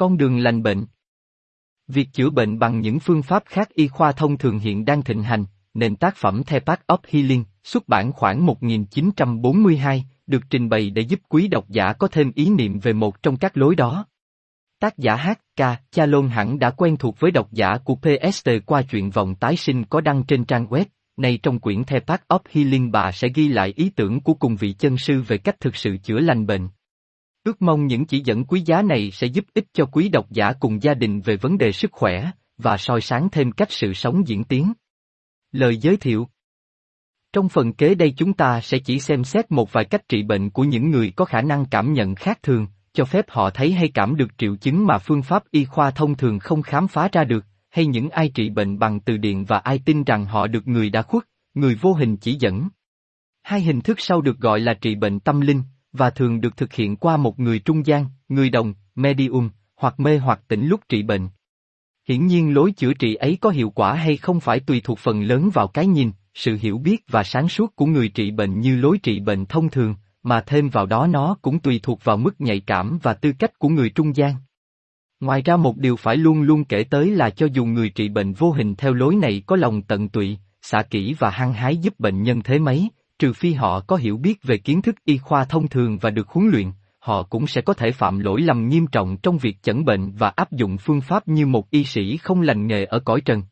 Con đường lành bệnh Việc chữa bệnh bằng những phương pháp khác y khoa thông thường hiện đang thịnh hành, nền tác phẩm The Path of Healing, xuất bản khoảng 1942, được trình bày để giúp quý độc giả có thêm ý niệm về một trong các lối đó. Tác giả H.K. Chalon hẳn đã quen thuộc với độc giả của PST qua chuyện vòng tái sinh có đăng trên trang web, nay trong quyển The Path of Healing bà sẽ ghi lại ý tưởng của cùng vị chân sư về cách thực sự chữa lành bệnh. Ước mong những chỉ dẫn quý giá này sẽ giúp ích cho quý độc giả cùng gia đình về vấn đề sức khỏe, và soi sáng thêm cách sự sống diễn tiến. Lời giới thiệu Trong phần kế đây chúng ta sẽ chỉ xem xét một vài cách trị bệnh của những người có khả năng cảm nhận khác thường, cho phép họ thấy hay cảm được triệu chứng mà phương pháp y khoa thông thường không khám phá ra được, hay những ai trị bệnh bằng từ điển và ai tin rằng họ được người đã khuất, người vô hình chỉ dẫn. Hai hình thức sau được gọi là trị bệnh tâm linh, và thường được thực hiện qua một người trung gian, người đồng, medium, hoặc mê hoặc tỉnh lúc trị bệnh. Hiển nhiên lối chữa trị ấy có hiệu quả hay không phải tùy thuộc phần lớn vào cái nhìn, sự hiểu biết và sáng suốt của người trị bệnh như lối trị bệnh thông thường, mà thêm vào đó nó cũng tùy thuộc vào mức nhạy cảm và tư cách của người trung gian. Ngoài ra một điều phải luôn luôn kể tới là cho dù người trị bệnh vô hình theo lối này có lòng tận tụy, xả kỹ và hăng hái giúp bệnh nhân thế mấy, trừ phi họ có hiểu biết về kiến thức y khoa thông thường và được huấn luyện, họ cũng sẽ có thể phạm lỗi lầm nghiêm trọng trong việc chẩn bệnh và áp dụng phương pháp như một y sĩ không lành nghề ở cõi trần.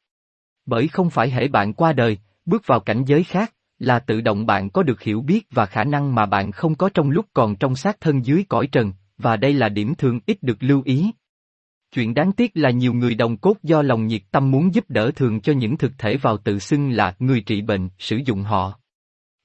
Bởi không phải hễ bạn qua đời, bước vào cảnh giới khác, là tự động bạn có được hiểu biết và khả năng mà bạn không có trong lúc còn trong xác thân dưới cõi trần, và đây là điểm thường ít được lưu ý. Chuyện đáng tiếc là nhiều người đồng cốt do lòng nhiệt tâm muốn giúp đỡ thường cho những thực thể vào tự xưng là người trị bệnh, sử dụng họ.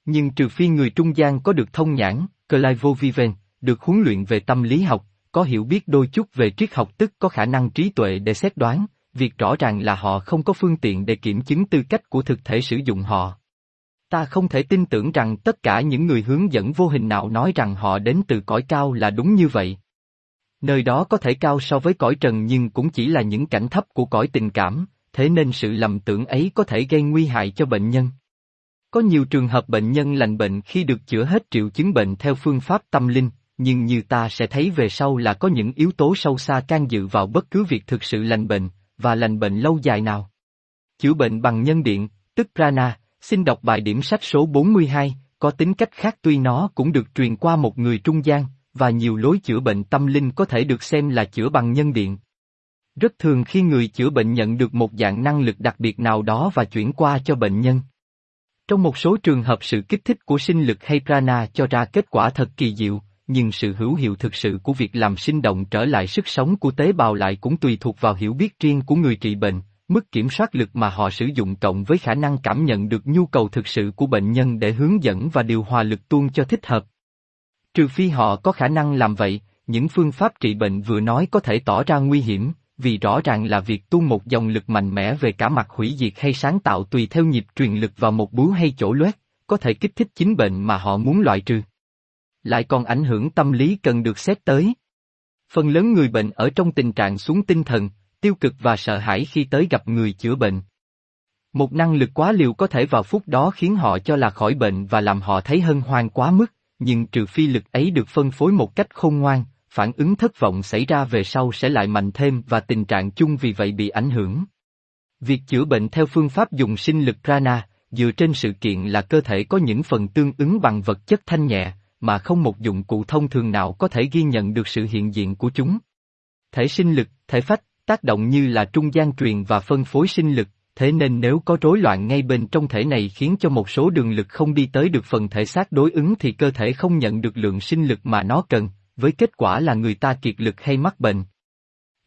Nhưng trừ phi người trung gian có được thông nhãn, Clive Viven, được huấn luyện về tâm lý học, có hiểu biết đôi chút về triết học tức có khả năng trí tuệ để xét đoán, việc rõ ràng là họ không có phương tiện để kiểm chứng tư cách của thực thể sử dụng họ. Ta không thể tin tưởng rằng tất cả những người hướng dẫn vô hình nào nói rằng họ đến từ cõi cao là đúng như vậy. Nơi đó có thể cao so với cõi trần nhưng cũng chỉ là những cảnh thấp của cõi tình cảm, thế nên sự lầm tưởng ấy có thể gây nguy hại cho bệnh nhân. Có nhiều trường hợp bệnh nhân lành bệnh khi được chữa hết triệu chứng bệnh theo phương pháp tâm linh, nhưng như ta sẽ thấy về sau là có những yếu tố sâu xa can dự vào bất cứ việc thực sự lành bệnh, và lành bệnh lâu dài nào. Chữa bệnh bằng nhân điện, tức prana, xin đọc bài điểm sách số 42, có tính cách khác tuy nó cũng được truyền qua một người trung gian, và nhiều lối chữa bệnh tâm linh có thể được xem là chữa bằng nhân điện. Rất thường khi người chữa bệnh nhận được một dạng năng lực đặc biệt nào đó và chuyển qua cho bệnh nhân. Trong một số trường hợp sự kích thích của sinh lực hay prana cho ra kết quả thật kỳ diệu, nhưng sự hữu hiệu thực sự của việc làm sinh động trở lại sức sống của tế bào lại cũng tùy thuộc vào hiểu biết riêng của người trị bệnh, mức kiểm soát lực mà họ sử dụng cộng với khả năng cảm nhận được nhu cầu thực sự của bệnh nhân để hướng dẫn và điều hòa lực tuôn cho thích hợp. Trừ phi họ có khả năng làm vậy, những phương pháp trị bệnh vừa nói có thể tỏ ra nguy hiểm, vì rõ ràng là việc tu một dòng lực mạnh mẽ về cả mặt hủy diệt hay sáng tạo tùy theo nhịp truyền lực vào một bướu hay chỗ loét, có thể kích thích chính bệnh mà họ muốn loại trừ. Lại còn ảnh hưởng tâm lý cần được xét tới. Phần lớn người bệnh ở trong tình trạng xuống tinh thần, tiêu cực và sợ hãi khi tới gặp người chữa bệnh. Một năng lực quá liều có thể vào phút đó khiến họ cho là khỏi bệnh và làm họ thấy hân hoan quá mức, nhưng trừ phi lực ấy được phân phối một cách khôn ngoan, phản ứng thất vọng xảy ra về sau sẽ lại mạnh thêm và tình trạng chung vì vậy bị ảnh hưởng. Việc chữa bệnh theo phương pháp dùng sinh lực prana, dựa trên sự kiện là cơ thể có những phần tương ứng bằng vật chất thanh nhẹ, mà không một dụng cụ thông thường nào có thể ghi nhận được sự hiện diện của chúng. Thể sinh lực, thể phách, tác động như là trung gian truyền và phân phối sinh lực, thế nên nếu có rối loạn ngay bên trong thể này khiến cho một số đường lực không đi tới được phần thể xác đối ứng thì cơ thể không nhận được lượng sinh lực mà nó cần, với kết quả là người ta kiệt lực hay mắc bệnh.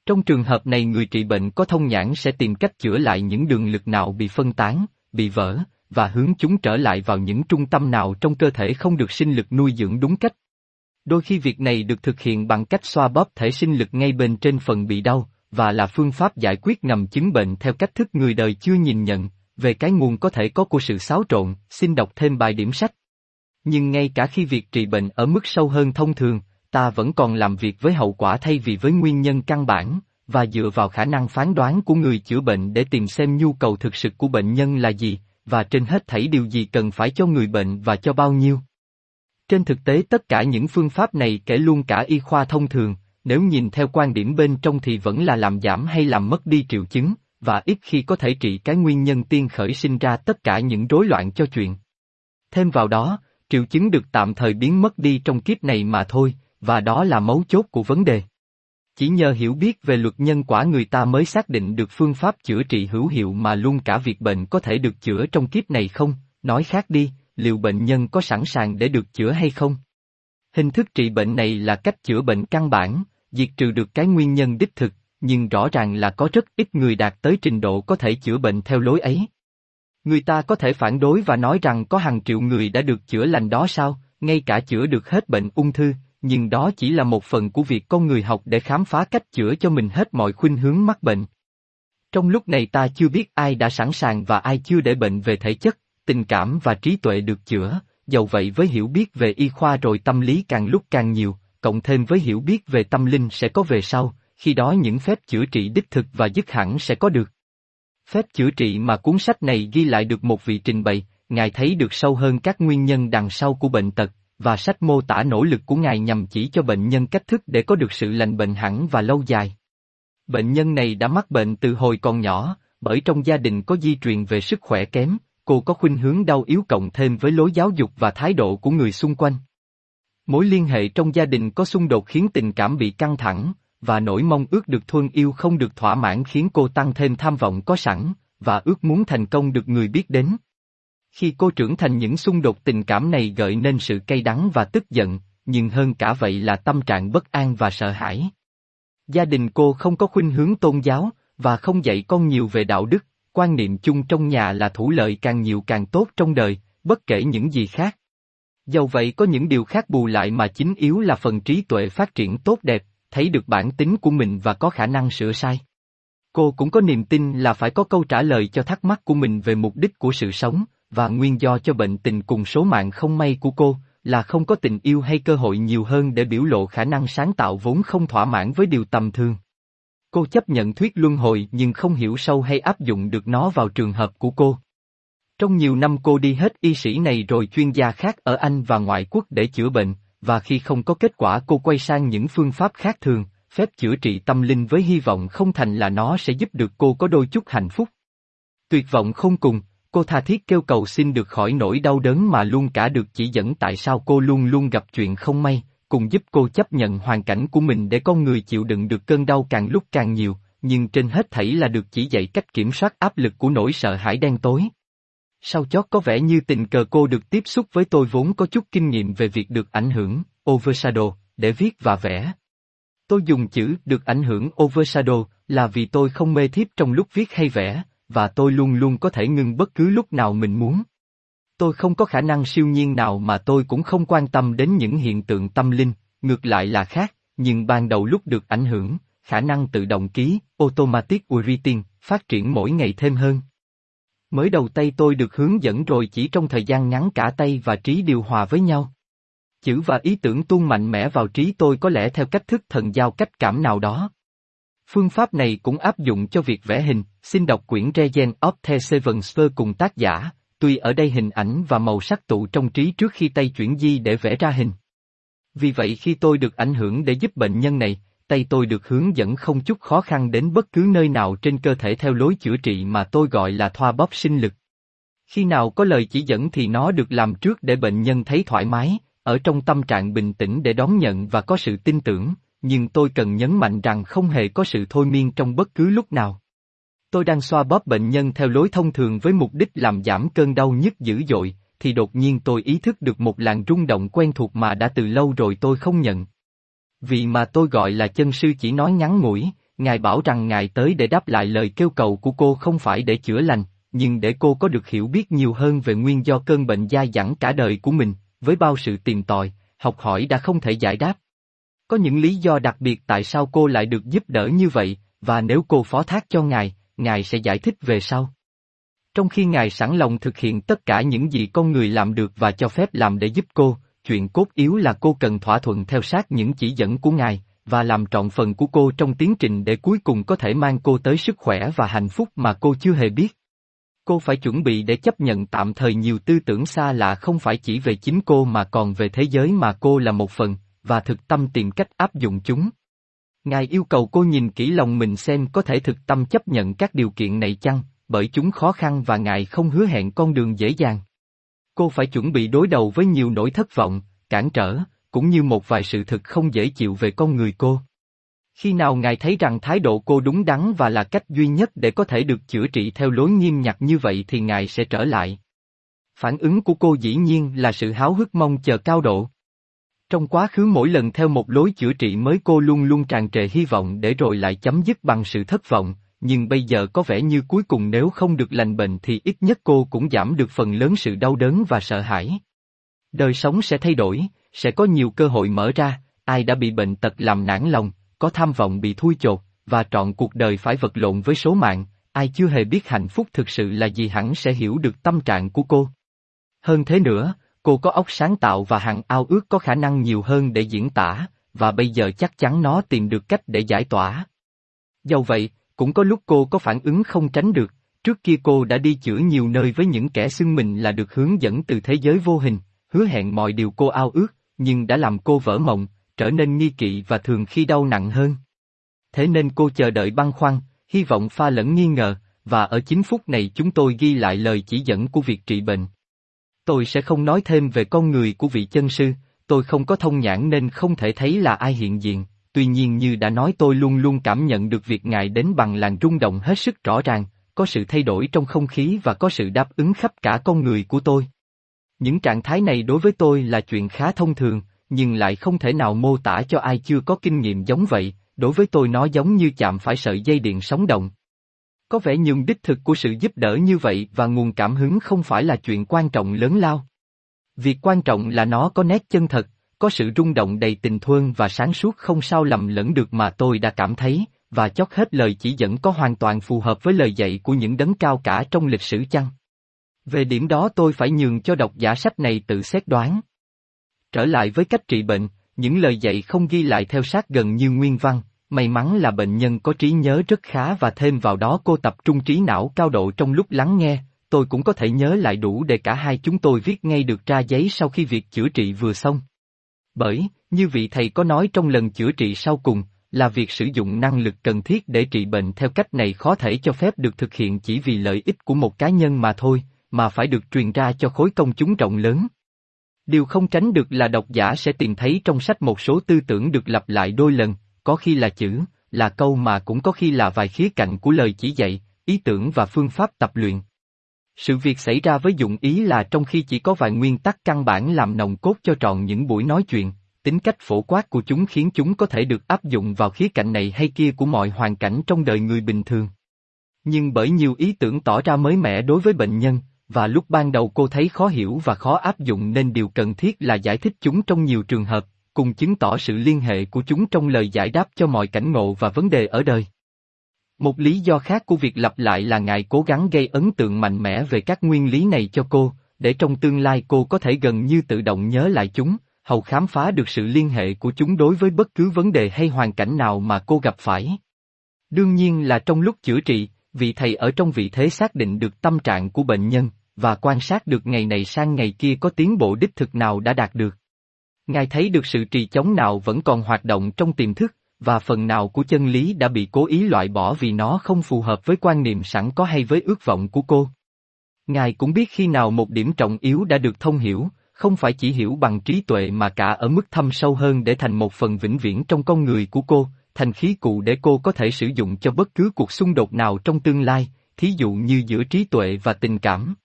Trong trường hợp này người trị bệnh có thông nhãn sẽ tìm cách chữa lại những đường lực nào bị phân tán, bị vỡ, và hướng chúng trở lại vào những trung tâm nào trong cơ thể không được sinh lực nuôi dưỡng đúng cách. Đôi khi việc này được thực hiện bằng cách xoa bóp thể sinh lực ngay bên trên phần bị đau, và là phương pháp giải quyết ngầm chứng bệnh theo cách thức người đời chưa nhìn nhận, về cái nguồn có thể có của sự xáo trộn, xin đọc thêm bài điểm sách. Nhưng ngay cả khi việc trị bệnh ở mức sâu hơn thông thường, ta vẫn còn làm việc với hậu quả thay vì với nguyên nhân căn bản, và dựa vào khả năng phán đoán của người chữa bệnh để tìm xem nhu cầu thực sự của bệnh nhân là gì, và trên hết thảy điều gì cần phải cho người bệnh và cho bao nhiêu. Trên thực tế tất cả những phương pháp này kể luôn cả y khoa thông thường, nếu nhìn theo quan điểm bên trong thì vẫn là làm giảm hay làm mất đi triệu chứng, và ít khi có thể trị cái nguyên nhân tiên khởi sinh ra tất cả những rối loạn cho chuyện. Thêm vào đó, triệu chứng được tạm thời biến mất đi trong kiếp này mà thôi, và đó là mấu chốt của vấn đề. Chỉ nhờ hiểu biết về luật nhân quả người ta mới xác định được phương pháp chữa trị hữu hiệu mà luôn cả việc bệnh có thể được chữa trong kiếp này không, nói khác đi, liệu bệnh nhân có sẵn sàng để được chữa hay không? Hình thức trị bệnh này là cách chữa bệnh căn bản, diệt trừ được cái nguyên nhân đích thực, nhưng rõ ràng là có rất ít người đạt tới trình độ có thể chữa bệnh theo lối ấy. Người ta có thể phản đối và nói rằng có hàng triệu người đã được chữa lành đó sao, ngay cả chữa được hết bệnh ung thư, nhưng đó chỉ là một phần của việc con người học để khám phá cách chữa cho mình hết mọi khuynh hướng mắc bệnh. Trong lúc này ta chưa biết ai đã sẵn sàng và ai chưa để bệnh về thể chất, tình cảm và trí tuệ được chữa, dầu vậy với hiểu biết về y khoa rồi tâm lý càng lúc càng nhiều, cộng thêm với hiểu biết về tâm linh sẽ có về sau, khi đó những phép chữa trị đích thực và dứt hẳn sẽ có được. Phép chữa trị mà cuốn sách này ghi lại được một vị trình bày, Ngài thấy được sâu hơn các nguyên nhân đằng sau của bệnh tật, và sách mô tả nỗ lực của Ngài nhằm chỉ cho bệnh nhân cách thức để có được sự lành bệnh hẳn và lâu dài. Bệnh nhân này đã mắc bệnh từ hồi còn nhỏ, bởi trong gia đình có di truyền về sức khỏe kém, cô có khuynh hướng đau yếu cộng thêm với lối giáo dục và thái độ của người xung quanh. Mối liên hệ trong gia đình có xung đột khiến tình cảm bị căng thẳng, và nỗi mong ước được thương yêu không được thỏa mãn khiến cô tăng thêm tham vọng có sẵn, và ước muốn thành công được người biết đến. Khi cô trưởng thành những xung đột tình cảm này gợi nên sự cay đắng và tức giận, nhưng hơn cả vậy là tâm trạng bất an và sợ hãi. Gia đình cô không có khuynh hướng tôn giáo, và không dạy con nhiều về đạo đức, quan niệm chung trong nhà là thủ lợi càng nhiều càng tốt trong đời, bất kể những gì khác. Dầu vậy có những điều khác bù lại mà chính yếu là phần trí tuệ phát triển tốt đẹp, thấy được bản tính của mình và có khả năng sửa sai. Cô cũng có niềm tin là phải có câu trả lời cho thắc mắc của mình về mục đích của sự sống, và nguyên do cho bệnh tình cùng số mạng không may của cô, là không có tình yêu hay cơ hội nhiều hơn để biểu lộ khả năng sáng tạo vốn không thỏa mãn với điều tầm thường. Cô chấp nhận thuyết luân hồi nhưng không hiểu sâu hay áp dụng được nó vào trường hợp của cô. Trong nhiều năm cô đi hết y sĩ này rồi chuyên gia khác ở Anh và ngoại quốc để chữa bệnh, và khi không có kết quả cô quay sang những phương pháp khác thường, phép chữa trị tâm linh với hy vọng không thành là nó sẽ giúp được cô có đôi chút hạnh phúc. Tuyệt vọng không cùng, cô tha thiết kêu cầu xin được khỏi nỗi đau đớn mà luôn cả được chỉ dẫn tại sao cô luôn luôn gặp chuyện không may, cùng giúp cô chấp nhận hoàn cảnh của mình để con người chịu đựng được cơn đau càng lúc càng nhiều, nhưng trên hết thảy là được chỉ dạy cách kiểm soát áp lực của nỗi sợ hãi đen tối. Sau chót có vẻ như tình cờ cô được tiếp xúc với tôi vốn có chút kinh nghiệm về việc được ảnh hưởng, overshadow, để viết và vẽ. Tôi dùng chữ được ảnh hưởng overshadow là vì tôi không mê thiếp trong lúc viết hay vẽ, và tôi luôn luôn có thể ngưng bất cứ lúc nào mình muốn. Tôi không có khả năng siêu nhiên nào mà tôi cũng không quan tâm đến những hiện tượng tâm linh, ngược lại là khác, nhưng ban đầu lúc được ảnh hưởng, khả năng tự động ký, automatic writing, phát triển mỗi ngày thêm hơn. Mới đầu tay tôi được hướng dẫn rồi chỉ trong thời gian ngắn cả tay và trí điều hòa với nhau. Chữ và ý tưởng tuôn mạnh mẽ vào trí tôi có lẽ theo cách thức thần giao cách cảm nào đó. Phương pháp này cũng áp dụng cho việc vẽ hình, xin đọc quyển Regen of the Seven Sphere cùng tác giả, tuy ở đây hình ảnh và màu sắc tụ trong trí trước khi tay chuyển di để vẽ ra hình. Vì vậy khi tôi được ảnh hưởng để giúp bệnh nhân này, tay tôi được hướng dẫn không chút khó khăn đến bất cứ nơi nào trên cơ thể theo lối chữa trị mà tôi gọi là thoa bóp sinh lực. Khi nào có lời chỉ dẫn thì nó được làm trước để bệnh nhân thấy thoải mái, ở trong tâm trạng bình tĩnh để đón nhận và có sự tin tưởng, nhưng tôi cần nhấn mạnh rằng không hề có sự thôi miên trong bất cứ lúc nào. Tôi đang xoa bóp bệnh nhân theo lối thông thường với mục đích làm giảm cơn đau nhức dữ dội, thì đột nhiên tôi ý thức được một làn rung động quen thuộc mà đã từ lâu rồi tôi không nhận. Vì mà tôi gọi là chân sư chỉ nói ngắn ngủi, Ngài bảo rằng Ngài tới để đáp lại lời kêu cầu của cô không phải để chữa lành, nhưng để cô có được hiểu biết nhiều hơn về nguyên do cơn bệnh dai dẳng cả đời của mình, với bao sự tìm tòi, học hỏi đã không thể giải đáp. Có những lý do đặc biệt tại sao cô lại được giúp đỡ như vậy, và nếu cô phó thác cho Ngài, Ngài sẽ giải thích về sau. Trong khi Ngài sẵn lòng thực hiện tất cả những gì con người làm được và cho phép làm để giúp cô, chuyện cốt yếu là cô cần thỏa thuận theo sát những chỉ dẫn của Ngài, và làm trọn phần của cô trong tiến trình để cuối cùng có thể mang cô tới sức khỏe và hạnh phúc mà cô chưa hề biết. Cô phải chuẩn bị để chấp nhận tạm thời nhiều tư tưởng xa lạ không phải chỉ về chính cô mà còn về thế giới mà cô là một phần, và thực tâm tìm cách áp dụng chúng. Ngài yêu cầu cô nhìn kỹ lòng mình xem có thể thực tâm chấp nhận các điều kiện này chăng, bởi chúng khó khăn và ngài không hứa hẹn con đường dễ dàng. Cô phải chuẩn bị đối đầu với nhiều nỗi thất vọng, cản trở, cũng như một vài sự thực không dễ chịu về con người cô. Khi nào ngài thấy rằng thái độ cô đúng đắn và là cách duy nhất để có thể được chữa trị theo lối nghiêm nhặt như vậy thì ngài sẽ trở lại. Phản ứng của cô dĩ nhiên là sự háo hức mong chờ cao độ. Trong quá khứ mỗi lần theo một lối chữa trị mới cô luôn luôn tràn trề hy vọng để rồi lại chấm dứt bằng sự thất vọng, nhưng bây giờ có vẻ như cuối cùng nếu không được lành bệnh thì ít nhất cô cũng giảm được phần lớn sự đau đớn và sợ hãi. Đời sống sẽ thay đổi, sẽ có nhiều cơ hội mở ra, ai đã bị bệnh tật làm nản lòng, có tham vọng bị thui chột, và trọn cuộc đời phải vật lộn với số mạng, ai chưa hề biết hạnh phúc thực sự là gì hẳn sẽ hiểu được tâm trạng của cô. Hơn thế nữa, cô có óc sáng tạo và hằng ao ước có khả năng nhiều hơn để diễn tả, và bây giờ chắc chắn nó tìm được cách để giải tỏa. Dầu vậy, cũng có lúc cô có phản ứng không tránh được, trước kia cô đã đi chữa nhiều nơi với những kẻ xưng mình là được hướng dẫn từ thế giới vô hình, hứa hẹn mọi điều cô ao ước, nhưng đã làm cô vỡ mộng, trở nên nghi kỵ và thường khi đau nặng hơn. Thế nên cô chờ đợi băn khoăn, hy vọng pha lẫn nghi ngờ, và ở 9 phút này chúng tôi ghi lại lời chỉ dẫn của việc trị bệnh. Tôi sẽ không nói thêm về con người của vị chân sư, tôi không có thông nhãn nên không thể thấy là ai hiện diện, tuy nhiên như đã nói tôi luôn luôn cảm nhận được việc ngài đến bằng làn rung động hết sức rõ ràng, có sự thay đổi trong không khí và có sự đáp ứng khắp cả con người của tôi. Những trạng thái này đối với tôi là chuyện khá thông thường, nhưng lại không thể nào mô tả cho ai chưa có kinh nghiệm giống vậy, đối với tôi nó giống như chạm phải sợi dây điện sóng động. Có vẻ nhường đích thực của sự giúp đỡ như vậy và nguồn cảm hứng không phải là chuyện quan trọng lớn lao. Việc quan trọng là nó có nét chân thật, có sự rung động đầy tình thương và sáng suốt không sao lầm lẫn được mà tôi đã cảm thấy, và chót hết lời chỉ dẫn có hoàn toàn phù hợp với lời dạy của những đấng cao cả trong lịch sử chăng? Về điểm đó tôi phải nhường cho độc giả sách này tự xét đoán. Trở lại với cách trị bệnh, những lời dạy không ghi lại theo sát gần như nguyên văn, may mắn là bệnh nhân có trí nhớ rất khá và thêm vào đó cô tập trung trí não cao độ trong lúc lắng nghe, tôi cũng có thể nhớ lại đủ để cả hai chúng tôi viết ngay được ra giấy sau khi việc chữa trị vừa xong. Bởi, như vị thầy có nói trong lần chữa trị sau cùng, là việc sử dụng năng lực cần thiết để trị bệnh theo cách này khó thể cho phép được thực hiện chỉ vì lợi ích của một cá nhân mà thôi, mà phải được truyền ra cho khối công chúng rộng lớn. Điều không tránh được là độc giả sẽ tìm thấy trong sách một số tư tưởng được lặp lại đôi lần, có khi là chữ, là câu mà cũng có khi là vài khía cạnh của lời chỉ dạy, ý tưởng và phương pháp tập luyện. Sự việc xảy ra với dụng ý là trong khi chỉ có vài nguyên tắc căn bản làm nồng cốt cho trọn những buổi nói chuyện, tính cách phổ quát của chúng khiến chúng có thể được áp dụng vào khía cạnh này hay kia của mọi hoàn cảnh trong đời người bình thường. Nhưng bởi nhiều ý tưởng tỏ ra mới mẻ đối với bệnh nhân, và lúc ban đầu cô thấy khó hiểu và khó áp dụng nên điều cần thiết là giải thích chúng trong nhiều trường hợp, cùng chứng tỏ sự liên hệ của chúng trong lời giải đáp cho mọi cảnh ngộ và vấn đề ở đời. Một lý do khác của việc lặp lại là ngài cố gắng gây ấn tượng mạnh mẽ về các nguyên lý này cho cô, để trong tương lai cô có thể gần như tự động nhớ lại chúng, hầu khám phá được sự liên hệ của chúng đối với bất cứ vấn đề hay hoàn cảnh nào mà cô gặp phải. Đương nhiên là trong lúc chữa trị, vị thầy ở trong vị thế xác định được tâm trạng của bệnh nhân, và quan sát được ngày này sang ngày kia có tiến bộ đích thực nào đã đạt được. Ngài thấy được sự trì chống nào vẫn còn hoạt động trong tiềm thức, và phần nào của chân lý đã bị cố ý loại bỏ vì nó không phù hợp với quan niệm sẵn có hay với ước vọng của cô. Ngài cũng biết khi nào một điểm trọng yếu đã được thông hiểu, không phải chỉ hiểu bằng trí tuệ mà cả ở mức thâm sâu hơn để thành một phần vĩnh viễn trong con người của cô, thành khí cụ để cô có thể sử dụng cho bất cứ cuộc xung đột nào trong tương lai, thí dụ như giữa trí tuệ và tình cảm.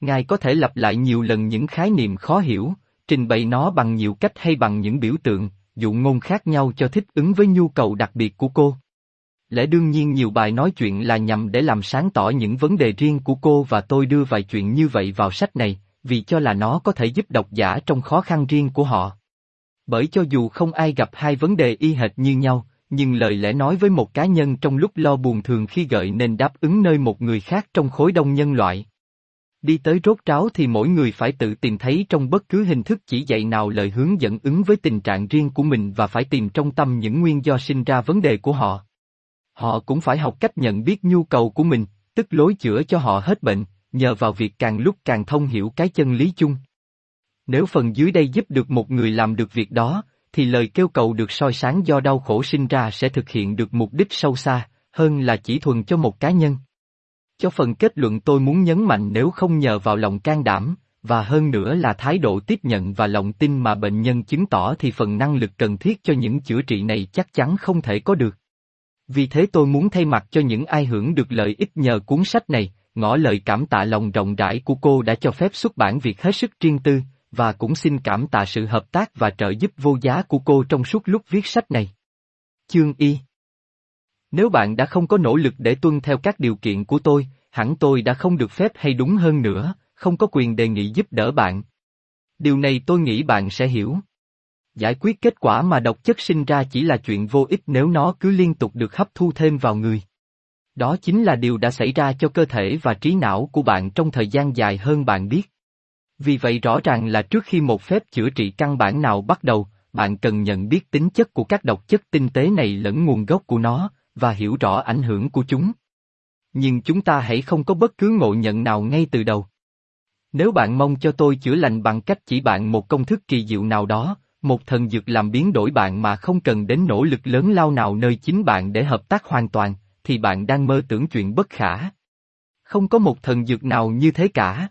Ngài có thể lặp lại nhiều lần những khái niệm khó hiểu, trình bày nó bằng nhiều cách hay bằng những biểu tượng, dụ ngôn khác nhau cho thích ứng với nhu cầu đặc biệt của cô. Lẽ đương nhiên nhiều bài nói chuyện là nhằm để làm sáng tỏ những vấn đề riêng của cô và tôi đưa vài chuyện như vậy vào sách này, vì cho là nó có thể giúp độc giả trong khó khăn riêng của họ. Bởi cho dù không ai gặp hai vấn đề y hệt như nhau, nhưng lời lẽ nói với một cá nhân trong lúc lo buồn thường khi gợi nên đáp ứng nơi một người khác trong khối đông nhân loại. Đi tới rốt ráo thì mỗi người phải tự tìm thấy trong bất cứ hình thức chỉ dạy nào lời hướng dẫn ứng với tình trạng riêng của mình và phải tìm trong tâm những nguyên do sinh ra vấn đề của họ. Họ cũng phải học cách nhận biết nhu cầu của mình, tức lối chữa cho họ hết bệnh, nhờ vào việc càng lúc càng thông hiểu cái chân lý chung. Nếu phần dưới đây giúp được một người làm được việc đó, thì lời kêu cầu được soi sáng do đau khổ sinh ra sẽ thực hiện được mục đích sâu xa, hơn là chỉ thuần cho một cá nhân. Cho phần kết luận tôi muốn nhấn mạnh nếu không nhờ vào lòng can đảm, và hơn nữa là thái độ tiếp nhận và lòng tin mà bệnh nhân chứng tỏ thì phần năng lực cần thiết cho những chữa trị này chắc chắn không thể có được. Vì thế tôi muốn thay mặt cho những ai hưởng được lợi ích nhờ cuốn sách này, ngỏ lời cảm tạ lòng rộng rãi của cô đã cho phép xuất bản việc hết sức riêng tư, và cũng xin cảm tạ sự hợp tác và trợ giúp vô giá của cô trong suốt lúc viết sách này. Chương Y nếu bạn đã không có nỗ lực để tuân theo các điều kiện của tôi, hẳn tôi đã không được phép hay đúng hơn nữa, không có quyền đề nghị giúp đỡ bạn. Điều này tôi nghĩ bạn sẽ hiểu. Giải quyết kết quả mà độc chất sinh ra chỉ là chuyện vô ích nếu nó cứ liên tục được hấp thu thêm vào người. Đó chính là điều đã xảy ra cho cơ thể và trí não của bạn trong thời gian dài hơn bạn biết. Vì vậy rõ ràng là trước khi một phép chữa trị căn bản nào bắt đầu, bạn cần nhận biết tính chất của các độc chất tinh tế này lẫn nguồn gốc của nó, và hiểu rõ ảnh hưởng của chúng. Nhưng chúng ta hãy không có bất cứ ngộ nhận nào ngay từ đầu. Nếu bạn mong cho tôi chữa lành bằng cách chỉ bạn một công thức kỳ diệu nào đó, một thần dược làm biến đổi bạn mà không cần đến nỗ lực lớn lao nào nơi chính bạn để hợp tác hoàn toàn, thì bạn đang mơ tưởng chuyện bất khả. Không có một thần dược nào như thế cả.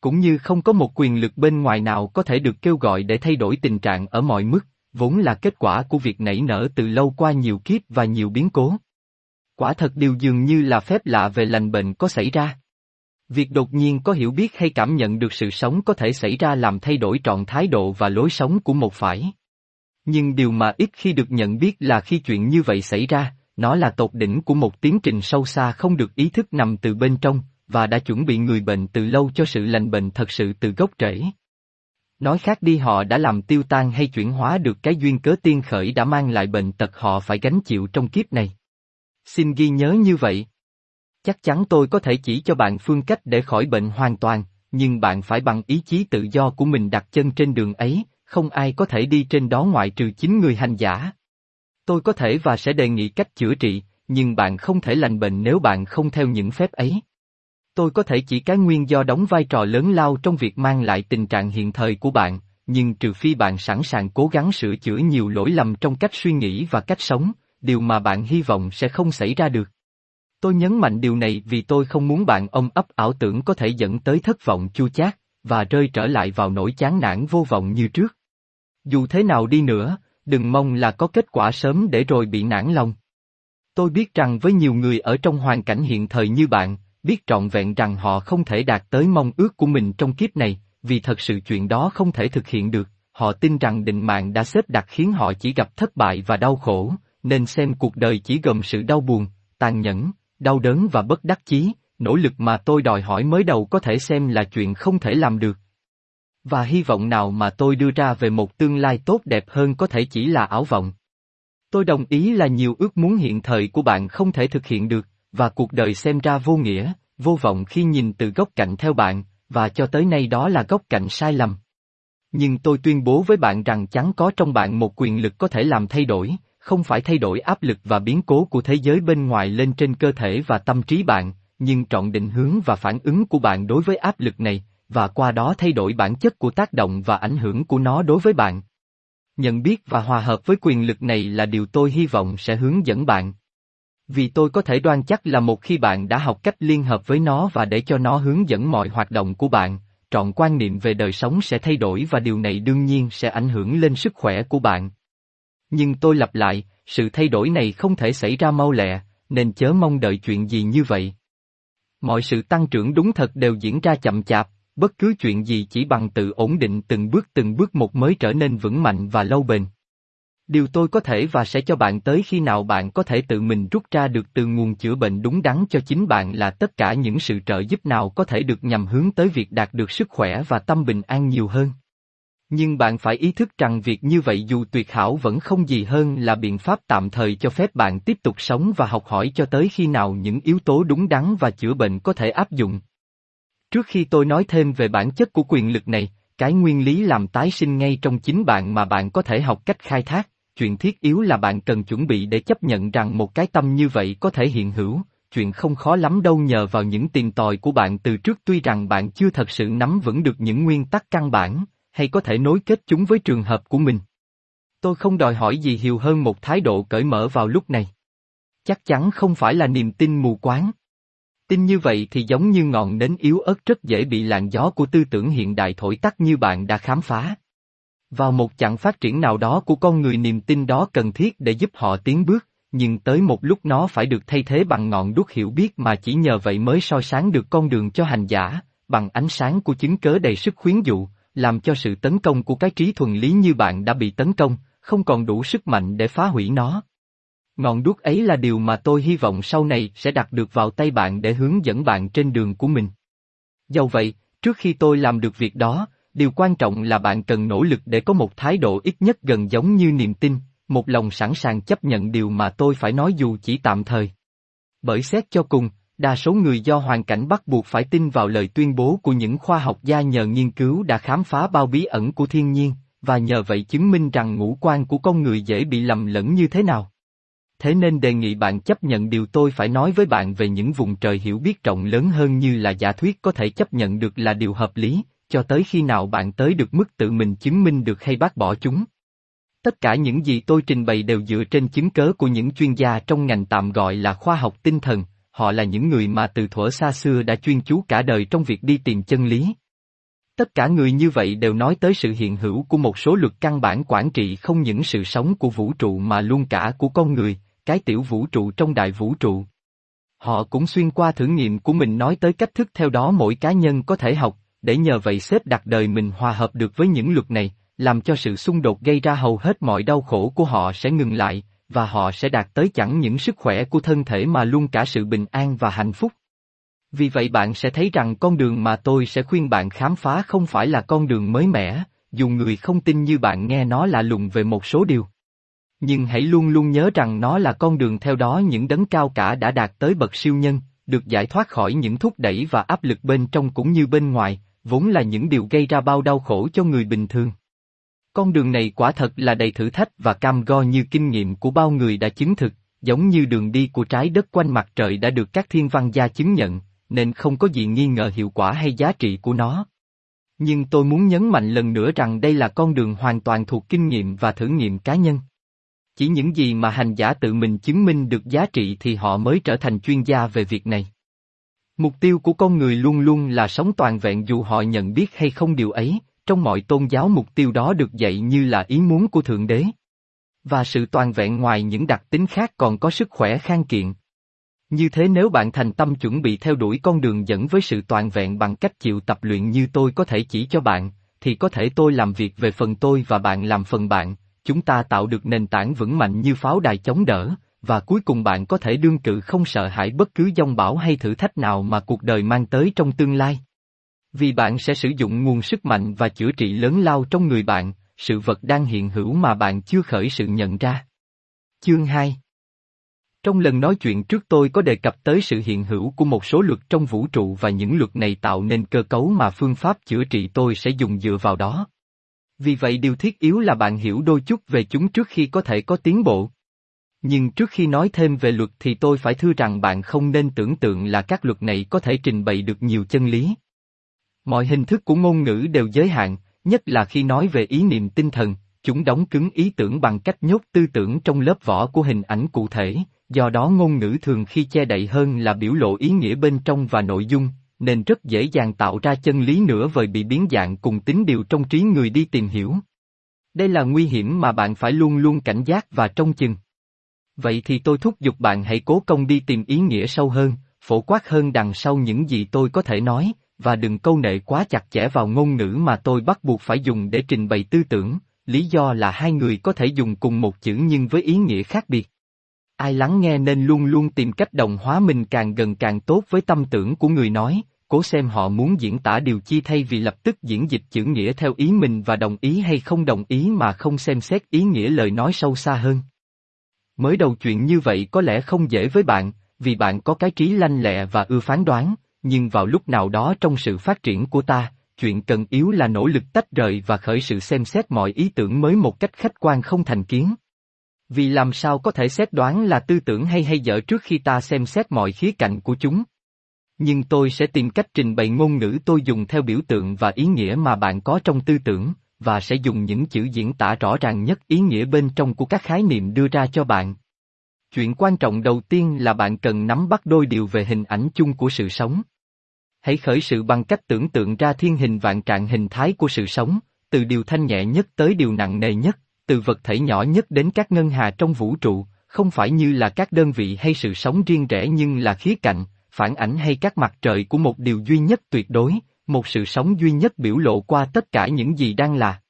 Cũng như không có một quyền lực bên ngoài nào có thể được kêu gọi để thay đổi tình trạng ở mọi mức, vốn là kết quả của việc nảy nở từ lâu qua nhiều kiếp và nhiều biến cố. Quả thật điều dường như là phép lạ về lành bệnh có xảy ra. Việc đột nhiên có hiểu biết hay cảm nhận được sự sống có thể xảy ra làm thay đổi trọn thái độ và lối sống của một phải. Nhưng điều mà ít khi được nhận biết là khi chuyện như vậy xảy ra, nó là tột đỉnh của một tiến trình sâu xa không được ý thức nằm từ bên trong, và đã chuẩn bị người bệnh từ lâu cho sự lành bệnh thật sự từ gốc rễ. Nói khác đi họ đã làm tiêu tan hay chuyển hóa được cái duyên cớ tiên khởi đã mang lại bệnh tật họ phải gánh chịu trong kiếp này. Xin ghi nhớ như vậy. Chắc chắn tôi có thể chỉ cho bạn phương cách để khỏi bệnh hoàn toàn, nhưng bạn phải bằng ý chí tự do của mình đặt chân trên đường ấy, không ai có thể đi trên đó ngoại trừ chính người hành giả. Tôi có thể và sẽ đề nghị cách chữa trị, nhưng bạn không thể lành bệnh nếu bạn không theo những phép ấy. Tôi có thể chỉ cái nguyên do đóng vai trò lớn lao trong việc mang lại tình trạng hiện thời của bạn, nhưng trừ phi bạn sẵn sàng cố gắng sửa chữa nhiều lỗi lầm trong cách suy nghĩ và cách sống, điều mà bạn hy vọng sẽ không xảy ra được. Tôi nhấn mạnh điều này vì tôi không muốn bạn ông ấp ảo tưởng có thể dẫn tới thất vọng chua chát, và rơi trở lại vào nỗi chán nản vô vọng như trước. Dù thế nào đi nữa, đừng mong là có kết quả sớm để rồi bị nản lòng. Tôi biết rằng với nhiều người ở trong hoàn cảnh hiện thời như bạn, biết trọn vẹn rằng họ không thể đạt tới mong ước của mình trong kiếp này, vì thật sự chuyện đó không thể thực hiện được, họ tin rằng định mạng đã xếp đặt khiến họ chỉ gặp thất bại và đau khổ, nên xem cuộc đời chỉ gồm sự đau buồn, tàn nhẫn, đau đớn và bất đắc chí, nỗ lực mà tôi đòi hỏi mới đầu có thể xem là chuyện không thể làm được. Và hy vọng nào mà tôi đưa ra về một tương lai tốt đẹp hơn có thể chỉ là ảo vọng. Tôi đồng ý là nhiều ước muốn hiện thời của bạn không thể thực hiện được, và cuộc đời xem ra vô nghĩa, vô vọng khi nhìn từ góc cạnh theo bạn, và cho tới nay đó là góc cạnh sai lầm. Nhưng tôi tuyên bố với bạn rằng chẳng có trong bạn một quyền lực có thể làm thay đổi, không phải thay đổi áp lực và biến cố của thế giới bên ngoài lên trên cơ thể và tâm trí bạn, nhưng trọn định hướng và phản ứng của bạn đối với áp lực này, và qua đó thay đổi bản chất của tác động và ảnh hưởng của nó đối với bạn. Nhận biết và hòa hợp với quyền lực này là điều tôi hy vọng sẽ hướng dẫn bạn. Vì tôi có thể đoan chắc là một khi bạn đã học cách liên hợp với nó và để cho nó hướng dẫn mọi hoạt động của bạn, trọn quan niệm về đời sống sẽ thay đổi và điều này đương nhiên sẽ ảnh hưởng lên sức khỏe của bạn. Nhưng tôi lặp lại, sự thay đổi này không thể xảy ra mau lẹ, nên chớ mong đợi chuyện gì như vậy. Mọi sự tăng trưởng đúng thật đều diễn ra chậm chạp, bất cứ chuyện gì chỉ bằng tự ổn định từng bước từng bước một mới trở nên vững mạnh và lâu bền. Điều tôi có thể và sẽ cho bạn tới khi nào bạn có thể tự mình rút ra được từ nguồn chữa bệnh đúng đắn cho chính bạn là tất cả những sự trợ giúp nào có thể được nhằm hướng tới việc đạt được sức khỏe và tâm bình an nhiều hơn. Nhưng bạn phải ý thức rằng việc như vậy dù tuyệt hảo vẫn không gì hơn là biện pháp tạm thời cho phép bạn tiếp tục sống và học hỏi cho tới khi nào những yếu tố đúng đắn và chữa bệnh có thể áp dụng. Trước khi tôi nói thêm về bản chất của quyền lực này, cái nguyên lý làm tái sinh ngay trong chính bạn mà bạn có thể học cách khai thác, chuyện thiết yếu là bạn cần chuẩn bị để chấp nhận rằng một cái tâm như vậy có thể hiện hữu, chuyện không khó lắm đâu nhờ vào những tiền tòi của bạn từ trước tuy rằng bạn chưa thật sự nắm vững được những nguyên tắc căn bản, hay có thể nối kết chúng với trường hợp của mình. Tôi không đòi hỏi gì hiểu hơn một thái độ cởi mở vào lúc này. Chắc chắn không phải là niềm tin mù quáng. Tin như vậy thì giống như ngọn nến yếu ớt rất dễ bị làn gió của tư tưởng hiện đại thổi tắt như bạn đã khám phá. Vào một chặng phát triển nào đó của con người niềm tin đó cần thiết để giúp họ tiến bước, nhưng tới một lúc nó phải được thay thế bằng ngọn đuốc hiểu biết mà chỉ nhờ vậy mới soi sáng được con đường cho hành giả, bằng ánh sáng của chứng cớ đầy sức khuyến dụ, làm cho sự tấn công của cái trí thuần lý như bạn đã bị tấn công, không còn đủ sức mạnh để phá hủy nó. Ngọn đuốc ấy là điều mà tôi hy vọng sau này sẽ đặt được vào tay bạn để hướng dẫn bạn trên đường của mình. Dầu vậy, trước khi tôi làm được việc đó, điều quan trọng là bạn cần nỗ lực để có một thái độ ít nhất gần giống như niềm tin, một lòng sẵn sàng chấp nhận điều mà tôi phải nói dù chỉ tạm thời. Bởi xét cho cùng, đa số người do hoàn cảnh bắt buộc phải tin vào lời tuyên bố của những khoa học gia nhờ nghiên cứu đã khám phá bao bí ẩn của thiên nhiên, và nhờ vậy chứng minh rằng ngũ quan của con người dễ bị lầm lẫn như thế nào. Thế nên đề nghị bạn chấp nhận điều tôi phải nói với bạn về những vùng trời hiểu biết rộng lớn hơn như là giả thuyết có thể chấp nhận được là điều hợp lý, cho tới khi nào bạn tới được mức tự mình chứng minh được hay bác bỏ chúng. Tất cả những gì tôi trình bày đều dựa trên chứng cớ của những chuyên gia trong ngành tạm gọi là khoa học tinh thần, họ là những người mà từ thuở xa xưa đã chuyên chú cả đời trong việc đi tìm chân lý. Tất cả người như vậy đều nói tới sự hiện hữu của một số luật căn bản quản trị không những sự sống của vũ trụ mà luôn cả của con người, cái tiểu vũ trụ trong đại vũ trụ. Họ cũng xuyên qua thử nghiệm của mình nói tới cách thức theo đó mỗi cá nhân có thể học, để nhờ vậy xếp đặt đời mình hòa hợp được với những luật này, làm cho sự xung đột gây ra hầu hết mọi đau khổ của họ sẽ ngừng lại, và họ sẽ đạt tới chẳng những sức khỏe của thân thể mà luôn cả sự bình an và hạnh phúc. Vì vậy bạn sẽ thấy rằng con đường mà tôi sẽ khuyên bạn khám phá không phải là con đường mới mẻ, dù người không tin như bạn nghe nó lạ lùng về một số điều. Nhưng hãy luôn luôn nhớ rằng nó là con đường theo đó những đấng cao cả đã đạt tới bậc siêu nhân, được giải thoát khỏi những thúc đẩy và áp lực bên trong cũng như bên ngoài, vốn là những điều gây ra bao đau khổ cho người bình thường. Con đường này quả thật là đầy thử thách và cam go như kinh nghiệm của bao người đã chứng thực, giống như đường đi của trái đất quanh mặt trời đã được các thiên văn gia chứng nhận, nên không có gì nghi ngờ hiệu quả hay giá trị của nó. Nhưng tôi muốn nhấn mạnh lần nữa rằng đây là con đường hoàn toàn thuộc kinh nghiệm và thử nghiệm cá nhân. Chỉ những gì mà hành giả tự mình chứng minh được giá trị thì họ mới trở thành chuyên gia về việc này. Mục tiêu của con người luôn luôn là sống toàn vẹn dù họ nhận biết hay không điều ấy, trong mọi tôn giáo mục tiêu đó được dạy như là ý muốn của Thượng Đế. Và sự toàn vẹn ngoài những đặc tính khác còn có sức khỏe khang kiện. Như thế nếu bạn thành tâm chuẩn bị theo đuổi con đường dẫn với sự toàn vẹn bằng cách chịu tập luyện như tôi có thể chỉ cho bạn, thì có thể tôi làm việc về phần tôi và bạn làm phần bạn, chúng ta tạo được nền tảng vững mạnh như pháo đài chống đỡ, và cuối cùng bạn có thể đương cự không sợ hãi bất cứ dông bão hay thử thách nào mà cuộc đời mang tới trong tương lai. Vì bạn sẽ sử dụng nguồn sức mạnh và chữa trị lớn lao trong người bạn, sự vật đang hiện hữu mà bạn chưa khởi sự nhận ra. Chương 2 Trong lần nói chuyện trước tôi có đề cập tới sự hiện hữu của một số luật trong vũ trụ và những luật này tạo nên cơ cấu mà phương pháp chữa trị tôi sẽ dùng dựa vào đó. Vì vậy điều thiết yếu là bạn hiểu đôi chút về chúng trước khi có thể có tiến bộ. Nhưng trước khi nói thêm về luật thì tôi phải thưa rằng bạn không nên tưởng tượng là các luật này có thể trình bày được nhiều chân lý. Mọi hình thức của ngôn ngữ đều giới hạn, nhất là khi nói về ý niệm tinh thần, chúng đóng cứng ý tưởng bằng cách nhốt tư tưởng trong lớp vỏ của hình ảnh cụ thể, do đó ngôn ngữ thường khi che đậy hơn là biểu lộ ý nghĩa bên trong và nội dung, nên rất dễ dàng tạo ra chân lý nửa vời bị biến dạng cùng tính điều trong trí người đi tìm hiểu. Đây là nguy hiểm mà bạn phải luôn luôn cảnh giác và trông chừng. Vậy thì tôi thúc giục bạn hãy cố công đi tìm ý nghĩa sâu hơn, phổ quát hơn đằng sau những gì tôi có thể nói, và đừng câu nệ quá chặt chẽ vào ngôn ngữ mà tôi bắt buộc phải dùng để trình bày tư tưởng, lý do là hai người có thể dùng cùng một chữ nhưng với ý nghĩa khác biệt. Ai lắng nghe nên luôn luôn tìm cách đồng hóa mình càng gần càng tốt với tâm tưởng của người nói, cố xem họ muốn diễn tả điều chi thay vì lập tức diễn dịch chữ nghĩa theo ý mình và đồng ý hay không đồng ý mà không xem xét ý nghĩa lời nói sâu xa hơn. Mới đầu chuyện như vậy có lẽ không dễ với bạn, vì bạn có cái trí lanh lẹ và ưa phán đoán, nhưng vào lúc nào đó trong sự phát triển của ta, chuyện cần yếu là nỗ lực tách rời và khởi sự xem xét mọi ý tưởng mới một cách khách quan không thành kiến. Vì làm sao có thể xét đoán là tư tưởng hay hay dở trước khi ta xem xét mọi khía cạnh của chúng. Nhưng tôi sẽ tìm cách trình bày ngôn ngữ tôi dùng theo biểu tượng và ý nghĩa mà bạn có trong tư tưởng, và sẽ dùng những chữ diễn tả rõ ràng nhất ý nghĩa bên trong của các khái niệm đưa ra cho bạn. Chuyện quan trọng đầu tiên là bạn cần nắm bắt đôi điều về hình ảnh chung của sự sống. Hãy khởi sự bằng cách tưởng tượng ra thiên hình vạn trạng hình thái của sự sống, từ điều thanh nhẹ nhất tới điều nặng nề nhất, từ vật thể nhỏ nhất đến các ngân hà trong vũ trụ, không phải như là các đơn vị hay sự sống riêng rẽ nhưng là khía cạnh, phản ảnh hay các mặt trời của một điều duy nhất tuyệt đối, một sự sống duy nhất biểu lộ qua tất cả những gì đang là.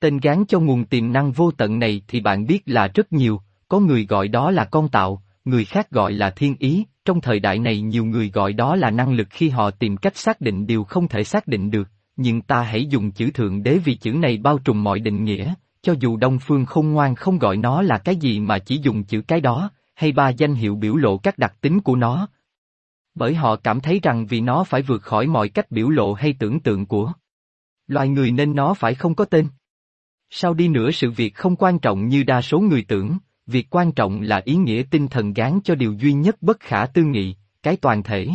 Tên gán cho nguồn tiềm năng vô tận này thì bạn biết là rất nhiều, có người gọi đó là con tạo, người khác gọi là thiên ý, trong thời đại này nhiều người gọi đó là năng lực khi họ tìm cách xác định điều không thể xác định được, nhưng ta hãy dùng chữ thượng đế vì chữ này bao trùm mọi định nghĩa, cho dù Đông Phương không ngoan không gọi nó là cái gì mà chỉ dùng chữ cái đó, hay ba danh hiệu biểu lộ các đặc tính của nó. Bởi họ cảm thấy rằng vì nó phải vượt khỏi mọi cách biểu lộ hay tưởng tượng của loài người nên nó phải không có tên. Sao đi nữa sự việc không quan trọng như đa số người tưởng, việc quan trọng là ý nghĩa tinh thần gán cho điều duy nhất bất khả tư nghị, cái toàn thể.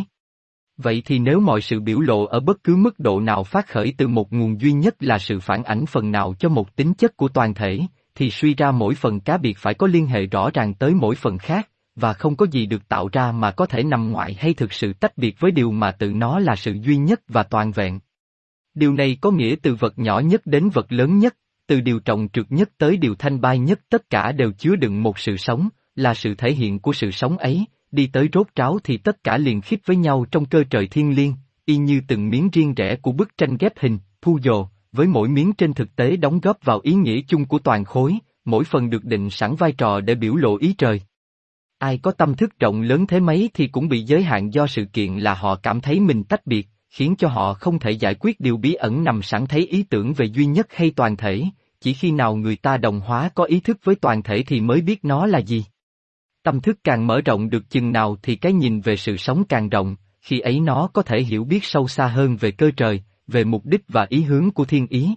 Vậy thì nếu mọi sự biểu lộ ở bất cứ mức độ nào phát khởi từ một nguồn duy nhất là sự phản ảnh phần nào cho một tính chất của toàn thể, thì suy ra mỗi phần cá biệt phải có liên hệ rõ ràng tới mỗi phần khác, và không có gì được tạo ra mà có thể nằm ngoại hay thực sự tách biệt với điều mà tự nó là sự duy nhất và toàn vẹn. Điều này có nghĩa từ vật nhỏ nhất đến vật lớn nhất, từ điều trọng trực nhất tới điều thanh bai nhất tất cả đều chứa đựng một sự sống, là sự thể hiện của sự sống ấy, đi tới rốt ráo thì tất cả liền khít với nhau trong cơ trời thiên liêng, y như từng miếng riêng rẽ của bức tranh ghép hình, thu dồ, với mỗi miếng trên thực tế đóng góp vào ý nghĩa chung của toàn khối, mỗi phần được định sẵn vai trò để biểu lộ ý trời. Ai có tâm thức rộng lớn thế mấy thì cũng bị giới hạn do sự kiện là họ cảm thấy mình tách biệt, khiến cho họ không thể giải quyết điều bí ẩn nằm sẵn thấy ý tưởng về duy nhất hay toàn thể, chỉ khi nào người ta đồng hóa có ý thức với toàn thể thì mới biết nó là gì. Tâm thức càng mở rộng được chừng nào thì cái nhìn về sự sống càng rộng, khi ấy nó có thể hiểu biết sâu xa hơn về cơ trời, về mục đích và ý hướng của thiên ý.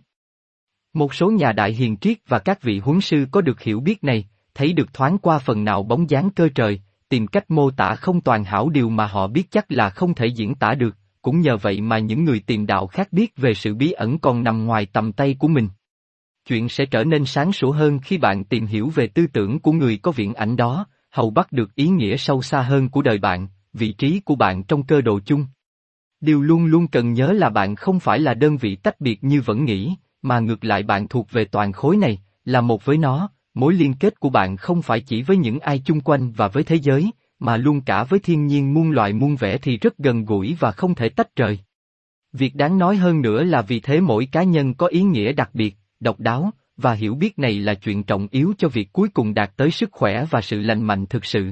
Một số nhà đại hiền triết và các vị huấn sư có được hiểu biết này, thấy được thoáng qua phần nào bóng dáng cơ trời, tìm cách mô tả không toàn hảo điều mà họ biết chắc là không thể diễn tả được, cũng nhờ vậy mà những người tìm đạo khác biết về sự bí ẩn còn nằm ngoài tầm tay của mình. Chuyện sẽ trở nên sáng sủa hơn khi bạn tìm hiểu về tư tưởng của người có viễn ảnh đó, hầu bắt được ý nghĩa sâu xa hơn của đời bạn, vị trí của bạn trong cơ đồ chung. Điều luôn luôn cần nhớ là bạn không phải là đơn vị tách biệt như vẫn nghĩ, mà ngược lại bạn thuộc về toàn khối này, là một với nó, mối liên kết của bạn không phải chỉ với những ai chung quanh và với thế giới, mà luôn cả với thiên nhiên muôn loài muôn vẻ thì rất gần gũi và không thể tách rời. Việc đáng nói hơn nữa là vì thế mỗi cá nhân có ý nghĩa đặc biệt, độc đáo, và hiểu biết này là chuyện trọng yếu cho việc cuối cùng đạt tới sức khỏe và sự lành mạnh thực sự.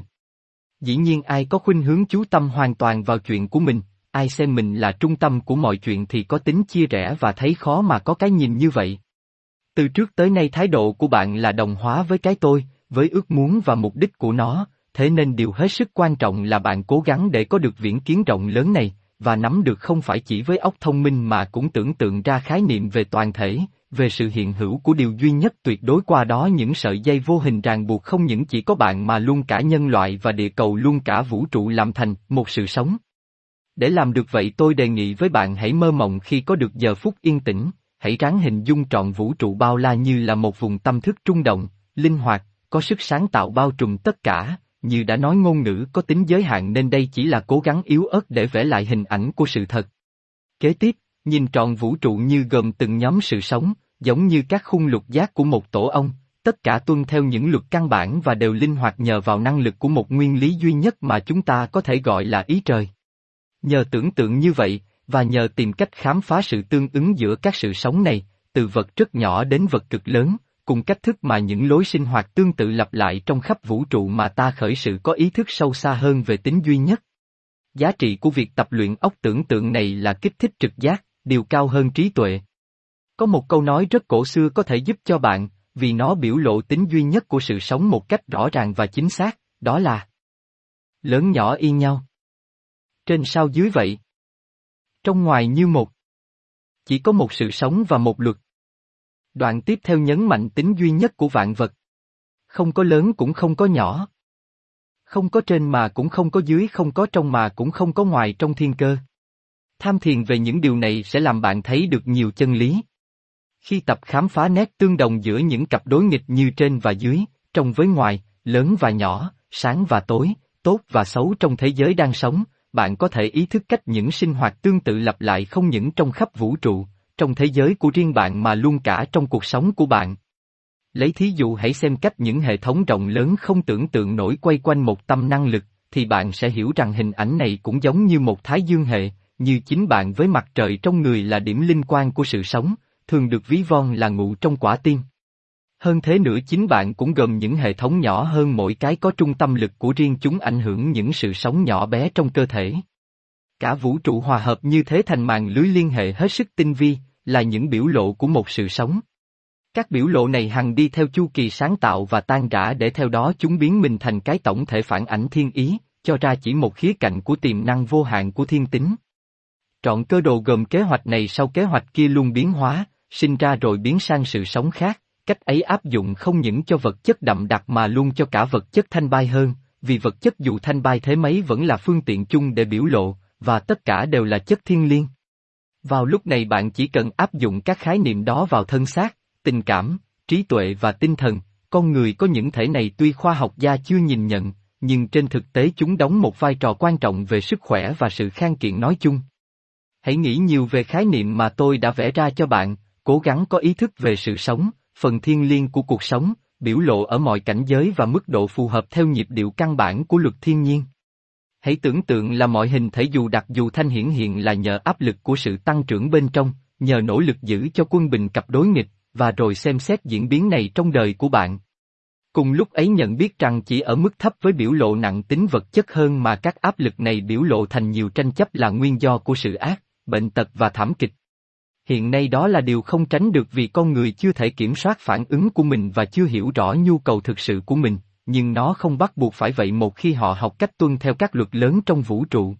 Dĩ nhiên ai có khuynh hướng chú tâm hoàn toàn vào chuyện của mình, ai xem mình là trung tâm của mọi chuyện thì có tính chia rẽ và thấy khó mà có cái nhìn như vậy. Từ trước tới nay thái độ của bạn là đồng hóa với cái tôi, với ước muốn và mục đích của nó, thế nên điều hết sức quan trọng là bạn cố gắng để có được viễn kiến rộng lớn này, và nắm được không phải chỉ với óc thông minh mà cũng tưởng tượng ra khái niệm về toàn thể, về sự hiện hữu của điều duy nhất tuyệt đối qua đó những sợi dây vô hình ràng buộc không những chỉ có bạn mà luôn cả nhân loại và địa cầu luôn cả vũ trụ làm thành một sự sống. Để làm được vậy tôi đề nghị với bạn hãy mơ mộng khi có được giờ phút yên tĩnh, hãy ráng hình dung trọn vũ trụ bao la như là một vùng tâm thức trung động, linh hoạt, có sức sáng tạo bao trùm tất cả, như đã nói ngôn ngữ có tính giới hạn nên đây chỉ là cố gắng yếu ớt để vẽ lại hình ảnh của sự thật. Kế tiếp, nhìn trọn vũ trụ như gồm từng nhóm sự sống, giống như các khung lục giác của một tổ ong, tất cả tuân theo những luật căn bản và đều linh hoạt nhờ vào năng lực của một nguyên lý duy nhất mà chúng ta có thể gọi là ý trời. Nhờ tưởng tượng như vậy, và nhờ tìm cách khám phá sự tương ứng giữa các sự sống này, từ vật rất nhỏ đến vật cực lớn, cùng cách thức mà những lối sinh hoạt tương tự lặp lại trong khắp vũ trụ mà ta khởi sự có ý thức sâu xa hơn về tính duy nhất. Giá trị của việc tập luyện óc tưởng tượng này là kích thích trực giác, điều cao hơn trí tuệ. Có một câu nói rất cổ xưa có thể giúp cho bạn, vì nó biểu lộ tính duy nhất của sự sống một cách rõ ràng và chính xác, đó là Lớn nhỏ y nhau. Trên sao dưới vậy. Trong ngoài như một. Chỉ có một sự sống và một luật. Đoạn tiếp theo nhấn mạnh tính duy nhất của vạn vật. Không có lớn cũng không có nhỏ. Không có trên mà cũng không có dưới không có trong mà cũng không có ngoài trong thiên cơ. Tham thiền về những điều này sẽ làm bạn thấy được nhiều chân lý. Khi tập khám phá nét tương đồng giữa những cặp đối nghịch như trên và dưới, trong với ngoài, lớn và nhỏ, sáng và tối, tốt và xấu trong thế giới đang sống, bạn có thể ý thức cách những sinh hoạt tương tự lặp lại không những trong khắp vũ trụ, trong thế giới của riêng bạn mà luôn cả trong cuộc sống của bạn. Lấy thí dụ hãy xem cách những hệ thống rộng lớn không tưởng tượng nổi quay quanh một tâm năng lực, thì bạn sẽ hiểu rằng hình ảnh này cũng giống như một thái dương hệ, như chính bạn với mặt trời trong người là điểm liên quan của sự sống, thường được ví von là ngụ trong quả tim. Hơn thế nữa chính bạn cũng gồm những hệ thống nhỏ hơn mỗi cái có trung tâm lực của riêng chúng ảnh hưởng những sự sống nhỏ bé trong cơ thể. Cả vũ trụ hòa hợp như thế thành màn lưới liên hệ hết sức tinh vi, là những biểu lộ của một sự sống. Các biểu lộ này hằng đi theo chu kỳ sáng tạo và tan rã để theo đó chúng biến mình thành cái tổng thể phản ảnh thiên ý, cho ra chỉ một khía cạnh của tiềm năng vô hạn của thiên tính. Trọn cơ đồ gồm kế hoạch này sau kế hoạch kia luôn biến hóa, sinh ra rồi biến sang sự sống khác, cách ấy áp dụng không những cho vật chất đậm đặc mà luôn cho cả vật chất thanh bai hơn, vì vật chất dù thanh bai thế mấy vẫn là phương tiện chung để biểu lộ, và tất cả đều là chất thiên liêng. Vào lúc này bạn chỉ cần áp dụng các khái niệm đó vào thân xác, tình cảm, trí tuệ và tinh thần, con người có những thể này tuy khoa học gia chưa nhìn nhận, nhưng trên thực tế chúng đóng một vai trò quan trọng về sức khỏe và sự khang kiện nói chung. Hãy nghĩ nhiều về khái niệm mà tôi đã vẽ ra cho bạn, cố gắng có ý thức về sự sống, phần thiên liêng của cuộc sống, biểu lộ ở mọi cảnh giới và mức độ phù hợp theo nhịp điệu căn bản của luật thiên nhiên. Hãy tưởng tượng là mọi hình thể dù đặc dù thanh hiển hiện là nhờ áp lực của sự tăng trưởng bên trong, nhờ nỗ lực giữ cho quân bình cặp đối nghịch, và rồi xem xét diễn biến này trong đời của bạn. Cùng lúc ấy nhận biết rằng chỉ ở mức thấp với biểu lộ nặng tính vật chất hơn mà các áp lực này biểu lộ thành nhiều tranh chấp là nguyên do của sự ác, bệnh tật và thảm kịch. Hiện nay đó là điều không tránh được vì con người chưa thể kiểm soát phản ứng của mình và chưa hiểu rõ nhu cầu thực sự của mình, nhưng nó không bắt buộc phải vậy một khi họ học cách tuân theo các luật lớn trong vũ trụ.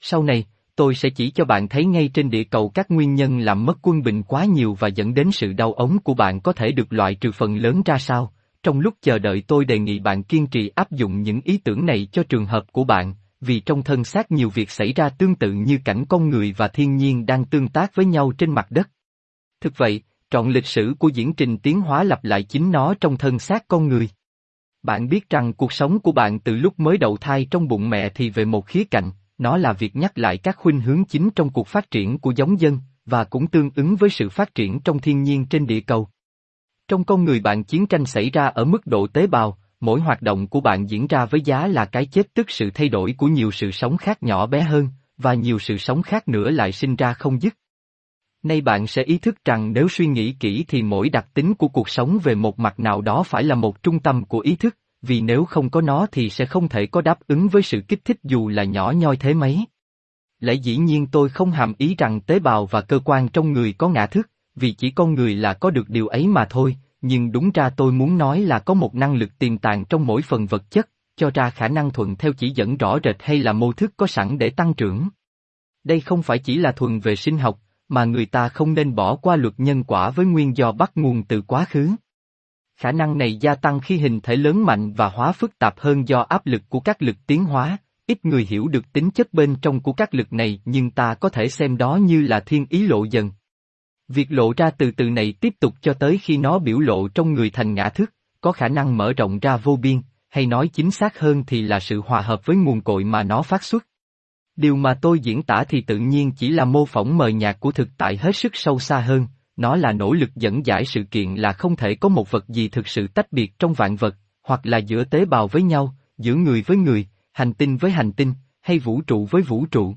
Sau này, tôi sẽ chỉ cho bạn thấy ngay trên địa cầu các nguyên nhân làm mất quân bình quá nhiều và dẫn đến sự đau ống của bạn có thể được loại trừ phần lớn ra sao. Trong lúc chờ đợi tôi đề nghị bạn kiên trì áp dụng những ý tưởng này cho trường hợp của bạn, vì trong thân xác nhiều việc xảy ra tương tự như cảnh con người và thiên nhiên đang tương tác với nhau trên mặt đất. Thực vậy, trọn lịch sử của diễn trình tiến hóa lặp lại chính nó trong thân xác con người. Bạn biết rằng cuộc sống của bạn từ lúc mới đậu thai trong bụng mẹ thì về một khía cạnh, nó là việc nhắc lại các khuynh hướng chính trong cuộc phát triển của giống dân, và cũng tương ứng với sự phát triển trong thiên nhiên trên địa cầu. Trong con người bạn chiến tranh xảy ra ở mức độ tế bào, mỗi hoạt động của bạn diễn ra với giá là cái chết tức sự thay đổi của nhiều sự sống khác nhỏ bé hơn, và nhiều sự sống khác nữa lại sinh ra không dứt. Nay bạn sẽ ý thức rằng nếu suy nghĩ kỹ thì mỗi đặc tính của cuộc sống về một mặt nào đó phải là một trung tâm của ý thức, vì nếu không có nó thì sẽ không thể có đáp ứng với sự kích thích dù là nhỏ nhoi thế mấy. Lẽ dĩ nhiên tôi không hàm ý rằng tế bào và cơ quan trong người có ngã thức, vì chỉ con người là có được điều ấy mà thôi, nhưng đúng ra tôi muốn nói là có một năng lực tiềm tàng trong mỗi phần vật chất, cho ra khả năng thuận theo chỉ dẫn rõ rệt hay là mô thức có sẵn để tăng trưởng. Đây không phải chỉ là thuần về sinh học, mà người ta không nên bỏ qua luật nhân quả với nguyên do bắt nguồn từ quá khứ. Khả năng này gia tăng khi hình thể lớn mạnh và hóa phức tạp hơn do áp lực của các lực tiến hóa, ít người hiểu được tính chất bên trong của các lực này nhưng ta có thể xem đó như là thiên ý lộ dần. Việc lộ ra từ từ này tiếp tục cho tới khi nó biểu lộ trong người thành ngã thức, có khả năng mở rộng ra vô biên, hay nói chính xác hơn thì là sự hòa hợp với nguồn cội mà nó phát xuất. Điều mà tôi diễn tả thì tự nhiên chỉ là mô phỏng mờ nhạt của thực tại hết sức sâu xa hơn, nó là nỗ lực dẫn giải sự kiện là không thể có một vật gì thực sự tách biệt trong vạn vật, hoặc là giữa tế bào với nhau, giữa người với người, hành tinh với hành tinh, hay vũ trụ với vũ trụ.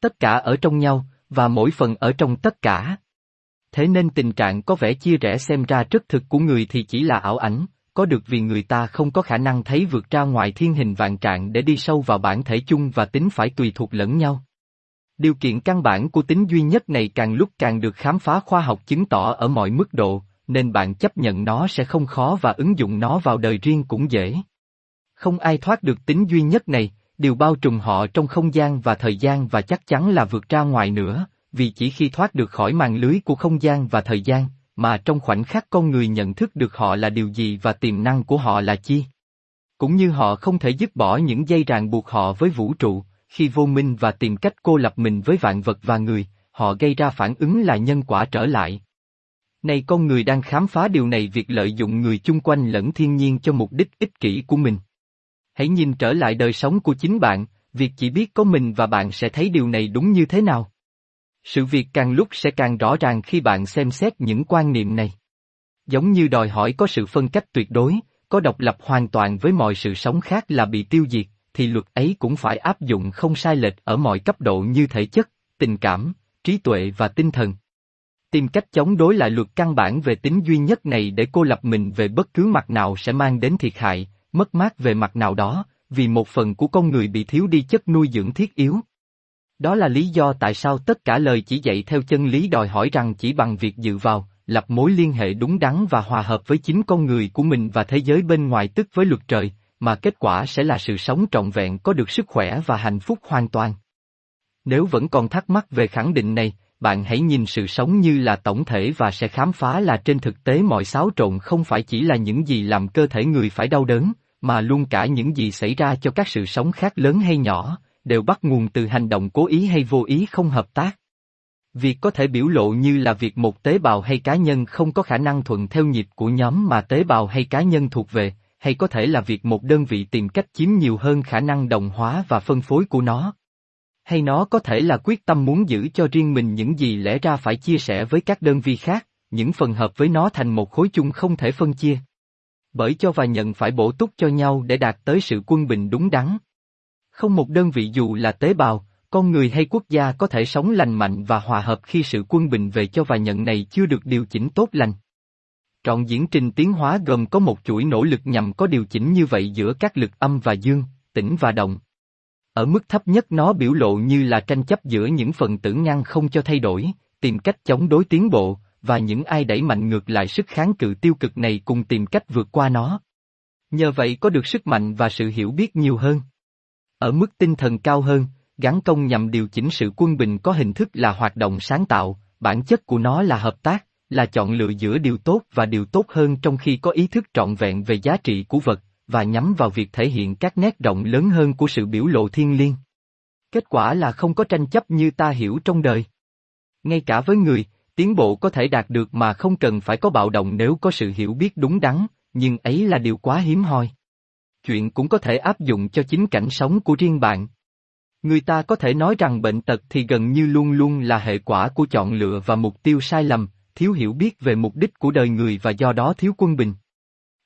Tất cả ở trong nhau, và mỗi phần ở trong tất cả. Thế nên tình trạng có vẻ chia rẽ xem ra rất thực của người thì chỉ là ảo ảnh, có được vì người ta không có khả năng thấy vượt ra ngoài thiên hình vạn trạng để đi sâu vào bản thể chung và tính phải tùy thuộc lẫn nhau. Điều kiện căn bản của tính duy nhất này càng lúc càng được khám phá khoa học chứng tỏ ở mọi mức độ, nên bạn chấp nhận nó sẽ không khó và ứng dụng nó vào đời riêng cũng dễ. Không ai thoát được tính duy nhất này, điều bao trùm họ trong không gian và thời gian và chắc chắn là vượt ra ngoài nữa, vì chỉ khi thoát được khỏi màn lưới của không gian và thời gian, mà trong khoảnh khắc con người nhận thức được họ là điều gì và tiềm năng của họ là chi. Cũng như họ không thể dứt bỏ những dây ràng buộc họ với vũ trụ, khi vô minh và tìm cách cô lập mình với vạn vật và người, họ gây ra phản ứng là nhân quả trở lại. Này con người đang khám phá điều này việc lợi dụng người chung quanh lẫn thiên nhiên cho mục đích ích kỷ của mình. Hãy nhìn trở lại đời sống của chính bạn, việc chỉ biết có mình và bạn sẽ thấy điều này đúng như thế nào. Sự việc càng lúc sẽ càng rõ ràng khi bạn xem xét những quan niệm này. Giống như đòi hỏi có sự phân cách tuyệt đối, có độc lập hoàn toàn với mọi sự sống khác là bị tiêu diệt, thì luật ấy cũng phải áp dụng không sai lệch ở mọi cấp độ như thể chất, tình cảm, trí tuệ và tinh thần. Tìm cách chống đối lại luật căn bản về tính duy nhất này để cô lập mình về bất cứ mặt nào sẽ mang đến thiệt hại, mất mát về mặt nào đó, vì một phần của con người bị thiếu đi chất nuôi dưỡng thiết yếu. Đó là lý do tại sao tất cả lời chỉ dạy theo chân lý đòi hỏi rằng chỉ bằng việc dự vào, lập mối liên hệ đúng đắn và hòa hợp với chính con người của mình và thế giới bên ngoài tức với luật trời, mà kết quả sẽ là sự sống trọn vẹn có được sức khỏe và hạnh phúc hoàn toàn. Nếu vẫn còn thắc mắc về khẳng định này, bạn hãy nhìn sự sống như là tổng thể và sẽ khám phá là trên thực tế mọi xáo trộn không phải chỉ là những gì làm cơ thể người phải đau đớn, mà luôn cả những gì xảy ra cho các sự sống khác lớn hay nhỏ, đều bắt nguồn từ hành động cố ý hay vô ý không hợp tác. Việc có thể biểu lộ như là việc một tế bào hay cá nhân không có khả năng thuận theo nhịp của nhóm mà tế bào hay cá nhân thuộc về, hay có thể là việc một đơn vị tìm cách chiếm nhiều hơn khả năng đồng hóa và phân phối của nó. Hay nó có thể là quyết tâm muốn giữ cho riêng mình những gì lẽ ra phải chia sẻ với các đơn vị khác, những phần hợp với nó thành một khối chung không thể phân chia. Bởi cho và nhận phải bổ túc cho nhau để đạt tới sự quân bình đúng đắn. Không một đơn vị dù là tế bào, con người hay quốc gia có thể sống lành mạnh và hòa hợp khi sự quân bình về cho và nhận này chưa được điều chỉnh tốt lành. Trọn diễn trình tiến hóa gồm có một chuỗi nỗ lực nhằm có điều chỉnh như vậy giữa các lực âm và dương, tĩnh và động. Ở mức thấp nhất nó biểu lộ như là tranh chấp giữa những phần tử ngăn không cho thay đổi, tìm cách chống đối tiến bộ, và những ai đẩy mạnh ngược lại sức kháng cự tiêu cực này cùng tìm cách vượt qua nó. Nhờ vậy có được sức mạnh và sự hiểu biết nhiều hơn. Ở mức tinh thần cao hơn, gắn công nhằm điều chỉnh sự quân bình có hình thức là hoạt động sáng tạo, bản chất của nó là hợp tác, là chọn lựa giữa điều tốt và điều tốt hơn trong khi có ý thức trọn vẹn về giá trị của vật, và nhắm vào việc thể hiện các nét rộng lớn hơn của sự biểu lộ thiên liêng. Kết quả là không có tranh chấp như ta hiểu trong đời. Ngay cả với người, tiến bộ có thể đạt được mà không cần phải có bạo động nếu có sự hiểu biết đúng đắn, nhưng ấy là điều quá hiếm hoi. Chuyện cũng có thể áp dụng cho chính cảnh sống của riêng bạn. Người ta có thể nói rằng bệnh tật thì gần như luôn luôn là hệ quả của chọn lựa và mục tiêu sai lầm, thiếu hiểu biết về mục đích của đời người và do đó thiếu quân bình.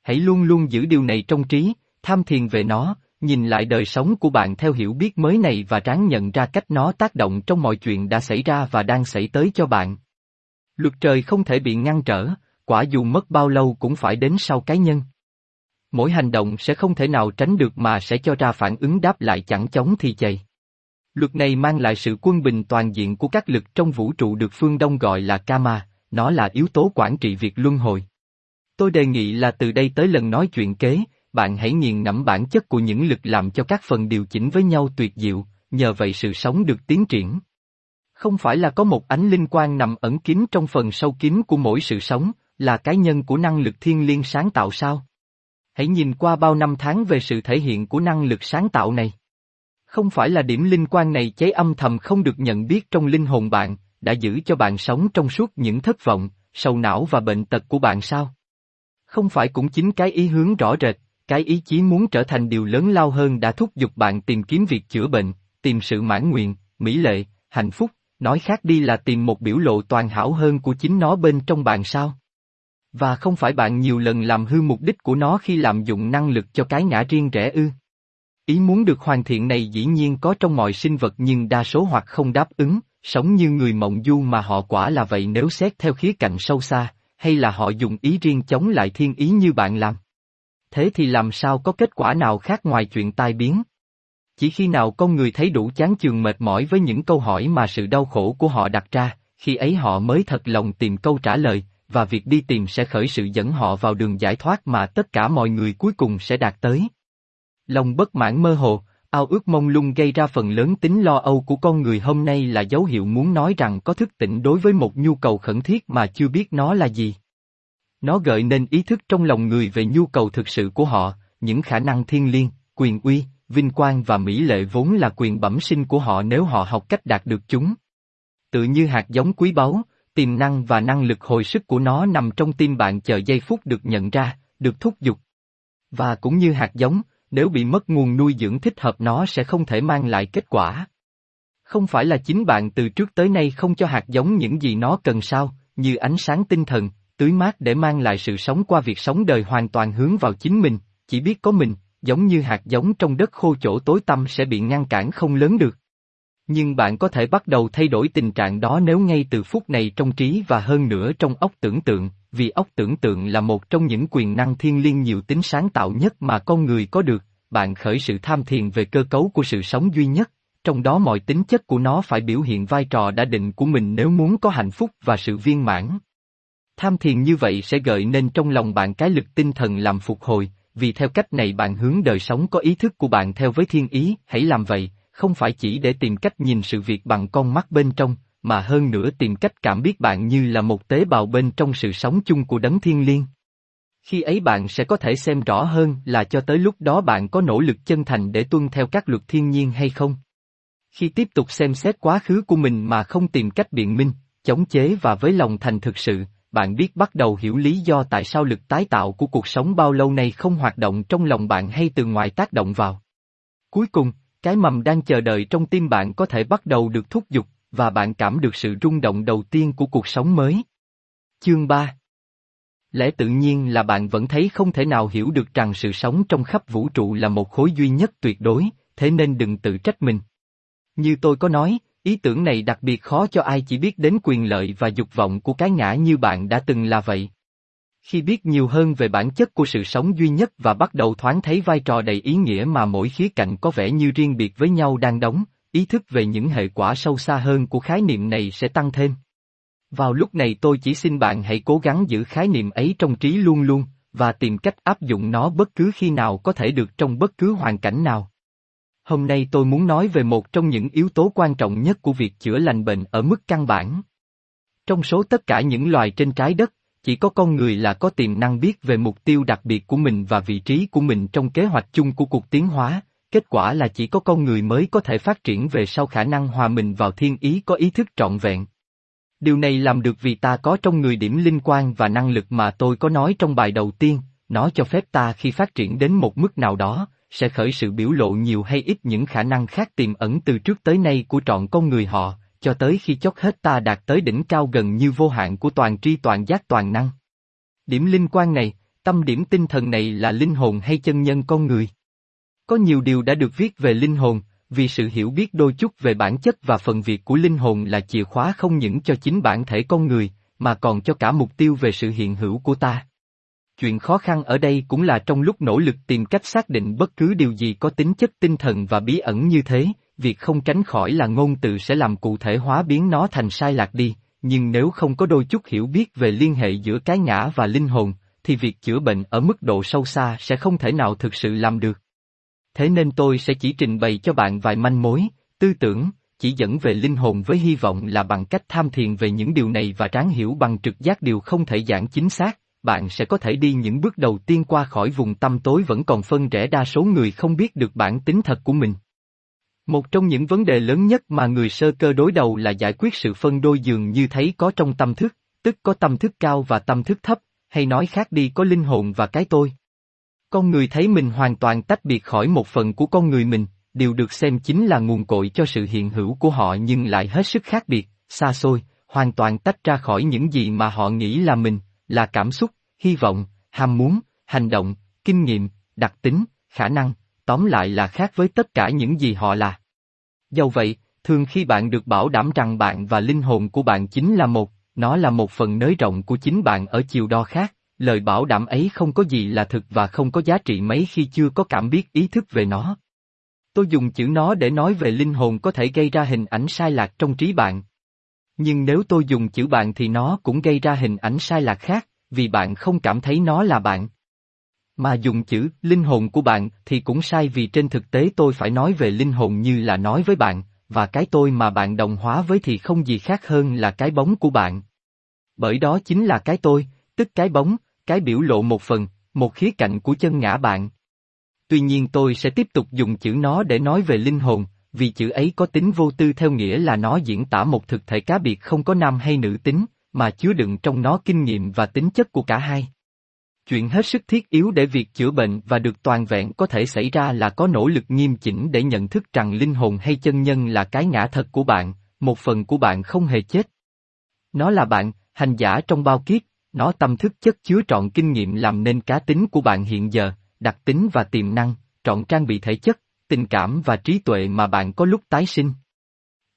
Hãy luôn luôn giữ điều này trong trí, tham thiền về nó, nhìn lại đời sống của bạn theo hiểu biết mới này và ráng nhận ra cách nó tác động trong mọi chuyện đã xảy ra và đang xảy tới cho bạn. Luật trời không thể bị ngăn trở, quả dù mất bao lâu cũng phải đến sau cái nhân. Mỗi hành động sẽ không thể nào tránh được mà sẽ cho ra phản ứng đáp lại chẳng chống thì chầy. Luật này mang lại sự quân bình toàn diện của các lực trong vũ trụ được phương Đông gọi là Kama, nó là yếu tố quản trị việc luân hồi. Tôi đề nghị là từ đây tới lần nói chuyện kế, bạn hãy nghiền ngẫm bản chất của những lực làm cho các phần điều chỉnh với nhau tuyệt diệu, nhờ vậy sự sống được tiến triển. Không phải là có một ánh linh quang nằm ẩn kín trong phần sâu kín của mỗi sự sống, là cái nhân của năng lực thiên liêng sáng tạo sao? Hãy nhìn qua bao năm tháng về sự thể hiện của năng lực sáng tạo này. Không phải là điểm linh quan này cháy âm thầm không được nhận biết trong linh hồn bạn, đã giữ cho bạn sống trong suốt những thất vọng, sầu não và bệnh tật của bạn sao? Không phải cũng chính cái ý hướng rõ rệt, cái ý chí muốn trở thành điều lớn lao hơn đã thúc giục bạn tìm kiếm việc chữa bệnh, tìm sự mãn nguyện, mỹ lệ, hạnh phúc, nói khác đi là tìm một biểu lộ toàn hảo hơn của chính nó bên trong bạn sao? Và không phải bạn nhiều lần làm hư mục đích của nó khi lạm dụng năng lực cho cái ngã riêng rẽ ư? Ý muốn được hoàn thiện này dĩ nhiên có trong mọi sinh vật nhưng đa số hoặc không đáp ứng, sống như người mộng du mà họ quả là vậy nếu xét theo khía cạnh sâu xa, hay là họ dùng ý riêng chống lại thiên ý như bạn làm. Thế thì làm sao có kết quả nào khác ngoài chuyện tai biến? Chỉ khi nào con người thấy đủ chán chường mệt mỏi với những câu hỏi mà sự đau khổ của họ đặt ra, khi ấy họ mới thật lòng tìm câu trả lời, và việc đi tìm sẽ khởi sự dẫn họ vào đường giải thoát mà tất cả mọi người cuối cùng sẽ đạt tới. Lòng bất mãn mơ hồ, ao ước mông lung gây ra phần lớn tính lo âu của con người hôm nay là dấu hiệu muốn nói rằng có thức tỉnh đối với một nhu cầu khẩn thiết mà chưa biết nó là gì. Nó gợi nên ý thức trong lòng người về nhu cầu thực sự của họ, những khả năng thiên liêng, quyền uy, vinh quang và mỹ lệ vốn là quyền bẩm sinh của họ nếu họ học cách đạt được chúng. Tự như hạt giống quý báu, tiềm năng và năng lực hồi sức của nó nằm trong tim bạn chờ giây phút được nhận ra, được thúc giục. Và cũng như hạt giống, nếu bị mất nguồn nuôi dưỡng thích hợp nó sẽ không thể mang lại kết quả. Không phải là chính bạn từ trước tới nay không cho hạt giống những gì nó cần sao, như ánh sáng tinh thần, tưới mát để mang lại sự sống qua việc sống đời hoàn toàn hướng vào chính mình, chỉ biết có mình, giống như hạt giống trong đất khô chỗ tối tăm sẽ bị ngăn cản không lớn được. Nhưng bạn có thể bắt đầu thay đổi tình trạng đó nếu ngay từ phút này trong trí và hơn nữa trong óc tưởng tượng, vì óc tưởng tượng là một trong những quyền năng thiên liêng nhiều tính sáng tạo nhất mà con người có được, bạn khởi sự tham thiền về cơ cấu của sự sống duy nhất, trong đó mọi tính chất của nó phải biểu hiện vai trò đã định của mình nếu muốn có hạnh phúc và sự viên mãn. Tham thiền như vậy sẽ gợi nên trong lòng bạn cái lực tinh thần làm phục hồi, vì theo cách này bạn hướng đời sống có ý thức của bạn theo với thiên ý, hãy làm vậy, không phải chỉ để tìm cách nhìn sự việc bằng con mắt bên trong, mà hơn nữa tìm cách cảm biết bạn như là một tế bào bên trong sự sống chung của đấng thiên liêng. Khi ấy bạn sẽ có thể xem rõ hơn là cho tới lúc đó bạn có nỗ lực chân thành để tuân theo các luật thiên nhiên hay không. Khi tiếp tục xem xét quá khứ của mình mà không tìm cách biện minh, chống chế và với lòng thành thực sự, bạn biết bắt đầu hiểu lý do tại sao lực tái tạo của cuộc sống bao lâu nay không hoạt động trong lòng bạn hay từ ngoài tác động vào. Cuối cùng, cái mầm đang chờ đợi trong tim bạn có thể bắt đầu được thúc giục, và bạn cảm được sự rung động đầu tiên của cuộc sống mới. Chương 3 Lẽ tự nhiên là bạn vẫn thấy không thể nào hiểu được rằng sự sống trong khắp vũ trụ là một khối duy nhất tuyệt đối, thế nên đừng tự trách mình. Như tôi có nói, ý tưởng này đặc biệt khó cho ai chỉ biết đến quyền lợi và dục vọng của cái ngã như bạn đã từng là vậy. Khi biết nhiều hơn về bản chất của sự sống duy nhất và bắt đầu thoáng thấy vai trò đầy ý nghĩa mà mỗi khía cạnh có vẻ như riêng biệt với nhau đang đóng, ý thức về những hệ quả sâu xa hơn của khái niệm này sẽ tăng thêm. Vào lúc này tôi chỉ xin bạn hãy cố gắng giữ khái niệm ấy trong trí luôn luôn, và tìm cách áp dụng nó bất cứ khi nào có thể được trong bất cứ hoàn cảnh nào. Hôm nay tôi muốn nói về một trong những yếu tố quan trọng nhất của việc chữa lành bệnh ở mức căn bản. Trong số tất cả những loài trên trái đất, chỉ có con người là có tiềm năng biết về mục tiêu đặc biệt của mình và vị trí của mình trong kế hoạch chung của cuộc tiến hóa, kết quả là chỉ có con người mới có thể phát triển về sau khả năng hòa mình vào thiên ý có ý thức trọn vẹn. Điều này làm được vì ta có trong người điểm linh quan và năng lực mà tôi có nói trong bài đầu tiên, nó cho phép ta khi phát triển đến một mức nào đó, sẽ khởi sự biểu lộ nhiều hay ít những khả năng khác tiềm ẩn từ trước tới nay của trọn con người họ, cho tới khi chót hết ta đạt tới đỉnh cao gần như vô hạn của toàn tri toàn giác toàn năng. Điểm linh quan này, tâm điểm tinh thần này là linh hồn hay chân nhân con người? Có nhiều điều đã được viết về linh hồn, vì sự hiểu biết đôi chút về bản chất và phần việc của linh hồn là chìa khóa không những cho chính bản thể con người, mà còn cho cả mục tiêu về sự hiện hữu của ta. Chuyện khó khăn ở đây cũng là trong lúc nỗ lực tìm cách xác định bất cứ điều gì có tính chất tinh thần và bí ẩn như thế, việc không tránh khỏi là ngôn từ sẽ làm cụ thể hóa biến nó thành sai lạc đi, nhưng nếu không có đôi chút hiểu biết về liên hệ giữa cái ngã và linh hồn, thì việc chữa bệnh ở mức độ sâu xa sẽ không thể nào thực sự làm được. Thế nên tôi sẽ chỉ trình bày cho bạn vài manh mối, tư tưởng, chỉ dẫn về linh hồn với hy vọng là bằng cách tham thiền về những điều này và tráng hiểu bằng trực giác điều không thể giảng chính xác, bạn sẽ có thể đi những bước đầu tiên qua khỏi vùng tâm tối vẫn còn phân rẽ đa số người không biết được bản tính thật của mình. Một trong những vấn đề lớn nhất mà người sơ cơ đối đầu là giải quyết sự phân đôi dường như thấy có trong tâm thức, tức có tâm thức cao và tâm thức thấp, hay nói khác đi có linh hồn và cái tôi. Con người thấy mình hoàn toàn tách biệt khỏi một phần của con người mình, điều được xem chính là nguồn cội cho sự hiện hữu của họ nhưng lại hết sức khác biệt, xa xôi, hoàn toàn tách ra khỏi những gì mà họ nghĩ là mình, là cảm xúc, hy vọng, ham muốn, hành động, kinh nghiệm, đặc tính, khả năng, tóm lại là khác với tất cả những gì họ là. Dẫu vậy, thường khi bạn được bảo đảm rằng bạn và linh hồn của bạn chính là một, nó là một phần nới rộng của chính bạn ở chiều đo khác, lời bảo đảm ấy không có gì là thực và không có giá trị mấy khi chưa có cảm biết ý thức về nó. Tôi dùng chữ nó để nói về linh hồn có thể gây ra hình ảnh sai lạc trong trí bạn. Nhưng nếu tôi dùng chữ bạn thì nó cũng gây ra hình ảnh sai lạc khác, vì bạn không cảm thấy nó là bạn. Mà dùng chữ linh hồn của bạn thì cũng sai vì trên thực tế tôi phải nói về linh hồn như là nói với bạn, và cái tôi mà bạn đồng hóa với thì không gì khác hơn là cái bóng của bạn. Bởi đó chính là cái tôi, tức cái bóng, cái biểu lộ một phần, một khía cạnh của chân ngã bạn. Tuy nhiên tôi sẽ tiếp tục dùng chữ nó để nói về linh hồn, vì chữ ấy có tính vô tư theo nghĩa là nó diễn tả một thực thể cá biệt không có nam hay nữ tính, mà chứa đựng trong nó kinh nghiệm và tính chất của cả hai. Chuyện hết sức thiết yếu để việc chữa bệnh và được toàn vẹn có thể xảy ra là có nỗ lực nghiêm chỉnh để nhận thức rằng linh hồn hay chân nhân là cái ngã thật của bạn, một phần của bạn không hề chết. Nó là bạn, hành giả trong bao kiếp, nó tâm thức chất chứa trọn kinh nghiệm làm nên cá tính của bạn hiện giờ, đặc tính và tiềm năng, trọn trang bị thể chất, tình cảm và trí tuệ mà bạn có lúc tái sinh.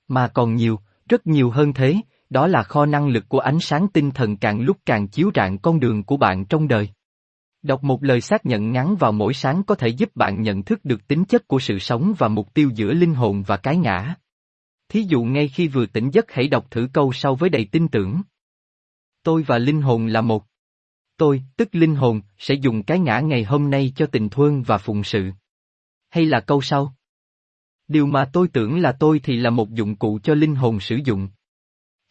Mà còn nhiều, rất nhiều hơn thế, đó là kho năng lực của ánh sáng tinh thần càng lúc càng chiếu rạng con đường của bạn trong đời. Đọc một lời xác nhận ngắn vào mỗi sáng có thể giúp bạn nhận thức được tính chất của sự sống và mục tiêu giữa linh hồn và cái ngã. Thí dụ ngay khi vừa tỉnh giấc hãy đọc thử câu sau với đầy tin tưởng. Tôi và linh hồn là một. Tôi, tức linh hồn, sẽ dùng cái ngã ngày hôm nay cho tình thương và phụng sự. Hay là câu sau? Điều mà tôi tưởng là tôi thì là một dụng cụ cho linh hồn sử dụng.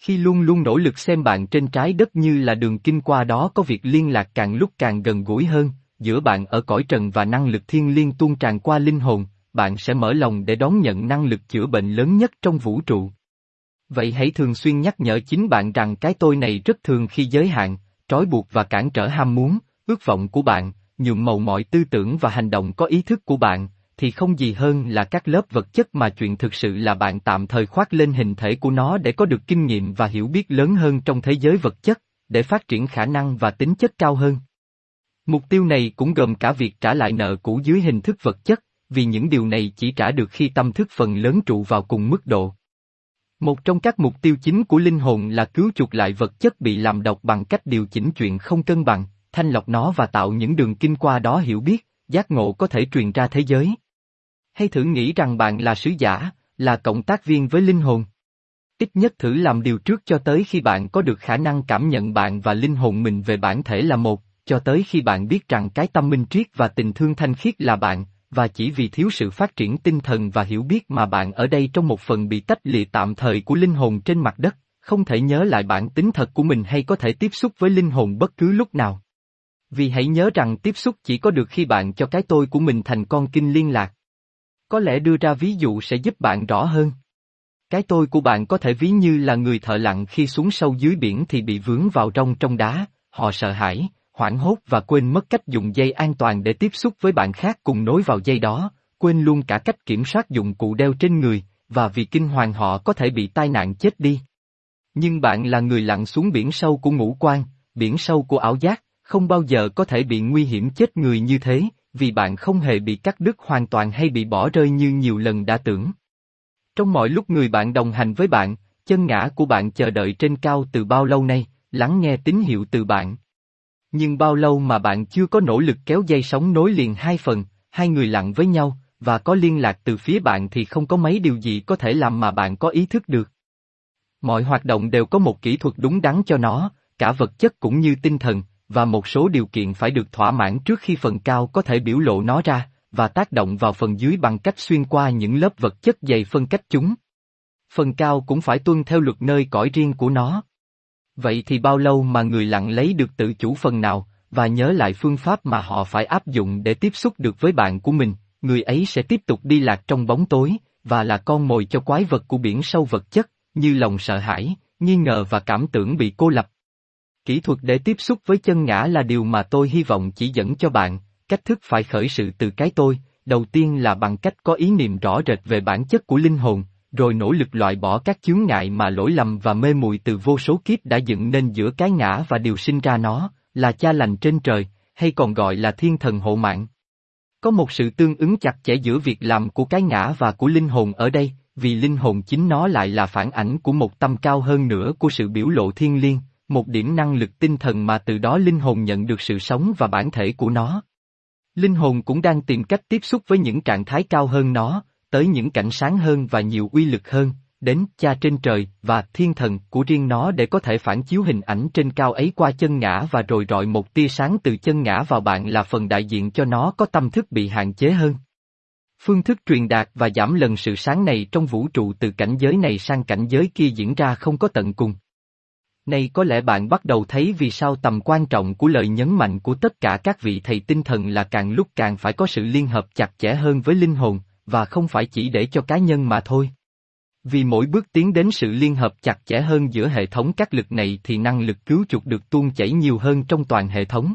Khi luôn luôn nỗ lực xem bạn trên trái đất như là đường kinh qua đó có việc liên lạc càng lúc càng gần gũi hơn, giữa bạn ở cõi trần và năng lực thiên liên tuôn tràn qua linh hồn, bạn sẽ mở lòng để đón nhận năng lực chữa bệnh lớn nhất trong vũ trụ. Vậy hãy thường xuyên nhắc nhở chính bạn rằng cái tôi này rất thường khi giới hạn, trói buộc và cản trở ham muốn, ước vọng của bạn, nhuộm màu mọi tư tưởng và hành động có ý thức của bạn, thì không gì hơn là các lớp vật chất mà chuyện thực sự là bạn tạm thời khoác lên hình thể của nó để có được kinh nghiệm và hiểu biết lớn hơn trong thế giới vật chất, để phát triển khả năng và tính chất cao hơn. Mục tiêu này cũng gồm cả việc trả lại nợ cũ dưới hình thức vật chất, vì những điều này chỉ trả được khi tâm thức phần lớn trụ vào cùng mức độ. Một trong các mục tiêu chính của linh hồn là cứu chuộc lại vật chất bị làm độc bằng cách điều chỉnh chuyện không cân bằng, thanh lọc nó và tạo những đường kinh qua đó hiểu biết, giác ngộ có thể truyền ra thế giới. Hay thử nghĩ rằng bạn là sứ giả, là cộng tác viên với linh hồn. Ít nhất thử làm điều trước cho tới khi bạn có được khả năng cảm nhận bạn và linh hồn mình về bản thể là một, cho tới khi bạn biết rằng cái tâm minh triết và tình thương thanh khiết là bạn, và chỉ vì thiếu sự phát triển tinh thần và hiểu biết mà bạn ở đây trong một phần bị tách lìa tạm thời của linh hồn trên mặt đất, không thể nhớ lại bản tính thật của mình hay có thể tiếp xúc với linh hồn bất cứ lúc nào. Vì hãy nhớ rằng tiếp xúc chỉ có được khi bạn cho cái tôi của mình thành con kinh liên lạc. Có lẽ đưa ra ví dụ sẽ giúp bạn rõ hơn. Cái tôi của bạn có thể ví như là người thợ lặn khi xuống sâu dưới biển thì bị vướng vào rong trong đá, họ sợ hãi, hoảng hốt và quên mất cách dùng dây an toàn để tiếp xúc với bạn khác cùng nối vào dây đó, quên luôn cả cách kiểm soát dụng cụ đeo trên người, và vì kinh hoàng họ có thể bị tai nạn chết đi. Nhưng bạn là người lặn xuống biển sâu của ngũ quan, biển sâu của ảo giác, không bao giờ có thể bị nguy hiểm chết người như thế, vì bạn không hề bị cắt đứt hoàn toàn hay bị bỏ rơi như nhiều lần đã tưởng. Trong mọi lúc người bạn đồng hành với bạn, chân ngã của bạn chờ đợi trên cao từ bao lâu nay, lắng nghe tín hiệu từ bạn. Nhưng bao lâu mà bạn chưa có nỗ lực kéo dây sóng nối liền hai phần, hai người lặng với nhau, và có liên lạc từ phía bạn thì không có mấy điều gì có thể làm mà bạn có ý thức được. Mọi hoạt động đều có một kỹ thuật đúng đắn cho nó, cả vật chất cũng như tinh thần, và một số điều kiện phải được thỏa mãn trước khi phần cao có thể biểu lộ nó ra, và tác động vào phần dưới bằng cách xuyên qua những lớp vật chất dày phân cách chúng. Phần cao cũng phải tuân theo luật nơi cõi riêng của nó. Vậy thì bao lâu mà người lặng lấy được tự chủ phần nào, và nhớ lại phương pháp mà họ phải áp dụng để tiếp xúc được với bạn của mình, người ấy sẽ tiếp tục đi lạc trong bóng tối, và là con mồi cho quái vật của biển sâu vật chất, như lòng sợ hãi, nghi ngờ và cảm tưởng bị cô lập. Kỹ thuật để tiếp xúc với chân ngã là điều mà tôi hy vọng chỉ dẫn cho bạn, cách thức phải khởi sự từ cái tôi, đầu tiên là bằng cách có ý niệm rõ rệt về bản chất của linh hồn, rồi nỗ lực loại bỏ các chướng ngại mà lỗi lầm và mê muội từ vô số kiếp đã dựng nên giữa cái ngã và điều sinh ra nó, là cha lành trên trời, hay còn gọi là thiên thần hộ mạng. Có một sự tương ứng chặt chẽ giữa việc làm của cái ngã và của linh hồn ở đây, vì linh hồn chính nó lại là phản ảnh của một tâm cao hơn nữa của sự biểu lộ thiên liêng, một điểm năng lực tinh thần mà từ đó linh hồn nhận được sự sống và bản thể của nó. Linh hồn cũng đang tìm cách tiếp xúc với những trạng thái cao hơn nó, tới những cảnh sáng hơn và nhiều uy lực hơn, đến cha trên trời và thiên thần của riêng nó để có thể phản chiếu hình ảnh trên cao ấy qua chân ngã và rồi rọi một tia sáng từ chân ngã vào bạn là phần đại diện cho nó có tâm thức bị hạn chế hơn. Phương thức truyền đạt và giảm lần sự sáng này trong vũ trụ từ cảnh giới này sang cảnh giới kia diễn ra không có tận cùng. Này có lẽ bạn bắt đầu thấy vì sao tầm quan trọng của lời nhấn mạnh của tất cả các vị thầy tinh thần là càng lúc càng phải có sự liên hợp chặt chẽ hơn với linh hồn, và không phải chỉ để cho cá nhân mà thôi. Vì mỗi bước tiến đến sự liên hợp chặt chẽ hơn giữa hệ thống các lực này thì năng lực cứu chuộc được tuôn chảy nhiều hơn trong toàn hệ thống.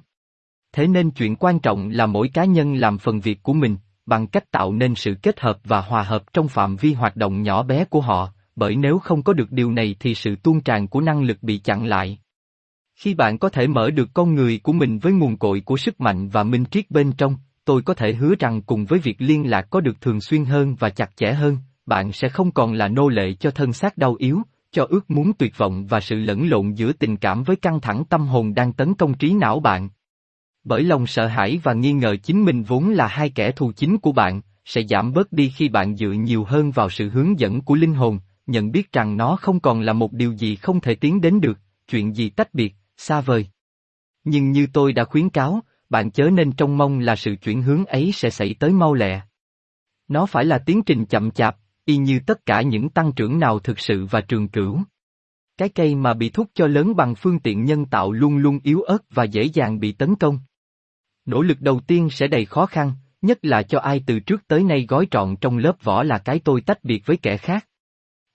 Thế nên chuyện quan trọng là mỗi cá nhân làm phần việc của mình, bằng cách tạo nên sự kết hợp và hòa hợp trong phạm vi hoạt động nhỏ bé của họ, bởi nếu không có được điều này thì sự tuôn tràn của năng lực bị chặn lại. Khi bạn có thể mở được con người của mình với nguồn cội của sức mạnh và minh triết bên trong, tôi có thể hứa rằng cùng với việc liên lạc có được thường xuyên hơn và chặt chẽ hơn, bạn sẽ không còn là nô lệ cho thân xác đau yếu, cho ước muốn tuyệt vọng và sự lẫn lộn giữa tình cảm với căng thẳng tâm hồn đang tấn công trí não bạn. Bởi lòng sợ hãi và nghi ngờ chính mình vốn là hai kẻ thù chính của bạn, sẽ giảm bớt đi khi bạn dựa nhiều hơn vào sự hướng dẫn của linh hồn, nhận biết rằng nó không còn là một điều gì không thể tiến đến được, chuyện gì tách biệt, xa vời. Nhưng như tôi đã khuyến cáo, bạn chớ nên trông mong là sự chuyển hướng ấy sẽ xảy tới mau lẹ. Nó phải là tiến trình chậm chạp, y như tất cả những tăng trưởng nào thực sự và trường cửu. Cái cây mà bị thúc cho lớn bằng phương tiện nhân tạo luôn luôn yếu ớt và dễ dàng bị tấn công. Nỗ lực đầu tiên sẽ đầy khó khăn, nhất là cho ai từ trước tới nay gói trọn trong lớp vỏ là cái tôi tách biệt với kẻ khác.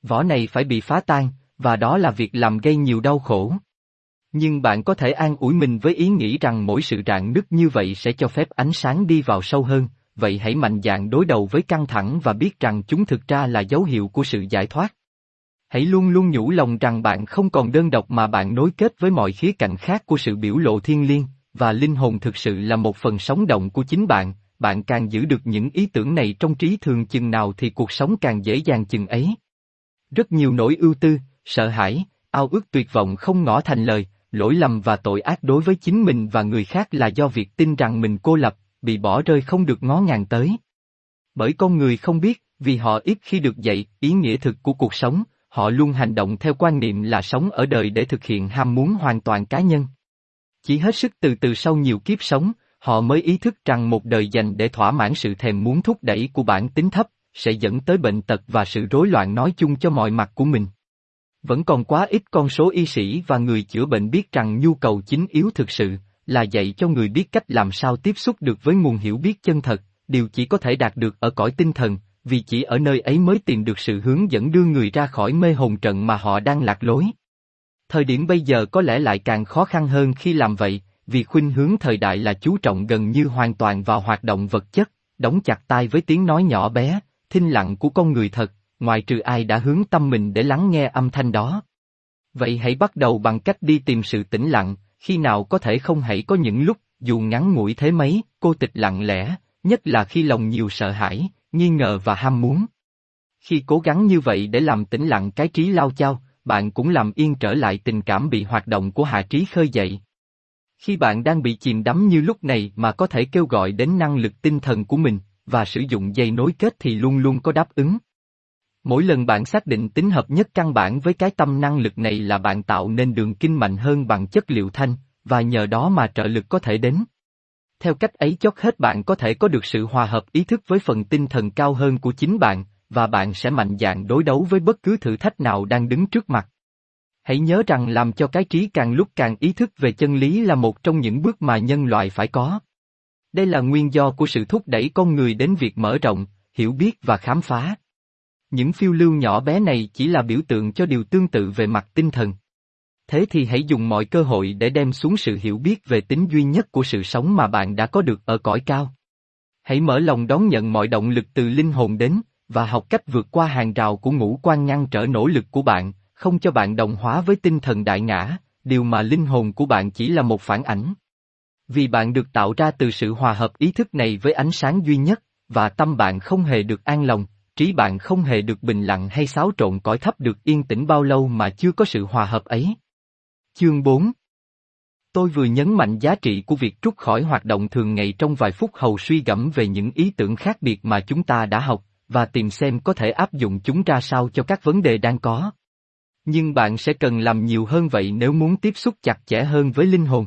Vỏ này phải bị phá tan, và đó là việc làm gây nhiều đau khổ. Nhưng bạn có thể an ủi mình với ý nghĩ rằng mỗi sự rạn nứt như vậy sẽ cho phép ánh sáng đi vào sâu hơn, vậy hãy mạnh dạn đối đầu với căng thẳng và biết rằng chúng thực ra là dấu hiệu của sự giải thoát. Hãy luôn luôn nhủ lòng rằng bạn không còn đơn độc mà bạn nối kết với mọi khía cạnh khác của sự biểu lộ thiên liêng, và linh hồn thực sự là một phần sống động của chính bạn, bạn càng giữ được những ý tưởng này trong trí thường chừng nào thì cuộc sống càng dễ dàng chừng ấy. Rất nhiều nỗi ưu tư, sợ hãi, ao ước tuyệt vọng không ngỏ thành lời, lỗi lầm và tội ác đối với chính mình và người khác là do việc tin rằng mình cô lập, bị bỏ rơi không được ngó ngàng tới. Bởi con người không biết, vì họ ít khi được dạy ý nghĩa thực của cuộc sống, họ luôn hành động theo quan niệm là sống ở đời để thực hiện ham muốn hoàn toàn cá nhân. Chỉ hết sức từ từ sau nhiều kiếp sống, họ mới ý thức rằng một đời dành để thỏa mãn sự thèm muốn thúc đẩy của bản tính thấp, sẽ dẫn tới bệnh tật và sự rối loạn nói chung cho mọi mặt của mình. Vẫn còn quá ít con số y sĩ và người chữa bệnh biết rằng nhu cầu chính yếu thực sự là dạy cho người biết cách làm sao tiếp xúc được với nguồn hiểu biết chân thật, điều chỉ có thể đạt được ở cõi tinh thần, vì chỉ ở nơi ấy mới tìm được sự hướng dẫn đưa người ra khỏi mê hồn trận mà họ đang lạc lối. Thời điểm bây giờ có lẽ lại càng khó khăn hơn khi làm vậy, vì khuynh hướng thời đại là chú trọng gần như hoàn toàn vào hoạt động vật chất, đóng chặt tai với tiếng nói nhỏ bé, thinh lặng của con người thật, ngoài trừ ai đã hướng tâm mình để lắng nghe âm thanh đó. Vậy hãy bắt đầu bằng cách đi tìm sự tĩnh lặng, khi nào có thể không hãy có những lúc, dù ngắn ngủi thế mấy, cô tịch lặng lẽ, nhất là khi lòng nhiều sợ hãi, nghi ngờ và ham muốn. Khi cố gắng như vậy để làm tĩnh lặng cái trí lao chao, bạn cũng làm yên trở lại tình cảm bị hoạt động của hạ trí khơi dậy. Khi bạn đang bị chìm đắm như lúc này mà có thể kêu gọi đến năng lực tinh thần của mình, và sử dụng dây nối kết thì luôn luôn có đáp ứng. Mỗi lần bạn xác định tính hợp nhất căn bản với cái tâm năng lực này là bạn tạo nên đường kinh mạnh hơn bằng chất liệu thanh, và nhờ đó mà trợ lực có thể đến. Theo cách ấy chót hết bạn có thể có được sự hòa hợp ý thức với phần tinh thần cao hơn của chính bạn, và bạn sẽ mạnh dạn đối đấu với bất cứ thử thách nào đang đứng trước mặt. Hãy nhớ rằng làm cho cái trí càng lúc càng ý thức về chân lý là một trong những bước mà nhân loại phải có. Đây là nguyên do của sự thúc đẩy con người đến việc mở rộng, hiểu biết và khám phá. Những phiêu lưu nhỏ bé này chỉ là biểu tượng cho điều tương tự về mặt tinh thần. Thế thì hãy dùng mọi cơ hội để đem xuống sự hiểu biết về tính duy nhất của sự sống mà bạn đã có được ở cõi cao. Hãy mở lòng đón nhận mọi động lực từ linh hồn đến, và học cách vượt qua hàng rào của ngũ quan ngăn trở nỗ lực của bạn, không cho bạn đồng hóa với tinh thần đại ngã, điều mà linh hồn của bạn chỉ là một phản ảnh. Vì bạn được tạo ra từ sự hòa hợp ý thức này với ánh sáng duy nhất, và tâm bạn không hề được an lòng, trí bạn không hề được bình lặng hay xáo trộn cõi thấp được yên tĩnh bao lâu mà chưa có sự hòa hợp ấy. Chương 4 Tôi vừa nhấn mạnh giá trị của việc trút khỏi hoạt động thường ngày trong vài phút hầu suy gẫm về những ý tưởng khác biệt mà chúng ta đã học, và tìm xem có thể áp dụng chúng ra sao cho các vấn đề đang có. Nhưng bạn sẽ cần làm nhiều hơn vậy nếu muốn tiếp xúc chặt chẽ hơn với linh hồn.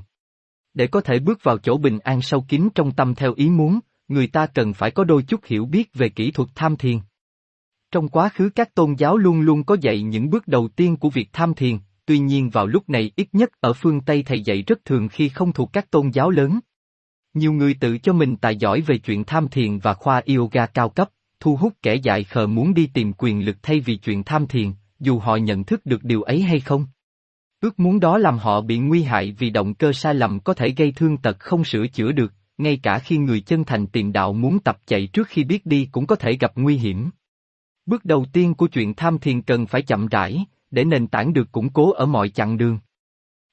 Để có thể bước vào chỗ bình an sâu kín trong tâm theo ý muốn, người ta cần phải có đôi chút hiểu biết về kỹ thuật tham thiền. Trong quá khứ các tôn giáo luôn luôn có dạy những bước đầu tiên của việc tham thiền, tuy nhiên vào lúc này ít nhất ở phương Tây thầy dạy rất thường khi không thuộc các tôn giáo lớn. Nhiều người tự cho mình tài giỏi về chuyện tham thiền và khoa yoga cao cấp, thu hút kẻ dại khờ muốn đi tìm quyền lực thay vì chuyện tham thiền, dù họ nhận thức được điều ấy hay không. Ước muốn đó làm họ bị nguy hại vì động cơ sai lầm có thể gây thương tật không sửa chữa được, ngay cả khi người chân thành tìm đạo muốn tập chạy trước khi biết đi cũng có thể gặp nguy hiểm. Bước đầu tiên của chuyện tham thiền cần phải chậm rãi, để nền tảng được củng cố ở mọi chặng đường.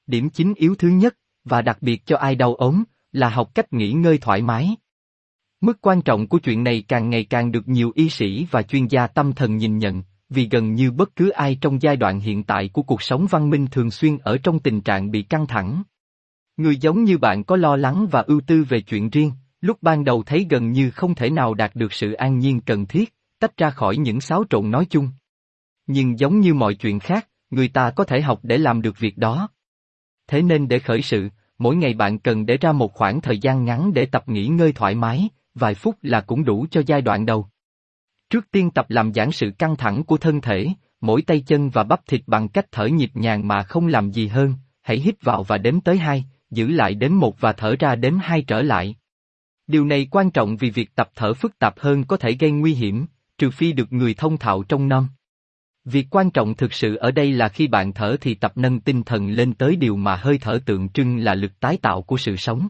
Điểm chính yếu thứ nhất, và đặc biệt cho ai đau ốm, là học cách nghỉ ngơi thoải mái. Mức quan trọng của chuyện này càng ngày càng được nhiều y sĩ và chuyên gia tâm thần nhìn nhận, vì gần như bất cứ ai trong giai đoạn hiện tại của cuộc sống văn minh thường xuyên ở trong tình trạng bị căng thẳng. Người giống như bạn có lo lắng và ưu tư về chuyện riêng, lúc ban đầu thấy gần như không thể nào đạt được sự an nhiên cần thiết, tách ra khỏi những xáo trộn nói chung. Nhưng giống như mọi chuyện khác, người ta có thể học để làm được việc đó. Thế nên để khởi sự, mỗi ngày bạn cần để ra một khoảng thời gian ngắn để tập nghỉ ngơi thoải mái, vài phút là cũng đủ cho giai đoạn đầu. Trước tiên tập làm giãn sự căng thẳng của thân thể, mỗi tay chân và bắp thịt bằng cách thở nhịp nhàng mà không làm gì hơn, hãy hít vào và đếm tới hai, giữ lại đếm một và thở ra đếm hai trở lại. Điều này quan trọng vì việc tập thở phức tạp hơn có thể gây nguy hiểm, trừ phi được người thông thạo trong năm. Việc quan trọng thực sự ở đây là khi bạn thở thì tập nâng tinh thần lên tới điều mà hơi thở tượng trưng là lực tái tạo của sự sống.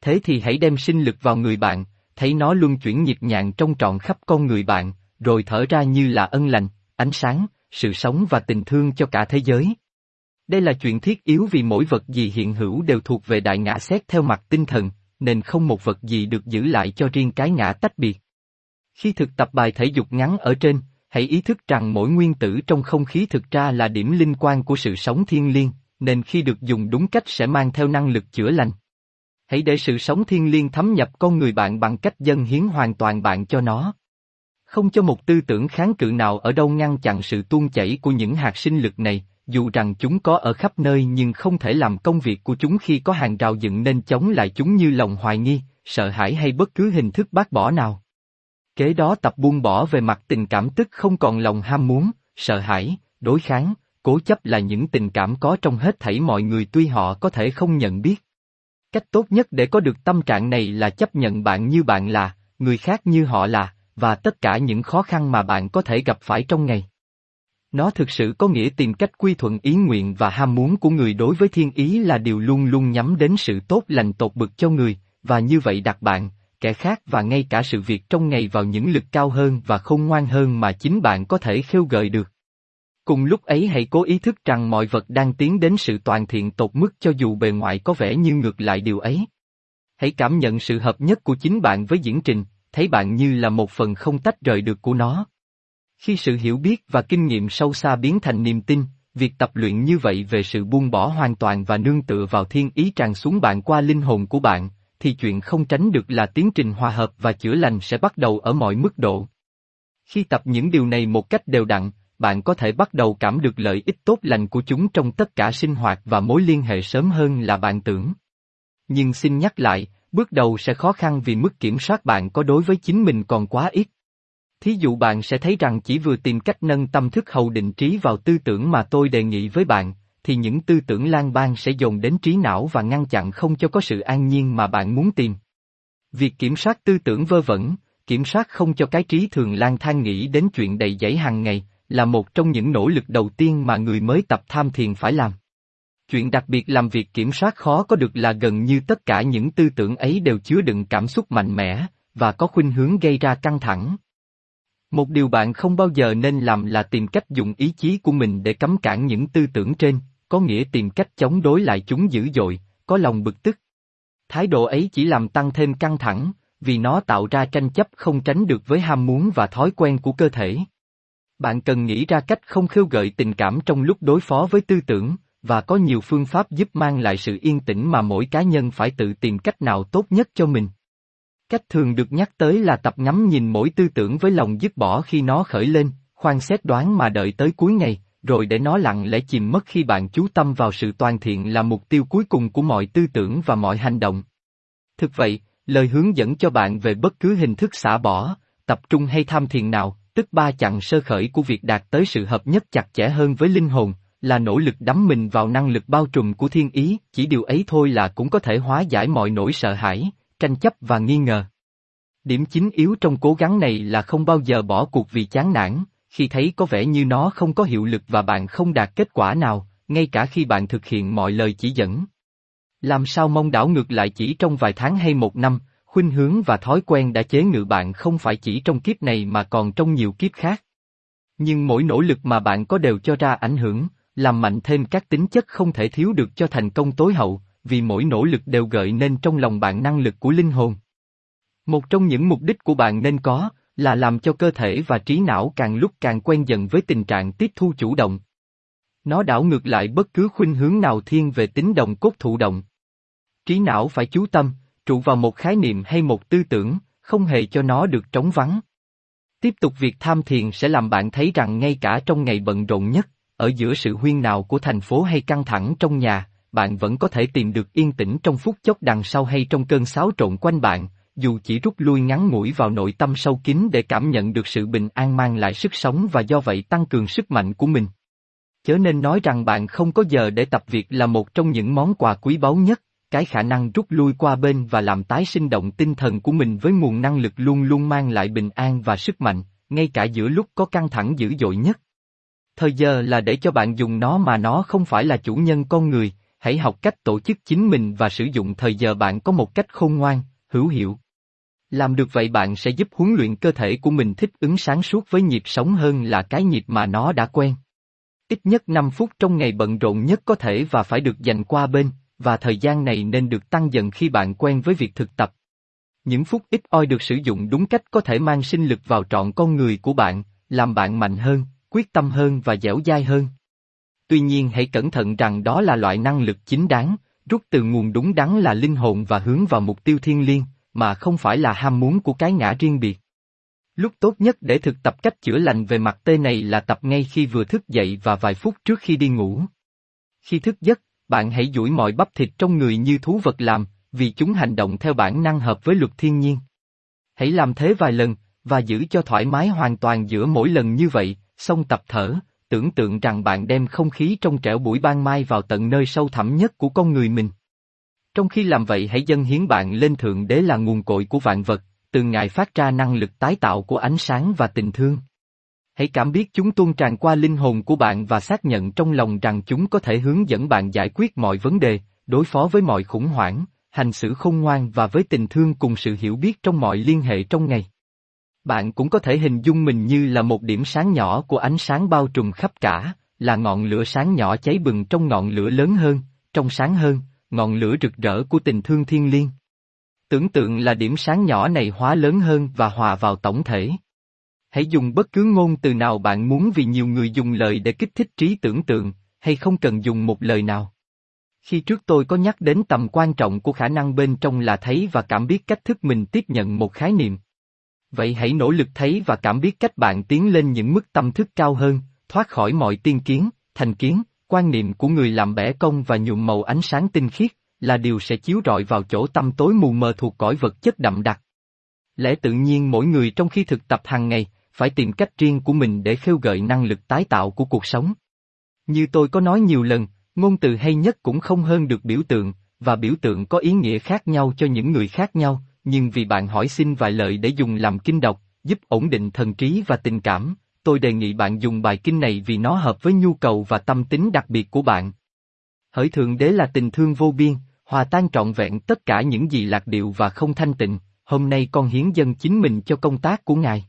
Thế thì hãy đem sinh lực vào người bạn, thấy nó luân chuyển nhịp nhàng trong trọn khắp con người bạn, rồi thở ra như là ân lành, ánh sáng, sự sống và tình thương cho cả thế giới. Đây là chuyện thiết yếu vì mỗi vật gì hiện hữu đều thuộc về đại ngã xét theo mặt tinh thần, nên không một vật gì được giữ lại cho riêng cái ngã tách biệt. Khi thực tập bài thể dục ngắn ở trên, hãy ý thức rằng mỗi nguyên tử trong không khí thực ra là điểm linh quan của sự sống thiên liêng, nên khi được dùng đúng cách sẽ mang theo năng lực chữa lành. Hãy để sự sống thiên liêng thấm nhập con người bạn bằng cách dâng hiến hoàn toàn bạn cho nó. Không cho một tư tưởng kháng cự nào ở đâu ngăn chặn sự tuôn chảy của những hạt sinh lực này, dù rằng chúng có ở khắp nơi nhưng không thể làm công việc của chúng khi có hàng rào dựng nên chống lại chúng như lòng hoài nghi, sợ hãi hay bất cứ hình thức bác bỏ nào. Kế đó tập buông bỏ về mặt tình cảm tức không còn lòng ham muốn, sợ hãi, đối kháng, cố chấp là những tình cảm có trong hết thảy mọi người tuy họ có thể không nhận biết. Cách tốt nhất để có được tâm trạng này là chấp nhận bạn như bạn là, người khác như họ là, và tất cả những khó khăn mà bạn có thể gặp phải trong ngày. Nó thực sự có nghĩa tìm cách quy thuận ý nguyện và ham muốn của người đối với thiên ý là điều luôn luôn nhắm đến sự tốt lành tột bực cho người, và như vậy đặt bạn, kẻ khác và ngay cả sự việc trong ngày vào những lực cao hơn và khôn ngoan hơn mà chính bạn có thể khêu gợi được. Cùng lúc ấy hãy cố ý thức rằng mọi vật đang tiến đến sự toàn thiện tột mức cho dù bề ngoài có vẻ như ngược lại điều ấy. Hãy cảm nhận sự hợp nhất của chính bạn với diễn trình, thấy bạn như là một phần không tách rời được của nó. Khi sự hiểu biết và kinh nghiệm sâu xa biến thành niềm tin, việc tập luyện như vậy về sự buông bỏ hoàn toàn và nương tựa vào thiên ý tràn xuống bạn qua linh hồn của bạn, thì chuyện không tránh được là tiến trình hòa hợp và chữa lành sẽ bắt đầu ở mọi mức độ. Khi tập những điều này một cách đều đặn, bạn có thể bắt đầu cảm được lợi ích tốt lành của chúng trong tất cả sinh hoạt và mối liên hệ sớm hơn là bạn tưởng. Nhưng xin nhắc lại, bước đầu sẽ khó khăn vì mức kiểm soát bạn có đối với chính mình còn quá ít. Thí dụ bạn sẽ thấy rằng chỉ vừa tìm cách nâng tâm thức hầu định trí vào tư tưởng mà tôi đề nghị với bạn, thì những tư tưởng lan ban sẽ dồn đến trí não và ngăn chặn không cho có sự an nhiên mà bạn muốn tìm. Việc kiểm soát tư tưởng vơ vẩn, kiểm soát không cho cái trí thường lang thang nghĩ đến chuyện đầy dẫy hàng ngày, là một trong những nỗ lực đầu tiên mà người mới tập tham thiền phải làm. Chuyện đặc biệt làm việc kiểm soát khó có được là gần như tất cả những tư tưởng ấy đều chứa đựng cảm xúc mạnh mẽ, và có khuynh hướng gây ra căng thẳng. Một điều bạn không bao giờ nên làm là tìm cách dùng ý chí của mình để cấm cản những tư tưởng trên, có nghĩa tìm cách chống đối lại chúng dữ dội, có lòng bực tức. Thái độ ấy chỉ làm tăng thêm căng thẳng, vì nó tạo ra tranh chấp không tránh được với ham muốn và thói quen của cơ thể. Bạn cần nghĩ ra cách không khêu gợi tình cảm trong lúc đối phó với tư tưởng, và có nhiều phương pháp giúp mang lại sự yên tĩnh mà mỗi cá nhân phải tự tìm cách nào tốt nhất cho mình. Cách thường được nhắc tới là tập ngắm nhìn mỗi tư tưởng với lòng dứt bỏ khi nó khởi lên, khoan xét đoán mà đợi tới cuối ngày, rồi để nó lặng lẽ chìm mất khi bạn chú tâm vào sự toàn thiện là mục tiêu cuối cùng của mọi tư tưởng và mọi hành động. Thực vậy, lời hướng dẫn cho bạn về bất cứ hình thức xả bỏ, tập trung hay tham thiền nào, tức ba chặng sơ khởi của việc đạt tới sự hợp nhất chặt chẽ hơn với linh hồn, là nỗ lực đắm mình vào năng lực bao trùm của thiên ý, chỉ điều ấy thôi là cũng có thể hóa giải mọi nỗi sợ hãi, tranh chấp và nghi ngờ. Điểm chính yếu trong cố gắng này là không bao giờ bỏ cuộc vì chán nản, khi thấy có vẻ như nó không có hiệu lực và bạn không đạt kết quả nào, ngay cả khi bạn thực hiện mọi lời chỉ dẫn. Làm sao mong đảo ngược lại chỉ trong vài tháng hay một năm, khuynh hướng và thói quen đã chế ngự bạn không phải chỉ trong kiếp này mà còn trong nhiều kiếp khác. Nhưng mỗi nỗ lực mà bạn có đều cho ra ảnh hưởng, làm mạnh thêm các tính chất không thể thiếu được cho thành công tối hậu, vì mỗi nỗ lực đều gợi nên trong lòng bạn năng lực của linh hồn. Một trong những mục đích của bạn nên có, là làm cho cơ thể và trí não càng lúc càng quen dần với tình trạng tiếp thu chủ động. Nó đảo ngược lại bất cứ khuynh hướng nào thiên về tính đồng cốt thụ động. Trí não phải chú tâm, trụ vào một khái niệm hay một tư tưởng, không hề cho nó được trống vắng. Tiếp tục việc tham thiền sẽ làm bạn thấy rằng ngay cả trong ngày bận rộn nhất, ở giữa sự huyên nào của thành phố hay căng thẳng trong nhà, bạn vẫn có thể tìm được yên tĩnh trong phút chốc đằng sau hay trong cơn xáo trộn quanh bạn, dù chỉ rút lui ngắn ngủi vào nội tâm sâu kín để cảm nhận được sự bình an mang lại sức sống và do vậy tăng cường sức mạnh của mình. Chớ nên nói rằng bạn không có giờ để tập việc là một trong những món quà quý báu nhất, cái khả năng rút lui qua bên và làm tái sinh động tinh thần của mình với nguồn năng lực luôn luôn mang lại bình an và sức mạnh, ngay cả giữa lúc có căng thẳng dữ dội nhất. Thời giờ là để cho bạn dùng nó mà nó không phải là chủ nhân con người, hãy học cách tổ chức chính mình và sử dụng thời giờ bạn có một cách khôn ngoan, hữu hiệu. Làm được vậy bạn sẽ giúp huấn luyện cơ thể của mình thích ứng sáng suốt với nhịp sống hơn là cái nhịp mà nó đã quen. Ít nhất 5 phút trong ngày bận rộn nhất có thể và phải được dành qua bên, và thời gian này nên được tăng dần khi bạn quen với việc thực tập. Những phút ít oi được sử dụng đúng cách có thể mang sinh lực vào trọn con người của bạn, làm bạn mạnh hơn, quyết tâm hơn và dẻo dai hơn. Tuy nhiên hãy cẩn thận rằng đó là loại năng lực chính đáng, rút từ nguồn đúng đắn là linh hồn và hướng vào mục tiêu thiên liêng, mà không phải là ham muốn của cái ngã riêng biệt. Lúc tốt nhất để thực tập cách chữa lành về mặt tê này là tập ngay khi vừa thức dậy và vài phút trước khi đi ngủ. Khi thức giấc, bạn hãy duỗi mọi bắp thịt trong người như thú vật làm, vì chúng hành động theo bản năng hợp với luật thiên nhiên. Hãy làm thế vài lần, và giữ cho thoải mái hoàn toàn giữa mỗi lần như vậy, xong tập thở, tưởng tượng rằng bạn đem không khí trong trẻo buổi ban mai vào tận nơi sâu thẳm nhất của con người mình. Trong khi làm vậy hãy dâng hiến bạn lên Thượng Đế là nguồn cội của vạn vật, từ Ngài phát ra năng lực tái tạo của ánh sáng và tình thương. Hãy cảm biết chúng tuôn tràn qua linh hồn của bạn và xác nhận trong lòng rằng chúng có thể hướng dẫn bạn giải quyết mọi vấn đề, đối phó với mọi khủng hoảng, hành xử khôn ngoan và với tình thương cùng sự hiểu biết trong mọi liên hệ trong ngày. Bạn cũng có thể hình dung mình như là một điểm sáng nhỏ của ánh sáng bao trùm khắp cả, là ngọn lửa sáng nhỏ cháy bừng trong ngọn lửa lớn hơn, trong sáng hơn, ngọn lửa rực rỡ của tình thương thiên liêng. Tưởng tượng là điểm sáng nhỏ này hóa lớn hơn và hòa vào tổng thể. Hãy dùng bất cứ ngôn từ nào bạn muốn vì nhiều người dùng lời để kích thích trí tưởng tượng, hay không cần dùng một lời nào. Khi trước tôi có nhắc đến tầm quan trọng của khả năng bên trong là thấy và cảm biết cách thức mình tiếp nhận một khái niệm. Vậy hãy nỗ lực thấy và cảm biết cách bạn tiến lên những mức tâm thức cao hơn, thoát khỏi mọi tiên kiến, thành kiến, quan niệm của người làm bẻ công và nhuộm màu ánh sáng tinh khiết, là điều sẽ chiếu rọi vào chỗ tâm tối mù mờ thuộc cõi vật chất đậm đặc. Lẽ tự nhiên mỗi người trong khi thực tập hàng ngày, phải tìm cách riêng của mình để khêu gợi năng lực tái tạo của cuộc sống. Như tôi có nói nhiều lần, ngôn từ hay nhất cũng không hơn được biểu tượng, và biểu tượng có ý nghĩa khác nhau cho những người khác nhau, nhưng vì bạn hỏi xin vài lời để dùng làm kinh đọc, giúp ổn định thần trí và tình cảm, tôi đề nghị bạn dùng bài kinh này vì nó hợp với nhu cầu và tâm tính đặc biệt của bạn. Hỡi Thượng Đế là tình thương vô biên, hòa tan trọn vẹn tất cả những gì lạc điệu và không thanh tịnh, hôm nay con hiến dân chính mình cho công tác của Ngài.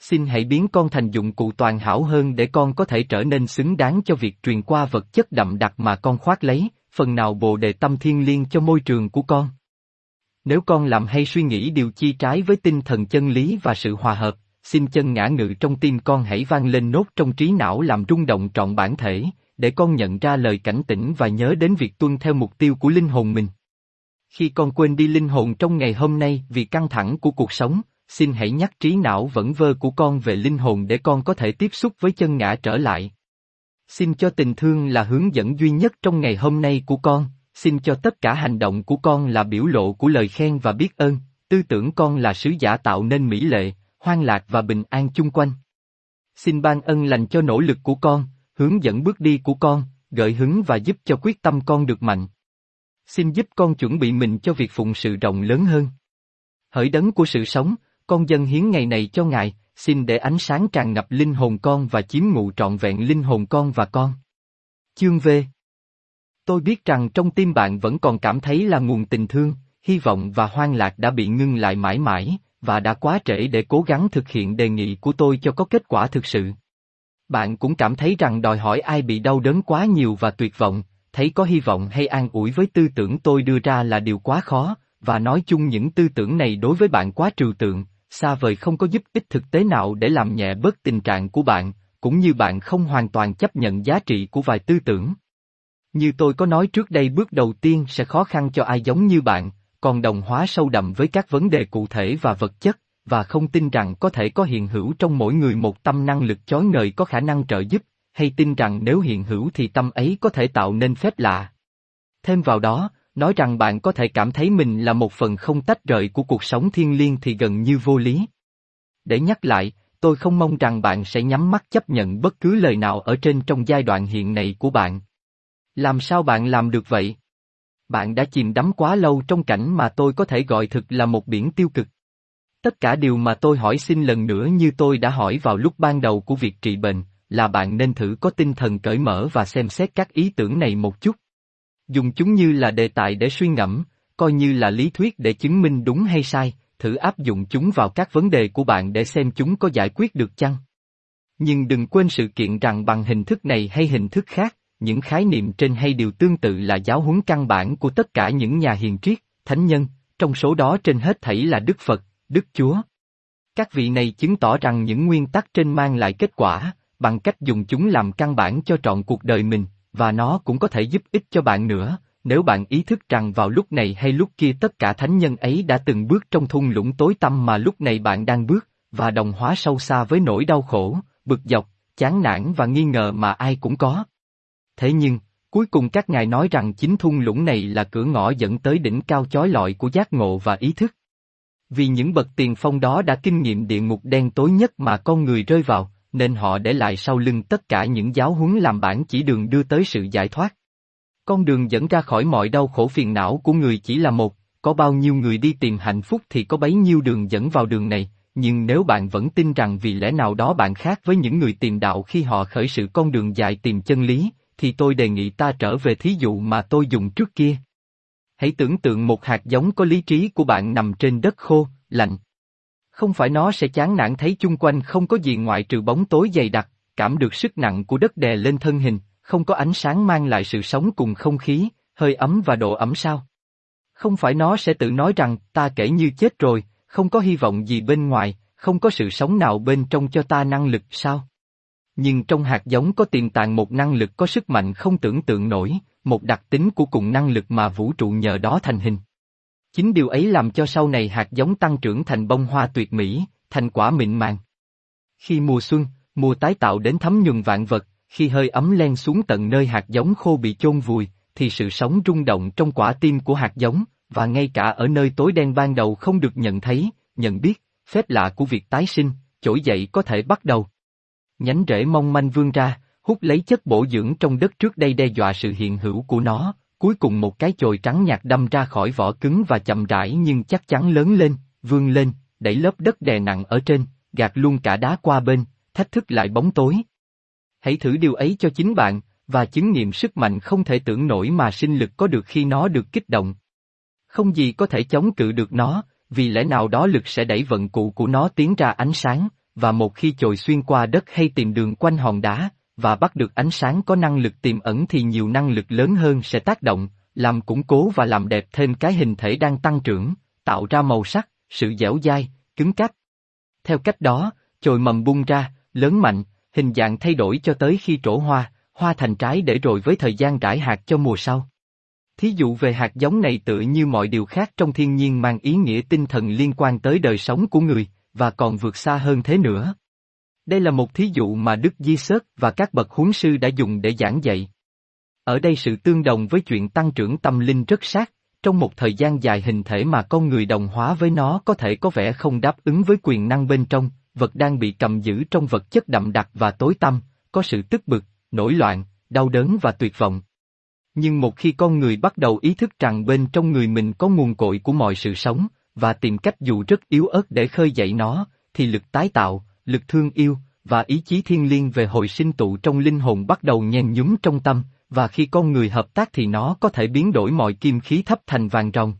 Xin hãy biến con thành dụng cụ toàn hảo hơn để con có thể trở nên xứng đáng cho việc truyền qua vật chất đậm đặc mà con khoác lấy, phần nào bồ đề tâm thiên liêng cho môi trường của con. Nếu con làm hay suy nghĩ điều chi trái với tinh thần chân lý và sự hòa hợp, xin chân ngã ngự trong tim con hãy vang lên nốt trong trí não làm rung động trọn bản thể, để con nhận ra lời cảnh tỉnh và nhớ đến việc tuân theo mục tiêu của linh hồn mình. Khi con quên đi linh hồn trong ngày hôm nay vì căng thẳng của cuộc sống, xin hãy nhắc trí não vẫn vơ của con về linh hồn để con có thể tiếp xúc với chân ngã trở lại. Xin cho tình thương là hướng dẫn duy nhất trong ngày hôm nay của con, xin cho tất cả hành động của con là biểu lộ của lời khen và biết ơn, tư tưởng con là sứ giả tạo nên mỹ lệ, hoan lạc và bình an chung quanh. Xin ban ân lành cho nỗ lực của con, hướng dẫn bước đi của con, gợi hứng và giúp cho quyết tâm con được mạnh. Xin giúp con chuẩn bị mình cho việc phụng sự rộng lớn hơn. Hỡi đấng của sự sống, con dân hiến ngày này cho Ngài, xin để ánh sáng tràn ngập linh hồn con và chiếm ngụ trọn vẹn linh hồn con và con. Chương V Tôi biết rằng trong tim bạn vẫn còn cảm thấy là nguồn tình thương, hy vọng và hoang lạc đã bị ngưng lại mãi mãi, và đã quá trễ để cố gắng thực hiện đề nghị của tôi cho có kết quả thực sự. Bạn cũng cảm thấy rằng đòi hỏi ai bị đau đớn quá nhiều và tuyệt vọng, thấy có hy vọng hay an ủi với tư tưởng tôi đưa ra là điều quá khó, và nói chung những tư tưởng này đối với bạn quá trừu tượng, xa vời không có giúp ích thực tế nào để làm nhẹ bớt tình trạng của bạn, cũng như bạn không hoàn toàn chấp nhận giá trị của vài tư tưởng. Như tôi có nói trước đây bước đầu tiên sẽ khó khăn cho ai giống như bạn, còn đồng hóa sâu đậm với các vấn đề cụ thể và vật chất, và không tin rằng có thể có hiện hữu trong mỗi người một tâm năng lực chói ngời có khả năng trợ giúp, hay tin rằng nếu hiện hữu thì tâm ấy có thể tạo nên phép lạ. Thêm vào đó, nói rằng bạn có thể cảm thấy mình là một phần không tách rời của cuộc sống thiên liêng thì gần như vô lý. Để nhắc lại, tôi không mong rằng bạn sẽ nhắm mắt chấp nhận bất cứ lời nào ở trên trong giai đoạn hiện nay của bạn. Làm sao bạn làm được vậy? Bạn đã chìm đắm quá lâu trong cảnh mà tôi có thể gọi thực là một biển tiêu cực. Tất cả điều mà tôi hỏi xin lần nữa như tôi đã hỏi vào lúc ban đầu của việc trị bệnh, là bạn nên thử có tinh thần cởi mở và xem xét các ý tưởng này một chút. Dùng chúng như là đề tài để suy ngẫm, coi như là lý thuyết để chứng minh đúng hay sai, thử áp dụng chúng vào các vấn đề của bạn để xem chúng có giải quyết được chăng. Nhưng đừng quên sự kiện rằng bằng hình thức này hay hình thức khác, những khái niệm trên hay điều tương tự là giáo huấn căn bản của tất cả những nhà hiền triết, thánh nhân, trong số đó trên hết thảy là Đức Phật, Đức Chúa. Các vị này chứng tỏ rằng những nguyên tắc trên mang lại kết quả, bằng cách dùng chúng làm căn bản cho trọn cuộc đời mình, và nó cũng có thể giúp ích cho bạn nữa, nếu bạn ý thức rằng vào lúc này hay lúc kia tất cả thánh nhân ấy đã từng bước trong thung lũng tối tăm mà lúc này bạn đang bước, và đồng hóa sâu xa với nỗi đau khổ, bực dọc, chán nản và nghi ngờ mà ai cũng có. Thế nhưng, cuối cùng các ngài nói rằng chính thung lũng này là cửa ngõ dẫn tới đỉnh cao chói lọi của giác ngộ và ý thức. Vì những bậc tiền phong đó đã kinh nghiệm địa ngục đen tối nhất mà con người rơi vào, nên họ để lại sau lưng tất cả những giáo huấn làm bản chỉ đường đưa tới sự giải thoát. Con đường dẫn ra khỏi mọi đau khổ phiền não của người chỉ là một, có bao nhiêu người đi tìm hạnh phúc thì có bấy nhiêu đường dẫn vào đường này, nhưng nếu bạn vẫn tin rằng vì lẽ nào đó bạn khác với những người tìm đạo khi họ khởi sự con đường dài tìm chân lý, thì tôi đề nghị ta trở về thí dụ mà tôi dùng trước kia. Hãy tưởng tượng một hạt giống có lý trí của bạn nằm trên đất khô, lạnh. Không phải nó sẽ chán nản thấy chung quanh không có gì ngoại trừ bóng tối dày đặc, cảm được sức nặng của đất đè lên thân hình, không có ánh sáng mang lại sự sống cùng không khí, hơi ấm và độ ẩm sao. Không phải nó sẽ tự nói rằng ta kể như chết rồi, không có hy vọng gì bên ngoài, không có sự sống nào bên trong cho ta năng lực sao? Nhưng trong hạt giống có tiềm tàng một năng lực có sức mạnh không tưởng tượng nổi, một đặc tính của cùng năng lực mà vũ trụ nhờ đó thành hình. Chính điều ấy làm cho sau này hạt giống tăng trưởng thành bông hoa tuyệt mỹ, thành quả mịn màng. Khi mùa xuân, mùa tái tạo đến thấm nhuần vạn vật, khi hơi ấm len xuống tận nơi hạt giống khô bị chôn vùi, thì sự sống rung động trong quả tim của hạt giống, và ngay cả ở nơi tối đen ban đầu không được nhận thấy, nhận biết, phép lạ của việc tái sinh, trỗi dậy có thể bắt đầu. Nhánh rễ mong manh vươn ra, hút lấy chất bổ dưỡng trong đất trước đây đe dọa sự hiện hữu của nó, cuối cùng một cái chồi trắng nhạt đâm ra khỏi vỏ cứng và chậm rãi nhưng chắc chắn lớn lên, vươn lên, đẩy lớp đất đè nặng ở trên, gạt luôn cả đá qua bên, thách thức lại bóng tối. Hãy thử điều ấy cho chính bạn, và chứng nghiệm sức mạnh không thể tưởng nổi mà sinh lực có được khi nó được kích động. Không gì có thể chống cự được nó, vì lẽ nào đó lực sẽ đẩy vận cụ của nó tiến ra ánh sáng, và một khi chồi xuyên qua đất hay tìm đường quanh hòn đá, và bắt được ánh sáng có năng lực tiềm ẩn thì nhiều năng lực lớn hơn sẽ tác động, làm củng cố và làm đẹp thêm cái hình thể đang tăng trưởng, tạo ra màu sắc, sự dẻo dai, cứng cáp. Theo cách đó, chồi mầm bung ra, lớn mạnh, hình dạng thay đổi cho tới khi trổ hoa, hoa thành trái để rồi với thời gian rải hạt cho mùa sau. Thí dụ về hạt giống này tự như mọi điều khác trong thiên nhiên mang ý nghĩa tinh thần liên quan tới đời sống của người, và còn vượt xa hơn thế nữa. Đây là một thí dụ mà Đức Di Sớt và các bậc huấn sư đã dùng để giảng dạy. Ở đây sự tương đồng với chuyện tăng trưởng tâm linh rất sát, trong một thời gian dài hình thể mà con người đồng hóa với nó có thể có vẻ không đáp ứng với quyền năng bên trong, vật đang bị cầm giữ trong vật chất đậm đặc và tối tăm, có sự tức bực, nổi loạn, đau đớn và tuyệt vọng. Nhưng một khi con người bắt đầu ý thức rằng bên trong người mình có nguồn cội của mọi sự sống, và tìm cách dù rất yếu ớt để khơi dậy nó, thì lực tái tạo, lực thương yêu, và ý chí thiên liêng về hồi sinh tụ trong linh hồn bắt đầu nhen nhúm trong tâm, và khi con người hợp tác thì nó có thể biến đổi mọi kim khí thấp thành vàng ròng.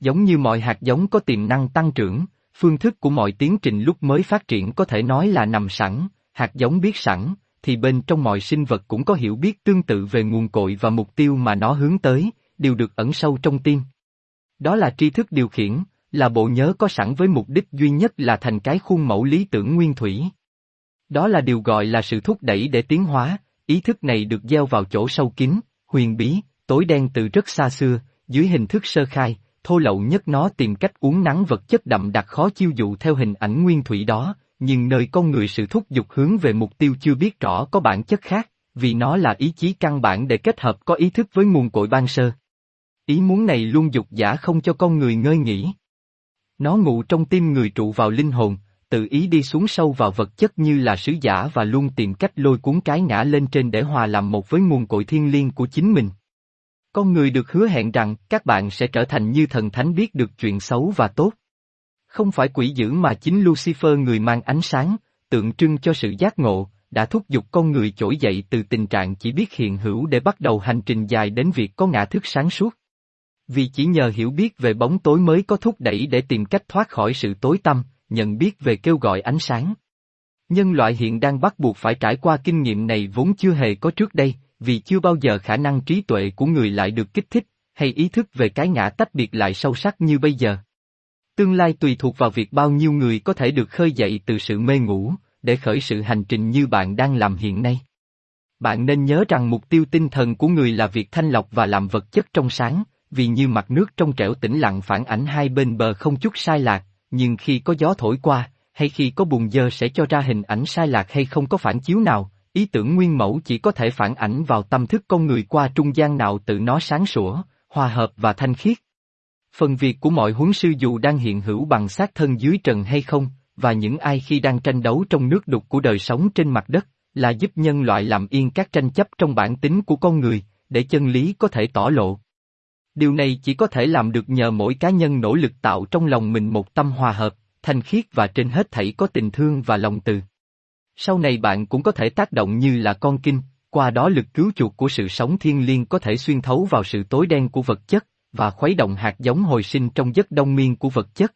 Giống như mọi hạt giống có tiềm năng tăng trưởng, phương thức của mọi tiến trình lúc mới phát triển có thể nói là nằm sẵn, hạt giống biết sẵn, thì bên trong mọi sinh vật cũng có hiểu biết tương tự về nguồn cội và mục tiêu mà nó hướng tới, đều được ẩn sâu trong tim. Đó là tri thức điều khiển, là bộ nhớ có sẵn với mục đích duy nhất là thành cái khuôn mẫu lý tưởng nguyên thủy. Đó là điều gọi là sự thúc đẩy để tiến hóa, ý thức này được gieo vào chỗ sâu kín, huyền bí, tối đen từ rất xa xưa, dưới hình thức sơ khai, thô lậu nhất nó tìm cách uống nắng vật chất đậm đặc khó chiêu dụ theo hình ảnh nguyên thủy đó, nhưng nơi con người sự thúc giục hướng về mục tiêu chưa biết rõ có bản chất khác, vì nó là ý chí căn bản để kết hợp có ý thức với nguồn cội ban sơ. Ý muốn này luôn dục giả không cho con người ngơi nghỉ. Nó ngụ trong tim người trụ vào linh hồn, tự ý đi xuống sâu vào vật chất như là sứ giả và luôn tìm cách lôi cuốn cái ngã lên trên để hòa làm một với nguồn cội thiên liêng của chính mình. Con người được hứa hẹn rằng các bạn sẽ trở thành như thần thánh biết được chuyện xấu và tốt. Không phải quỷ dữ mà chính Lucifer người mang ánh sáng, tượng trưng cho sự giác ngộ, đã thúc giục con người trỗi dậy từ tình trạng chỉ biết hiện hữu để bắt đầu hành trình dài đến việc có ngã thức sáng suốt. Vì chỉ nhờ hiểu biết về bóng tối mới có thúc đẩy để tìm cách thoát khỏi sự tối tăm, nhận biết về kêu gọi ánh sáng. Nhân loại hiện đang bắt buộc phải trải qua kinh nghiệm này vốn chưa hề có trước đây, vì chưa bao giờ khả năng trí tuệ của người lại được kích thích, hay ý thức về cái ngã tách biệt lại sâu sắc như bây giờ. Tương lai tùy thuộc vào việc bao nhiêu người có thể được khơi dậy từ sự mê ngủ, để khởi sự hành trình như bạn đang làm hiện nay. Bạn nên nhớ rằng mục tiêu tinh thần của người là việc thanh lọc và làm vật chất trong sáng, vì như mặt nước trong trẻo tĩnh lặng phản ảnh hai bên bờ không chút sai lạc, nhưng khi có gió thổi qua, hay khi có bùn dơ sẽ cho ra hình ảnh sai lạc hay không có phản chiếu nào, ý tưởng nguyên mẫu chỉ có thể phản ảnh vào tâm thức con người qua trung gian nào tự nó sáng sủa, hòa hợp và thanh khiết. Phần việc của mọi huấn sư dù đang hiện hữu bằng xác thân dưới trần hay không, và những ai khi đang tranh đấu trong nước đục của đời sống trên mặt đất, là giúp nhân loại làm yên các tranh chấp trong bản tính của con người, để chân lý có thể tỏ lộ. Điều này chỉ có thể làm được nhờ mỗi cá nhân nỗ lực tạo trong lòng mình một tâm hòa hợp, thanh khiết và trên hết thảy có tình thương và lòng từ. Sau này bạn cũng có thể tác động như là con kinh, qua đó lực cứu chuộc của sự sống thiên liêng có thể xuyên thấu vào sự tối đen của vật chất, và khuấy động hạt giống hồi sinh trong giấc đông miên của vật chất.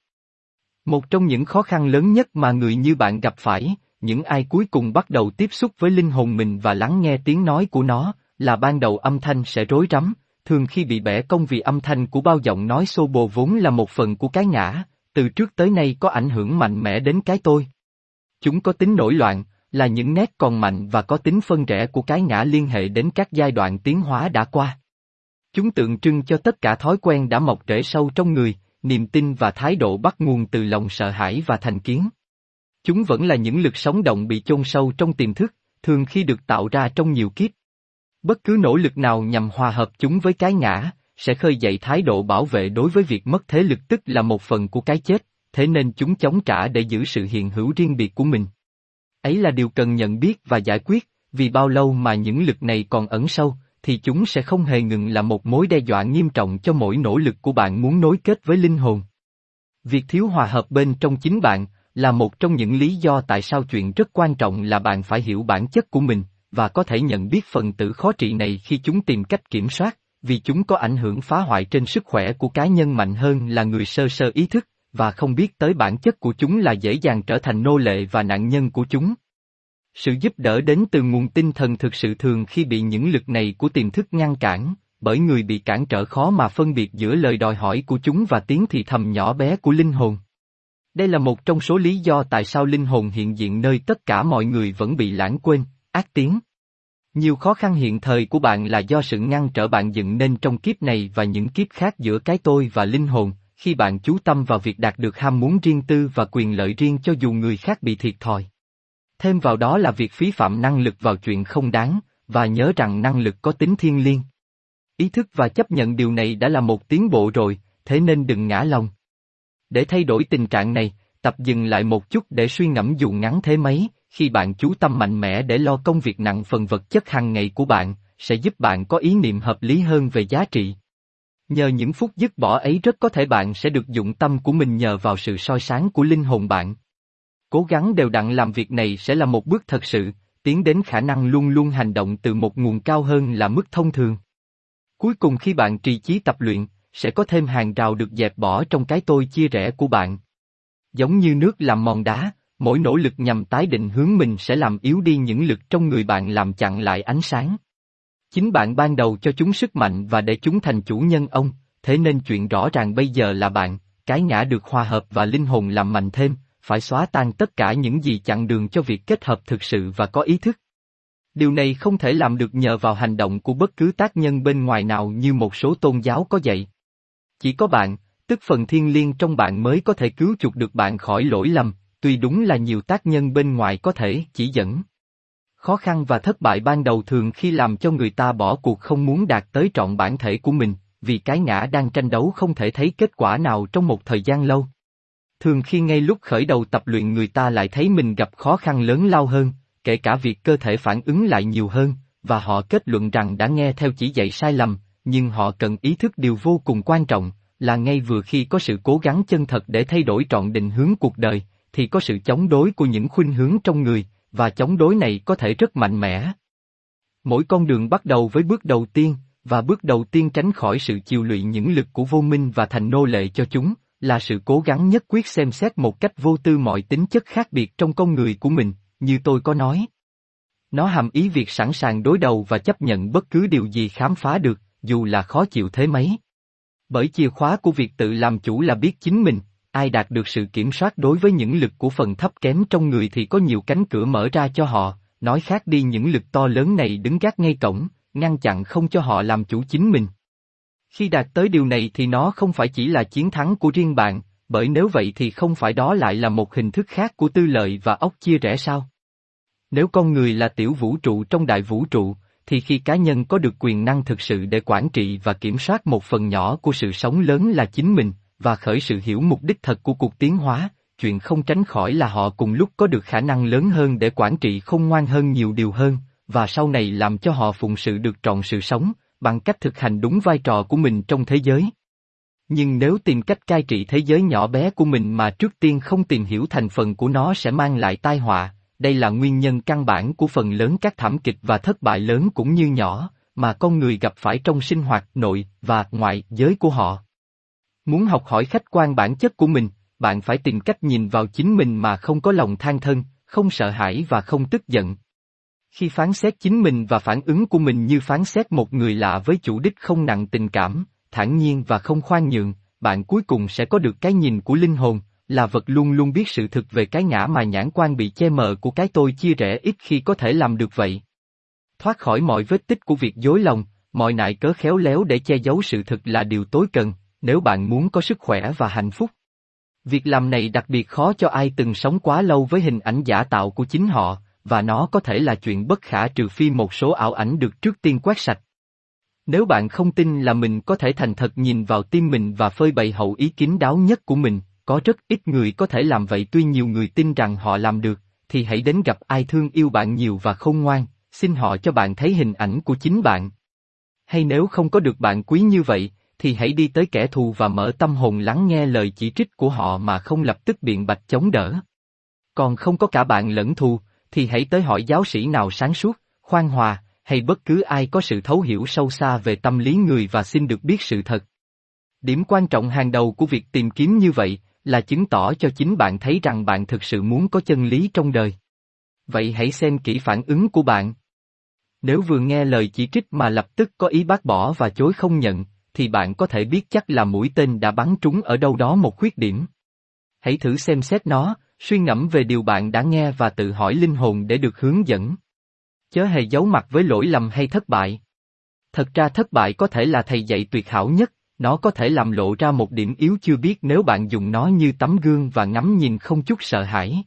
Một trong những khó khăn lớn nhất mà người như bạn gặp phải, những ai cuối cùng bắt đầu tiếp xúc với linh hồn mình và lắng nghe tiếng nói của nó, là ban đầu âm thanh sẽ rối rắm, thường khi bị bẻ cong vì âm thanh của bao giọng nói xô bồ vốn là một phần của cái ngã, từ trước tới nay có ảnh hưởng mạnh mẽ đến cái tôi. Chúng có tính nổi loạn, là những nét còn mạnh và có tính phân rẽ của cái ngã liên hệ đến các giai đoạn tiến hóa đã qua. Chúng tượng trưng cho tất cả thói quen đã mọc rễ sâu trong người, niềm tin và thái độ bắt nguồn từ lòng sợ hãi và thành kiến. Chúng vẫn là những lực sống động bị chôn sâu trong tiềm thức, thường khi được tạo ra trong nhiều kiếp. Bất cứ nỗ lực nào nhằm hòa hợp chúng với cái ngã, sẽ khơi dậy thái độ bảo vệ đối với việc mất thế lực tức là một phần của cái chết, thế nên chúng chống trả để giữ sự hiện hữu riêng biệt của mình. Ấy là điều cần nhận biết và giải quyết, vì bao lâu mà những lực này còn ẩn sâu, thì chúng sẽ không hề ngừng là một mối đe dọa nghiêm trọng cho mỗi nỗ lực của bạn muốn nối kết với linh hồn. Việc thiếu hòa hợp bên trong chính bạn là một trong những lý do tại sao chuyện rất quan trọng là bạn phải hiểu bản chất của mình và có thể nhận biết phần tử khó trị này khi chúng tìm cách kiểm soát, vì chúng có ảnh hưởng phá hoại trên sức khỏe của cá nhân mạnh hơn là người sơ sơ ý thức và không biết tới bản chất của chúng là dễ dàng trở thành nô lệ và nạn nhân của chúng. Sự giúp đỡ đến từ nguồn tinh thần thực sự thường khi bị những lực này của tiềm thức ngăn cản, bởi người bị cản trở khó mà phân biệt giữa lời đòi hỏi của chúng và tiếng thì thầm nhỏ bé của linh hồn. Đây là một trong số lý do tại sao linh hồn hiện diện nơi tất cả mọi người vẫn bị lãng quên, ác tiếng. Nhiều khó khăn hiện thời của bạn là do sự ngăn trở bạn dựng nên trong kiếp này và những kiếp khác giữa cái tôi và linh hồn, khi bạn chú tâm vào việc đạt được ham muốn riêng tư và quyền lợi riêng cho dù người khác bị thiệt thòi. Thêm vào đó là việc phí phạm năng lực vào chuyện không đáng, và nhớ rằng năng lực có tính thiên liêng. Ý thức và chấp nhận điều này đã là một tiến bộ rồi, thế nên đừng ngã lòng. Để thay đổi tình trạng này, tập dừng lại một chút để suy ngẫm dù ngắn thế mấy, khi bạn chú tâm mạnh mẽ để lo công việc nặng phần vật chất hàng ngày của bạn, sẽ giúp bạn có ý niệm hợp lý hơn về giá trị. Nhờ những phút dứt bỏ ấy rất có thể bạn sẽ được dụng tâm của mình nhờ vào sự soi sáng của linh hồn bạn. Cố gắng đều đặn làm việc này sẽ là một bước thật sự, tiến đến khả năng luôn luôn hành động từ một nguồn cao hơn là mức thông thường. Cuối cùng khi bạn trì chí tập luyện, sẽ có thêm hàng rào được dẹp bỏ trong cái tôi chia rẽ của bạn. Giống như nước làm mòn đá, mỗi nỗ lực nhằm tái định hướng mình sẽ làm yếu đi những lực trong người bạn làm chặn lại ánh sáng. Chính bạn ban đầu cho chúng sức mạnh và để chúng thành chủ nhân ông, thế nên chuyện rõ ràng bây giờ là bạn, cái ngã được hòa hợp và linh hồn làm mạnh thêm, phải xóa tan tất cả những gì chặn đường cho việc kết hợp thực sự và có ý thức. Điều này không thể làm được nhờ vào hành động của bất cứ tác nhân bên ngoài nào như một số tôn giáo có dạy. Chỉ có bạn, tức phần thiên liêng trong bạn mới có thể cứu chuộc được bạn khỏi lỗi lầm, tuy đúng là nhiều tác nhân bên ngoài có thể chỉ dẫn. Khó khăn và thất bại ban đầu thường khi làm cho người ta bỏ cuộc không muốn đạt tới trọn bản thể của mình, vì cái ngã đang tranh đấu không thể thấy kết quả nào trong một thời gian lâu. Thường khi ngay lúc khởi đầu tập luyện người ta lại thấy mình gặp khó khăn lớn lao hơn, kể cả việc cơ thể phản ứng lại nhiều hơn, và họ kết luận rằng đã nghe theo chỉ dạy sai lầm, nhưng họ cần ý thức điều vô cùng quan trọng, là ngay vừa khi có sự cố gắng chân thật để thay đổi trọn định hướng cuộc đời, thì có sự chống đối của những khuynh hướng trong người, và chống đối này có thể rất mạnh mẽ. Mỗi con đường bắt đầu với bước đầu tiên, và bước đầu tiên tránh khỏi sự chiều lụy những lực của vô minh và thành nô lệ cho chúng, là sự cố gắng nhất quyết xem xét một cách vô tư mọi tính chất khác biệt trong con người của mình, như tôi có nói. Nó hàm ý việc sẵn sàng đối đầu và chấp nhận bất cứ điều gì khám phá được, dù là khó chịu thế mấy. Bởi chìa khóa của việc tự làm chủ là biết chính mình, ai đạt được sự kiểm soát đối với những lực của phần thấp kém trong người thì có nhiều cánh cửa mở ra cho họ, nói khác đi những lực to lớn này đứng gác ngay cổng, ngăn chặn không cho họ làm chủ chính mình. Khi đạt tới điều này thì nó không phải chỉ là chiến thắng của riêng bạn, bởi nếu vậy thì không phải đó lại là một hình thức khác của tư lợi và ốc chia rẽ sao? Nếu con người là tiểu vũ trụ trong đại vũ trụ, thì khi cá nhân có được quyền năng thực sự để quản trị và kiểm soát một phần nhỏ của sự sống lớn là chính mình, và khởi sự hiểu mục đích thật của cuộc tiến hóa, chuyện không tránh khỏi là họ cùng lúc có được khả năng lớn hơn để quản trị không ngoan hơn nhiều điều hơn, và sau này làm cho họ phụng sự được trọn sự sống, bằng cách thực hành đúng vai trò của mình trong thế giới. Nhưng nếu tìm cách cai trị thế giới nhỏ bé của mình mà trước tiên không tìm hiểu thành phần của nó sẽ mang lại tai họa, đây là nguyên nhân căn bản của phần lớn các thảm kịch và thất bại lớn cũng như nhỏ, mà con người gặp phải trong sinh hoạt nội và ngoại giới của họ. Muốn học hỏi khách quan bản chất của mình, bạn phải tìm cách nhìn vào chính mình mà không có lòng than thân, không sợ hãi và không tức giận. Khi phán xét chính mình và phản ứng của mình như phán xét một người lạ với chủ đích không nặng tình cảm, thản nhiên và không khoan nhượng, bạn cuối cùng sẽ có được cái nhìn của linh hồn, là vật luôn luôn biết sự thực về cái ngã mà nhãn quan bị che mờ của cái tôi chia rẽ ít khi có thể làm được vậy. Thoát khỏi mọi vết tích của việc dối lòng, mọi nại cớ khéo léo để che giấu sự thực là điều tối cần, nếu bạn muốn có sức khỏe và hạnh phúc. Việc làm này đặc biệt khó cho ai từng sống quá lâu với hình ảnh giả tạo của chính họ, và nó có thể là chuyện bất khả trừ phi một số ảo ảnh được trước tiên quét sạch. Nếu bạn không tin là mình có thể thành thật nhìn vào tim mình và phơi bày hậu ý kín đáo nhất của mình, có rất ít người có thể làm vậy tuy nhiều người tin rằng họ làm được, thì hãy đến gặp ai thương yêu bạn nhiều và không ngoan, xin họ cho bạn thấy hình ảnh của chính bạn. Hay nếu không có được bạn quý như vậy, thì hãy đi tới kẻ thù và mở tâm hồn lắng nghe lời chỉ trích của họ mà không lập tức biện bạch chống đỡ. Còn không có cả bạn lẫn thù, thì hãy tới hỏi giáo sĩ nào sáng suốt, khoan hòa, hay bất cứ ai có sự thấu hiểu sâu xa về tâm lý người và xin được biết sự thật. Điểm quan trọng hàng đầu của việc tìm kiếm như vậy, là chứng tỏ cho chính bạn thấy rằng bạn thực sự muốn có chân lý trong đời. Vậy hãy xem kỹ phản ứng của bạn. Nếu vừa nghe lời chỉ trích mà lập tức có ý bác bỏ và chối không nhận, thì bạn có thể biết chắc là mũi tên đã bắn trúng ở đâu đó một khuyết điểm. Hãy thử xem xét nó, suy ngẫm về điều bạn đã nghe và tự hỏi linh hồn để được hướng dẫn. Chớ hề giấu mặt với lỗi lầm hay thất bại. Thật ra thất bại có thể là thầy dạy tuyệt hảo nhất, nó có thể làm lộ ra một điểm yếu chưa biết nếu bạn dùng nó như tấm gương và ngắm nhìn không chút sợ hãi.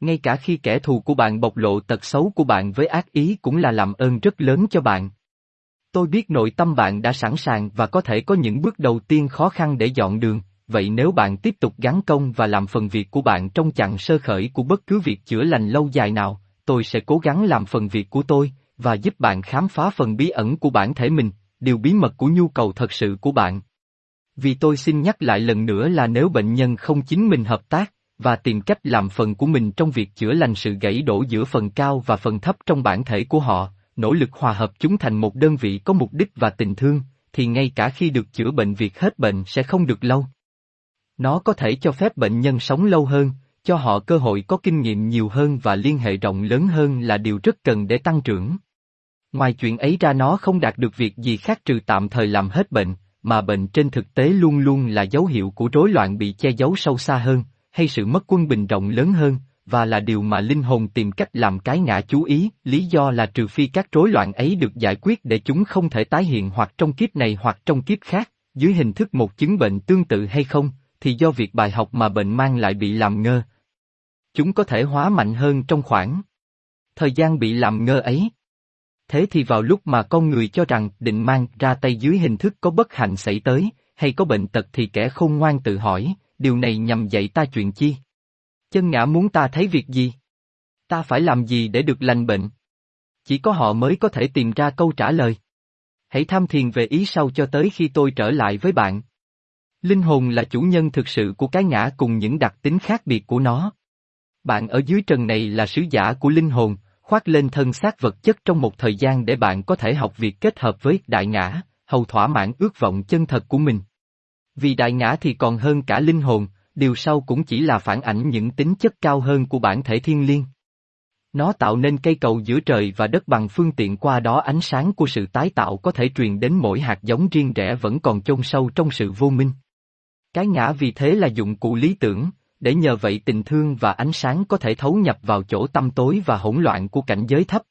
Ngay cả khi kẻ thù của bạn bộc lộ tật xấu của bạn với ác ý cũng là làm ơn rất lớn cho bạn. Tôi biết nội tâm bạn đã sẵn sàng và có thể có những bước đầu tiên khó khăn để dọn đường, vậy nếu bạn tiếp tục gắn công và làm phần việc của bạn trong chặng sơ khởi của bất cứ việc chữa lành lâu dài nào, tôi sẽ cố gắng làm phần việc của tôi, và giúp bạn khám phá phần bí ẩn của bản thể mình, điều bí mật của nhu cầu thật sự của bạn. Vì tôi xin nhắc lại lần nữa là nếu bệnh nhân không chính mình hợp tác, và tìm cách làm phần của mình trong việc chữa lành sự gãy đổ giữa phần cao và phần thấp trong bản thể của họ, nỗ lực hòa hợp chúng thành một đơn vị có mục đích và tình thương, thì ngay cả khi được chữa bệnh việc hết bệnh sẽ không được lâu. Nó có thể cho phép bệnh nhân sống lâu hơn, cho họ cơ hội có kinh nghiệm nhiều hơn và liên hệ rộng lớn hơn là điều rất cần để tăng trưởng. Ngoài chuyện ấy ra nó không đạt được việc gì khác trừ tạm thời làm hết bệnh, mà bệnh trên thực tế luôn luôn là dấu hiệu của rối loạn bị che giấu sâu xa hơn, hay sự mất quân bình rộng lớn hơn, và là điều mà linh hồn tìm cách làm cái ngã chú ý, lý do là trừ phi các rối loạn ấy được giải quyết để chúng không thể tái hiện hoặc trong kiếp này hoặc trong kiếp khác, dưới hình thức một chứng bệnh tương tự hay không, thì do việc bài học mà bệnh mang lại bị làm ngơ. Chúng có thể hóa mạnh hơn trong khoảng thời gian bị làm ngơ ấy. Thế thì vào lúc mà con người cho rằng định mang ra tay dưới hình thức có bất hạnh xảy tới, hay có bệnh tật thì kẻ khôn ngoan tự hỏi, điều này nhằm dạy ta chuyện chi? Chân ngã muốn ta thấy việc gì? Ta phải làm gì để được lành bệnh? Chỉ có họ mới có thể tìm ra câu trả lời. Hãy tham thiền về ý sau cho tới khi tôi trở lại với bạn. Linh hồn là chủ nhân thực sự của cái ngã cùng những đặc tính khác biệt của nó. Bạn ở dưới trần này là sứ giả của linh hồn, khoác lên thân xác vật chất trong một thời gian để bạn có thể học việc kết hợp với đại ngã, hầu thỏa mãn ước vọng chân thật của mình. Vì đại ngã thì còn hơn cả linh hồn, điều sau cũng chỉ là phản ảnh những tính chất cao hơn của bản thể thiên liêng. Nó tạo nên cây cầu giữa trời và đất bằng phương tiện qua đó ánh sáng của sự tái tạo có thể truyền đến mỗi hạt giống riêng rẽ vẫn còn chôn sâu trong sự vô minh. Cái ngã vì thế là dụng cụ lý tưởng, để nhờ vậy tình thương và ánh sáng có thể thấu nhập vào chỗ tâm tối và hỗn loạn của cảnh giới thấp.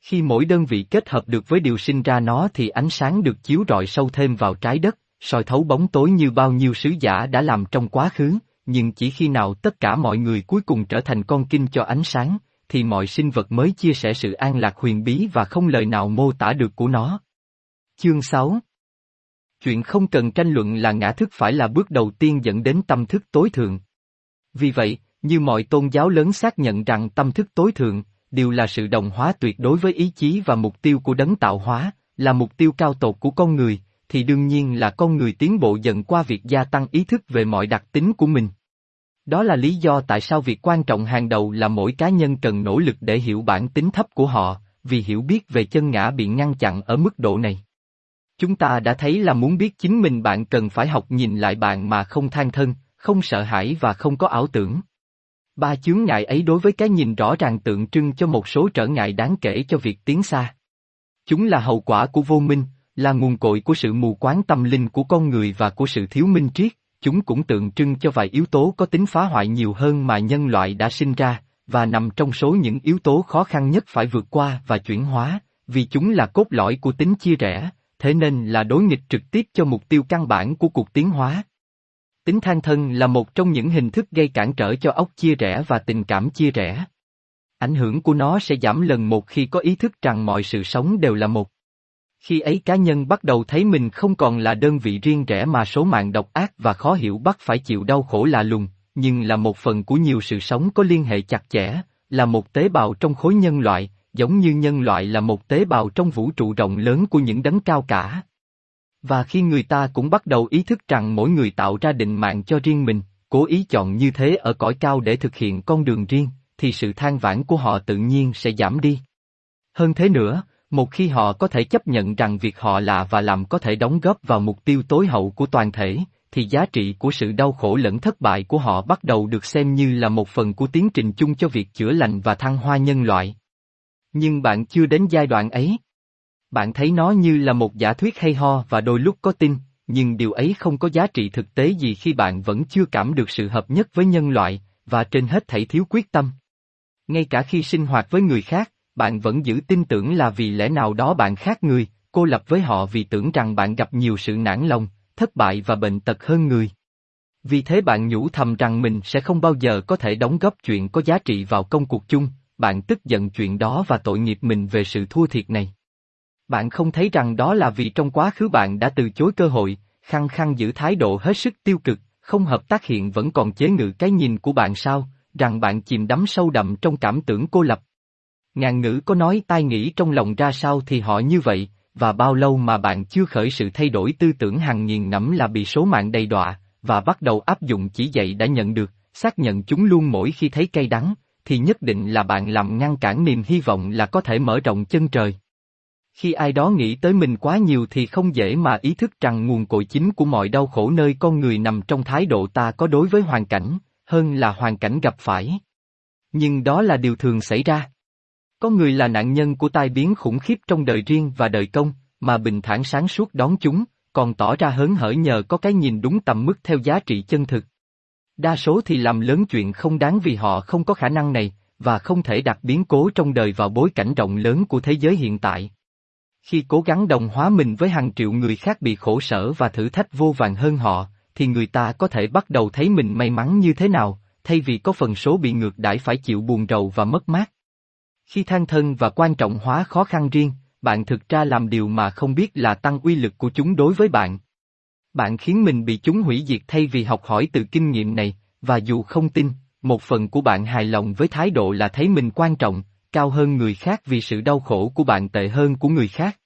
Khi mỗi đơn vị kết hợp được với điều sinh ra nó thì ánh sáng được chiếu rọi sâu thêm vào trái đất, soi thấu bóng tối như bao nhiêu sứ giả đã làm trong quá khứ, nhưng chỉ khi nào tất cả mọi người cuối cùng trở thành con kinh cho ánh sáng, thì mọi sinh vật mới chia sẻ sự an lạc huyền bí và không lời nào mô tả được của nó. Chương 6 Chuyện không cần tranh luận là ngã thức phải là bước đầu tiên dẫn đến tâm thức tối thượng. Vì vậy, như mọi tôn giáo lớn xác nhận rằng tâm thức tối thượng, đều là sự đồng hóa tuyệt đối với ý chí và mục tiêu của đấng tạo hóa, là mục tiêu cao tột của con người, thì đương nhiên là con người tiến bộ dần qua việc gia tăng ý thức về mọi đặc tính của mình. Đó là lý do tại sao việc quan trọng hàng đầu là mỗi cá nhân cần nỗ lực để hiểu bản tính thấp của họ, vì hiểu biết về chân ngã bị ngăn chặn ở mức độ này. Chúng ta đã thấy là muốn biết chính mình bạn cần phải học nhìn lại bạn mà không than thân, không sợ hãi và không có ảo tưởng. Ba chướng ngại ấy đối với cái nhìn rõ ràng tượng trưng cho một số trở ngại đáng kể cho việc tiến xa. Chúng là hậu quả của vô minh, là nguồn cội của sự mù quáng tâm linh của con người và của sự thiếu minh triết, chúng cũng tượng trưng cho vài yếu tố có tính phá hoại nhiều hơn mà nhân loại đã sinh ra, và nằm trong số những yếu tố khó khăn nhất phải vượt qua và chuyển hóa, vì chúng là cốt lõi của tính chia rẽ, thế nên là đối nghịch trực tiếp cho mục tiêu căn bản của cuộc tiến hóa. Tính than thân là một trong những hình thức gây cản trở cho óc chia rẽ và tình cảm chia rẽ. Ảnh hưởng của nó sẽ giảm lần một khi có ý thức rằng mọi sự sống đều là một. Khi ấy cá nhân bắt đầu thấy mình không còn là đơn vị riêng rẽ mà số mạng độc ác và khó hiểu bắt phải chịu đau khổ lạ lùng, nhưng là một phần của nhiều sự sống có liên hệ chặt chẽ, là một tế bào trong khối nhân loại, giống như nhân loại là một tế bào trong vũ trụ rộng lớn của những đấng cao cả. Và khi người ta cũng bắt đầu ý thức rằng mỗi người tạo ra định mạng cho riêng mình, cố ý chọn như thế ở cõi cao để thực hiện con đường riêng, thì sự than vãn của họ tự nhiên sẽ giảm đi. Hơn thế nữa, một khi họ có thể chấp nhận rằng việc họ là và làm có thể đóng góp vào mục tiêu tối hậu của toàn thể, thì giá trị của sự đau khổ lẫn thất bại của họ bắt đầu được xem như là một phần của tiến trình chung cho việc chữa lành và thăng hoa nhân loại. Nhưng bạn chưa đến giai đoạn ấy. Bạn thấy nó như là một giả thuyết hay ho và đôi lúc có tin, nhưng điều ấy không có giá trị thực tế gì khi bạn vẫn chưa cảm được sự hợp nhất với nhân loại, và trên hết thảy thiếu quyết tâm. Ngay cả khi sinh hoạt với người khác, bạn vẫn giữ tin tưởng là vì lẽ nào đó bạn khác người, cô lập với họ vì tưởng rằng bạn gặp nhiều sự nản lòng, thất bại và bệnh tật hơn người. Vì thế bạn nhủ thầm rằng mình sẽ không bao giờ có thể đóng góp chuyện có giá trị vào công cuộc chung, bạn tức giận chuyện đó và tội nghiệp mình về sự thua thiệt này. Bạn không thấy rằng đó là vì trong quá khứ bạn đã từ chối cơ hội, khăng khăng giữ thái độ hết sức tiêu cực, không hợp tác hiện vẫn còn chế ngự cái nhìn của bạn sao, rằng bạn chìm đắm sâu đậm trong cảm tưởng cô lập. Ngàn ngữ có nói tai nghĩ trong lòng ra sao thì họ như vậy, và bao lâu mà bạn chưa khởi sự thay đổi tư tưởng hàng nghiền ngẫm là bị số mạng đầy đọa, và bắt đầu áp dụng chỉ dạy đã nhận được, xác nhận chúng luôn mỗi khi thấy cay đắng, thì nhất định là bạn làm ngăn cản niềm hy vọng là có thể mở rộng chân trời. Khi ai đó nghĩ tới mình quá nhiều thì không dễ mà ý thức rằng nguồn cội chính của mọi đau khổ nơi con người nằm trong thái độ ta có đối với hoàn cảnh, hơn là hoàn cảnh gặp phải. Nhưng đó là điều thường xảy ra. Có người là nạn nhân của tai biến khủng khiếp trong đời riêng và đời công, mà bình thản sáng suốt đón chúng, còn tỏ ra hớn hở nhờ có cái nhìn đúng tầm mức theo giá trị chân thực. Đa số thì làm lớn chuyện không đáng vì họ không có khả năng này, và không thể đặt biến cố trong đời vào bối cảnh rộng lớn của thế giới hiện tại. Khi cố gắng đồng hóa mình với hàng triệu người khác bị khổ sở và thử thách vô vàng hơn họ, thì người ta có thể bắt đầu thấy mình may mắn như thế nào, thay vì có phần số bị ngược đãi phải chịu buồn rầu và mất mát. Khi than thân và quan trọng hóa khó khăn riêng, bạn thực ra làm điều mà không biết là tăng uy lực của chúng đối với bạn. Bạn khiến mình bị chúng hủy diệt thay vì học hỏi từ kinh nghiệm này, và dù không tin, một phần của bạn hài lòng với thái độ là thấy mình quan trọng, cao hơn người khác vì sự đau khổ của bạn tệ hơn của người khác.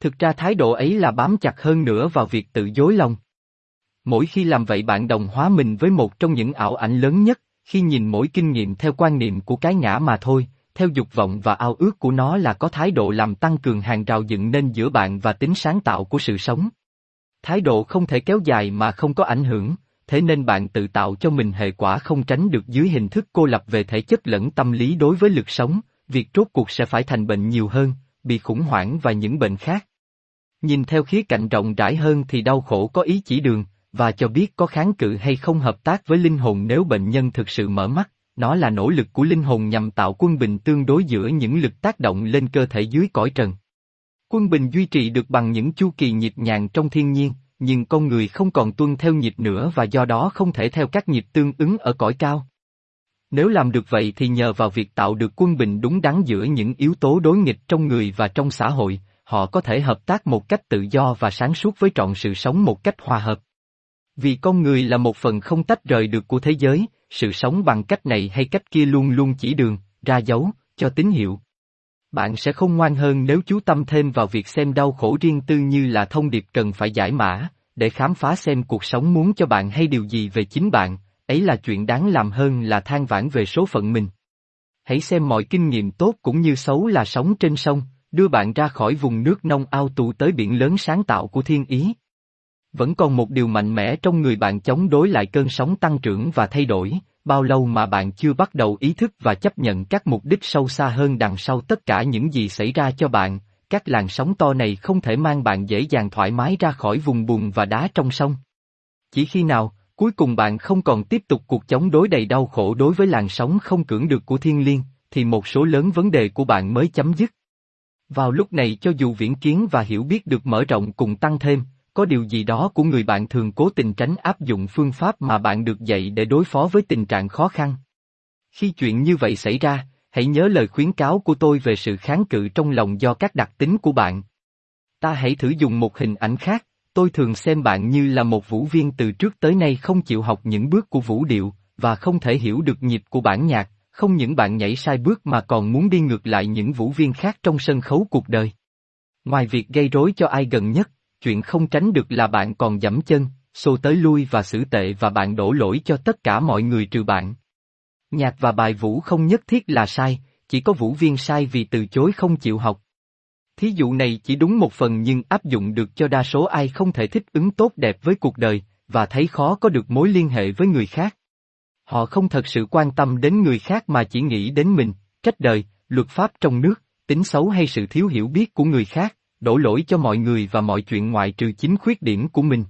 Thực ra thái độ ấy là bám chặt hơn nữa vào việc tự dối lòng. Mỗi khi làm vậy bạn đồng hóa mình với một trong những ảo ảnh lớn nhất, khi nhìn mỗi kinh nghiệm theo quan niệm của cái ngã mà thôi, theo dục vọng và ao ước của nó là có thái độ làm tăng cường hàng rào dựng nên giữa bạn và tính sáng tạo của sự sống. Thái độ không thể kéo dài mà không có ảnh hưởng, thế nên bạn tự tạo cho mình hệ quả không tránh được dưới hình thức cô lập về thể chất lẫn tâm lý đối với lực sống, việc rốt cuộc sẽ phải thành bệnh nhiều hơn, bị khủng hoảng và những bệnh khác. Nhìn theo khía cạnh rộng rãi hơn thì đau khổ có ý chỉ đường, và cho biết có kháng cự hay không hợp tác với linh hồn nếu bệnh nhân thực sự mở mắt, nó là nỗ lực của linh hồn nhằm tạo quân bình tương đối giữa những lực tác động lên cơ thể dưới cõi trần. Quân bình duy trì được bằng những chu kỳ nhịp nhàng trong thiên nhiên, nhưng con người không còn tuân theo nhịp nữa và do đó không thể theo các nhịp tương ứng ở cõi cao. Nếu làm được vậy thì nhờ vào việc tạo được quân bình đúng đắn giữa những yếu tố đối nghịch trong người và trong xã hội, họ có thể hợp tác một cách tự do và sáng suốt với trọn sự sống một cách hòa hợp. Vì con người là một phần không tách rời được của thế giới, sự sống bằng cách này hay cách kia luôn luôn chỉ đường, ra dấu, cho tín hiệu. Bạn sẽ không ngoan hơn nếu chú tâm thêm vào việc xem đau khổ riêng tư như là thông điệp cần phải giải mã, để khám phá xem cuộc sống muốn cho bạn hay điều gì về chính bạn, ấy là chuyện đáng làm hơn là than vãn về số phận mình. Hãy xem mọi kinh nghiệm tốt cũng như xấu là sống trên sông, đưa bạn ra khỏi vùng nước nông ao tù tới biển lớn sáng tạo của thiên ý. Vẫn còn một điều mạnh mẽ trong người bạn chống đối lại cơn sóng tăng trưởng và thay đổi, bao lâu mà bạn chưa bắt đầu ý thức và chấp nhận các mục đích sâu xa hơn đằng sau tất cả những gì xảy ra cho bạn, các làn sóng to này không thể mang bạn dễ dàng thoải mái ra khỏi vùng bùn và đá trong sông. Chỉ khi nào, cuối cùng bạn không còn tiếp tục cuộc chống đối đầy đau khổ đối với làn sóng không cưỡng được của thiên liêng, thì một số lớn vấn đề của bạn mới chấm dứt. Vào lúc này cho dù viễn kiến và hiểu biết được mở rộng cùng tăng thêm, có điều gì đó của người bạn thường cố tình tránh áp dụng phương pháp mà bạn được dạy để đối phó với tình trạng khó khăn. Khi chuyện như vậy xảy ra, hãy nhớ lời khuyến cáo của tôi về sự kháng cự trong lòng do các đặc tính của bạn. Ta hãy thử dùng một hình ảnh khác, tôi thường xem bạn như là một vũ viên từ trước tới nay không chịu học những bước của vũ điệu, và không thể hiểu được nhịp của bản nhạc, không những bạn nhảy sai bước mà còn muốn đi ngược lại những vũ viên khác trong sân khấu cuộc đời. Ngoài việc gây rối cho ai gần nhất, chuyện không tránh được là bạn còn dẫm chân, xô tới lui và xử tệ và bạn đổ lỗi cho tất cả mọi người trừ bạn. Nhạc và bài vũ không nhất thiết là sai, chỉ có vũ viên sai vì từ chối không chịu học. Thí dụ này chỉ đúng một phần nhưng áp dụng được cho đa số ai không thể thích ứng tốt đẹp với cuộc đời, và thấy khó có được mối liên hệ với người khác. Họ không thật sự quan tâm đến người khác mà chỉ nghĩ đến mình, trách đời, luật pháp trong nước, tính xấu hay sự thiếu hiểu biết của người khác, đổ lỗi cho mọi người và mọi chuyện ngoại trừ chính khuyết điểm của mình.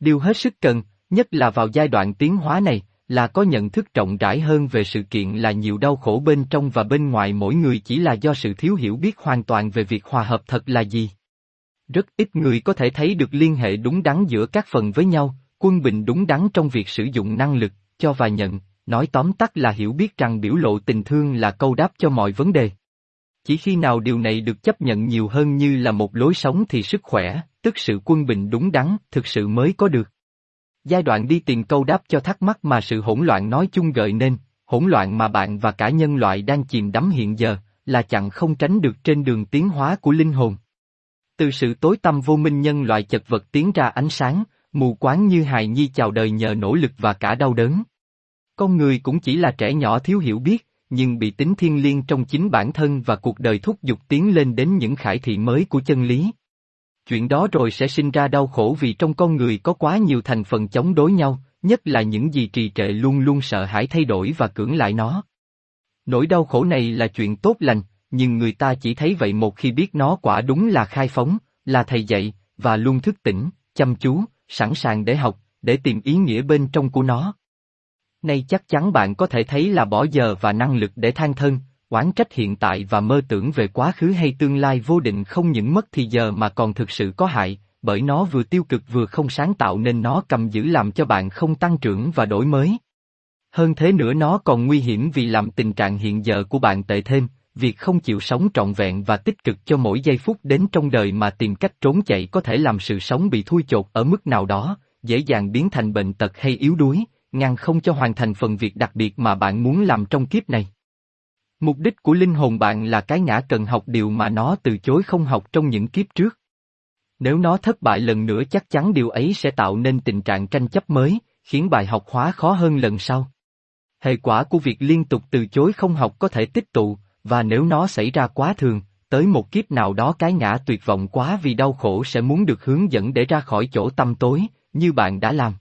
Điều hết sức cần, nhất là vào giai đoạn tiến hóa này, là có nhận thức rộng rãi hơn về sự kiện là nhiều đau khổ bên trong và bên ngoài mỗi người chỉ là do sự thiếu hiểu biết hoàn toàn về việc hòa hợp thật là gì. Rất ít người có thể thấy được liên hệ đúng đắn giữa các phần với nhau, quân bình đúng đắn trong việc sử dụng năng lực, cho và nhận, nói tóm tắt là hiểu biết rằng biểu lộ tình thương là câu đáp cho mọi vấn đề. Chỉ khi nào điều này được chấp nhận nhiều hơn như là một lối sống thì sức khỏe, tức sự quân bình đúng đắn, thực sự mới có được. Giai đoạn đi tìm câu đáp cho thắc mắc mà sự hỗn loạn nói chung gợi nên, hỗn loạn mà bạn và cả nhân loại đang chìm đắm hiện giờ, là chặn không tránh được trên đường tiến hóa của linh hồn. Từ sự tối tâm vô minh nhân loại chật vật tiến ra ánh sáng, mù quáng như hài nhi chào đời nhờ nỗ lực và cả đau đớn. Con người cũng chỉ là trẻ nhỏ thiếu hiểu biết, nhưng bị tính thiên liêng trong chính bản thân và cuộc đời thúc giục tiến lên đến những khải thị mới của chân lý. Chuyện đó rồi sẽ sinh ra đau khổ vì trong con người có quá nhiều thành phần chống đối nhau, nhất là những gì trì trệ luôn luôn sợ hãi thay đổi và cưỡng lại nó. Nỗi đau khổ này là chuyện tốt lành, nhưng người ta chỉ thấy vậy một khi biết nó quả đúng là khai phóng, là thầy dạy, và luôn thức tỉnh, chăm chú, sẵn sàng để học, để tìm ý nghĩa bên trong của nó. Nay chắc chắn bạn có thể thấy là bỏ giờ và năng lực để than thân, oán trách hiện tại và mơ tưởng về quá khứ hay tương lai vô định không những mất thì giờ mà còn thực sự có hại, bởi nó vừa tiêu cực vừa không sáng tạo nên nó cầm giữ làm cho bạn không tăng trưởng và đổi mới. Hơn thế nữa nó còn nguy hiểm vì làm tình trạng hiện giờ của bạn tệ thêm, việc không chịu sống trọn vẹn và tích cực cho mỗi giây phút đến trong đời mà tìm cách trốn chạy có thể làm sự sống bị thui chột ở mức nào đó, dễ dàng biến thành bệnh tật hay yếu đuối, ngăn không cho hoàn thành phần việc đặc biệt mà bạn muốn làm trong kiếp này. Mục đích của linh hồn bạn là cái ngã cần học điều mà nó từ chối không học trong những kiếp trước. Nếu nó thất bại lần nữa chắc chắn điều ấy sẽ tạo nên tình trạng tranh chấp mới, khiến bài học hóa khó hơn lần sau. Hệ quả của việc liên tục từ chối không học có thể tích tụ, và nếu nó xảy ra quá thường, tới một kiếp nào đó cái ngã tuyệt vọng quá vì đau khổ sẽ muốn được hướng dẫn để ra khỏi chỗ tâm tối, như bạn đã làm.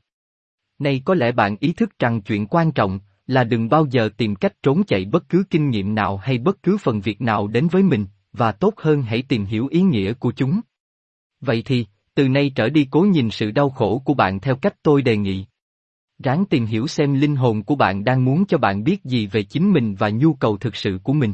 Nay có lẽ bạn ý thức rằng chuyện quan trọng là đừng bao giờ tìm cách trốn chạy bất cứ kinh nghiệm nào hay bất cứ phần việc nào đến với mình, và tốt hơn hãy tìm hiểu ý nghĩa của chúng. Vậy thì, từ nay trở đi cố nhìn sự đau khổ của bạn theo cách tôi đề nghị. Ráng tìm hiểu xem linh hồn của bạn đang muốn cho bạn biết gì về chính mình và nhu cầu thực sự của mình.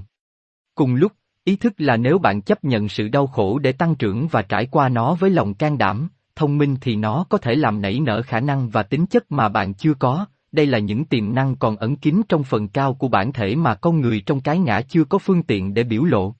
Cùng lúc, ý thức là nếu bạn chấp nhận sự đau khổ để tăng trưởng và trải qua nó với lòng can đảm, thông minh thì nó có thể làm nảy nở khả năng và tính chất mà bạn chưa có, đây là những tiềm năng còn ẩn kín trong phần cao của bản thể mà con người trong cái ngã chưa có phương tiện để biểu lộ.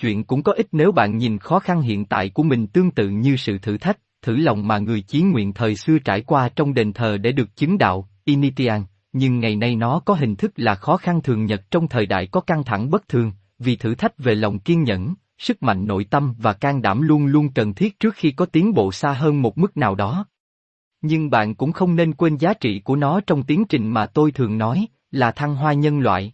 Chuyện cũng có ích nếu bạn nhìn khó khăn hiện tại của mình tương tự như sự thử thách, thử lòng mà người chí nguyện thời xưa trải qua trong đền thờ để được chứng đạo, Initian, nhưng ngày nay nó có hình thức là khó khăn thường nhật trong thời đại có căng thẳng bất thường, vì thử thách về lòng kiên nhẫn, sức mạnh nội tâm và can đảm luôn luôn cần thiết trước khi có tiến bộ xa hơn một mức nào đó. Nhưng bạn cũng không nên quên giá trị của nó trong tiến trình mà tôi thường nói, là thăng hoa nhân loại.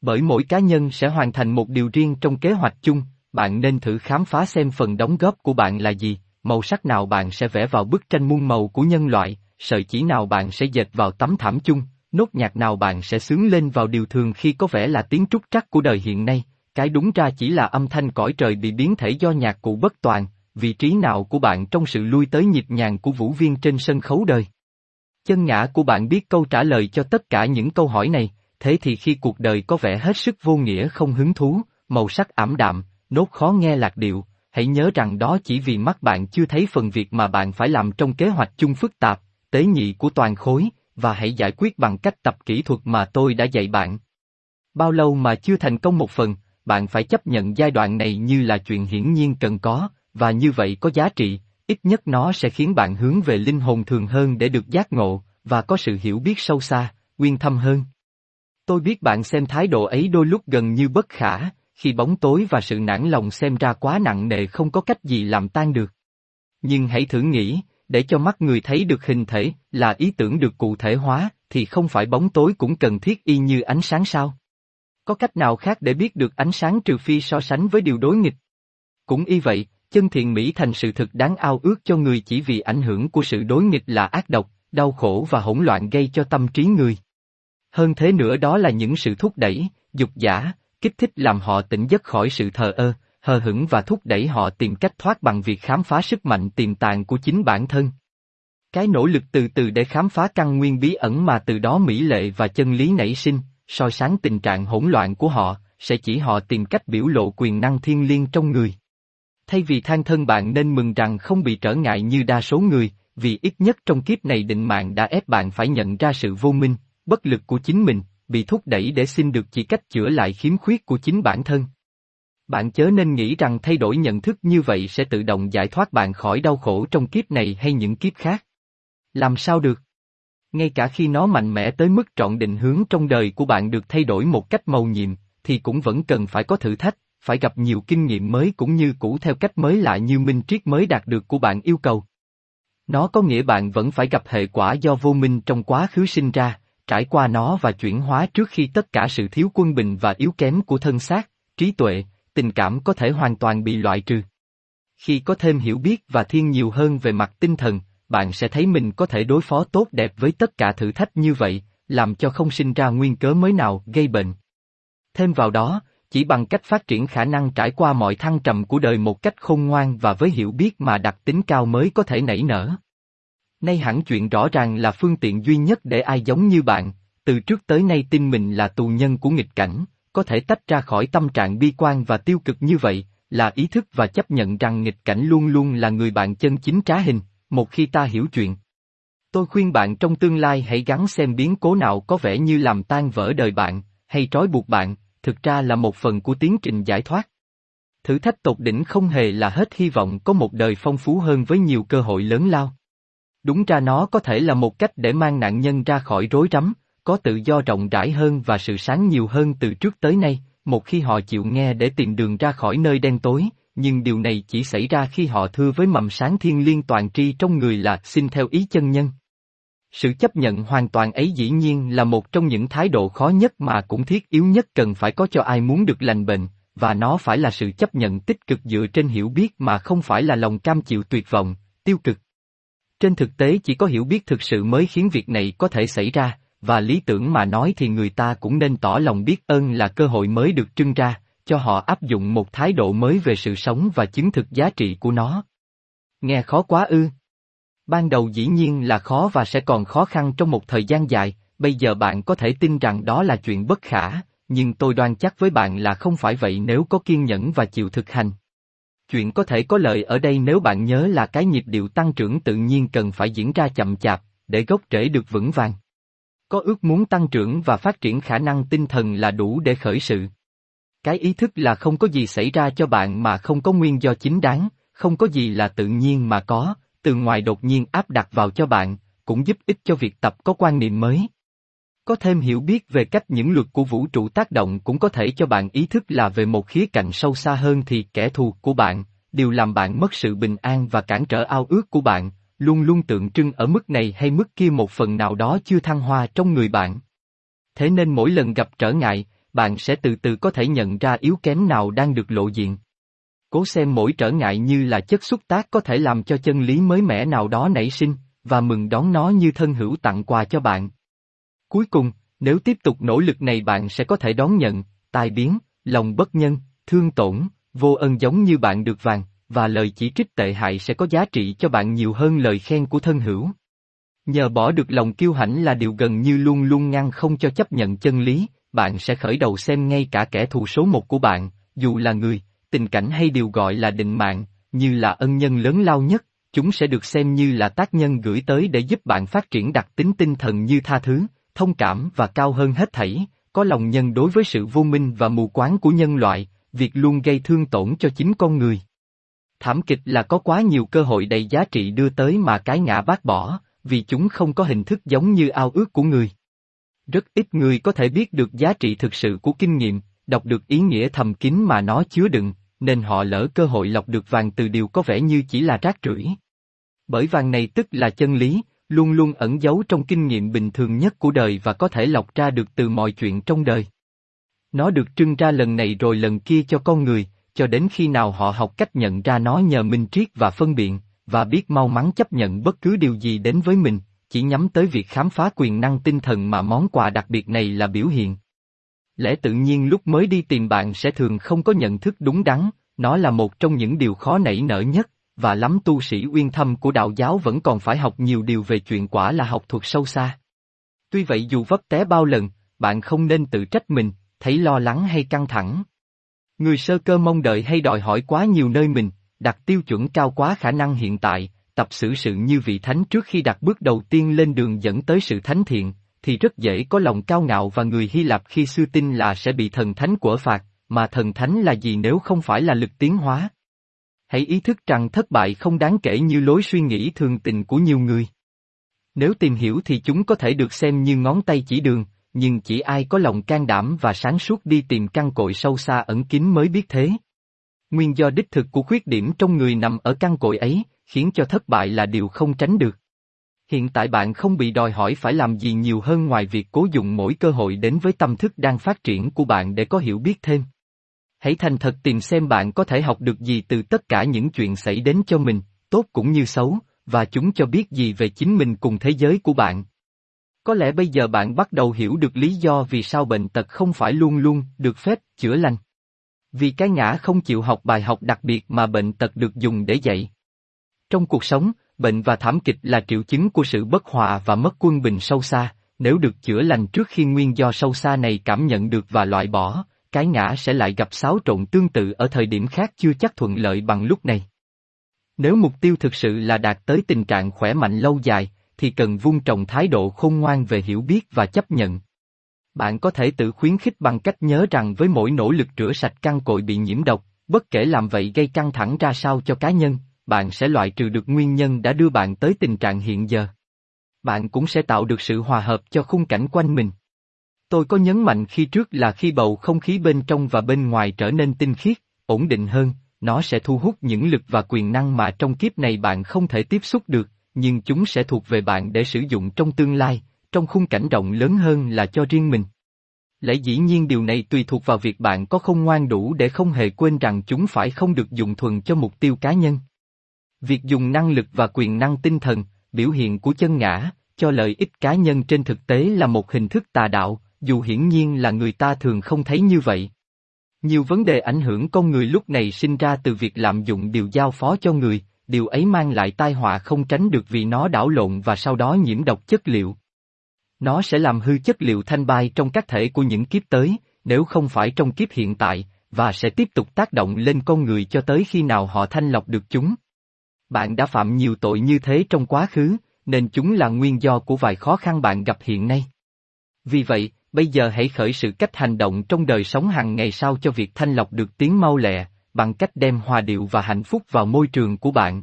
Bởi mỗi cá nhân sẽ hoàn thành một điều riêng trong kế hoạch chung, bạn nên thử khám phá xem phần đóng góp của bạn là gì, màu sắc nào bạn sẽ vẽ vào bức tranh muôn màu của nhân loại, sợi chỉ nào bạn sẽ dệt vào tấm thảm chung, nốt nhạc nào bạn sẽ sướng lên vào điều thường khi có vẻ là tiếng trúc trắc của đời hiện nay, cái đúng ra chỉ là âm thanh cõi trời bị biến thể do nhạc cụ bất toàn, vị trí nào của bạn trong sự lui tới nhịp nhàng của vũ viên trên sân khấu đời. Chân ngã của bạn biết câu trả lời cho tất cả những câu hỏi này, thế thì khi cuộc đời có vẻ hết sức vô nghĩa không hứng thú, màu sắc ảm đạm, nốt khó nghe lạc điệu, hãy nhớ rằng đó chỉ vì mắt bạn chưa thấy phần việc mà bạn phải làm trong kế hoạch chung phức tạp, tế nhị của toàn khối, và hãy giải quyết bằng cách tập kỹ thuật mà tôi đã dạy bạn. Bao lâu mà chưa thành công một phần, bạn phải chấp nhận giai đoạn này như là chuyện hiển nhiên cần có, và như vậy có giá trị, ít nhất nó sẽ khiến bạn hướng về linh hồn thường hơn để được giác ngộ, và có sự hiểu biết sâu xa, uyên thâm hơn. Tôi biết bạn xem thái độ ấy đôi lúc gần như bất khả, khi bóng tối và sự nản lòng xem ra quá nặng nề không có cách gì làm tan được. Nhưng hãy thử nghĩ, để cho mắt người thấy được hình thể, là ý tưởng được cụ thể hóa, thì không phải bóng tối cũng cần thiết y như ánh sáng sao? Có cách nào khác để biết được ánh sáng trừ phi so sánh với điều đối nghịch? Cũng y vậy, chân thiện mỹ thành sự thực đáng ao ước cho người chỉ vì ảnh hưởng của sự đối nghịch là ác độc, đau khổ và hỗn loạn gây cho tâm trí người. Hơn thế nữa đó là những sự thúc đẩy, dục giả, kích thích làm họ tỉnh giấc khỏi sự thờ ơ, hờ hững và thúc đẩy họ tìm cách thoát bằng việc khám phá sức mạnh tiềm tàng của chính bản thân. Cái nỗ lực từ từ để khám phá căn nguyên bí ẩn mà từ đó mỹ lệ và chân lý nảy sinh, soi sáng tình trạng hỗn loạn của họ, sẽ chỉ họ tìm cách biểu lộ quyền năng thiên liêng trong người. Thay vì than thân bạn nên mừng rằng không bị trở ngại như đa số người, vì ít nhất trong kiếp này định mạng đã ép bạn phải nhận ra sự vô minh, bất lực của chính mình, bị thúc đẩy để xin được chỉ cách chữa lại khiếm khuyết của chính bản thân. Bạn chớ nên nghĩ rằng thay đổi nhận thức như vậy sẽ tự động giải thoát bạn khỏi đau khổ trong kiếp này hay những kiếp khác. Làm sao được? Ngay cả khi nó mạnh mẽ tới mức trọn định hướng trong đời của bạn được thay đổi một cách màu nhiệm, thì cũng vẫn cần phải có thử thách, phải gặp nhiều kinh nghiệm mới cũng như cũ theo cách mới lạ như minh triết mới đạt được của bạn yêu cầu. Nó có nghĩa bạn vẫn phải gặp hệ quả do vô minh trong quá khứ sinh ra, trải qua nó và chuyển hóa trước khi tất cả sự thiếu quân bình và yếu kém của thân xác, trí tuệ, tình cảm có thể hoàn toàn bị loại trừ. Khi có thêm hiểu biết và thiên nhiều hơn về mặt tinh thần, bạn sẽ thấy mình có thể đối phó tốt đẹp với tất cả thử thách như vậy, làm cho không sinh ra nguyên cớ mới nào gây bệnh. Thêm vào đó, chỉ bằng cách phát triển khả năng trải qua mọi thăng trầm của đời một cách khôn ngoan và với hiểu biết mà đặc tính cao mới có thể nảy nở. Nay hẳn chuyện rõ ràng là phương tiện duy nhất để ai giống như bạn, từ trước tới nay tin mình là tù nhân của nghịch cảnh, có thể tách ra khỏi tâm trạng bi quan và tiêu cực như vậy, là ý thức và chấp nhận rằng nghịch cảnh luôn luôn là người bạn chân chính trá hình, một khi ta hiểu chuyện. Tôi khuyên bạn trong tương lai hãy gắn xem biến cố nào có vẻ như làm tan vỡ đời bạn, hay trói buộc bạn, thực ra là một phần của tiến trình giải thoát. Thử thách tột đỉnh không hề là hết hy vọng có một đời phong phú hơn với nhiều cơ hội lớn lao. Đúng ra nó có thể là một cách để mang nạn nhân ra khỏi rối rắm, có tự do rộng rãi hơn và sự sáng nhiều hơn từ trước tới nay, một khi họ chịu nghe để tìm đường ra khỏi nơi đen tối, nhưng điều này chỉ xảy ra khi họ thưa với mầm sáng thiên liên toàn tri trong người là xin theo ý chân nhân. Sự chấp nhận hoàn toàn ấy dĩ nhiên là một trong những thái độ khó nhất mà cũng thiết yếu nhất cần phải có cho ai muốn được lành bệnh, và nó phải là sự chấp nhận tích cực dựa trên hiểu biết mà không phải là lòng cam chịu tuyệt vọng, tiêu cực. Trên thực tế chỉ có hiểu biết thực sự mới khiến việc này có thể xảy ra, và lý tưởng mà nói thì người ta cũng nên tỏ lòng biết ơn là cơ hội mới được trưng ra, cho họ áp dụng một thái độ mới về sự sống và chứng thực giá trị của nó. Nghe khó quá ư. Ban đầu dĩ nhiên là khó và sẽ còn khó khăn trong một thời gian dài, bây giờ bạn có thể tin rằng đó là chuyện bất khả, nhưng tôi đoan chắc với bạn là không phải vậy nếu có kiên nhẫn và chịu thực hành. Chuyện có thể có lợi ở đây nếu bạn nhớ là cái nhịp điệu tăng trưởng tự nhiên cần phải diễn ra chậm chạp, để gốc rễ được vững vàng. Có ước muốn tăng trưởng và phát triển khả năng tinh thần là đủ để khởi sự. Cái ý thức là không có gì xảy ra cho bạn mà không có nguyên do chính đáng, không có gì là tự nhiên mà có, từ ngoài đột nhiên áp đặt vào cho bạn, cũng giúp ích cho việc tập có quan niệm mới. Có thêm hiểu biết về cách những luật của vũ trụ tác động cũng có thể cho bạn ý thức là về một khía cạnh sâu xa hơn thì kẻ thù của bạn, điều làm bạn mất sự bình an và cản trở ao ước của bạn, luôn luôn tượng trưng ở mức này hay mức kia một phần nào đó chưa thăng hoa trong người bạn. Thế nên mỗi lần gặp trở ngại, bạn sẽ từ từ có thể nhận ra yếu kém nào đang được lộ diện. Cố xem mỗi trở ngại như là chất xúc tác có thể làm cho chân lý mới mẻ nào đó nảy sinh, và mừng đón nó như thân hữu tặng quà cho bạn. Cuối cùng, nếu tiếp tục nỗ lực này bạn sẽ có thể đón nhận, tai biến, lòng bất nhân, thương tổn, vô ân giống như bạn được vàng, và lời chỉ trích tệ hại sẽ có giá trị cho bạn nhiều hơn lời khen của thân hữu. Nhờ bỏ được lòng kiêu hãnh là điều gần như luôn luôn ngăn không cho chấp nhận chân lý, bạn sẽ khởi đầu xem ngay cả kẻ thù số một của bạn, dù là người, tình cảnh hay điều gọi là định mạng, như là ân nhân lớn lao nhất, chúng sẽ được xem như là tác nhân gửi tới để giúp bạn phát triển đặc tính tinh thần như tha thứ, thông cảm và cao hơn hết thảy, có lòng nhân đối với sự vô minh và mù quáng của nhân loại, việc luôn gây thương tổn cho chính con người. Thảm kịch là có quá nhiều cơ hội đầy giá trị đưa tới mà cái ngã bác bỏ, vì chúng không có hình thức giống như ao ước của người. Rất ít người có thể biết được giá trị thực sự của kinh nghiệm, đọc được ý nghĩa thầm kín mà nó chứa đựng, nên họ lỡ cơ hội lọc được vàng từ điều có vẻ như chỉ là rác rưởi. Bởi vàng này tức là chân lý, luôn luôn ẩn giấu trong kinh nghiệm bình thường nhất của đời và có thể lọc ra được từ mọi chuyện trong đời. Nó được trưng ra lần này rồi lần kia cho con người, cho đến khi nào họ học cách nhận ra nó nhờ minh triết và phân biện, và biết mau mắn chấp nhận bất cứ điều gì đến với mình, chỉ nhắm tới việc khám phá quyền năng tinh thần mà món quà đặc biệt này là biểu hiện. Lẽ tự nhiên lúc mới đi tìm bạn sẽ thường không có nhận thức đúng đắn, nó là một trong những điều khó nảy nở nhất, và lắm tu sĩ uyên thâm của đạo giáo vẫn còn phải học nhiều điều về chuyện quả là học thuật sâu xa. Tuy vậy dù vấp té bao lần, bạn không nên tự trách mình, thấy lo lắng hay căng thẳng. Người sơ cơ mong đợi hay đòi hỏi quá nhiều nơi mình, đặt tiêu chuẩn cao quá khả năng hiện tại, tập xử sự như vị thánh trước khi đặt bước đầu tiên lên đường dẫn tới sự thánh thiện, thì rất dễ có lòng cao ngạo và người Hy Lạp khi xưa tin là sẽ bị thần thánh của phạt, mà thần thánh là gì nếu không phải là lực tiến hóa. Hãy ý thức rằng thất bại không đáng kể như lối suy nghĩ thường tình của nhiều người. Nếu tìm hiểu thì chúng có thể được xem như ngón tay chỉ đường, nhưng chỉ ai có lòng can đảm và sáng suốt đi tìm căn cội sâu xa ẩn kín mới biết thế. Nguyên do đích thực của khuyết điểm trong người nằm ở căn cội ấy, khiến cho thất bại là điều không tránh được. Hiện tại bạn không bị đòi hỏi phải làm gì nhiều hơn ngoài việc cố dùng mỗi cơ hội đến với tâm thức đang phát triển của bạn để có hiểu biết thêm. Hãy thành thật tìm xem bạn có thể học được gì từ tất cả những chuyện xảy đến cho mình, tốt cũng như xấu, và chúng cho biết gì về chính mình cùng thế giới của bạn. Có lẽ bây giờ bạn bắt đầu hiểu được lý do vì sao bệnh tật không phải luôn luôn được phép chữa lành. Vì cái ngã không chịu học bài học đặc biệt mà bệnh tật được dùng để dạy. Trong cuộc sống, bệnh và thảm kịch là triệu chứng của sự bất hòa và mất quân bình sâu xa, nếu được chữa lành trước khi nguyên do sâu xa này cảm nhận được và loại bỏ, cái ngã sẽ lại gặp xáo trộn tương tự ở thời điểm khác chưa chắc thuận lợi bằng lúc này. Nếu mục tiêu thực sự là đạt tới tình trạng khỏe mạnh lâu dài, thì cần vun trồng thái độ khôn ngoan về hiểu biết và chấp nhận. Bạn có thể tự khuyến khích bằng cách nhớ rằng với mỗi nỗ lực rửa sạch căn cội bị nhiễm độc, bất kể làm vậy gây căng thẳng ra sao cho cá nhân, bạn sẽ loại trừ được nguyên nhân đã đưa bạn tới tình trạng hiện giờ. Bạn cũng sẽ tạo được sự hòa hợp cho khung cảnh quanh mình. Tôi có nhấn mạnh khi trước là khi bầu không khí bên trong và bên ngoài trở nên tinh khiết, ổn định hơn, nó sẽ thu hút những lực và quyền năng mà trong kiếp này bạn không thể tiếp xúc được, nhưng chúng sẽ thuộc về bạn để sử dụng trong tương lai, trong khung cảnh rộng lớn hơn là cho riêng mình. Lẽ dĩ nhiên điều này tùy thuộc vào việc bạn có không ngoan đủ để không hề quên rằng chúng phải không được dùng thuần cho mục tiêu cá nhân. Việc dùng năng lực và quyền năng tinh thần, biểu hiện của chân ngã, cho lợi ích cá nhân trên thực tế là một hình thức tà đạo, dù hiển nhiên là người ta thường không thấy như vậy. Nhiều vấn đề ảnh hưởng con người lúc này sinh ra từ việc lạm dụng điều giao phó cho người, điều ấy mang lại tai họa không tránh được vì nó đảo lộn và sau đó nhiễm độc chất liệu. Nó sẽ làm hư chất liệu thanh bai trong các thể của những kiếp tới, nếu không phải trong kiếp hiện tại, và sẽ tiếp tục tác động lên con người cho tới khi nào họ thanh lọc được chúng. Bạn đã phạm nhiều tội như thế trong quá khứ, nên chúng là nguyên do của vài khó khăn bạn gặp hiện nay. Vì vậy, bây giờ hãy khởi sự cách hành động trong đời sống hàng ngày sao cho việc thanh lọc được tiếng mau lẹ, bằng cách đem hòa điệu và hạnh phúc vào môi trường của bạn.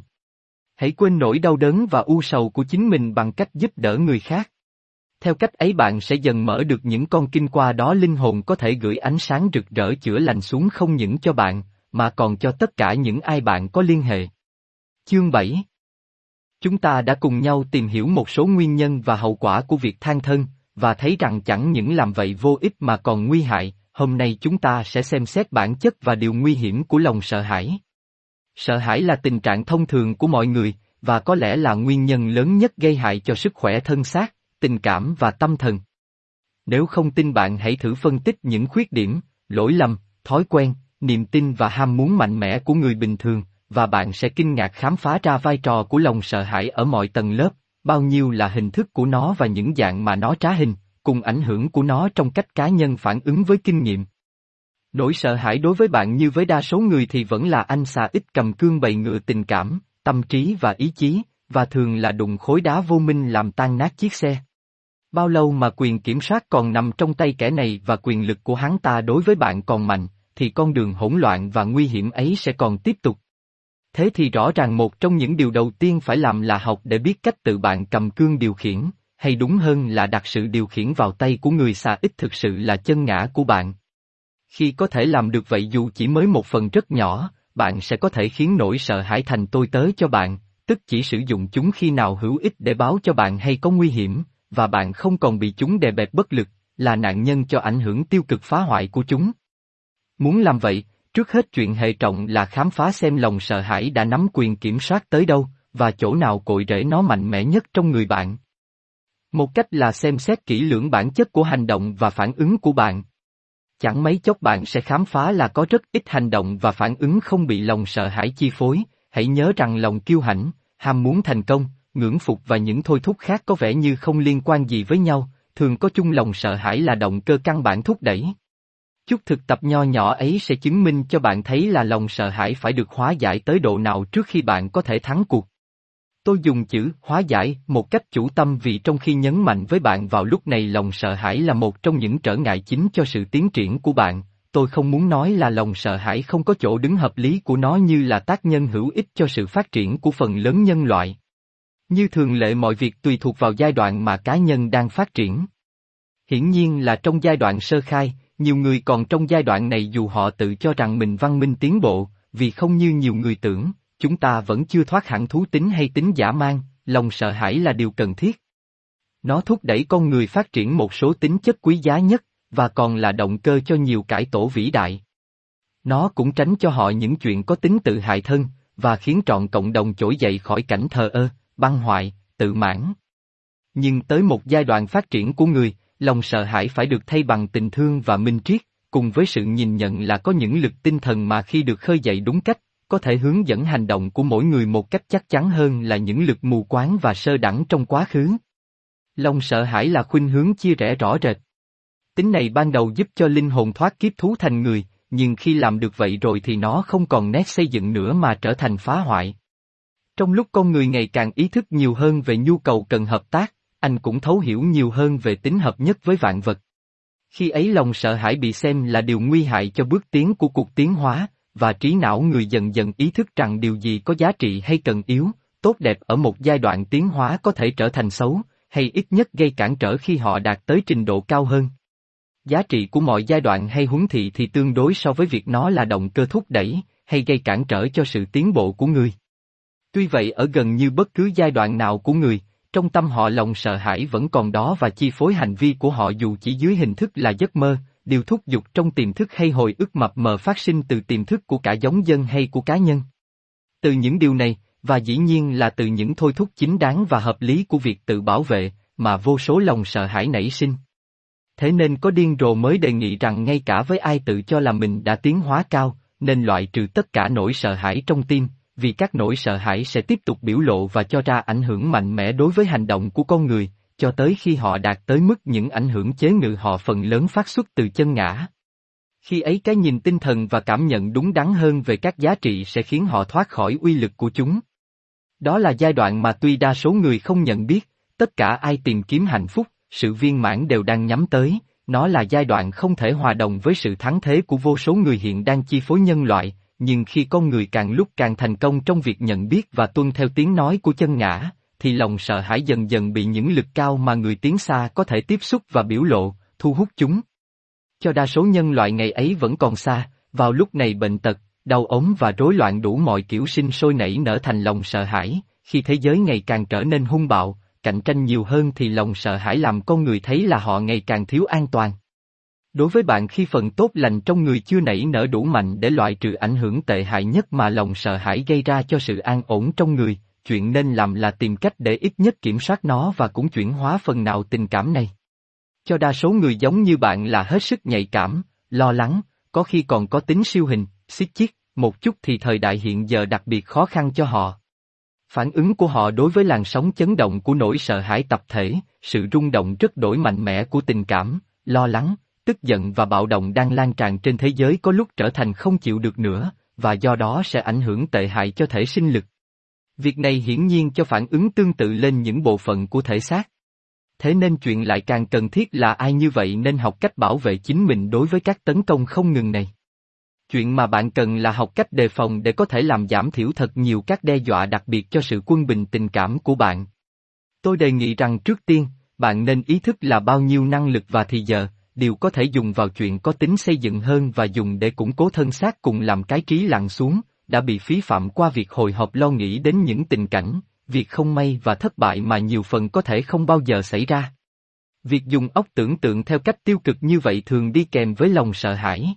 Hãy quên nỗi đau đớn và u sầu của chính mình bằng cách giúp đỡ người khác. Theo cách ấy bạn sẽ dần mở được những con kinh qua đó linh hồn có thể gửi ánh sáng rực rỡ chữa lành xuống không những cho bạn, mà còn cho tất cả những ai bạn có liên hệ. Chương 7 Chúng ta đã cùng nhau tìm hiểu một số nguyên nhân và hậu quả của việc than thân, và thấy rằng chẳng những làm vậy vô ích mà còn nguy hại, hôm nay chúng ta sẽ xem xét bản chất và điều nguy hiểm của lòng sợ hãi. Sợ hãi là tình trạng thông thường của mọi người, và có lẽ là nguyên nhân lớn nhất gây hại cho sức khỏe thân xác, tình cảm và tâm thần. Nếu không tin bạn hãy thử phân tích những khuyết điểm, lỗi lầm, thói quen, niềm tin và ham muốn mạnh mẽ của người bình thường, và bạn sẽ kinh ngạc khám phá ra vai trò của lòng sợ hãi ở mọi tầng lớp, bao nhiêu là hình thức của nó và những dạng mà nó trá hình, cùng ảnh hưởng của nó trong cách cá nhân phản ứng với kinh nghiệm. Nỗi sợ hãi đối với bạn như với đa số người thì vẫn là anh xà ít cầm cương bày ngựa tình cảm, tâm trí và ý chí, và thường là đụng khối đá vô minh làm tan nát chiếc xe. Bao lâu mà quyền kiểm soát còn nằm trong tay kẻ này và quyền lực của hắn ta đối với bạn còn mạnh, thì con đường hỗn loạn và nguy hiểm ấy sẽ còn tiếp tục. Thế thì rõ ràng một trong những điều đầu tiên phải làm là học để biết cách tự bạn cầm cương điều khiển, hay đúng hơn là đặt sự điều khiển vào tay của người xa ít thực sự là chân ngã của bạn. Khi có thể làm được vậy dù chỉ mới một phần rất nhỏ, bạn sẽ có thể khiến nỗi sợ hãi thành tôi tớ cho bạn, tức chỉ sử dụng chúng khi nào hữu ích để báo cho bạn hay có nguy hiểm, và bạn không còn bị chúng đè bẹp bất lực, là nạn nhân cho ảnh hưởng tiêu cực phá hoại của chúng. Muốn làm vậy, trước hết chuyện hệ trọng là khám phá xem lòng sợ hãi đã nắm quyền kiểm soát tới đâu, và chỗ nào cội rễ nó mạnh mẽ nhất trong người bạn. Một cách là xem xét kỹ lưỡng bản chất của hành động và phản ứng của bạn. Chẳng mấy chốc bạn sẽ khám phá là có rất ít hành động và phản ứng không bị lòng sợ hãi chi phối, hãy nhớ rằng lòng kiêu hãnh, ham muốn thành công, ngưỡng phục và những thôi thúc khác có vẻ như không liên quan gì với nhau, thường có chung lòng sợ hãi là động cơ căn bản thúc đẩy. Chút thực tập nho nhỏ ấy sẽ chứng minh cho bạn thấy là lòng sợ hãi phải được hóa giải tới độ nào trước khi bạn có thể thắng cuộc. Tôi dùng chữ hóa giải một cách chủ tâm vì trong khi nhấn mạnh với bạn vào lúc này lòng sợ hãi là một trong những trở ngại chính cho sự tiến triển của bạn, tôi không muốn nói là lòng sợ hãi không có chỗ đứng hợp lý của nó như là tác nhân hữu ích cho sự phát triển của phần lớn nhân loại. Như thường lệ mọi việc tùy thuộc vào giai đoạn mà cá nhân đang phát triển. Hiển nhiên là trong giai đoạn sơ khai, nhiều người còn trong giai đoạn này dù họ tự cho rằng mình văn minh tiến bộ, vì không như nhiều người tưởng, chúng ta vẫn chưa thoát hẳn thú tính hay tính giả mang, lòng sợ hãi là điều cần thiết. Nó thúc đẩy con người phát triển một số tính chất quý giá nhất, và còn là động cơ cho nhiều cải tổ vĩ đại. Nó cũng tránh cho họ những chuyện có tính tự hại thân, và khiến trọn cộng đồng trỗi dậy khỏi cảnh thờ ơ, băng hoại, tự mãn. Nhưng tới một giai đoạn phát triển của người, lòng sợ hãi phải được thay bằng tình thương và minh triết, cùng với sự nhìn nhận là có những lực tinh thần mà khi được khơi dậy đúng cách, có thể hướng dẫn hành động của mỗi người một cách chắc chắn hơn là những lực mù quáng và sơ đẳng trong quá khứ. Lòng sợ hãi là khuynh hướng chia rẽ rõ rệt. Tính này ban đầu giúp cho linh hồn thoát kiếp thú thành người, nhưng khi làm được vậy rồi thì nó không còn nét xây dựng nữa mà trở thành phá hoại. Trong lúc con người ngày càng ý thức nhiều hơn về nhu cầu cần hợp tác, anh cũng thấu hiểu nhiều hơn về tính hợp nhất với vạn vật. Khi ấy lòng sợ hãi bị xem là điều nguy hại cho bước tiến của cuộc tiến hóa, và trí não người dần dần ý thức rằng điều gì có giá trị hay cần yếu, tốt đẹp ở một giai đoạn tiến hóa có thể trở thành xấu, hay ít nhất gây cản trở khi họ đạt tới trình độ cao hơn. Giá trị của mọi giai đoạn hay huấn thị thì tương đối so với việc nó là động cơ thúc đẩy, hay gây cản trở cho sự tiến bộ của người. Tuy vậy ở gần như bất cứ giai đoạn nào của người, trong tâm họ lòng sợ hãi vẫn còn đó và chi phối hành vi của họ dù chỉ dưới hình thức là giấc mơ, điều thúc giục trong tiềm thức hay hồi ức mập mờ phát sinh từ tiềm thức của cả giống dân hay của cá nhân. Từ những điều này, và dĩ nhiên là từ những thôi thúc chính đáng và hợp lý của việc tự bảo vệ, mà vô số lòng sợ hãi nảy sinh. Thế nên có điên rồ mới đề nghị rằng ngay cả với ai tự cho là mình đã tiến hóa cao, nên loại trừ tất cả nỗi sợ hãi trong tim, vì các nỗi sợ hãi sẽ tiếp tục biểu lộ và cho ra ảnh hưởng mạnh mẽ đối với hành động của con người, cho tới khi họ đạt tới mức những ảnh hưởng chế ngự họ phần lớn phát xuất từ chân ngã. Khi ấy cái nhìn tinh thần và cảm nhận đúng đắn hơn về các giá trị sẽ khiến họ thoát khỏi uy lực của chúng. Đó là giai đoạn mà tuy đa số người không nhận biết, tất cả ai tìm kiếm hạnh phúc, sự viên mãn đều đang nhắm tới, nó là giai đoạn không thể hòa đồng với sự thắng thế của vô số người hiện đang chi phối nhân loại, nhưng khi con người càng lúc càng thành công trong việc nhận biết và tuân theo tiếng nói của chân ngã, thì lòng sợ hãi dần dần bị những lực cao mà người tiến xa có thể tiếp xúc và biểu lộ, thu hút chúng. Cho đa số nhân loại ngày ấy vẫn còn xa, vào lúc này bệnh tật, đau ốm và rối loạn đủ mọi kiểu sinh sôi nảy nở thành lòng sợ hãi, khi thế giới ngày càng trở nên hung bạo, cạnh tranh nhiều hơn thì lòng sợ hãi làm con người thấy là họ ngày càng thiếu an toàn. Đối với bạn khi phần tốt lành trong người chưa nảy nở đủ mạnh để loại trừ ảnh hưởng tệ hại nhất mà lòng sợ hãi gây ra cho sự an ổn trong người, chuyện nên làm là tìm cách để ít nhất kiểm soát nó và cũng chuyển hóa phần nào tình cảm này. Cho đa số người giống như bạn là hết sức nhạy cảm, lo lắng, có khi còn có tính siêu hình, xích chiết, một chút thì thời đại hiện giờ đặc biệt khó khăn cho họ. Phản ứng của họ đối với làn sóng chấn động của nỗi sợ hãi tập thể, sự rung động rất đổi mạnh mẽ của tình cảm, lo lắng, tức giận và bạo động đang lan tràn trên thế giới có lúc trở thành không chịu được nữa, và do đó sẽ ảnh hưởng tệ hại cho thể sinh lực. Việc này hiển nhiên cho phản ứng tương tự lên những bộ phận của thể xác. Thế nên chuyện lại càng cần thiết là ai như vậy nên học cách bảo vệ chính mình đối với các tấn công không ngừng này. Chuyện mà bạn cần là học cách đề phòng để có thể làm giảm thiểu thật nhiều các đe dọa đặc biệt cho sự quân bình tình cảm của bạn. Tôi đề nghị rằng trước tiên, bạn nên ý thức là bao nhiêu năng lực và thì giờ, đều có thể dùng vào chuyện có tính xây dựng hơn và dùng để củng cố thân xác cùng làm cái trí lặng xuống, đã bị phí phạm qua việc hồi hộp lo nghĩ đến những tình cảnh, việc không may và thất bại mà nhiều phần có thể không bao giờ xảy ra. Việc dùng óc tưởng tượng theo cách tiêu cực như vậy thường đi kèm với lòng sợ hãi.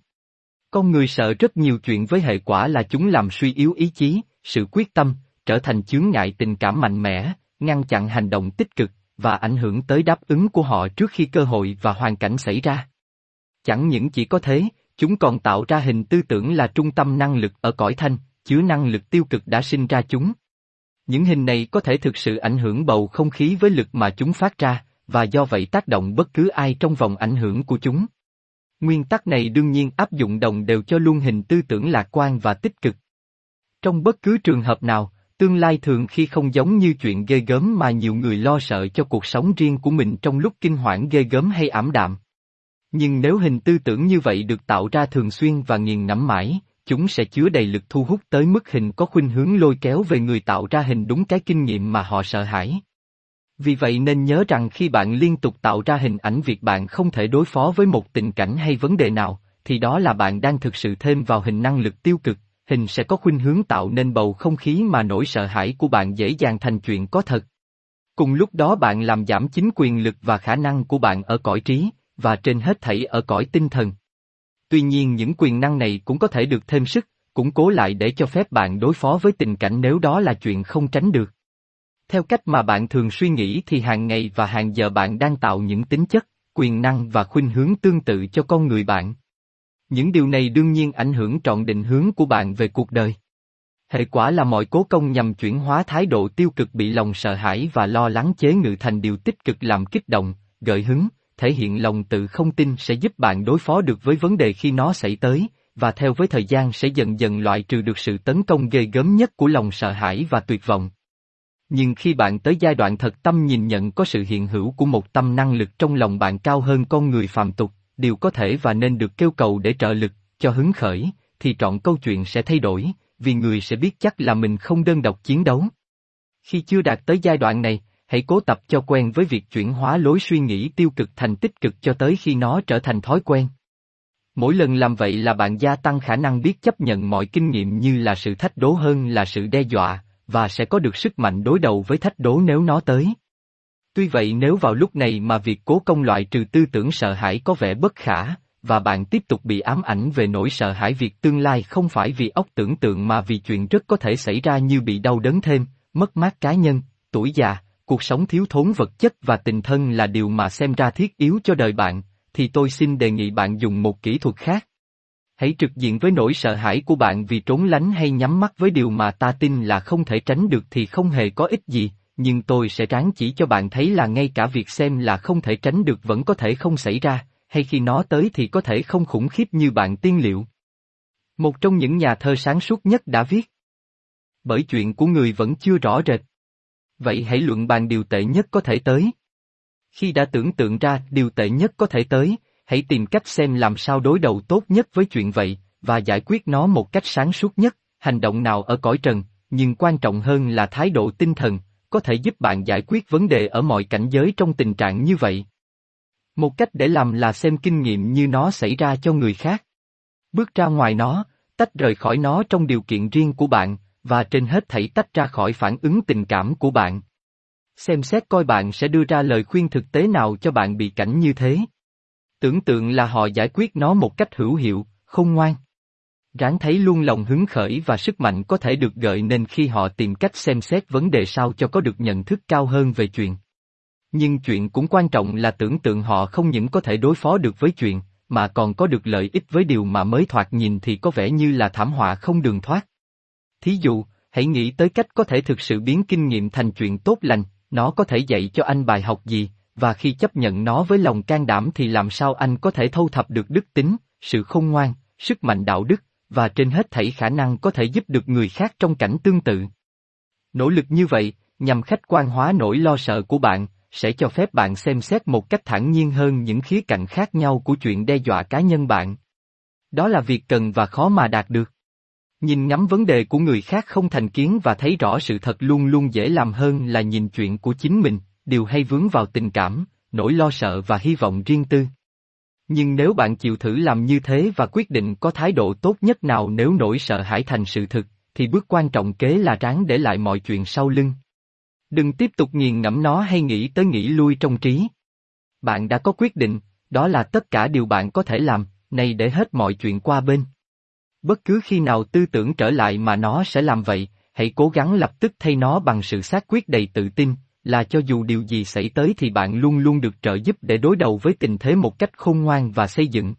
Con người sợ rất nhiều chuyện với hệ quả là chúng làm suy yếu ý chí, sự quyết tâm, trở thành chướng ngại tình cảm mạnh mẽ, ngăn chặn hành động tích cực, và ảnh hưởng tới đáp ứng của họ trước khi cơ hội và hoàn cảnh xảy ra. Chẳng những chỉ có thế, chúng còn tạo ra hình tư tưởng là trung tâm năng lực ở cõi thanh, chứa năng lực tiêu cực đã sinh ra chúng. Những hình này có thể thực sự ảnh hưởng bầu không khí với lực mà chúng phát ra, và do vậy tác động bất cứ ai trong vòng ảnh hưởng của chúng. Nguyên tắc này đương nhiên áp dụng đồng đều cho luôn hình tư tưởng lạc quan và tích cực. Trong bất cứ trường hợp nào, tương lai thường khi không giống như chuyện ghê gớm mà nhiều người lo sợ cho cuộc sống riêng của mình trong lúc kinh hoảng ghê gớm hay ảm đạm. Nhưng nếu hình tư tưởng như vậy được tạo ra thường xuyên và nghiền nắm mãi, chúng sẽ chứa đầy lực thu hút tới mức hình có khuynh hướng lôi kéo về người tạo ra hình đúng cái kinh nghiệm mà họ sợ hãi. Vì vậy nên nhớ rằng khi bạn liên tục tạo ra hình ảnh việc bạn không thể đối phó với một tình cảnh hay vấn đề nào, thì đó là bạn đang thực sự thêm vào hình năng lực tiêu cực, hình sẽ có khuynh hướng tạo nên bầu không khí mà nỗi sợ hãi của bạn dễ dàng thành chuyện có thật. Cùng lúc đó bạn làm giảm chính quyền lực và khả năng của bạn ở cõi trí, và trên hết thảy ở cõi tinh thần. Tuy nhiên những quyền năng này cũng có thể được thêm sức, củng cố lại để cho phép bạn đối phó với tình cảnh nếu đó là chuyện không tránh được. Theo cách mà bạn thường suy nghĩ thì hàng ngày và hàng giờ bạn đang tạo những tính chất, quyền năng và khuynh hướng tương tự cho con người bạn. Những điều này đương nhiên ảnh hưởng trọn định hướng của bạn về cuộc đời. Hệ quả là mọi cố công nhằm chuyển hóa thái độ tiêu cực bị lòng sợ hãi và lo lắng chế ngự thành điều tích cực làm kích động, gợi hứng, thể hiện lòng tự không tin sẽ giúp bạn đối phó được với vấn đề khi nó xảy tới, và theo với thời gian sẽ dần dần loại trừ được sự tấn công ghê gớm nhất của lòng sợ hãi và tuyệt vọng. Nhưng khi bạn tới giai đoạn thật tâm nhìn nhận có sự hiện hữu của một tâm năng lực trong lòng bạn cao hơn con người phàm tục, điều có thể và nên được kêu cầu để trợ lực, cho hứng khởi, thì trọn câu chuyện sẽ thay đổi, vì người sẽ biết chắc là mình không đơn độc chiến đấu. Khi chưa đạt tới giai đoạn này, hãy cố tập cho quen với việc chuyển hóa lối suy nghĩ tiêu cực thành tích cực cho tới khi nó trở thành thói quen. Mỗi lần làm vậy là bạn gia tăng khả năng biết chấp nhận mọi kinh nghiệm như là sự thách đố hơn là sự đe dọa, và sẽ có được sức mạnh đối đầu với thách đố nếu nó tới. Tuy vậy nếu vào lúc này mà việc cố công loại trừ tư tưởng sợ hãi có vẻ bất khả, và bạn tiếp tục bị ám ảnh về nỗi sợ hãi việc tương lai không phải vì óc tưởng tượng mà vì chuyện rất có thể xảy ra như bị đau đớn thêm, mất mát cá nhân, tuổi già, cuộc sống thiếu thốn vật chất và tình thân là điều mà xem ra thiết yếu cho đời bạn, thì tôi xin đề nghị bạn dùng một kỹ thuật khác. Hãy trực diện với nỗi sợ hãi của bạn vì trốn lánh hay nhắm mắt với điều mà ta tin là không thể tránh được thì không hề có ích gì, nhưng tôi sẽ ráng chỉ cho bạn thấy là ngay cả việc xem là không thể tránh được vẫn có thể không xảy ra, hay khi nó tới thì có thể không khủng khiếp như bạn tiên liệu. Một trong những nhà thơ sáng suốt nhất đã viết. Bởi chuyện của người vẫn chưa rõ rệt. Vậy hãy luận bàn điều tệ nhất có thể tới. Khi đã tưởng tượng ra điều tệ nhất có thể tới, hãy tìm cách xem làm sao đối đầu tốt nhất với chuyện vậy, và giải quyết nó một cách sáng suốt nhất, hành động nào ở cõi trần, nhưng quan trọng hơn là thái độ tinh thần, có thể giúp bạn giải quyết vấn đề ở mọi cảnh giới trong tình trạng như vậy. Một cách để làm là xem kinh nghiệm như nó xảy ra cho người khác. Bước ra ngoài nó, tách rời khỏi nó trong điều kiện riêng của bạn, và trên hết thảy tách ra khỏi phản ứng tình cảm của bạn. Xem xét coi bạn sẽ đưa ra lời khuyên thực tế nào cho bạn bị cảnh như thế. Tưởng tượng là họ giải quyết nó một cách hữu hiệu, không ngoan. Ráng thấy luôn lòng hứng khởi và sức mạnh có thể được gợi nên khi họ tìm cách xem xét vấn đề sao cho có được nhận thức cao hơn về chuyện. Nhưng chuyện cũng quan trọng là tưởng tượng họ không những có thể đối phó được với chuyện, mà còn có được lợi ích với điều mà mới thoạt nhìn thì có vẻ như là thảm họa không đường thoát. Thí dụ, hãy nghĩ tới cách có thể thực sự biến kinh nghiệm thành chuyện tốt lành, nó có thể dạy cho anh bài học gì, và khi chấp nhận nó với lòng can đảm thì làm sao anh có thể thâu thập được đức tính, sự khôn ngoan, sức mạnh đạo đức, và trên hết thảy khả năng có thể giúp được người khác trong cảnh tương tự. Nỗ lực như vậy, nhằm khách quan hóa nỗi lo sợ của bạn, sẽ cho phép bạn xem xét một cách thản nhiên hơn những khía cạnh khác nhau của chuyện đe dọa cá nhân bạn. Đó là việc cần và khó mà đạt được. Nhìn ngắm vấn đề của người khác không thành kiến và thấy rõ sự thật luôn luôn dễ làm hơn là nhìn chuyện của chính mình, điều hay vướng vào tình cảm, nỗi lo sợ và hy vọng riêng tư. Nhưng nếu bạn chịu thử làm như thế và quyết định có thái độ tốt nhất nào nếu nỗi sợ hãi thành sự thực, thì bước quan trọng kế là ráng để lại mọi chuyện sau lưng. Đừng tiếp tục nghiền ngẫm nó hay nghĩ tới nghĩ lui trong trí. Bạn đã có quyết định, đó là tất cả điều bạn có thể làm, này để hết mọi chuyện qua bên. Bất cứ khi nào tư tưởng trở lại mà nó sẽ làm vậy, hãy cố gắng lập tức thay nó bằng sự xác quyết đầy tự tin, là cho dù điều gì xảy tới thì bạn luôn luôn được trợ giúp để đối đầu với tình thế một cách khôn ngoan và xây dựng.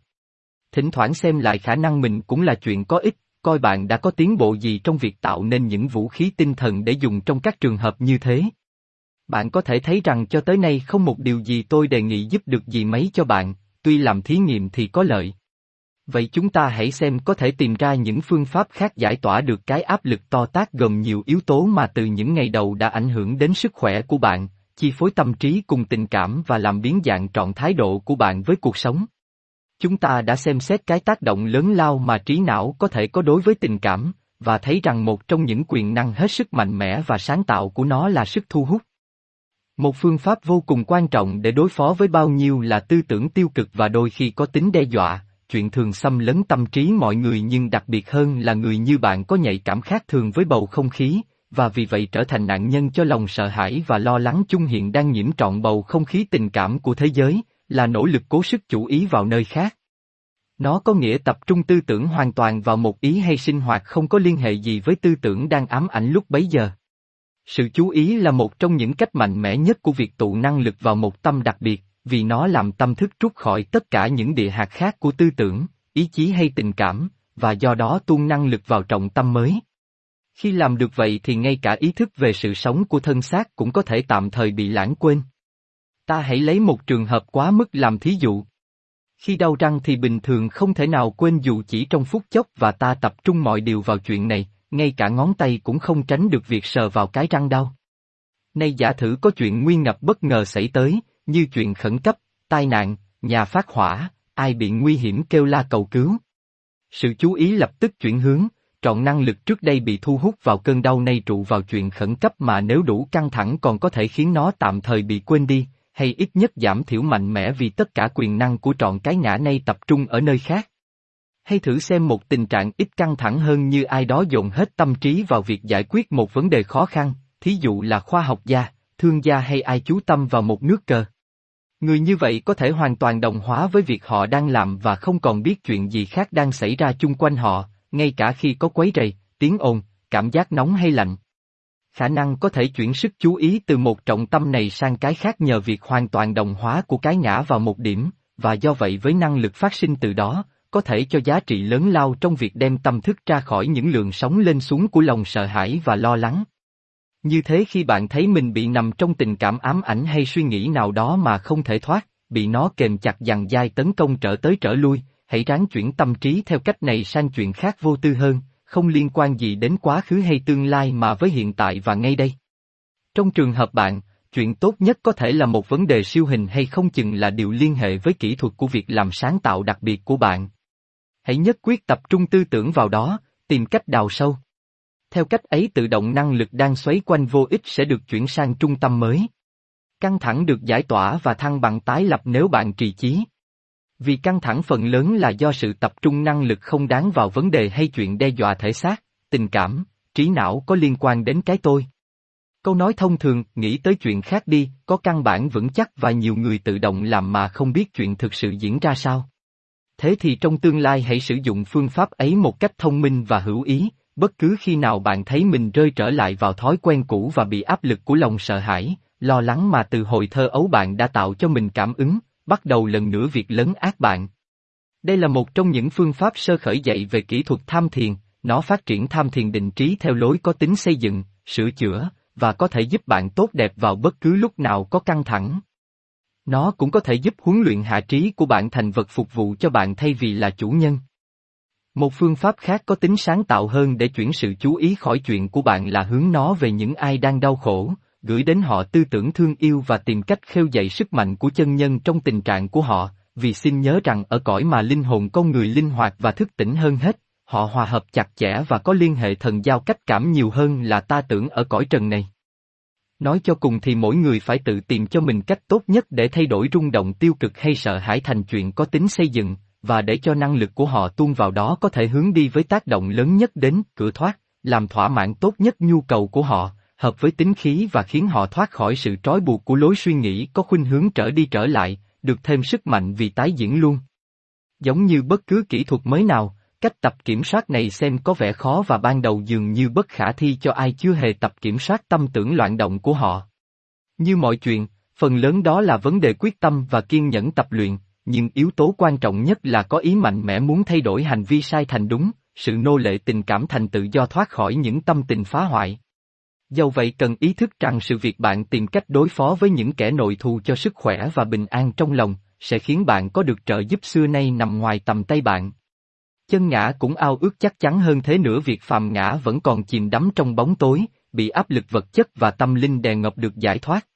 Thỉnh thoảng xem lại khả năng mình cũng là chuyện có ích, coi bạn đã có tiến bộ gì trong việc tạo nên những vũ khí tinh thần để dùng trong các trường hợp như thế. Bạn có thể thấy rằng cho tới nay không một điều gì tôi đề nghị giúp được gì mấy cho bạn, tuy làm thí nghiệm thì có lợi. Vậy chúng ta hãy xem có thể tìm ra những phương pháp khác giải tỏa được cái áp lực to tác gồm nhiều yếu tố mà từ những ngày đầu đã ảnh hưởng đến sức khỏe của bạn, chi phối tâm trí cùng tình cảm và làm biến dạng trọn thái độ của bạn với cuộc sống. Chúng ta đã xem xét cái tác động lớn lao mà trí não có thể có đối với tình cảm, và thấy rằng một trong những quyền năng hết sức mạnh mẽ và sáng tạo của nó là sức thu hút. Một phương pháp vô cùng quan trọng để đối phó với bao nhiêu là tư tưởng tiêu cực và đôi khi có tính đe dọa, chuyện thường xâm lấn tâm trí mọi người nhưng đặc biệt hơn là người như bạn có nhạy cảm khác thường với bầu không khí, và vì vậy trở thành nạn nhân cho lòng sợ hãi và lo lắng chung hiện đang nhiễm trọn bầu không khí tình cảm của thế giới, là nỗ lực cố sức chủ ý vào nơi khác. Nó có nghĩa tập trung tư tưởng hoàn toàn vào một ý hay sinh hoạt không có liên hệ gì với tư tưởng đang ám ảnh lúc bấy giờ. Sự chú ý là một trong những cách mạnh mẽ nhất của việc tụ năng lực vào một tâm đặc biệt, vì nó làm tâm thức rút khỏi tất cả những địa hạt khác của tư tưởng, ý chí hay tình cảm, và do đó tuôn năng lực vào trọng tâm mới. Khi làm được vậy thì ngay cả ý thức về sự sống của thân xác cũng có thể tạm thời bị lãng quên. Ta hãy lấy một trường hợp quá mức làm thí dụ. Khi đau răng thì bình thường không thể nào quên dù chỉ trong phút chốc và ta tập trung mọi điều vào chuyện này, ngay cả ngón tay cũng không tránh được việc sờ vào cái răng đau. Nay giả thử có chuyện nguy ngập bất ngờ xảy tới, như chuyện khẩn cấp, tai nạn, nhà phát hỏa, ai bị nguy hiểm kêu la cầu cứu. Sự chú ý lập tức chuyển hướng, trọn năng lực trước đây bị thu hút vào cơn đau nay trụ vào chuyện khẩn cấp mà nếu đủ căng thẳng còn có thể khiến nó tạm thời bị quên đi, hay ít nhất giảm thiểu mạnh mẽ vì tất cả quyền năng của trọn cái ngã nay tập trung ở nơi khác. Hay thử xem một tình trạng ít căng thẳng hơn như ai đó dồn hết tâm trí vào việc giải quyết một vấn đề khó khăn, thí dụ là khoa học gia, thương gia hay ai chú tâm vào một nước cờ. Người như vậy có thể hoàn toàn đồng hóa với việc họ đang làm và không còn biết chuyện gì khác đang xảy ra chung quanh họ, ngay cả khi có quấy rầy, tiếng ồn, cảm giác nóng hay lạnh. Khả năng có thể chuyển sức chú ý từ một trọng tâm này sang cái khác nhờ việc hoàn toàn đồng hóa của cái ngã vào một điểm, và do vậy với năng lực phát sinh từ đó, có thể cho giá trị lớn lao trong việc đem tâm thức ra khỏi những lượng sóng lên xuống của lòng sợ hãi và lo lắng. Như thế khi bạn thấy mình bị nằm trong tình cảm ám ảnh hay suy nghĩ nào đó mà không thể thoát, bị nó kềm chặt dằn dai tấn công trở tới trở lui, hãy ráng chuyển tâm trí theo cách này sang chuyện khác vô tư hơn, không liên quan gì đến quá khứ hay tương lai mà với hiện tại và ngay đây. Trong trường hợp bạn, chuyện tốt nhất có thể là một vấn đề siêu hình hay không chừng là điều liên hệ với kỹ thuật của việc làm sáng tạo đặc biệt của bạn. Hãy nhất quyết tập trung tư tưởng vào đó, tìm cách đào sâu. Theo cách ấy tự động năng lực đang xoáy quanh vô ích sẽ được chuyển sang trung tâm mới. Căng thẳng được giải tỏa và thăng bằng tái lập nếu bạn trì chí. Vì căng thẳng phần lớn là do sự tập trung năng lực không đáng vào vấn đề hay chuyện đe dọa thể xác, tình cảm, trí não có liên quan đến cái tôi. Câu nói thông thường, nghĩ tới chuyện khác đi, có căn bản vững chắc và nhiều người tự động làm mà không biết chuyện thực sự diễn ra sao. Thế thì trong tương lai hãy sử dụng phương pháp ấy một cách thông minh và hữu ý, bất cứ khi nào bạn thấy mình rơi trở lại vào thói quen cũ và bị áp lực của lòng sợ hãi, lo lắng mà từ hồi thơ ấu bạn đã tạo cho mình cảm ứng, bắt đầu lần nữa việc lấn ác bạn. Đây là một trong những phương pháp sơ khởi dạy về kỹ thuật tham thiền, nó phát triển tham thiền định trí theo lối có tính xây dựng, sửa chữa, và có thể giúp bạn tốt đẹp vào bất cứ lúc nào có căng thẳng. Nó cũng có thể giúp huấn luyện hạ trí của bạn thành vật phục vụ cho bạn thay vì là chủ nhân. Một phương pháp khác có tính sáng tạo hơn để chuyển sự chú ý khỏi chuyện của bạn là hướng nó về những ai đang đau khổ, gửi đến họ tư tưởng thương yêu và tìm cách khêu dậy sức mạnh của chân nhân trong tình trạng của họ, vì xin nhớ rằng ở cõi mà linh hồn con người linh hoạt và thức tỉnh hơn hết, họ hòa hợp chặt chẽ và có liên hệ thần giao cách cảm nhiều hơn là ta tưởng ở cõi trần này. Nói cho cùng thì mỗi người phải tự tìm cho mình cách tốt nhất để thay đổi rung động tiêu cực hay sợ hãi thành chuyện có tính xây dựng, và để cho năng lực của họ tuôn vào đó có thể hướng đi với tác động lớn nhất đến cửa thoát, làm thỏa mãn tốt nhất nhu cầu của họ, hợp với tính khí và khiến họ thoát khỏi sự trói buộc của lối suy nghĩ có khuynh hướng trở đi trở lại, được thêm sức mạnh vì tái diễn luôn. Giống như bất cứ kỹ thuật mới nào, cách tập kiểm soát này xem có vẻ khó và ban đầu dường như bất khả thi cho ai chưa hề tập kiểm soát tâm tưởng loạn động của họ. Như mọi chuyện, phần lớn đó là vấn đề quyết tâm và kiên nhẫn tập luyện, nhưng yếu tố quan trọng nhất là có ý mạnh mẽ muốn thay đổi hành vi sai thành đúng, sự nô lệ tình cảm thành tự do thoát khỏi những tâm tình phá hoại. do vậy cần ý thức rằng sự việc bạn tìm cách đối phó với những kẻ nội thù cho sức khỏe và bình an trong lòng, sẽ khiến bạn có được trợ giúp xưa nay nằm ngoài tầm tay bạn. Chân ngã cũng ao ước chắc chắn hơn thế nữa việc phàm ngã vẫn còn chìm đắm trong bóng tối, bị áp lực vật chất và tâm linh đè ngập được giải thoát.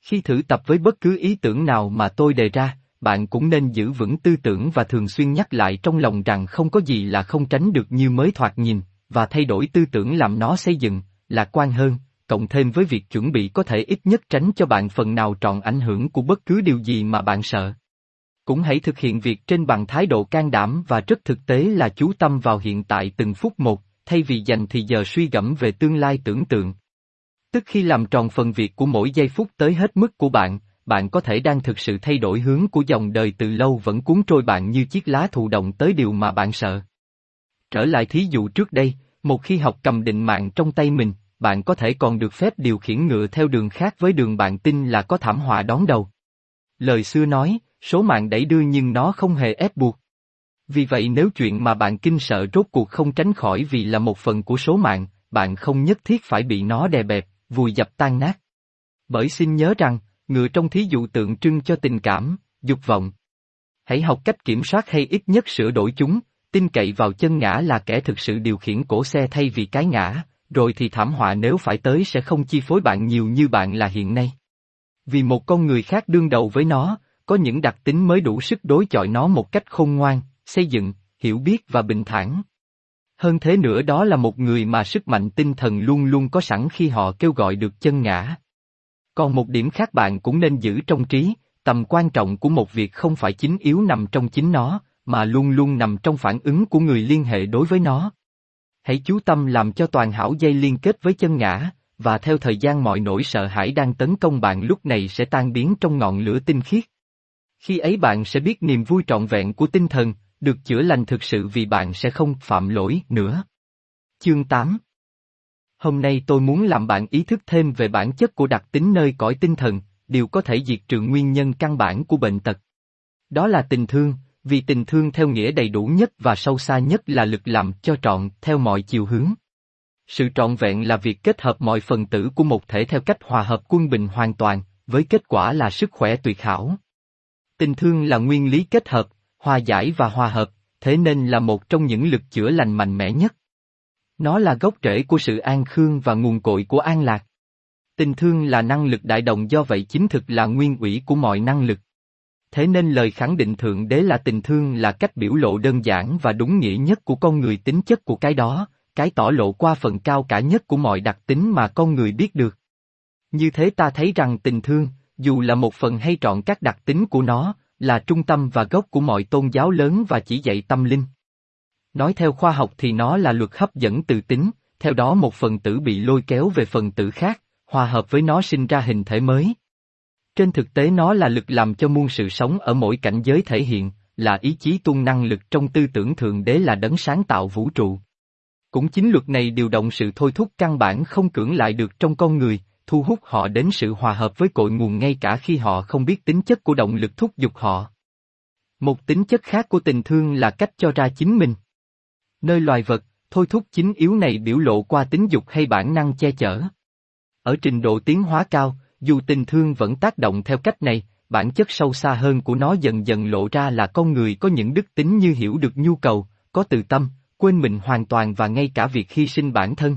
Khi thử tập với bất cứ ý tưởng nào mà tôi đề ra, bạn cũng nên giữ vững tư tưởng và thường xuyên nhắc lại trong lòng rằng không có gì là không tránh được như mới thoạt nhìn, và thay đổi tư tưởng làm nó xây dựng, lạc quan hơn, cộng thêm với việc chuẩn bị có thể ít nhất tránh cho bạn phần nào trọn ảnh hưởng của bất cứ điều gì mà bạn sợ. Cũng hãy thực hiện việc trên bằng thái độ can đảm và rất thực tế là chú tâm vào hiện tại từng phút một, thay vì dành thì giờ suy gẫm về tương lai tưởng tượng. Tức khi làm tròn phần việc của mỗi giây phút tới hết mức của bạn, bạn có thể đang thực sự thay đổi hướng của dòng đời từ lâu vẫn cuốn trôi bạn như chiếc lá thụ động tới điều mà bạn sợ. Trở lại thí dụ trước đây, một khi học cầm định mạng trong tay mình, bạn có thể còn được phép điều khiển ngựa theo đường khác với đường bạn tin là có thảm họa đón đầu. Lời xưa nói, số mạng đẩy đưa nhưng nó không hề ép buộc. Vì vậy nếu chuyện mà bạn kinh sợ rốt cuộc không tránh khỏi vì là một phần của số mạng, bạn không nhất thiết phải bị nó đè bẹp, vùi dập tan nát. Bởi xin nhớ rằng, ngựa trong thí dụ tượng trưng cho tình cảm, dục vọng. Hãy học cách kiểm soát hay ít nhất sửa đổi chúng, tin cậy vào chân ngã là kẻ thực sự điều khiển cổ xe thay vì cái ngã, rồi thì thảm họa nếu phải tới sẽ không chi phối bạn nhiều như bạn là hiện nay. Vì một con người khác đương đầu với nó, có những đặc tính mới đủ sức đối chọi nó một cách khôn ngoan, xây dựng, hiểu biết và bình thản. Hơn thế nữa đó là một người mà sức mạnh tinh thần luôn luôn có sẵn khi họ kêu gọi được chân ngã. Còn một điểm khác bạn cũng nên giữ trong trí, tầm quan trọng của một việc không phải chính yếu nằm trong chính nó, mà luôn luôn nằm trong phản ứng của người liên hệ đối với nó. Hãy chú tâm làm cho toàn hảo dây liên kết với chân ngã, và theo thời gian mọi nỗi sợ hãi đang tấn công bạn lúc này sẽ tan biến trong ngọn lửa tinh khiết. Khi ấy bạn sẽ biết niềm vui trọn vẹn của tinh thần, được chữa lành thực sự vì bạn sẽ không phạm lỗi nữa. Chương 8 Hôm nay tôi muốn làm bạn ý thức thêm về bản chất của đặc tính nơi cõi tinh thần, điều có thể diệt trừ nguyên nhân căn bản của bệnh tật. Đó là tình thương, vì tình thương theo nghĩa đầy đủ nhất và sâu xa nhất là lực làm cho trọn theo mọi chiều hướng. Sự trọn vẹn là việc kết hợp mọi phần tử của một thể theo cách hòa hợp quân bình hoàn toàn, với kết quả là sức khỏe tuyệt hảo. Tình thương là nguyên lý kết hợp, hòa giải và hòa hợp, thế nên là một trong những lực chữa lành mạnh mẽ nhất. Nó là gốc rễ của sự an khương và nguồn cội của an lạc. Tình thương là năng lực đại đồng do vậy chính thực là nguyên ủy của mọi năng lực. Thế nên lời khẳng định Thượng Đế là tình thương là cách biểu lộ đơn giản và đúng nghĩa nhất của con người tính chất của cái đó, cái tỏ lộ qua phần cao cả nhất của mọi đặc tính mà con người biết được. Như thế ta thấy rằng tình thương, dù là một phần hay trọn các đặc tính của nó, là trung tâm và gốc của mọi tôn giáo lớn và chỉ dạy tâm linh. Nói theo khoa học thì nó là luật hấp dẫn từ tính, theo đó một phần tử bị lôi kéo về phần tử khác, hòa hợp với nó sinh ra hình thể mới. Trên thực tế nó là lực làm cho muôn sự sống ở mỗi cảnh giới thể hiện, là ý chí tuôn năng lực trong tư tưởng thượng đế là đấng sáng tạo vũ trụ. Cũng chính luật này điều động sự thôi thúc căn bản không cưỡng lại được trong con người, thu hút họ đến sự hòa hợp với cội nguồn ngay cả khi họ không biết tính chất của động lực thúc giục họ. Một tính chất khác của tình thương là cách cho ra chính mình. Nơi loài vật, thôi thúc chính yếu này biểu lộ qua tính dục hay bản năng che chở. Ở trình độ tiến hóa cao, dù tình thương vẫn tác động theo cách này, bản chất sâu xa hơn của nó dần dần lộ ra là con người có những đức tính như hiểu được nhu cầu, có từ tâm, quên mình hoàn toàn và ngay cả việc hy sinh bản thân.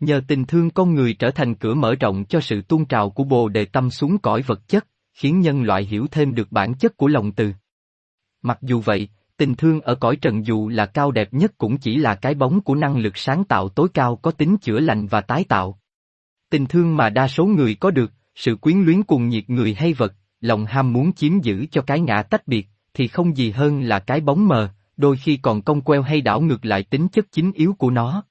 Nhờ tình thương con người trở thành cửa mở rộng cho sự tuôn trào của bồ đề tâm xuống cõi vật chất, khiến nhân loại hiểu thêm được bản chất của lòng từ. Mặc dù vậy, tình thương ở cõi trần dù là cao đẹp nhất cũng chỉ là cái bóng của năng lực sáng tạo tối cao có tính chữa lành và tái tạo. Tình thương mà đa số người có được, sự quyến luyến cuồng nhiệt người hay vật, lòng ham muốn chiếm giữ cho cái ngã tách biệt, thì không gì hơn là cái bóng mờ, đôi khi còn cong queo hay đảo ngược lại tính chất chính yếu của nó.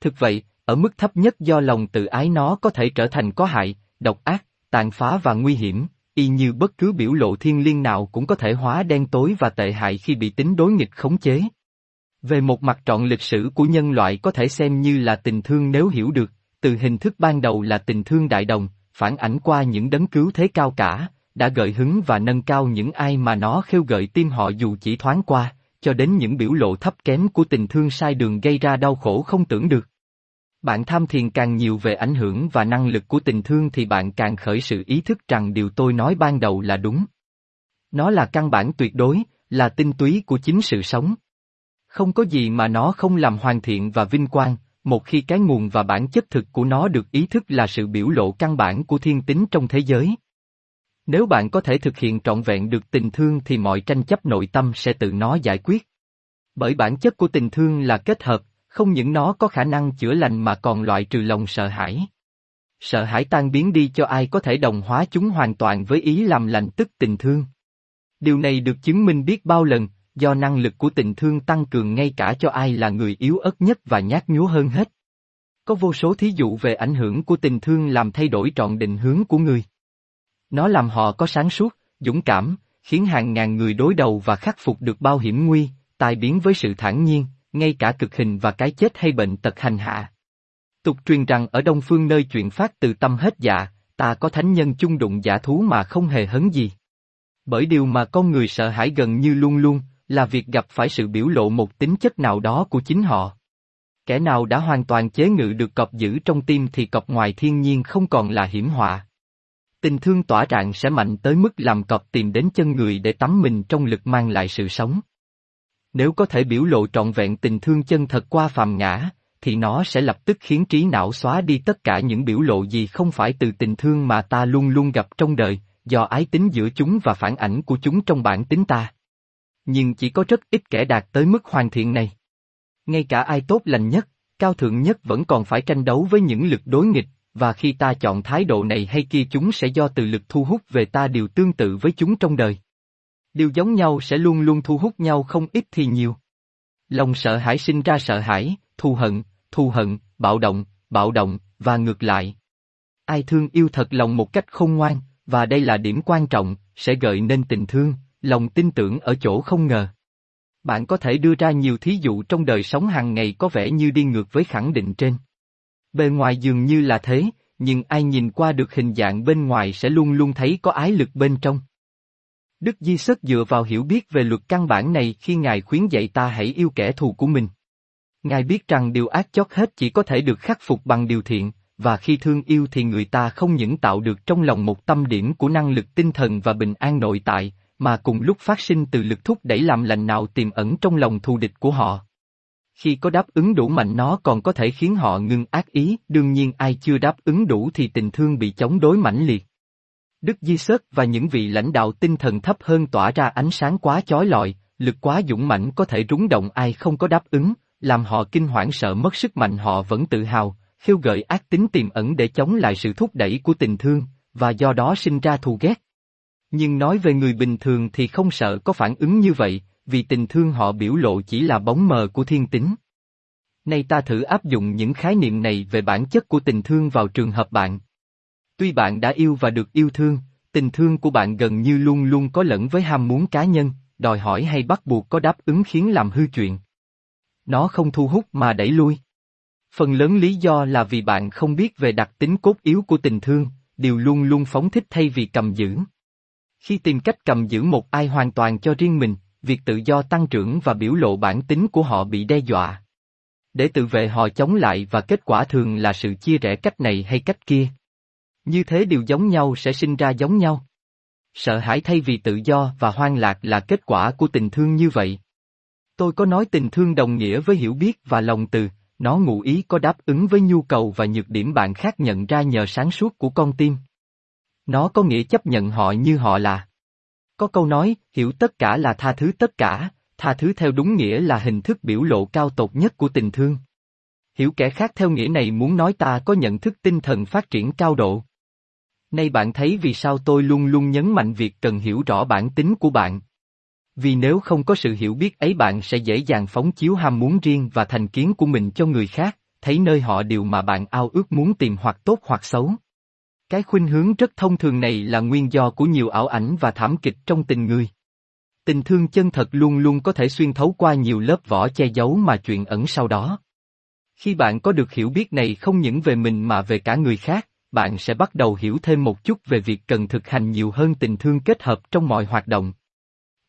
Thực vậy, ở mức thấp nhất do lòng tự ái nó có thể trở thành có hại, độc ác, tàn phá và nguy hiểm, y như bất cứ biểu lộ thiên liêng nào cũng có thể hóa đen tối và tệ hại khi bị tính đối nghịch khống chế. Về một mặt trọn lịch sử của nhân loại có thể xem như là tình thương nếu hiểu được, từ hình thức ban đầu là tình thương đại đồng, phản ảnh qua những đấng cứu thế cao cả, đã gợi hứng và nâng cao những ai mà nó khêu gợi tim họ dù chỉ thoáng qua, cho đến những biểu lộ thấp kém của tình thương sai đường gây ra đau khổ không tưởng được. Bạn tham thiền càng nhiều về ảnh hưởng và năng lực của tình thương thì bạn càng khởi sự ý thức rằng điều tôi nói ban đầu là đúng. Nó là căn bản tuyệt đối, là tinh túy của chính sự sống. Không có gì mà nó không làm hoàn thiện và vinh quang, một khi cái nguồn và bản chất thực của nó được ý thức là sự biểu lộ căn bản của thiên tính trong thế giới. Nếu bạn có thể thực hiện trọn vẹn được tình thương thì mọi tranh chấp nội tâm sẽ tự nó giải quyết. Bởi bản chất của tình thương là kết hợp, không những nó có khả năng chữa lành mà còn loại trừ lòng sợ hãi. Sợ hãi tan biến đi cho ai có thể đồng hóa chúng hoàn toàn với ý làm lành tức tình thương. Điều này được chứng minh biết bao lần, do năng lực của tình thương tăng cường ngay cả cho ai là người yếu ớt nhất và nhát nhúa hơn hết. Có vô số thí dụ về ảnh hưởng của tình thương làm thay đổi trọn định hướng của người. Nó làm họ có sáng suốt, dũng cảm, khiến hàng ngàn người đối đầu và khắc phục được bao hiểm nguy, tai biến với sự thản nhiên, ngay cả cực hình và cái chết hay bệnh tật hành hạ. Tục truyền rằng ở Đông Phương nơi chuyện phát từ tâm hết dạ, ta có thánh nhân chung đụng giả thú mà không hề hấn gì. Bởi điều mà con người sợ hãi gần như luôn luôn, là việc gặp phải sự biểu lộ một tính chất nào đó của chính họ. Kẻ nào đã hoàn toàn chế ngự được cọp giữ trong tim thì cọp ngoài thiên nhiên không còn là hiểm họa. Tình thương tỏa rạng sẽ mạnh tới mức làm cọp tìm đến chân người để tắm mình trong lực mang lại sự sống. Nếu có thể biểu lộ trọn vẹn tình thương chân thật qua phàm ngã, thì nó sẽ lập tức khiến trí não xóa đi tất cả những biểu lộ gì không phải từ tình thương mà ta luôn luôn gặp trong đời, do ái tính giữa chúng và phản ảnh của chúng trong bản tính ta. Nhưng chỉ có rất ít kẻ đạt tới mức hoàn thiện này. Ngay cả ai tốt lành nhất, cao thượng nhất vẫn còn phải tranh đấu với những lực đối nghịch, và khi ta chọn thái độ này hay kia chúng sẽ do từ lực thu hút về ta điều tương tự với chúng trong đời. Điều giống nhau sẽ luôn luôn thu hút nhau không ít thì nhiều. Lòng sợ hãi sinh ra sợ hãi, thù hận, thù hận, bạo động, bạo động, và ngược lại. Ai thương yêu thật lòng một cách khôn ngoan, và đây là điểm quan trọng, sẽ gợi nên tình thương, lòng tin tưởng ở chỗ không ngờ. Bạn có thể đưa ra nhiều thí dụ trong đời sống hàng ngày có vẻ như đi ngược với khẳng định trên. Bề ngoài dường như là thế, nhưng ai nhìn qua được hình dạng bên ngoài sẽ luôn luôn thấy có ái lực bên trong. Đức Di Sất dựa vào hiểu biết về luật căn bản này khi Ngài khuyến dạy ta hãy yêu kẻ thù của mình. Ngài biết rằng điều ác chót hết chỉ có thể được khắc phục bằng điều thiện, và khi thương yêu thì người ta không những tạo được trong lòng một tâm điểm của năng lực tinh thần và bình an nội tại, mà cùng lúc phát sinh từ lực thúc đẩy làm lành nào tiềm ẩn trong lòng thù địch của họ. Khi có đáp ứng đủ mạnh nó còn có thể khiến họ ngưng ác ý, đương nhiên ai chưa đáp ứng đủ thì tình thương bị chống đối mãnh liệt. Đức Di Sớt và những vị lãnh đạo tinh thần thấp hơn tỏa ra ánh sáng quá chói lọi, lực quá dũng mãnh có thể rúng động ai không có đáp ứng, làm họ kinh hoảng sợ mất sức mạnh họ vẫn tự hào, khiêu gợi ác tính tiềm ẩn để chống lại sự thúc đẩy của tình thương, và do đó sinh ra thù ghét. Nhưng nói về người bình thường thì không sợ có phản ứng như vậy, vì tình thương họ biểu lộ chỉ là bóng mờ của thiên tính. Nay ta thử áp dụng những khái niệm này về bản chất của tình thương vào trường hợp bạn. Tuy bạn đã yêu và được yêu thương, tình thương của bạn gần như luôn luôn có lẫn với ham muốn cá nhân, đòi hỏi hay bắt buộc có đáp ứng khiến làm hư chuyện. Nó không thu hút mà đẩy lui. Phần lớn lý do là vì bạn không biết về đặc tính cốt yếu của tình thương, điều luôn luôn phóng thích thay vì cầm giữ. Khi tìm cách cầm giữ một ai hoàn toàn cho riêng mình, việc tự do tăng trưởng và biểu lộ bản tính của họ bị đe dọa. Để tự vệ họ chống lại và kết quả thường là sự chia rẽ cách này hay cách kia. Như thế điều giống nhau sẽ sinh ra giống nhau. Sợ hãi thay vì tự do và hoang lạc là kết quả của tình thương như vậy. Tôi có nói tình thương đồng nghĩa với hiểu biết và lòng từ, nó ngụ ý có đáp ứng với nhu cầu và nhược điểm bạn khác nhận ra nhờ sáng suốt của con tim. Nó có nghĩa chấp nhận họ như họ là. Có câu nói, hiểu tất cả là tha thứ tất cả, tha thứ theo đúng nghĩa là hình thức biểu lộ cao tột nhất của tình thương. Hiểu kẻ khác theo nghĩa này muốn nói ta có nhận thức tinh thần phát triển cao độ. Nay bạn thấy vì sao tôi luôn luôn nhấn mạnh việc cần hiểu rõ bản tính của bạn. Vì nếu không có sự hiểu biết ấy bạn sẽ dễ dàng phóng chiếu ham muốn riêng và thành kiến của mình cho người khác, thấy nơi họ điều mà bạn ao ước muốn tìm hoặc tốt hoặc xấu. Cái khuynh hướng rất thông thường này là nguyên do của nhiều ảo ảnh và thảm kịch trong tình người. Tình thương chân thật luôn luôn có thể xuyên thấu qua nhiều lớp vỏ che giấu mà chuyện ẩn sau đó. Khi bạn có được hiểu biết này không những về mình mà về cả người khác, bạn sẽ bắt đầu hiểu thêm một chút về việc cần thực hành nhiều hơn tình thương kết hợp trong mọi hoạt động.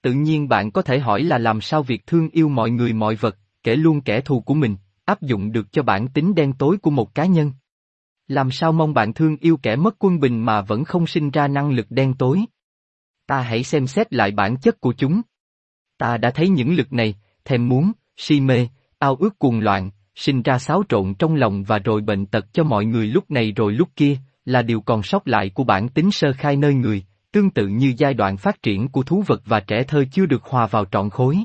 Tự nhiên bạn có thể hỏi là làm sao việc thương yêu mọi người mọi vật, kể luôn kẻ thù của mình, áp dụng được cho bản tính đen tối của một cá nhân. Làm sao mong bạn thương yêu kẻ mất quân bình mà vẫn không sinh ra năng lực đen tối? Ta hãy xem xét lại bản chất của chúng. Ta đã thấy những lực này, thèm muốn, si mê, ao ước cuồng loạn, sinh ra xáo trộn trong lòng và rồi bệnh tật cho mọi người lúc này rồi lúc kia, là điều còn sót lại của bản tính sơ khai nơi người, tương tự như giai đoạn phát triển của thú vật và trẻ thơ chưa được hòa vào trọn khối.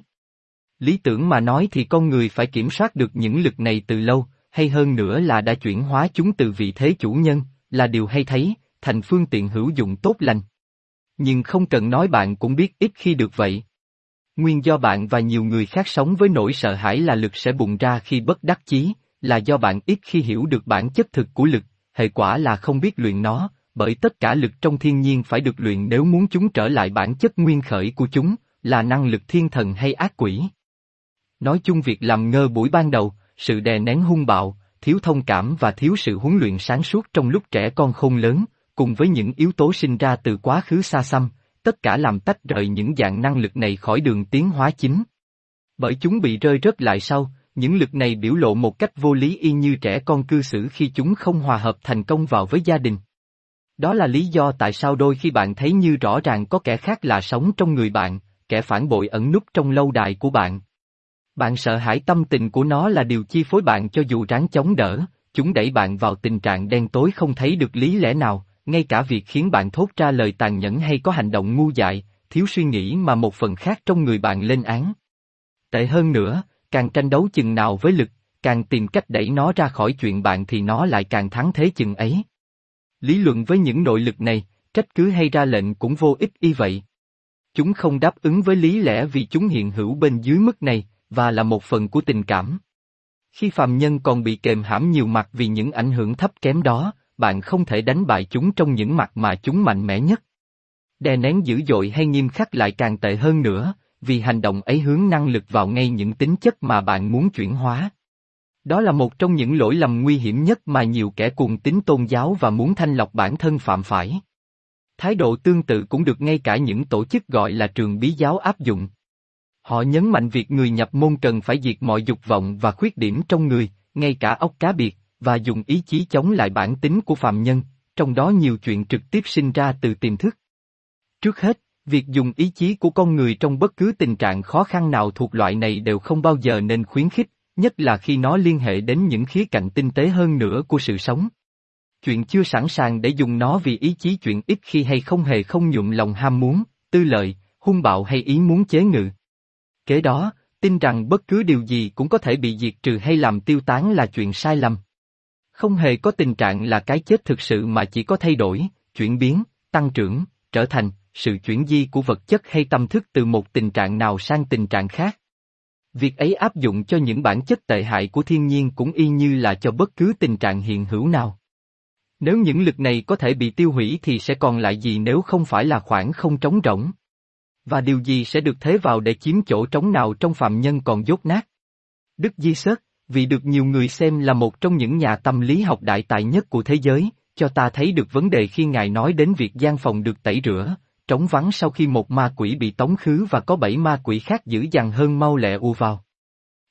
Lý tưởng mà nói thì con người phải kiểm soát được những lực này từ lâu, hay hơn nữa là đã chuyển hóa chúng từ vị thế chủ nhân, là điều hay thấy, thành phương tiện hữu dụng tốt lành. Nhưng không cần nói bạn cũng biết ít khi được vậy. Nguyên do bạn và nhiều người khác sống với nỗi sợ hãi là lực sẽ bùng ra khi bất đắc chí, là do bạn ít khi hiểu được bản chất thực của lực, hệ quả là không biết luyện nó, bởi tất cả lực trong thiên nhiên phải được luyện nếu muốn chúng trở lại bản chất nguyên khởi của chúng, là năng lực thiên thần hay ác quỷ. Nói chung việc làm ngơ buổi ban đầu, sự đè nén hung bạo, thiếu thông cảm và thiếu sự huấn luyện sáng suốt trong lúc trẻ con khôn lớn, cùng với những yếu tố sinh ra từ quá khứ xa xăm, tất cả làm tách rời những dạng năng lực này khỏi đường tiến hóa chính. Bởi chúng bị rơi rớt lại sau, những lực này biểu lộ một cách vô lý y như trẻ con cư xử khi chúng không hòa hợp thành công vào với gia đình. Đó là lý do tại sao đôi khi bạn thấy như rõ ràng có kẻ khác là sống trong người bạn, kẻ phản bội ẩn núp trong lâu đài của bạn. Bạn sợ hãi tâm tình của nó là điều chi phối bạn cho dù ráng chống đỡ, chúng đẩy bạn vào tình trạng đen tối không thấy được lý lẽ nào, ngay cả việc khiến bạn thốt ra lời tàn nhẫn hay có hành động ngu dại, thiếu suy nghĩ mà một phần khác trong người bạn lên án. Tệ hơn nữa, càng tranh đấu chừng nào với lực, càng tìm cách đẩy nó ra khỏi chuyện bạn thì nó lại càng thắng thế chừng ấy. Lý luận với những nội lực này, trách cứ hay ra lệnh cũng vô ích y vậy. Chúng không đáp ứng với lý lẽ vì chúng hiện hữu bên dưới mức này, và là một phần của tình cảm. Khi phàm nhân còn bị kềm hãm nhiều mặt vì những ảnh hưởng thấp kém đó, bạn không thể đánh bại chúng trong những mặt mà chúng mạnh mẽ nhất. Đè nén dữ dội hay nghiêm khắc lại càng tệ hơn nữa, vì hành động ấy hướng năng lực vào ngay những tính chất mà bạn muốn chuyển hóa. Đó là một trong những lỗi lầm nguy hiểm nhất mà nhiều kẻ cuồng tín tôn giáo và muốn thanh lọc bản thân phạm phải. Thái độ tương tự cũng được ngay cả những tổ chức gọi là trường bí giáo áp dụng. Họ nhấn mạnh việc người nhập môn cần phải diệt mọi dục vọng và khuyết điểm trong người, ngay cả ốc cá biệt, và dùng ý chí chống lại bản tính của phạm nhân, trong đó nhiều chuyện trực tiếp sinh ra từ tiềm thức. Trước hết, việc dùng ý chí của con người trong bất cứ tình trạng khó khăn nào thuộc loại này đều không bao giờ nên khuyến khích, nhất là khi nó liên hệ đến những khía cạnh tinh tế hơn nữa của sự sống. Chuyện chưa sẵn sàng để dùng nó vì ý chí chuyện ít khi hay không hề không nhuộm lòng ham muốn, tư lợi, hung bạo hay ý muốn chế ngự. Kế đó, tin rằng bất cứ điều gì cũng có thể bị diệt trừ hay làm tiêu tán là chuyện sai lầm. Không hề có tình trạng là cái chết thực sự mà chỉ có thay đổi, chuyển biến, tăng trưởng, trở thành, sự chuyển di của vật chất hay tâm thức từ một tình trạng nào sang tình trạng khác. Việc ấy áp dụng cho những bản chất tệ hại của thiên nhiên cũng y như là cho bất cứ tình trạng hiện hữu nào. Nếu những lực này có thể bị tiêu hủy thì sẽ còn lại gì nếu không phải là khoảng không trống rỗng? Và điều gì sẽ được thế vào để chiếm chỗ trống nào trong phạm nhân còn dốt nát? Đức Di Sớt, vì được nhiều người xem là một trong những nhà tâm lý học đại tài nhất của thế giới, cho ta thấy được vấn đề khi Ngài nói đến việc gian phòng được tẩy rửa, trống vắng sau khi một ma quỷ bị tống khứ và có bảy ma quỷ khác dữ dằn hơn mau lẹ u vào.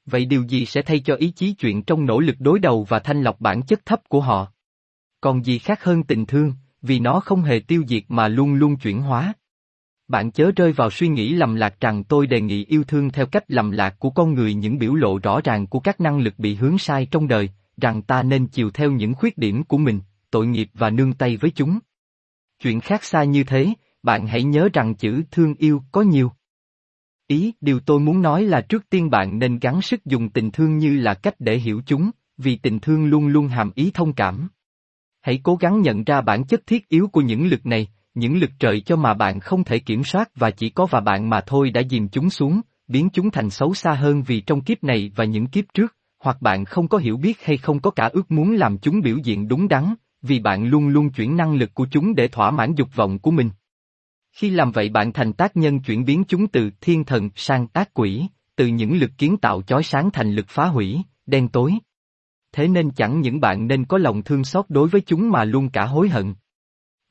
Vậy điều gì sẽ thay cho ý chí chuyện trong nỗ lực đối đầu và thanh lọc bản chất thấp của họ? Còn gì khác hơn tình thương, vì nó không hề tiêu diệt mà luôn luôn chuyển hóa. Bạn chớ rơi vào suy nghĩ lầm lạc rằng tôi đề nghị yêu thương theo cách lầm lạc của con người những biểu lộ rõ ràng của các năng lực bị hướng sai trong đời, rằng ta nên chiều theo những khuyết điểm của mình, tội nghiệp và nương tay với chúng. Chuyện khác xa như thế, bạn hãy nhớ rằng chữ thương yêu có nhiều. Ý, điều tôi muốn nói là trước tiên bạn nên gắng sức dùng tình thương như là cách để hiểu chúng, vì tình thương luôn luôn hàm ý thông cảm. Hãy cố gắng nhận ra bản chất thiết yếu của những lực này, những lực trời cho mà bạn không thể kiểm soát và chỉ có và bạn mà thôi đã dìm chúng xuống, biến chúng thành xấu xa hơn vì trong kiếp này và những kiếp trước, hoặc bạn không có hiểu biết hay không có cả ước muốn làm chúng biểu diện đúng đắn, vì bạn luôn luôn chuyển năng lực của chúng để thỏa mãn dục vọng của mình. Khi làm vậy bạn thành tác nhân chuyển biến chúng từ thiên thần sang ác quỷ, từ những lực kiến tạo chói sáng thành lực phá hủy, đen tối. Thế nên chẳng những bạn nên có lòng thương xót đối với chúng mà luôn cả hối hận.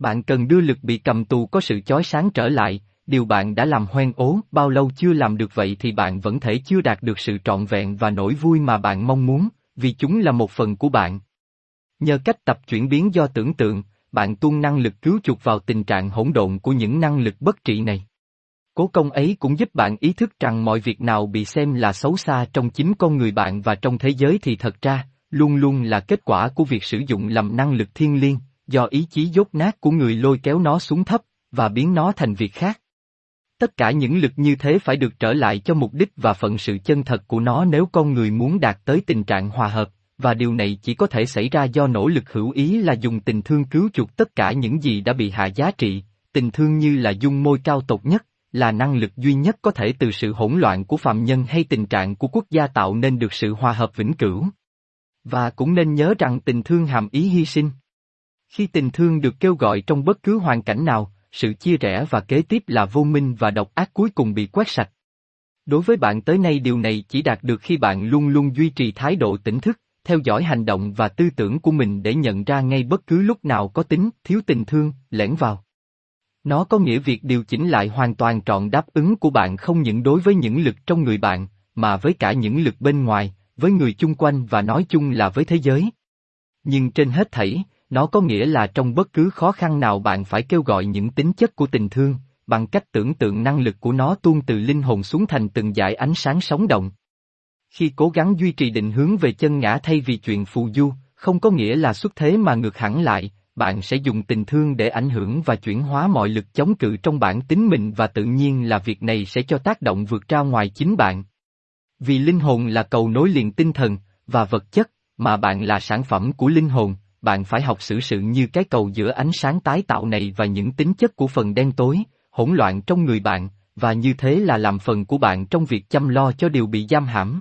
Bạn cần đưa lực bị cầm tù có sự chói sáng trở lại, điều bạn đã làm hoen ố, bao lâu chưa làm được vậy thì bạn vẫn thể chưa đạt được sự trọn vẹn và nỗi vui mà bạn mong muốn, vì chúng là một phần của bạn. Nhờ cách tập chuyển biến do tưởng tượng, bạn tuôn năng lực cứu chuộc vào tình trạng hỗn độn của những năng lực bất trị này. Cố công ấy cũng giúp bạn ý thức rằng mọi việc nào bị xem là xấu xa trong chính con người bạn và trong thế giới thì thật ra, luôn luôn là kết quả của việc sử dụng lầm năng lực thiên liêng, do ý chí dốt nát của người lôi kéo nó xuống thấp, và biến nó thành việc khác. Tất cả những lực như thế phải được trở lại cho mục đích và phận sự chân thật của nó nếu con người muốn đạt tới tình trạng hòa hợp, và điều này chỉ có thể xảy ra do nỗ lực hữu ý là dùng tình thương cứu chuộc tất cả những gì đã bị hạ giá trị, tình thương như là dung môi cao tột nhất, là năng lực duy nhất có thể từ sự hỗn loạn của phạm nhân hay tình trạng của quốc gia tạo nên được sự hòa hợp vĩnh cửu. Và cũng nên nhớ rằng tình thương hàm ý hy sinh. Khi tình thương được kêu gọi trong bất cứ hoàn cảnh nào, sự chia rẽ và kế tiếp là vô minh và độc ác cuối cùng bị quét sạch. Đối với bạn tới nay điều này chỉ đạt được khi bạn luôn luôn duy trì thái độ tỉnh thức, theo dõi hành động và tư tưởng của mình để nhận ra ngay bất cứ lúc nào có tính thiếu tình thương, lẻn vào. Nó có nghĩa việc điều chỉnh lại hoàn toàn trọn đáp ứng của bạn không những đối với những lực trong người bạn, mà với cả những lực bên ngoài, với người chung quanh và nói chung là với thế giới. Nhưng trên hết thảy, nó có nghĩa là trong bất cứ khó khăn nào bạn phải kêu gọi những tính chất của tình thương, bằng cách tưởng tượng năng lực của nó tuôn từ linh hồn xuống thành từng dải ánh sáng sống động. Khi cố gắng duy trì định hướng về chân ngã thay vì chuyện phù du, không có nghĩa là xuất thế mà ngược hẳn lại, bạn sẽ dùng tình thương để ảnh hưởng và chuyển hóa mọi lực chống cự trong bản tính mình và tự nhiên là việc này sẽ cho tác động vượt ra ngoài chính bạn. Vì linh hồn là cầu nối liền tinh thần và vật chất, mà bạn là sản phẩm của linh hồn, bạn phải học xử sự như cái cầu giữa ánh sáng tái tạo này và những tính chất của phần đen tối, hỗn loạn trong người bạn, và như thế là làm phần của bạn trong việc chăm lo cho điều bị giam hãm.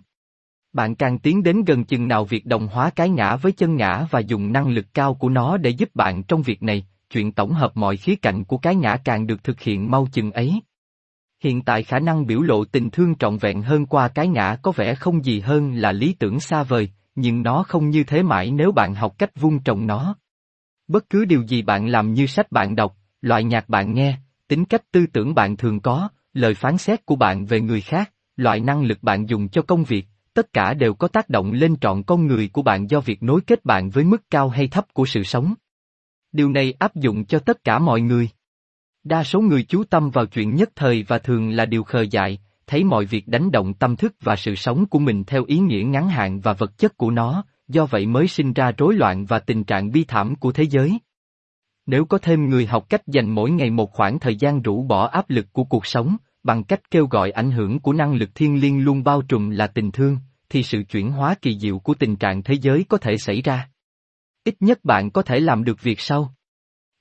Bạn càng tiến đến gần chừng nào việc đồng hóa cái ngã với chân ngã và dùng năng lực cao của nó để giúp bạn trong việc này, chuyện tổng hợp mọi khía cạnh của cái ngã càng được thực hiện mau chừng ấy. Hiện tại khả năng biểu lộ tình thương trọn vẹn hơn qua cái ngã có vẻ không gì hơn là lý tưởng xa vời, nhưng nó không như thế mãi nếu bạn học cách vun trồng nó. Bất cứ điều gì bạn làm như sách bạn đọc, loại nhạc bạn nghe, tính cách tư tưởng bạn thường có, lời phán xét của bạn về người khác, loại năng lực bạn dùng cho công việc, tất cả đều có tác động lên trọn con người của bạn do việc nối kết bạn với mức cao hay thấp của sự sống. Điều này áp dụng cho tất cả mọi người. Đa số người chú tâm vào chuyện nhất thời và thường là điều khờ dại, thấy mọi việc đánh động tâm thức và sự sống của mình theo ý nghĩa ngắn hạn và vật chất của nó, do vậy mới sinh ra rối loạn và tình trạng bi thảm của thế giới. Nếu có thêm người học cách dành mỗi ngày một khoảng thời gian rũ bỏ áp lực của cuộc sống, bằng cách kêu gọi ảnh hưởng của năng lực thiên liêng luôn bao trùm là tình thương, thì sự chuyển hóa kỳ diệu của tình trạng thế giới có thể xảy ra. Ít nhất bạn có thể làm được việc sau.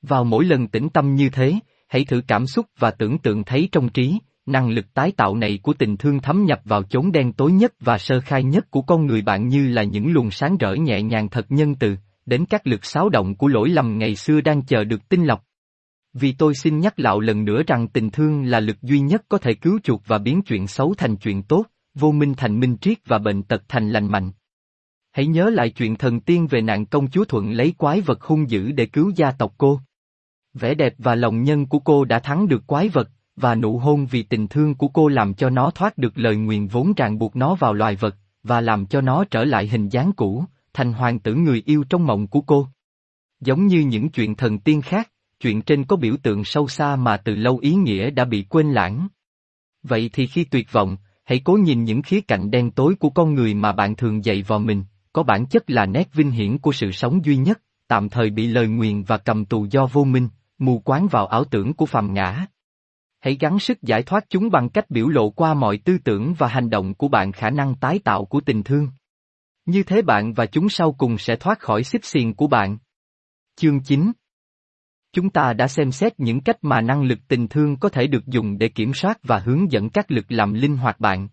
Vào mỗi lần tĩnh tâm như thế, hãy thử cảm xúc và tưởng tượng thấy trong trí, năng lực tái tạo này của tình thương thấm nhập vào chốn đen tối nhất và sơ khai nhất của con người bạn như là những luồng sáng rỡ nhẹ nhàng thật nhân từ, đến các lực xáo động của lỗi lầm ngày xưa đang chờ được tinh lọc. Vì tôi xin nhắc lại lần nữa rằng tình thương là lực duy nhất có thể cứu chuộc và biến chuyện xấu thành chuyện tốt, vô minh thành minh triết và bệnh tật thành lành mạnh. Hãy nhớ lại chuyện thần tiên về nạn công chúa Thuận lấy quái vật hung dữ để cứu gia tộc cô. Vẻ đẹp và lòng nhân của cô đã thắng được quái vật, và nụ hôn vì tình thương của cô làm cho nó thoát được lời nguyền vốn ràng buộc nó vào loài vật, và làm cho nó trở lại hình dáng cũ, thành hoàng tử người yêu trong mộng của cô. Giống như những chuyện thần tiên khác, chuyện trên có biểu tượng sâu xa mà từ lâu ý nghĩa đã bị quên lãng. Vậy thì khi tuyệt vọng, hãy cố nhìn những khía cạnh đen tối của con người mà bạn thường dạy vào mình, có bản chất là nét vinh hiển của sự sống duy nhất, tạm thời bị lời nguyền và cầm tù do vô minh, mù quáng vào ảo tưởng của phàm ngã. Hãy gắng sức giải thoát chúng bằng cách biểu lộ qua mọi tư tưởng và hành động của bạn khả năng tái tạo của tình thương. Như thế bạn và chúng sau cùng sẽ thoát khỏi xích xiền của bạn. Chương 9 Chúng ta đã xem xét những cách mà năng lực tình thương có thể được dùng để kiểm soát và hướng dẫn các lực làm linh hoạt bạn.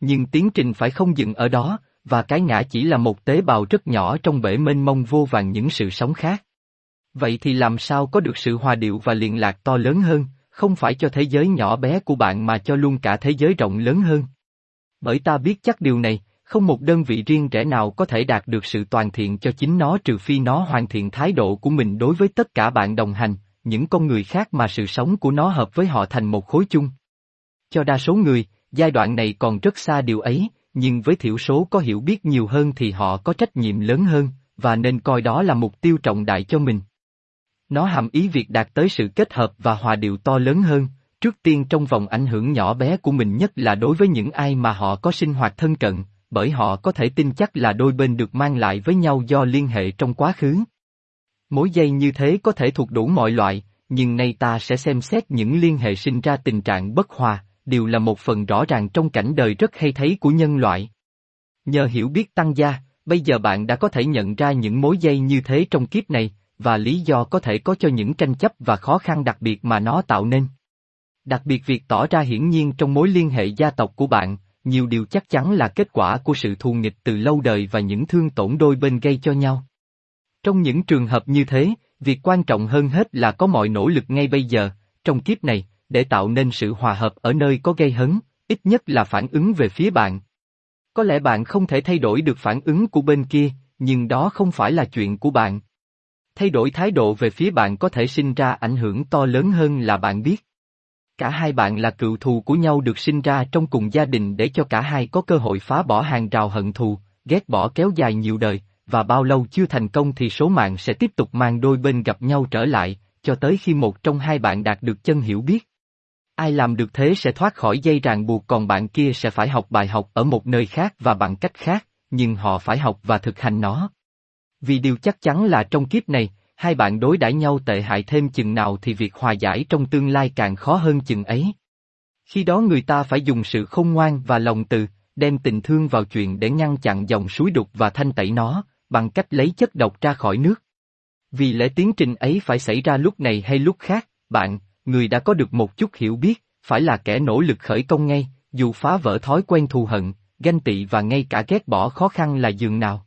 Nhưng tiến trình phải không dừng ở đó, và cái ngã chỉ là một tế bào rất nhỏ trong bể mênh mông vô vàng những sự sống khác. Vậy thì làm sao có được sự hòa điệu và liên lạc to lớn hơn, không phải cho thế giới nhỏ bé của bạn mà cho luôn cả thế giới rộng lớn hơn? Bởi ta biết chắc điều này, không một đơn vị riêng rẽ nào có thể đạt được sự toàn thiện cho chính nó trừ phi nó hoàn thiện thái độ của mình đối với tất cả bạn đồng hành, những con người khác mà sự sống của nó hợp với họ thành một khối chung. Cho đa số người, giai đoạn này còn rất xa điều ấy, nhưng với thiểu số có hiểu biết nhiều hơn thì họ có trách nhiệm lớn hơn, và nên coi đó là mục tiêu trọng đại cho mình. Nó hàm ý việc đạt tới sự kết hợp và hòa điệu to lớn hơn, trước tiên trong vòng ảnh hưởng nhỏ bé của mình nhất là đối với những ai mà họ có sinh hoạt thân cận, bởi họ có thể tin chắc là đôi bên được mang lại với nhau do liên hệ trong quá khứ. Mối dây như thế có thể thuộc đủ mọi loại, nhưng nay ta sẽ xem xét những liên hệ sinh ra tình trạng bất hòa, đều là một phần rõ ràng trong cảnh đời rất hay thấy của nhân loại. Nhờ hiểu biết tăng gia, Bây giờ bạn đã có thể nhận ra những mối dây như thế trong kiếp này, và lý do có thể có cho những tranh chấp và khó khăn đặc biệt mà nó tạo nên. Đặc biệt việc tỏ ra hiển nhiên trong mối liên hệ gia tộc của bạn, nhiều điều chắc chắn là kết quả của sự thù nghịch từ lâu đời và những thương tổn đôi bên gây cho nhau. Trong những trường hợp như thế, việc quan trọng hơn hết là có mọi nỗ lực ngay bây giờ, trong kiếp này, để tạo nên sự hòa hợp ở nơi có gây hấn, ít nhất là phản ứng về phía bạn. Có lẽ bạn không thể thay đổi được phản ứng của bên kia, nhưng đó không phải là chuyện của bạn. Thay đổi thái độ về phía bạn có thể sinh ra ảnh hưởng to lớn hơn là bạn biết. Cả hai bạn là cựu thù của nhau được sinh ra trong cùng gia đình để cho cả hai có cơ hội phá bỏ hàng rào hận thù, ghét bỏ kéo dài nhiều đời, và bao lâu chưa thành công thì số mạng sẽ tiếp tục mang đôi bên gặp nhau trở lại, cho tới khi một trong hai bạn đạt được chân hiểu biết. Ai làm được thế sẽ thoát khỏi dây ràng buộc còn bạn kia sẽ phải học bài học ở một nơi khác và bằng cách khác, nhưng họ phải học và thực hành nó. Vì điều chắc chắn là trong kiếp này, hai bạn đối đãi nhau tệ hại thêm chừng nào thì việc hòa giải trong tương lai càng khó hơn chừng ấy. Khi đó người ta phải dùng sự khôn ngoan và lòng từ, đem tình thương vào chuyện để ngăn chặn dòng suối đục và thanh tẩy nó, bằng cách lấy chất độc ra khỏi nước. Vì lẽ tiến trình ấy phải xảy ra lúc này hay lúc khác, bạn, người đã có được một chút hiểu biết, phải là kẻ nỗ lực khởi công ngay, dù phá vỡ thói quen thù hận, ganh tị và ngay cả ghét bỏ khó khăn là dường nào.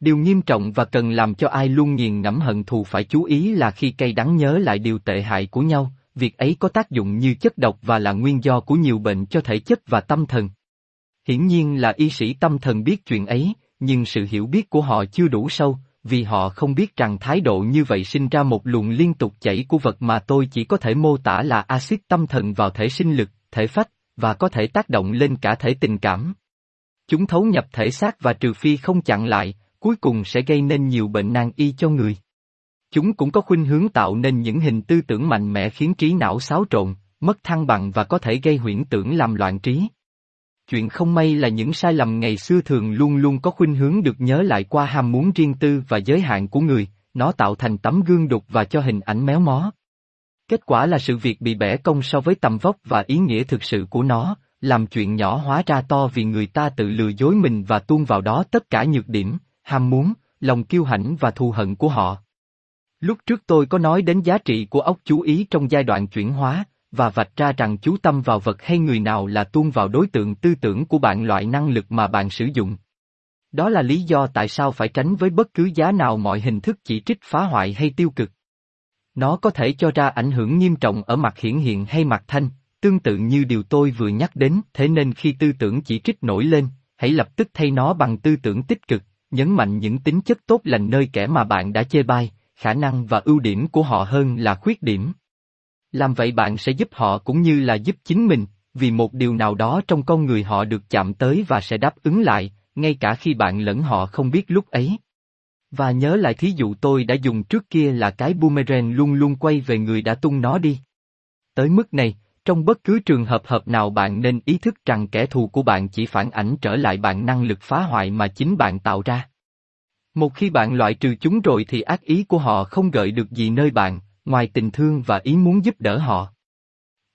Điều nghiêm trọng và cần làm cho ai luôn nghiền ngẫm hận thù phải chú ý là khi cay đắng nhớ lại điều tệ hại của nhau, việc ấy có tác dụng như chất độc và là nguyên do của nhiều bệnh cho thể chất và tâm thần. Hiển nhiên là y sĩ tâm thần biết chuyện ấy, nhưng sự hiểu biết của họ chưa đủ sâu, vì họ không biết rằng thái độ như vậy sinh ra một luồng liên tục chảy của vật mà tôi chỉ có thể mô tả là axit tâm thần vào thể sinh lực, thể phách, và có thể tác động lên cả thể tình cảm. Chúng thấu nhập thể xác và trừ phi không chặn lại, cuối cùng sẽ gây nên nhiều bệnh nan y cho người. Chúng cũng có khuynh hướng tạo nên những hình tư tưởng mạnh mẽ khiến trí não xáo trộn, mất thăng bằng và có thể gây huyễn tưởng làm loạn trí. Chuyện không may là những sai lầm ngày xưa thường luôn luôn có khuynh hướng được nhớ lại qua ham muốn riêng tư và giới hạn của người, nó tạo thành tấm gương đục và cho hình ảnh méo mó. Kết quả là sự việc bị bẻ cong so với tầm vóc và ý nghĩa thực sự của nó, làm chuyện nhỏ hóa ra to vì người ta tự lừa dối mình và tuôn vào đó tất cả nhược điểm, ham muốn, lòng kiêu hãnh và thù hận của họ. Lúc trước tôi có nói đến giá trị của óc chú ý trong giai đoạn chuyển hóa, và vạch ra rằng chú tâm vào vật hay người nào là tuôn vào đối tượng tư tưởng của bạn loại năng lực mà bạn sử dụng. Đó là lý do tại sao phải tránh với bất cứ giá nào mọi hình thức chỉ trích phá hoại hay tiêu cực. Nó có thể cho ra ảnh hưởng nghiêm trọng ở mặt hiển hiện hay mặt thanh, tương tự như điều tôi vừa nhắc đến, thế nên khi tư tưởng chỉ trích nổi lên, hãy lập tức thay nó bằng tư tưởng tích cực, nhấn mạnh những tính chất tốt lành nơi kẻ mà bạn đã chê bai, khả năng và ưu điểm của họ hơn là khuyết điểm. Làm vậy bạn sẽ giúp họ cũng như là giúp chính mình, vì một điều nào đó trong con người họ được chạm tới và sẽ đáp ứng lại, ngay cả khi bạn lẫn họ không biết lúc ấy. Và nhớ lại thí dụ tôi đã dùng trước kia là cái boomerang luôn luôn quay về người đã tung nó đi. Tới mức này, trong bất cứ trường hợp hợp nào bạn nên ý thức rằng kẻ thù của bạn chỉ phản ảnh trở lại bạn năng lực phá hoại mà chính bạn tạo ra. Một khi bạn loại trừ chúng rồi thì ác ý của họ không gợi được gì nơi bạn, ngoài tình thương và ý muốn giúp đỡ họ.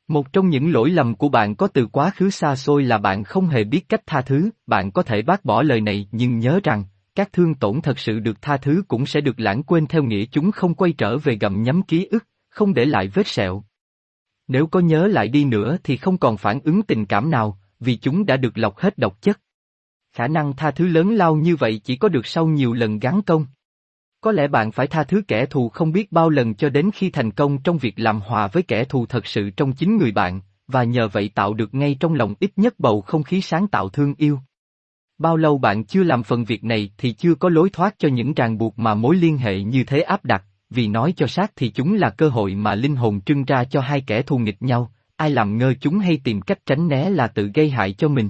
Một trong những lỗi lầm của bạn có từ quá khứ xa xôi là bạn không hề biết cách tha thứ, bạn có thể bác bỏ lời này nhưng nhớ rằng, các thương tổn thật sự được tha thứ cũng sẽ được lãng quên theo nghĩa chúng không quay trở về gặm nhấm ký ức, không để lại vết sẹo. Nếu có nhớ lại đi nữa thì không còn phản ứng tình cảm nào, vì chúng đã được lọc hết độc chất. Khả năng tha thứ lớn lao như vậy chỉ có được sau nhiều lần gắn công. Có lẽ bạn phải tha thứ kẻ thù không biết bao lần cho đến khi thành công trong việc làm hòa với kẻ thù thật sự trong chính người bạn, và nhờ vậy tạo được ngay trong lòng ít nhất bầu không khí sáng tạo thương yêu. Bao lâu bạn chưa làm phần việc này thì chưa có lối thoát cho những ràng buộc mà mối liên hệ như thế áp đặt, vì nói cho sát thì chúng là cơ hội mà linh hồn trưng ra cho hai kẻ thù nghịch nhau, ai làm ngơ chúng hay tìm cách tránh né là tự gây hại cho mình.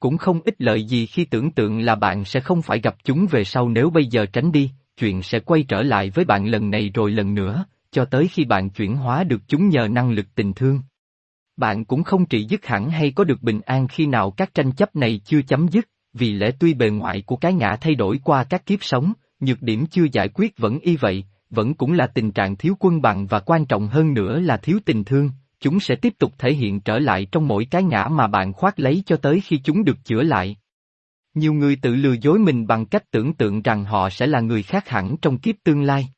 Cũng không ích lợi gì khi tưởng tượng là bạn sẽ không phải gặp chúng về sau nếu bây giờ tránh đi, chuyện sẽ quay trở lại với bạn lần này rồi lần nữa, cho tới khi bạn chuyển hóa được chúng nhờ năng lực tình thương. Bạn cũng không trị dứt hẳn hay có được bình an khi nào các tranh chấp này chưa chấm dứt, vì lẽ tuy bề ngoại của cái ngã thay đổi qua các kiếp sống, nhược điểm chưa giải quyết vẫn y vậy, vẫn cũng là tình trạng thiếu quân bằng và quan trọng hơn nữa là thiếu tình thương, chúng sẽ tiếp tục thể hiện trở lại trong mỗi cái ngã mà bạn khoác lấy cho tới khi chúng được chữa lại. Nhiều người tự lừa dối mình bằng cách tưởng tượng rằng họ sẽ là người khác hẳn trong kiếp tương lai.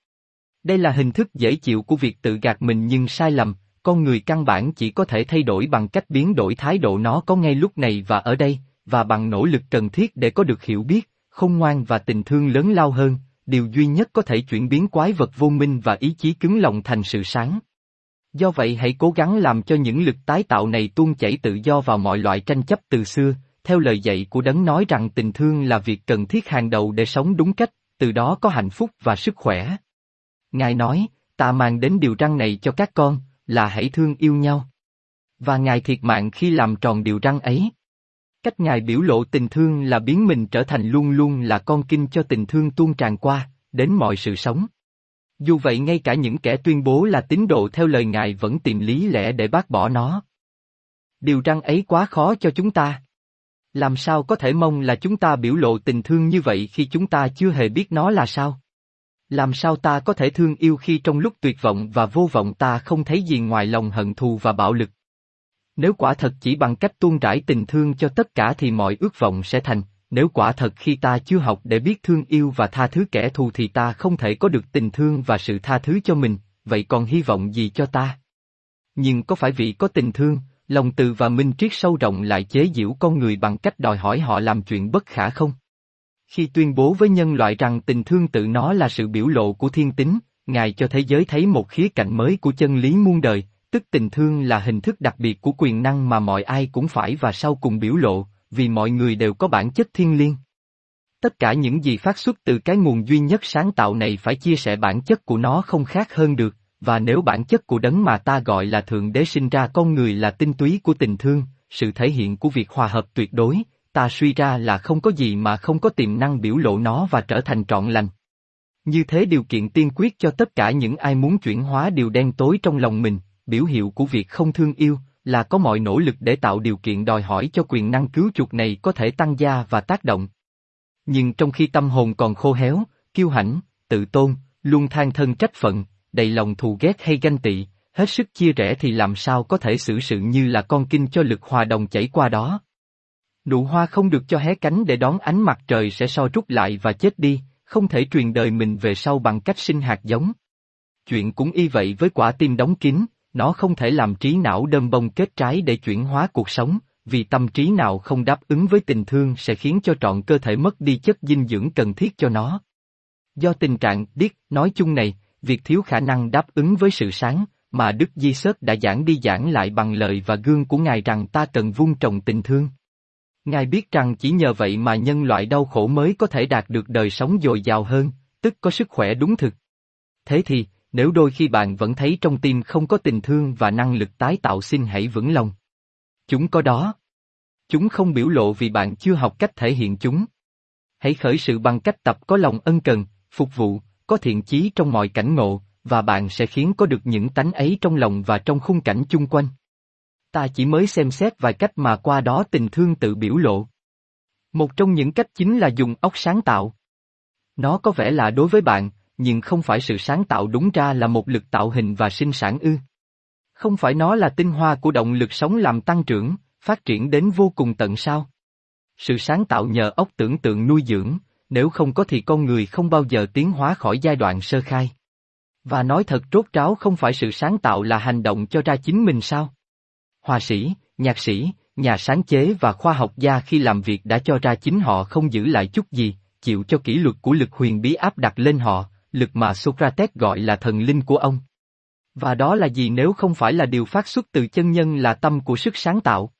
Đây là hình thức dễ chịu của việc tự gạt mình nhưng sai lầm, con người căn bản chỉ có thể thay đổi bằng cách biến đổi thái độ nó có ngay lúc này và ở đây, và bằng nỗ lực cần thiết để có được hiểu biết, không ngoan và tình thương lớn lao hơn, điều duy nhất có thể chuyển biến quái vật vô minh và ý chí cứng lòng thành sự sáng. Do vậy hãy cố gắng làm cho những lực tái tạo này tuôn chảy tự do vào mọi loại tranh chấp từ xưa, theo lời dạy của đấng nói rằng tình thương là việc cần thiết hàng đầu để sống đúng cách, từ đó có hạnh phúc và sức khỏe. Ngài nói, ta mang đến điều răng này cho các con, là hãy thương yêu nhau. Và Ngài thiệt mạng khi làm tròn điều răng ấy. Cách Ngài biểu lộ tình thương là biến mình trở thành luôn luôn là con kinh cho tình thương tuôn tràn qua, đến mọi sự sống. Dù vậy ngay cả những kẻ tuyên bố là tín đồ theo lời Ngài vẫn tìm lý lẽ để bác bỏ nó. Điều răng ấy quá khó cho chúng ta. Làm sao có thể mong là chúng ta biểu lộ tình thương như vậy khi chúng ta chưa hề biết nó là sao? Làm sao ta có thể thương yêu khi trong lúc tuyệt vọng và vô vọng ta không thấy gì ngoài lòng hận thù và bạo lực? Nếu quả thật chỉ bằng cách tuôn rải tình thương cho tất cả thì mọi ước vọng sẽ thành, nếu quả thật khi ta chưa học để biết thương yêu và tha thứ kẻ thù thì ta không thể có được tình thương và sự tha thứ cho mình, vậy còn hy vọng gì cho ta? Nhưng có phải vì có tình thương, lòng từ và minh triết sâu rộng lại chế giễu con người bằng cách đòi hỏi họ làm chuyện bất khả không? Khi tuyên bố với nhân loại rằng tình thương tự nó là sự biểu lộ của thiên tính, Ngài cho thế giới thấy một khía cạnh mới của chân lý muôn đời, tức tình thương là hình thức đặc biệt của quyền năng mà mọi ai cũng phải và sau cùng biểu lộ, vì mọi người đều có bản chất thiên liêng. Tất cả những gì phát xuất từ cái nguồn duy nhất sáng tạo này phải chia sẻ bản chất của nó không khác hơn được, và nếu bản chất của đấng mà ta gọi là Thượng Đế sinh ra con người là tinh túy của tình thương, sự thể hiện của việc hòa hợp tuyệt đối, ta suy ra là không có gì mà không có tiềm năng biểu lộ nó và trở thành trọn lành. Như thế điều kiện tiên quyết cho tất cả những ai muốn chuyển hóa điều đen tối trong lòng mình, biểu hiệu của việc không thương yêu, là có mọi nỗ lực để tạo điều kiện đòi hỏi cho quyền năng cứu chuộc này có thể tăng gia và tác động. Nhưng trong khi tâm hồn còn khô héo, kiêu hãnh, tự tôn, luôn than thân trách phận, đầy lòng thù ghét hay ganh tị, hết sức chia rẽ thì làm sao có thể xử sự như là con kinh cho lực hòa đồng chảy qua đó. Nụ hoa không được cho hé cánh để đón ánh mặt trời sẽ so rút lại và chết đi, không thể truyền đời mình về sau bằng cách sinh hạt giống. Chuyện cũng y vậy với quả tim đóng kín, nó không thể làm trí não đơm bông kết trái để chuyển hóa cuộc sống, vì tâm trí nào không đáp ứng với tình thương sẽ khiến cho trọn cơ thể mất đi chất dinh dưỡng cần thiết cho nó. Do tình trạng điếc nói chung này, việc thiếu khả năng đáp ứng với sự sáng, mà Đức Di Sớt đã giảng đi giảng lại bằng lời và gương của Ngài rằng ta cần vun trồng tình thương. Ngài biết rằng chỉ nhờ vậy mà nhân loại đau khổ mới có thể đạt được đời sống dồi dào hơn, tức có sức khỏe đúng thực. Thế thì, nếu đôi khi bạn vẫn thấy trong tim không có tình thương và năng lực tái tạo xin hãy vững lòng. Chúng có đó. Chúng không biểu lộ vì bạn chưa học cách thể hiện chúng. Hãy khởi sự bằng cách tập có lòng ân cần, phục vụ, có thiện chí trong mọi cảnh ngộ, và bạn sẽ khiến có được những tánh ấy trong lòng và trong khung cảnh chung quanh. Ta chỉ mới xem xét vài cách mà qua đó tình thương tự biểu lộ. Một trong những cách chính là dùng óc sáng tạo. Nó có vẻ là đối với bạn, nhưng không phải sự sáng tạo đúng ra là một lực tạo hình và sinh sản ư. Không phải nó là tinh hoa của động lực sống làm tăng trưởng, phát triển đến vô cùng tận sao. Sự sáng tạo nhờ óc tưởng tượng nuôi dưỡng, nếu không có thì con người không bao giờ tiến hóa khỏi giai đoạn sơ khai. Và nói thật rốt ráo không phải sự sáng tạo là hành động cho ra chính mình sao? Hòa sĩ, nhạc sĩ, nhà sáng chế và khoa học gia khi làm việc đã cho ra chính họ không giữ lại chút gì, chịu cho kỷ luật của lực huyền bí áp đặt lên họ, lực mà Socrates gọi là thần linh của ông. Và đó là gì nếu không phải là điều phát xuất từ chân nhân là tâm của sức sáng tạo?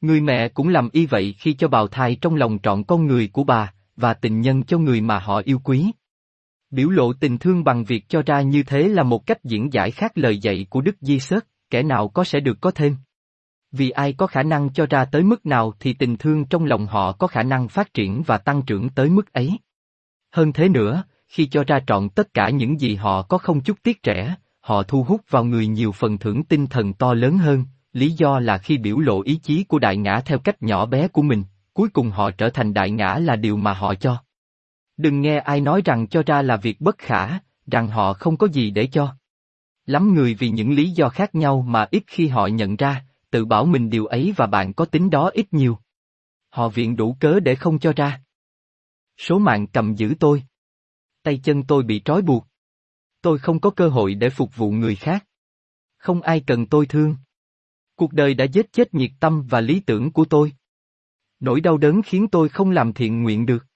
Người mẹ cũng làm y vậy khi cho bào thai trong lòng trọn con người của bà, và tình nhân cho người mà họ yêu quý. Biểu lộ tình thương bằng việc cho ra như thế là một cách diễn giải khác lời dạy của Đức Di Sớt, kẻ nào có sẽ được có thêm. Vì ai có khả năng cho ra tới mức nào thì tình thương trong lòng họ có khả năng phát triển và tăng trưởng tới mức ấy. Hơn thế nữa, khi cho ra trọn tất cả những gì họ có không chút tiếc rẻ, họ thu hút vào người nhiều phần thưởng tinh thần to lớn hơn, lý do là khi biểu lộ ý chí của đại ngã theo cách nhỏ bé của mình, cuối cùng họ trở thành đại ngã là điều mà họ cho. Đừng nghe ai nói rằng cho ra là việc bất khả, rằng họ không có gì để cho. Lắm người vì những lý do khác nhau mà ít khi họ nhận ra, tự bảo mình điều ấy và bạn có tính đó ít nhiều. Họ viện đủ cớ để không cho ra. Số mạng cầm giữ tôi. Tay chân tôi bị trói buộc. Tôi không có cơ hội để phục vụ người khác. Không ai cần tôi thương. Cuộc đời đã giết chết nhiệt tâm và lý tưởng của tôi. Nỗi đau đớn khiến tôi không làm thiện nguyện được.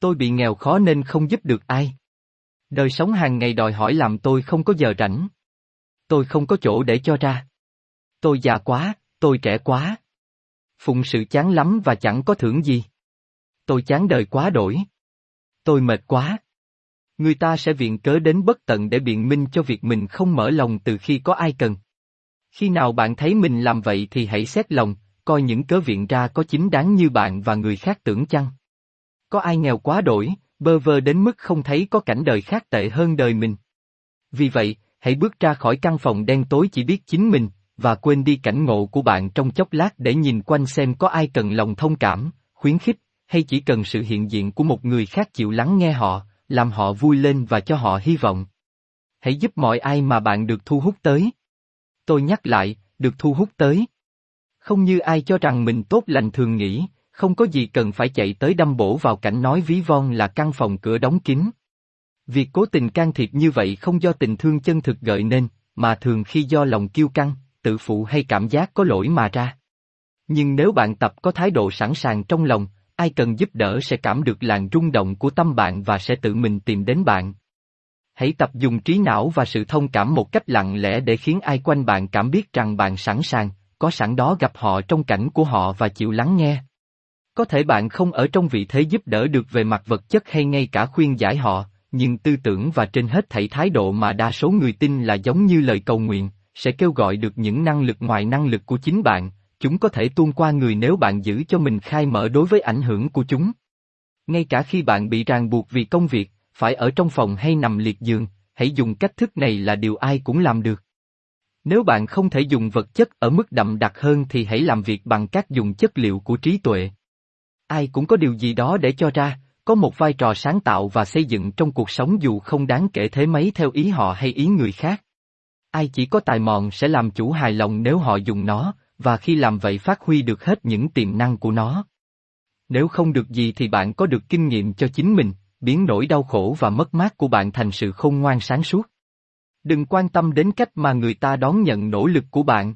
Tôi bị nghèo khó nên không giúp được ai. Đời sống hàng ngày đòi hỏi làm tôi không có giờ rảnh. Tôi không có chỗ để cho ra. Tôi già quá, tôi trẻ quá. Phụng sự chán lắm và chẳng có thưởng gì. Tôi chán đời quá đổi. Tôi mệt quá. Người ta sẽ viện cớ đến bất tận để biện minh cho việc mình không mở lòng từ khi có ai cần. Khi nào bạn thấy mình làm vậy thì hãy xét lòng, coi những cớ viện ra có chính đáng như bạn và người khác tưởng chăng. Có ai nghèo quá đổi, bơ vơ đến mức không thấy có cảnh đời khác tệ hơn đời mình. Vì vậy, hãy bước ra khỏi căn phòng đen tối chỉ biết chính mình, và quên đi cảnh ngộ của bạn trong chốc lát để nhìn quanh xem có ai cần lòng thông cảm, khuyến khích, hay chỉ cần sự hiện diện của một người khác chịu lắng nghe họ, làm họ vui lên và cho họ hy vọng. Hãy giúp mọi ai mà bạn được thu hút tới. Tôi nhắc lại, được thu hút tới. Không như ai cho rằng mình tốt lành thường nghĩ, không có gì cần phải chạy tới đâm bổ vào cảnh nói ví von là căn phòng cửa đóng kín. Việc cố tình can thiệp như vậy không do tình thương chân thực gợi nên, mà thường khi do lòng kiêu căng, tự phụ hay cảm giác có lỗi mà ra. Nhưng nếu bạn tập có thái độ sẵn sàng trong lòng, ai cần giúp đỡ sẽ cảm được làn rung động của tâm bạn và sẽ tự mình tìm đến bạn. Hãy tập dùng trí não và sự thông cảm một cách lặng lẽ để khiến ai quanh bạn cảm biết rằng bạn sẵn sàng, có sẵn đó gặp họ trong cảnh của họ và chịu lắng nghe. Có thể bạn không ở trong vị thế giúp đỡ được về mặt vật chất hay ngay cả khuyên giải họ, nhưng tư tưởng và trên hết thảy thái độ mà đa số người tin là giống như lời cầu nguyện, sẽ kêu gọi được những năng lực ngoài năng lực của chính bạn, chúng có thể tuôn qua người nếu bạn giữ cho mình khai mở đối với ảnh hưởng của chúng. Ngay cả khi bạn bị ràng buộc vì công việc, phải ở trong phòng hay nằm liệt giường, hãy dùng cách thức này là điều ai cũng làm được. Nếu bạn không thể dùng vật chất ở mức đậm đặc hơn thì hãy làm việc bằng các dùng chất liệu của trí tuệ. Ai cũng có điều gì đó để cho ra, có một vai trò sáng tạo và xây dựng trong cuộc sống dù không đáng kể thế mấy theo ý họ hay ý người khác. Ai chỉ có tài mòn sẽ làm chủ hài lòng nếu họ dùng nó, và khi làm vậy phát huy được hết những tiềm năng của nó. Nếu không được gì thì bạn có được kinh nghiệm cho chính mình, biến nỗi đau khổ và mất mát của bạn thành sự khôn ngoan sáng suốt. Đừng quan tâm đến cách mà người ta đón nhận nỗ lực của bạn.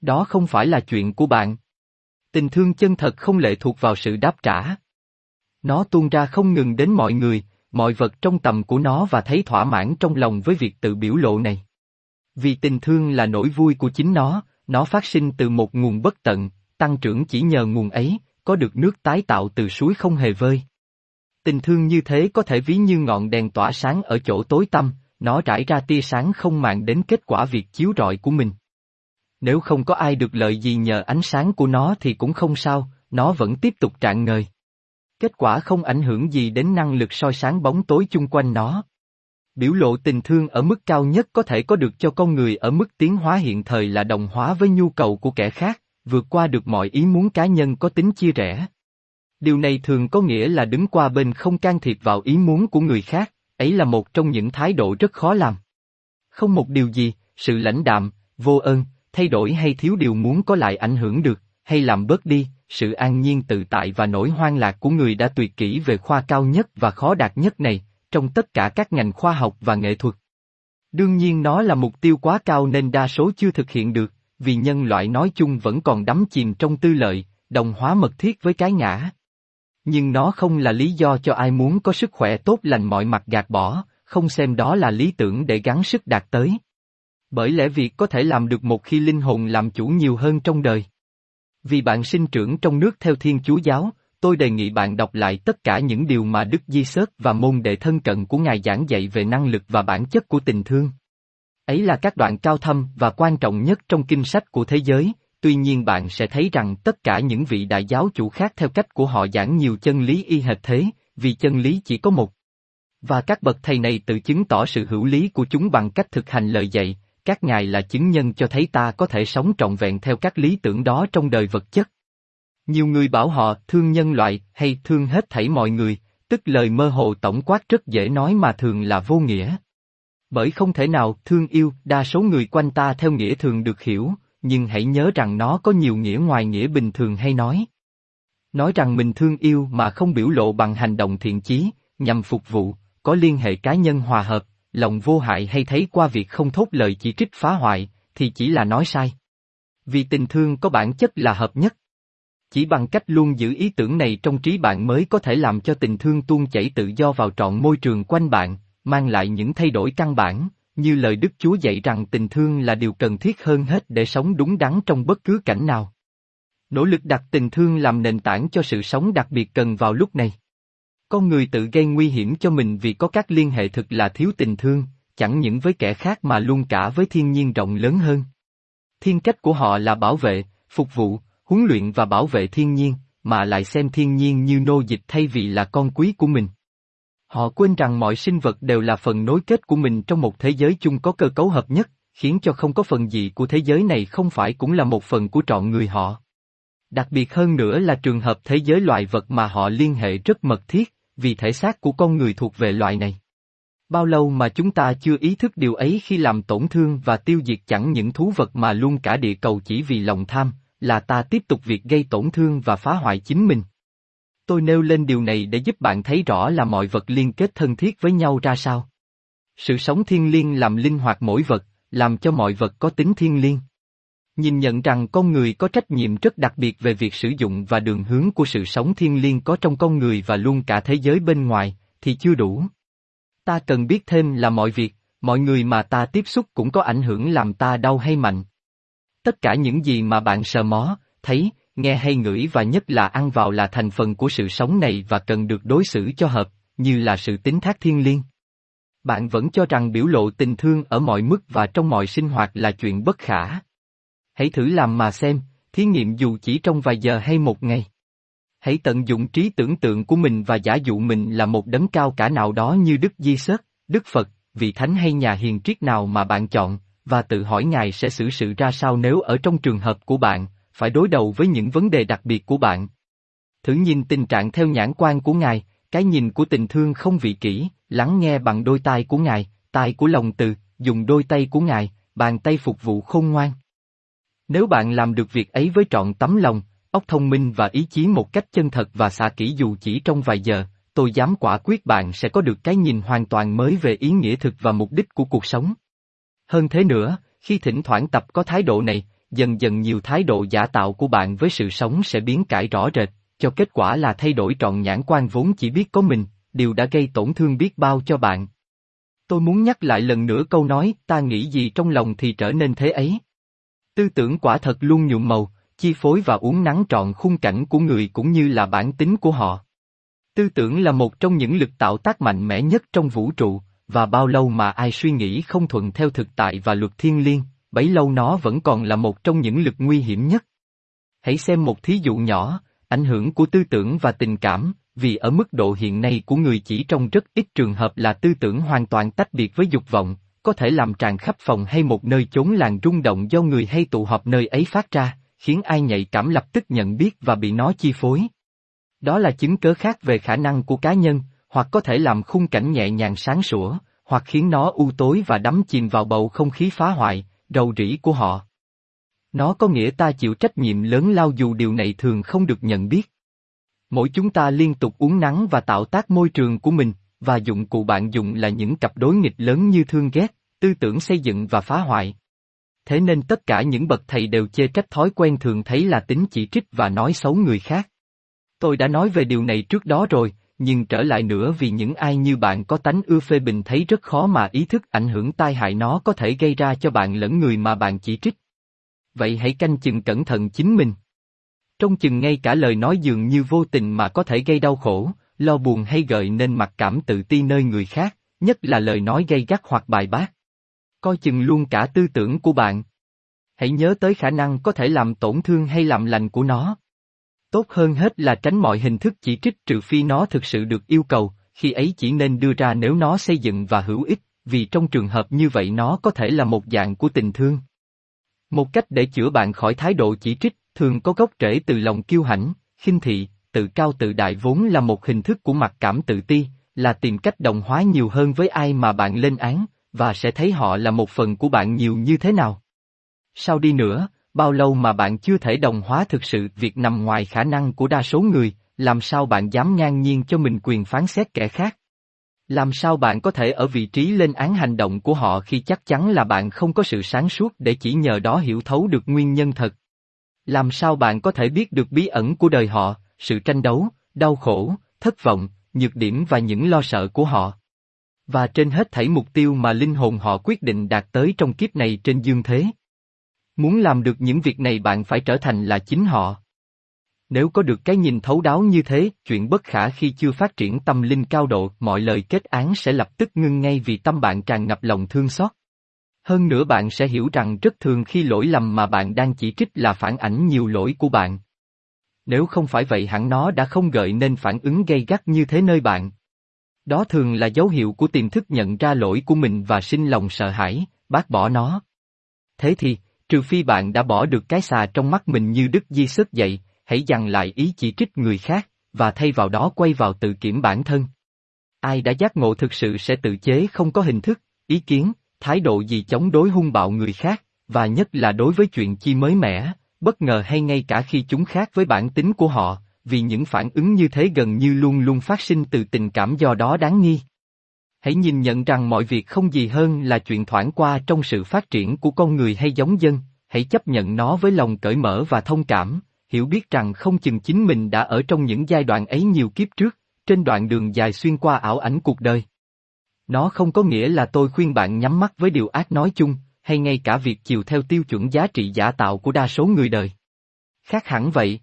Đó không phải là chuyện của bạn. Tình thương chân thật không lệ thuộc vào sự đáp trả. Nó tuôn ra không ngừng đến mọi người, mọi vật trong tầm của nó và thấy thỏa mãn trong lòng với việc tự biểu lộ này. Vì tình thương là nỗi vui của chính nó, nó phát sinh từ một nguồn bất tận, tăng trưởng chỉ nhờ nguồn ấy, có được nước tái tạo từ suối không hề vơi. Tình thương như thế có thể ví như ngọn đèn tỏa sáng ở chỗ tối tăm, nó rải ra tia sáng không màng đến kết quả việc chiếu rọi của mình. Nếu không có ai được lợi gì nhờ ánh sáng của nó thì cũng không sao, nó vẫn tiếp tục trạng ngời. Kết quả không ảnh hưởng gì đến năng lực soi sáng bóng tối chung quanh nó. Biểu lộ tình thương ở mức cao nhất có thể có được cho con người ở mức tiến hóa hiện thời là đồng hóa với nhu cầu của kẻ khác, vượt qua được mọi ý muốn cá nhân có tính chia rẽ. Điều này thường có nghĩa là đứng qua bên không can thiệp vào ý muốn của người khác, ấy là một trong những thái độ rất khó làm. Không một điều gì, sự lãnh đạm, vô ơn, thay đổi hay thiếu điều muốn có lại ảnh hưởng được, hay làm bớt đi, sự an nhiên tự tại và nỗi hoang lạc của người đã tuyệt kỹ về khoa cao nhất và khó đạt nhất này, trong tất cả các ngành khoa học và nghệ thuật. Đương nhiên nó là mục tiêu quá cao nên đa số chưa thực hiện được, vì nhân loại nói chung vẫn còn đắm chìm trong tư lợi, đồng hóa mật thiết với cái ngã. Nhưng nó không là lý do cho ai muốn có sức khỏe tốt lành mọi mặt gạt bỏ, không xem đó là lý tưởng để gắng sức đạt tới. Bởi lẽ việc có thể làm được một khi linh hồn làm chủ nhiều hơn trong đời. Vì bạn sinh trưởng trong nước theo Thiên Chúa Giáo, tôi đề nghị bạn đọc lại tất cả những điều mà Đức Di Sớt và môn đệ thân cận của Ngài giảng dạy về năng lực và bản chất của tình thương. Ấy là các đoạn cao thâm và quan trọng nhất trong kinh sách của thế giới, tuy nhiên bạn sẽ thấy rằng tất cả những vị đại giáo chủ khác theo cách của họ giảng nhiều chân lý y hệt thế, vì chân lý chỉ có một. Và các bậc thầy này tự chứng tỏ sự hữu lý của chúng bằng cách thực hành lời dạy, các ngài là chứng nhân cho thấy ta có thể sống trọn vẹn theo các lý tưởng đó trong đời vật chất. Nhiều người bảo họ thương nhân loại hay thương hết thảy mọi người, tức lời mơ hồ tổng quát rất dễ nói mà thường là vô nghĩa. Bởi không thể nào thương yêu đa số người quanh ta theo nghĩa thường được hiểu, nhưng hãy nhớ rằng nó có nhiều nghĩa ngoài nghĩa bình thường hay nói. Nói rằng mình thương yêu mà không biểu lộ bằng hành động thiện chí, nhằm phục vụ, có liên hệ cá nhân hòa hợp, lòng vô hại hay thấy qua việc không thốt lời chỉ trích phá hoại, thì chỉ là nói sai. Vì tình thương có bản chất là hợp nhất. Chỉ bằng cách luôn giữ ý tưởng này trong trí bạn mới có thể làm cho tình thương tuôn chảy tự do vào trọn môi trường quanh bạn, mang lại những thay đổi căn bản, như lời Đức Chúa dạy rằng tình thương là điều cần thiết hơn hết để sống đúng đắn trong bất cứ cảnh nào. Nỗ lực đặt tình thương làm nền tảng cho sự sống đặc biệt cần vào lúc này. Con người tự gây nguy hiểm cho mình vì có các liên hệ thực là thiếu tình thương, chẳng những với kẻ khác mà luôn cả với thiên nhiên rộng lớn hơn. Thiên cách của họ là bảo vệ, phục vụ, huấn luyện và bảo vệ thiên nhiên, mà lại xem thiên nhiên như nô dịch thay vì là con quý của mình. Họ quên rằng mọi sinh vật đều là phần nối kết của mình trong một thế giới chung có cơ cấu hợp nhất, khiến cho không có phần gì của thế giới này không phải cũng là một phần của trọn người họ. Đặc biệt hơn nữa là trường hợp thế giới loài vật mà họ liên hệ rất mật thiết, vì thể xác của con người thuộc về loại này. Bao lâu mà chúng ta chưa ý thức điều ấy khi làm tổn thương và tiêu diệt chẳng những thú vật mà luôn cả địa cầu chỉ vì lòng tham, là ta tiếp tục việc gây tổn thương và phá hoại chính mình. Tôi nêu lên điều này để giúp bạn thấy rõ là mọi vật liên kết thân thiết với nhau ra sao. Sự sống thiên liêng làm linh hoạt mỗi vật, làm cho mọi vật có tính thiên liêng. Nhìn nhận rằng con người có trách nhiệm rất đặc biệt về việc sử dụng và đường hướng của sự sống thiên liêng có trong con người và luôn cả thế giới bên ngoài, thì chưa đủ. Ta cần biết thêm là mọi việc, mọi người mà ta tiếp xúc cũng có ảnh hưởng làm ta đau hay mạnh. Tất cả những gì mà bạn sờ mó, thấy, nghe hay ngửi và nhất là ăn vào là thành phần của sự sống này và cần được đối xử cho hợp, như là sự tính thác thiên liêng. Bạn vẫn cho rằng biểu lộ tình thương ở mọi mức và trong mọi sinh hoạt là chuyện bất khả. Hãy thử làm mà xem, thí nghiệm dù chỉ trong vài giờ hay một ngày. Hãy tận dụng trí tưởng tượng của mình và giả dụ mình là một đấng cao cả nào đó như Đức Di Sớt, Đức Phật, vị thánh hay nhà hiền triết nào mà bạn chọn, và tự hỏi Ngài sẽ xử sự ra sao nếu ở trong trường hợp của bạn, phải đối đầu với những vấn đề đặc biệt của bạn. Thử nhìn tình trạng theo nhãn quan của Ngài, cái nhìn của tình thương không vị kỷ, lắng nghe bằng đôi tai của Ngài, tai của lòng từ, dùng đôi tay của Ngài, bàn tay phục vụ khôn ngoan. Nếu bạn làm được việc ấy với trọn tấm lòng, óc thông minh và ý chí một cách chân thật và xa kỹ dù chỉ trong vài giờ, tôi dám quả quyết bạn sẽ có được cái nhìn hoàn toàn mới về ý nghĩa thực và mục đích của cuộc sống. Hơn thế nữa, khi thỉnh thoảng tập có thái độ này, dần dần nhiều thái độ giả tạo của bạn với sự sống sẽ biến cải rõ rệt, cho kết quả là thay đổi trọn nhãn quan vốn chỉ biết có mình, điều đã gây tổn thương biết bao cho bạn. Tôi muốn nhắc lại lần nữa câu nói, ta nghĩ gì trong lòng thì trở nên thế ấy. Tư tưởng quả thật luôn nhuộm màu, chi phối và uống nắng trọn khung cảnh của người cũng như là bản tính của họ. Tư tưởng là một trong những lực tạo tác mạnh mẽ nhất trong vũ trụ, và bao lâu mà ai suy nghĩ không thuận theo thực tại và luật thiên liêng, bấy lâu nó vẫn còn là một trong những lực nguy hiểm nhất. Hãy xem một thí dụ nhỏ, ảnh hưởng của tư tưởng và tình cảm, vì ở mức độ hiện nay của người chỉ trong rất ít trường hợp là tư tưởng hoàn toàn tách biệt với dục vọng, có thể làm tràn khắp phòng hay một nơi chốn làng rung động do người hay tụ họp nơi ấy phát ra, khiến ai nhạy cảm lập tức nhận biết và bị nó chi phối. Đó là chứng cớ khác về khả năng của cá nhân, hoặc có thể làm khung cảnh nhẹ nhàng sáng sủa, hoặc khiến nó u tối và đắm chìm vào bầu không khí phá hoại, rầu rĩ của họ. Nó có nghĩa ta chịu trách nhiệm lớn lao dù điều này thường không được nhận biết. Mỗi chúng ta liên tục uống nắng và tạo tác môi trường của mình, và dụng cụ bạn dùng là những cặp đối nghịch lớn như thương ghét, tư tưởng xây dựng và phá hoại. Thế nên tất cả những bậc thầy đều chê trách thói quen thường thấy là tính chỉ trích và nói xấu người khác. Tôi đã nói về điều này trước đó rồi, nhưng trở lại nữa vì những ai như bạn có tánh ưa phê bình thấy rất khó mà ý thức ảnh hưởng tai hại nó có thể gây ra cho bạn lẫn người mà bạn chỉ trích. Vậy hãy canh chừng cẩn thận chính mình. Trong chừng ngay cả lời nói dường như vô tình mà có thể gây đau khổ, lo buồn hay gợi nên mặc cảm tự ti nơi người khác, nhất là lời nói gây gắt hoặc bài bác. Coi chừng luôn cả tư tưởng của bạn. Hãy nhớ tới khả năng có thể làm tổn thương hay làm lành của nó. Tốt hơn hết là tránh mọi hình thức chỉ trích trừ phi nó thực sự được yêu cầu, khi ấy chỉ nên đưa ra nếu nó xây dựng và hữu ích, vì trong trường hợp như vậy nó có thể là một dạng của tình thương. Một cách để chữa bạn khỏi thái độ chỉ trích, thường có gốc rễ từ lòng kiêu hãnh, khinh thị, tự cao tự đại vốn là một hình thức của mặc cảm tự ti, là tìm cách đồng hóa nhiều hơn với ai mà bạn lên án, và sẽ thấy họ là một phần của bạn nhiều như thế nào. Sau đi nữa, bao lâu mà bạn chưa thể đồng hóa thực sự việc nằm ngoài khả năng của đa số người, làm sao bạn dám ngang nhiên cho mình quyền phán xét kẻ khác? Làm sao bạn có thể ở vị trí lên án hành động của họ khi chắc chắn là bạn không có sự sáng suốt để chỉ nhờ đó hiểu thấu được nguyên nhân thật? Làm sao bạn có thể biết được bí ẩn của đời họ, sự tranh đấu, đau khổ, thất vọng, nhược điểm và những lo sợ của họ? Và trên hết thảy mục tiêu mà linh hồn họ quyết định đạt tới trong kiếp này trên dương thế. Muốn làm được những việc này bạn phải trở thành là chính họ. Nếu có được cái nhìn thấu đáo như thế, chuyện bất khả khi chưa phát triển tâm linh cao độ, mọi lời kết án sẽ lập tức ngưng ngay vì tâm bạn tràn ngập lòng thương xót. Hơn nữa bạn sẽ hiểu rằng rất thường khi lỗi lầm mà bạn đang chỉ trích là phản ảnh nhiều lỗi của bạn. Nếu không phải vậy hẳn nó đã không gợi nên phản ứng gây gắt như thế nơi bạn. Đó thường là dấu hiệu của tiềm thức nhận ra lỗi của mình và sinh lòng sợ hãi, bác bỏ nó. Thế thì, trừ phi bạn đã bỏ được cái xà trong mắt mình như Đức Di sức dậy, hãy dằn lại ý chỉ trích người khác, và thay vào đó quay vào tự kiểm bản thân. Ai đã giác ngộ thực sự sẽ tự chế không có hình thức, ý kiến, thái độ gì chống đối hung bạo người khác, và nhất là đối với chuyện chi mới mẻ, bất ngờ hay ngay cả khi chúng khác với bản tính của họ, vì những phản ứng như thế gần như luôn luôn phát sinh từ tình cảm do đó đáng nghi. Hãy nhìn nhận rằng mọi việc không gì hơn là chuyện thoảng qua trong sự phát triển của con người hay giống dân, hãy chấp nhận nó với lòng cởi mở và thông cảm, hiểu biết rằng không chừng chính mình đã ở trong những giai đoạn ấy nhiều kiếp trước, trên đoạn đường dài xuyên qua ảo ảnh cuộc đời. Nó không có nghĩa là tôi khuyên bạn nhắm mắt với điều ác nói chung, hay ngay cả việc chiều theo tiêu chuẩn giá trị giả tạo của đa số người đời. Khác hẳn vậy.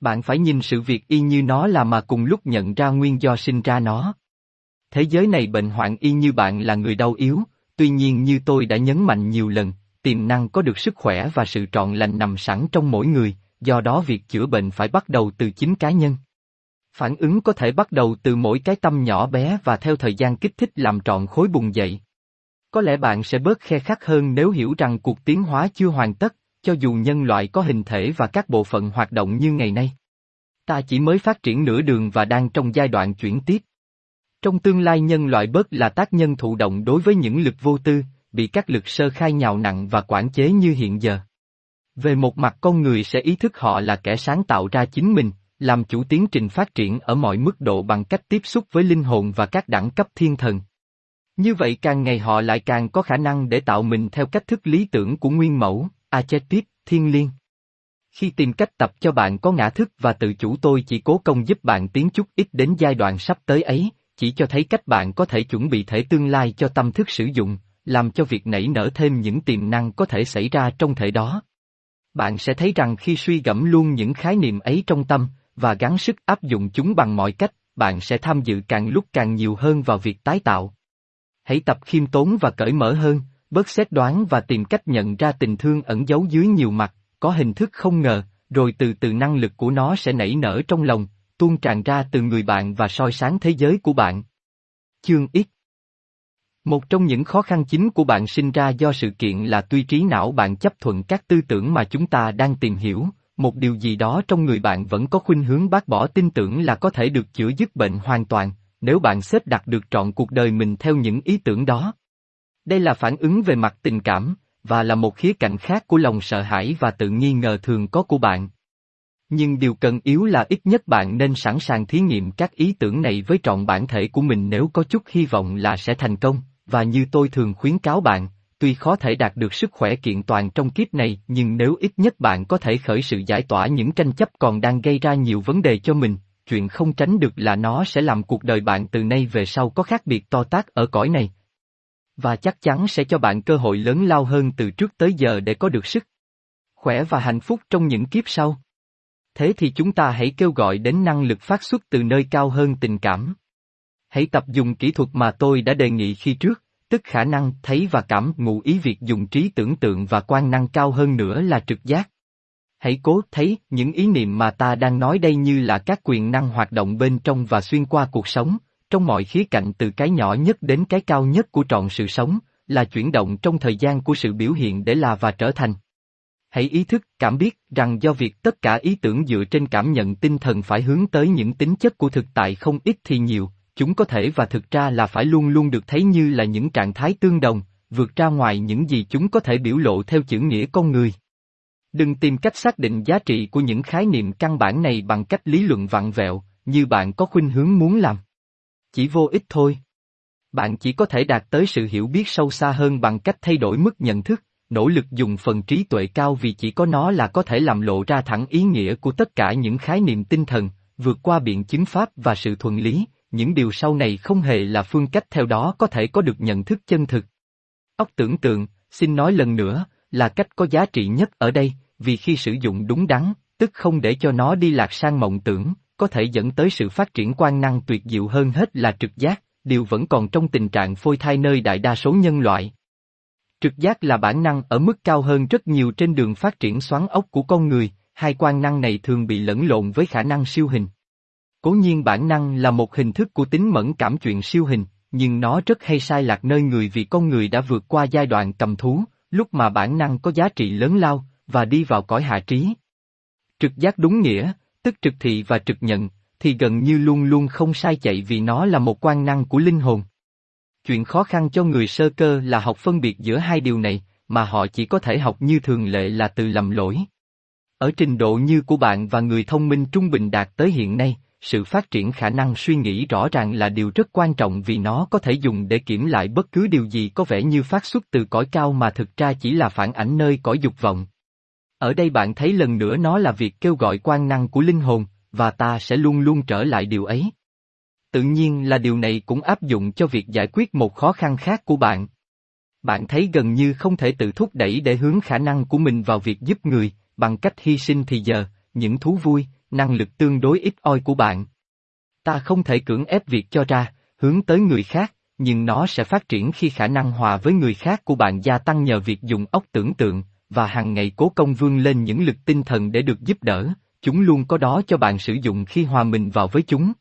Bạn phải nhìn sự việc y như nó là mà cùng lúc nhận ra nguyên do sinh ra nó. Thế giới này bệnh hoạn y như bạn là người đau yếu, tuy nhiên như tôi đã nhấn mạnh nhiều lần, tiềm năng có được sức khỏe và sự trọn lành nằm sẵn trong mỗi người, do đó việc chữa bệnh phải bắt đầu từ chính cá nhân. Phản ứng có thể bắt đầu từ mỗi cái tâm nhỏ bé và theo thời gian kích thích làm trọn khối bùng dậy. Có lẽ bạn sẽ bớt khe khắc hơn nếu hiểu rằng cuộc tiến hóa chưa hoàn tất, cho dù nhân loại có hình thể và các bộ phận hoạt động như ngày nay. Ta chỉ mới phát triển nửa đường và đang trong giai đoạn chuyển tiếp. Trong tương lai nhân loại bớt là tác nhân thụ động đối với những lực vô tư, bị các lực sơ khai nhào nặng và quản chế như hiện giờ. Về một mặt con người sẽ ý thức họ là kẻ sáng tạo ra chính mình, làm chủ tiến trình phát triển ở mọi mức độ bằng cách tiếp xúc với linh hồn và các đẳng cấp thiên thần. Như vậy càng ngày họ lại càng có khả năng để tạo mình theo cách thức lý tưởng của nguyên mẫu, Achetip, thiên liêng. Khi tìm cách tập cho bạn có ngã thức và tự chủ tôi chỉ cố công giúp bạn tiến chút ít đến giai đoạn sắp tới ấy, chỉ cho thấy cách bạn có thể chuẩn bị thể tương lai cho tâm thức sử dụng, làm cho việc nảy nở thêm những tiềm năng có thể xảy ra trong thể đó. Bạn sẽ thấy rằng khi suy gẫm luôn những khái niệm ấy trong tâm, và gắng sức áp dụng chúng bằng mọi cách, bạn sẽ tham dự càng lúc càng nhiều hơn vào việc tái tạo. Hãy tập khiêm tốn và cởi mở hơn, bớt xét đoán và tìm cách nhận ra tình thương ẩn giấu dưới nhiều mặt, có hình thức không ngờ, rồi từ từ năng lực của nó sẽ nảy nở trong lòng, tuôn tràn ra từ người bạn và soi sáng thế giới của bạn. Chương ít một trong những khó khăn chính của bạn sinh ra do sự kiện là tuy trí não bạn chấp thuận các tư tưởng mà chúng ta đang tìm hiểu, một điều gì đó trong người bạn vẫn có khuynh hướng bác bỏ tin tưởng là có thể được chữa dứt bệnh hoàn toàn, nếu bạn xếp đặt được trọn cuộc đời mình theo những ý tưởng đó. Đây là phản ứng về mặt tình cảm, và là một khía cạnh khác của lòng sợ hãi và tự nghi ngờ thường có của bạn. Nhưng điều cần yếu là ít nhất bạn nên sẵn sàng thí nghiệm các ý tưởng này với trọn bản thể của mình nếu có chút hy vọng là sẽ thành công và như tôi thường khuyến cáo bạn, tuy khó thể đạt được sức khỏe kiện toàn trong kiếp này nhưng nếu ít nhất bạn có thể khởi sự giải tỏa những tranh chấp còn đang gây ra nhiều vấn đề cho mình, chuyện không tránh được là nó sẽ làm cuộc đời bạn từ nay về sau có khác biệt to tác ở cõi này. Và chắc chắn sẽ cho bạn cơ hội lớn lao hơn từ trước tới giờ để có được sức khỏe và hạnh phúc trong những kiếp sau. Thế thì chúng ta hãy kêu gọi đến năng lực phát xuất từ nơi cao hơn tình cảm. Hãy tập dùng kỹ thuật mà tôi đã đề nghị khi trước, tức khả năng thấy và cảm ngụ ý việc dùng trí tưởng tượng và quan năng cao hơn nữa là trực giác. Hãy cố thấy những ý niệm mà ta đang nói đây như là các quyền năng hoạt động bên trong và xuyên qua cuộc sống, trong mọi khía cạnh từ cái nhỏ nhất đến cái cao nhất của trọn sự sống, là chuyển động trong thời gian của sự biểu hiện để là và trở thành. Hãy ý thức, cảm biết rằng do việc tất cả ý tưởng dựa trên cảm nhận tinh thần phải hướng tới những tính chất của thực tại không ít thì nhiều, chúng có thể và thực ra là phải luôn luôn được thấy như là những trạng thái tương đồng, vượt ra ngoài những gì chúng có thể biểu lộ theo chữ nghĩa con người. Đừng tìm cách xác định giá trị của những khái niệm căn bản này bằng cách lý luận vặn vẹo, như bạn có khuynh hướng muốn làm. Chỉ vô ích thôi. Bạn chỉ có thể đạt tới sự hiểu biết sâu xa hơn bằng cách thay đổi mức nhận thức, nỗ lực dùng phần trí tuệ cao vì chỉ có nó là có thể làm lộ ra thẳng ý nghĩa của tất cả những khái niệm tinh thần, vượt qua biện chứng pháp và sự thuận lý, những điều sau này không hề là phương cách theo đó có thể có được nhận thức chân thực. Óc tưởng tượng, xin nói lần nữa, là cách có giá trị nhất ở đây, vì khi sử dụng đúng đắn, tức không để cho nó đi lạc sang mộng tưởng, có thể dẫn tới sự phát triển quan năng tuyệt diệu hơn hết là trực giác, điều vẫn còn trong tình trạng phôi thai nơi đại đa số nhân loại. Trực giác là bản năng ở mức cao hơn rất nhiều trên đường phát triển xoắn ốc của con người, hai quan năng này thường bị lẫn lộn với khả năng siêu hình. Cố nhiên bản năng là một hình thức của tính mẫn cảm chuyện siêu hình, nhưng nó rất hay sai lạc nơi người vì con người đã vượt qua giai đoạn cầm thú, lúc mà bản năng có giá trị lớn lao, và đi vào cõi hạ trí. Trực giác đúng nghĩa, tức trực thị và trực nhận, thì gần như luôn luôn không sai chạy vì nó là một quan năng của linh hồn. Chuyện khó khăn cho người sơ cơ là học phân biệt giữa hai điều này, mà họ chỉ có thể học như thường lệ là từ lầm lỗi. Ở trình độ như của bạn và người thông minh trung bình đạt tới hiện nay, sự phát triển khả năng suy nghĩ rõ ràng là điều rất quan trọng vì nó có thể dùng để kiểm lại bất cứ điều gì có vẻ như phát xuất từ cõi cao mà thực ra chỉ là phản ảnh nơi cõi dục vọng. Ở đây bạn thấy lần nữa nó là việc kêu gọi quan năng của linh hồn, và ta sẽ luôn luôn trở lại điều ấy. Tự nhiên là điều này cũng áp dụng cho việc giải quyết một khó khăn khác của bạn. Bạn thấy gần như không thể tự thúc đẩy để hướng khả năng của mình vào việc giúp người, bằng cách hy sinh thì giờ, những thú vui, năng lực tương đối ít oi của bạn. Ta không thể cưỡng ép việc cho ra, hướng tới người khác, nhưng nó sẽ phát triển khi khả năng hòa với người khác của bạn gia tăng nhờ việc dùng óc tưởng tượng, và hàng ngày cố công vươn lên những lực tinh thần để được giúp đỡ, chúng luôn có đó cho bạn sử dụng khi hòa mình vào với chúng.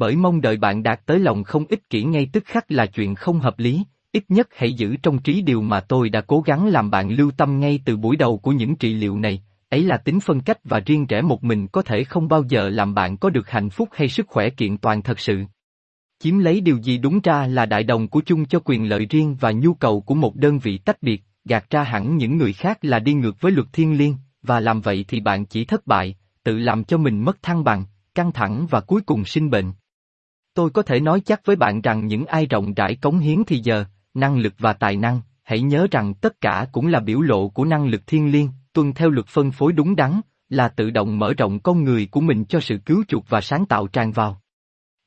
Bởi mong đợi bạn đạt tới lòng không ích kỷ ngay tức khắc là chuyện không hợp lý, ít nhất hãy giữ trong trí điều mà tôi đã cố gắng làm bạn lưu tâm ngay từ buổi đầu của những trị liệu này, ấy là tính phân cách và riêng rẽ một mình có thể không bao giờ làm bạn có được hạnh phúc hay sức khỏe kiện toàn thật sự. Chiếm lấy điều gì đúng ra là đại đồng của chung cho quyền lợi riêng và nhu cầu của một đơn vị tách biệt, gạt ra hẳn những người khác là đi ngược với luật thiên liêng, và làm vậy thì bạn chỉ thất bại, tự làm cho mình mất thăng bằng, căng thẳng và cuối cùng sinh bệnh. Tôi có thể nói chắc với bạn rằng những ai rộng rãi cống hiến thì giờ, năng lực và tài năng, hãy nhớ rằng tất cả cũng là biểu lộ của năng lực thiên liêng, tuân theo luật phân phối đúng đắn, là tự động mở rộng con người của mình cho sự cứu chuộc và sáng tạo tràn vào.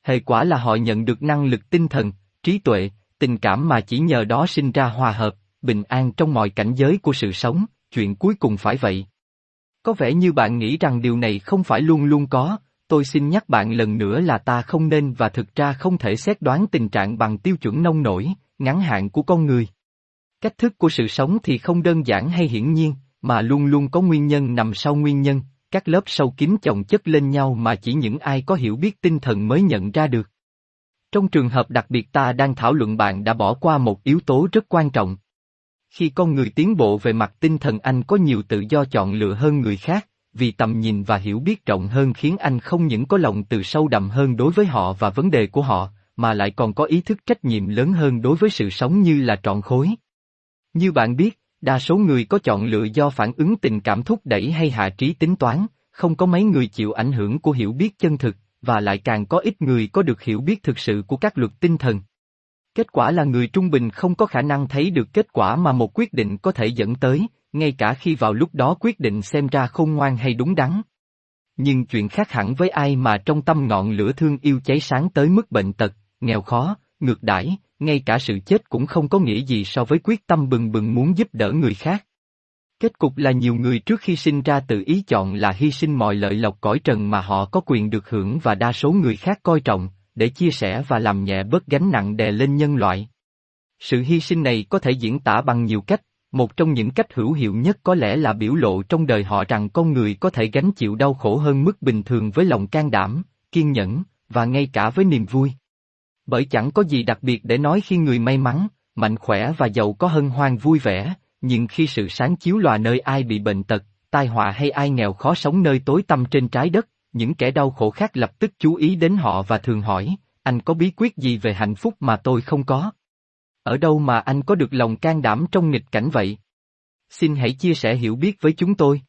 Hệ quả là họ nhận được năng lực tinh thần, trí tuệ, tình cảm mà chỉ nhờ đó sinh ra hòa hợp, bình an trong mọi cảnh giới của sự sống, chuyện cuối cùng phải vậy. Có vẻ như bạn nghĩ rằng điều này không phải luôn luôn có, tôi xin nhắc bạn lần nữa là ta không nên và thực ra không thể xét đoán tình trạng bằng tiêu chuẩn nông nổi, ngắn hạn của con người. Cách thức của sự sống thì không đơn giản hay hiển nhiên, mà luôn luôn có nguyên nhân nằm sau nguyên nhân, các lớp sâu kín chồng chất lên nhau mà chỉ những ai có hiểu biết tinh thần mới nhận ra được. Trong trường hợp đặc biệt ta đang thảo luận bạn đã bỏ qua một yếu tố rất quan trọng. Khi con người tiến bộ về mặt tinh thần anh có nhiều tự do chọn lựa hơn người khác, vì tầm nhìn và hiểu biết rộng hơn khiến anh không những có lòng từ sâu đậm hơn đối với họ và vấn đề của họ, mà lại còn có ý thức trách nhiệm lớn hơn đối với sự sống như là trọn khối. Như bạn biết, đa số người có chọn lựa do phản ứng tình cảm thúc đẩy hay hạ trí tính toán, không có mấy người chịu ảnh hưởng của hiểu biết chân thực, và lại càng có ít người có được hiểu biết thực sự của các luật tinh thần. Kết quả là người trung bình không có khả năng thấy được kết quả mà một quyết định có thể dẫn tới, ngay cả khi vào lúc đó quyết định xem ra khôn ngoan hay đúng đắn. Nhưng chuyện khác hẳn với ai mà trong tâm ngọn lửa thương yêu cháy sáng tới mức bệnh tật, nghèo khó, ngược đãi, ngay cả sự chết cũng không có nghĩa gì so với quyết tâm bừng bừng muốn giúp đỡ người khác. Kết cục là nhiều người trước khi sinh ra tự ý chọn là hy sinh mọi lợi lộc cõi trần mà họ có quyền được hưởng và đa số người khác coi trọng, để chia sẻ và làm nhẹ bớt gánh nặng đè lên nhân loại. Sự hy sinh này có thể diễn tả bằng nhiều cách, một trong những cách hữu hiệu nhất có lẽ là biểu lộ trong đời họ rằng con người có thể gánh chịu đau khổ hơn mức bình thường với lòng can đảm, kiên nhẫn, và ngay cả với niềm vui. Bởi chẳng có gì đặc biệt để nói khi người may mắn, mạnh khỏe và giàu có hân hoan vui vẻ, nhưng khi sự sáng chiếu lòa nơi ai bị bệnh tật, tai họa hay ai nghèo khó sống nơi tối tăm trên trái đất, những kẻ đau khổ khác lập tức chú ý đến họ và thường hỏi, anh có bí quyết gì về hạnh phúc mà tôi không có? Ở đâu mà anh có được lòng can đảm trong nghịch cảnh vậy? Xin hãy chia sẻ hiểu biết với chúng tôi.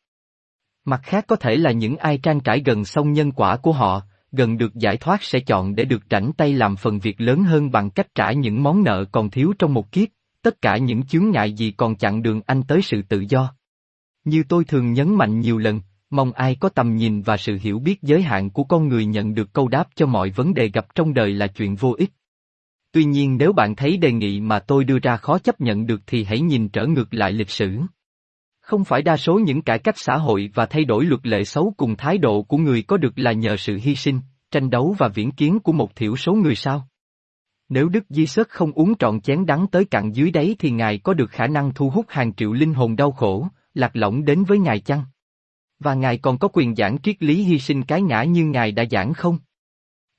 Mặt khác có thể là những ai trang trải gần sông nhân quả của họ, gần được giải thoát sẽ chọn để được rảnh tay làm phần việc lớn hơn bằng cách trả những món nợ còn thiếu trong một kiếp, tất cả những chướng ngại gì còn chặn đường anh tới sự tự do. Như tôi thường nhấn mạnh nhiều lần, mong ai có tầm nhìn và sự hiểu biết giới hạn của con người nhận được câu đáp cho mọi vấn đề gặp trong đời là chuyện vô ích. Tuy nhiên nếu bạn thấy đề nghị mà tôi đưa ra khó chấp nhận được thì hãy nhìn trở ngược lại lịch sử. Không phải đa số những cải cách xã hội và thay đổi luật lệ xấu cùng thái độ của người có được là nhờ sự hy sinh, tranh đấu và viễn kiến của một thiểu số người sao? Nếu Đức Di Sớt không uống trọn chén đắng tới cạn dưới đáy thì Ngài có được khả năng thu hút hàng triệu linh hồn đau khổ, lạc lõng đến với Ngài chăng? Và Ngài còn có quyền giảng triết lý hy sinh cái ngã như Ngài đã giảng không?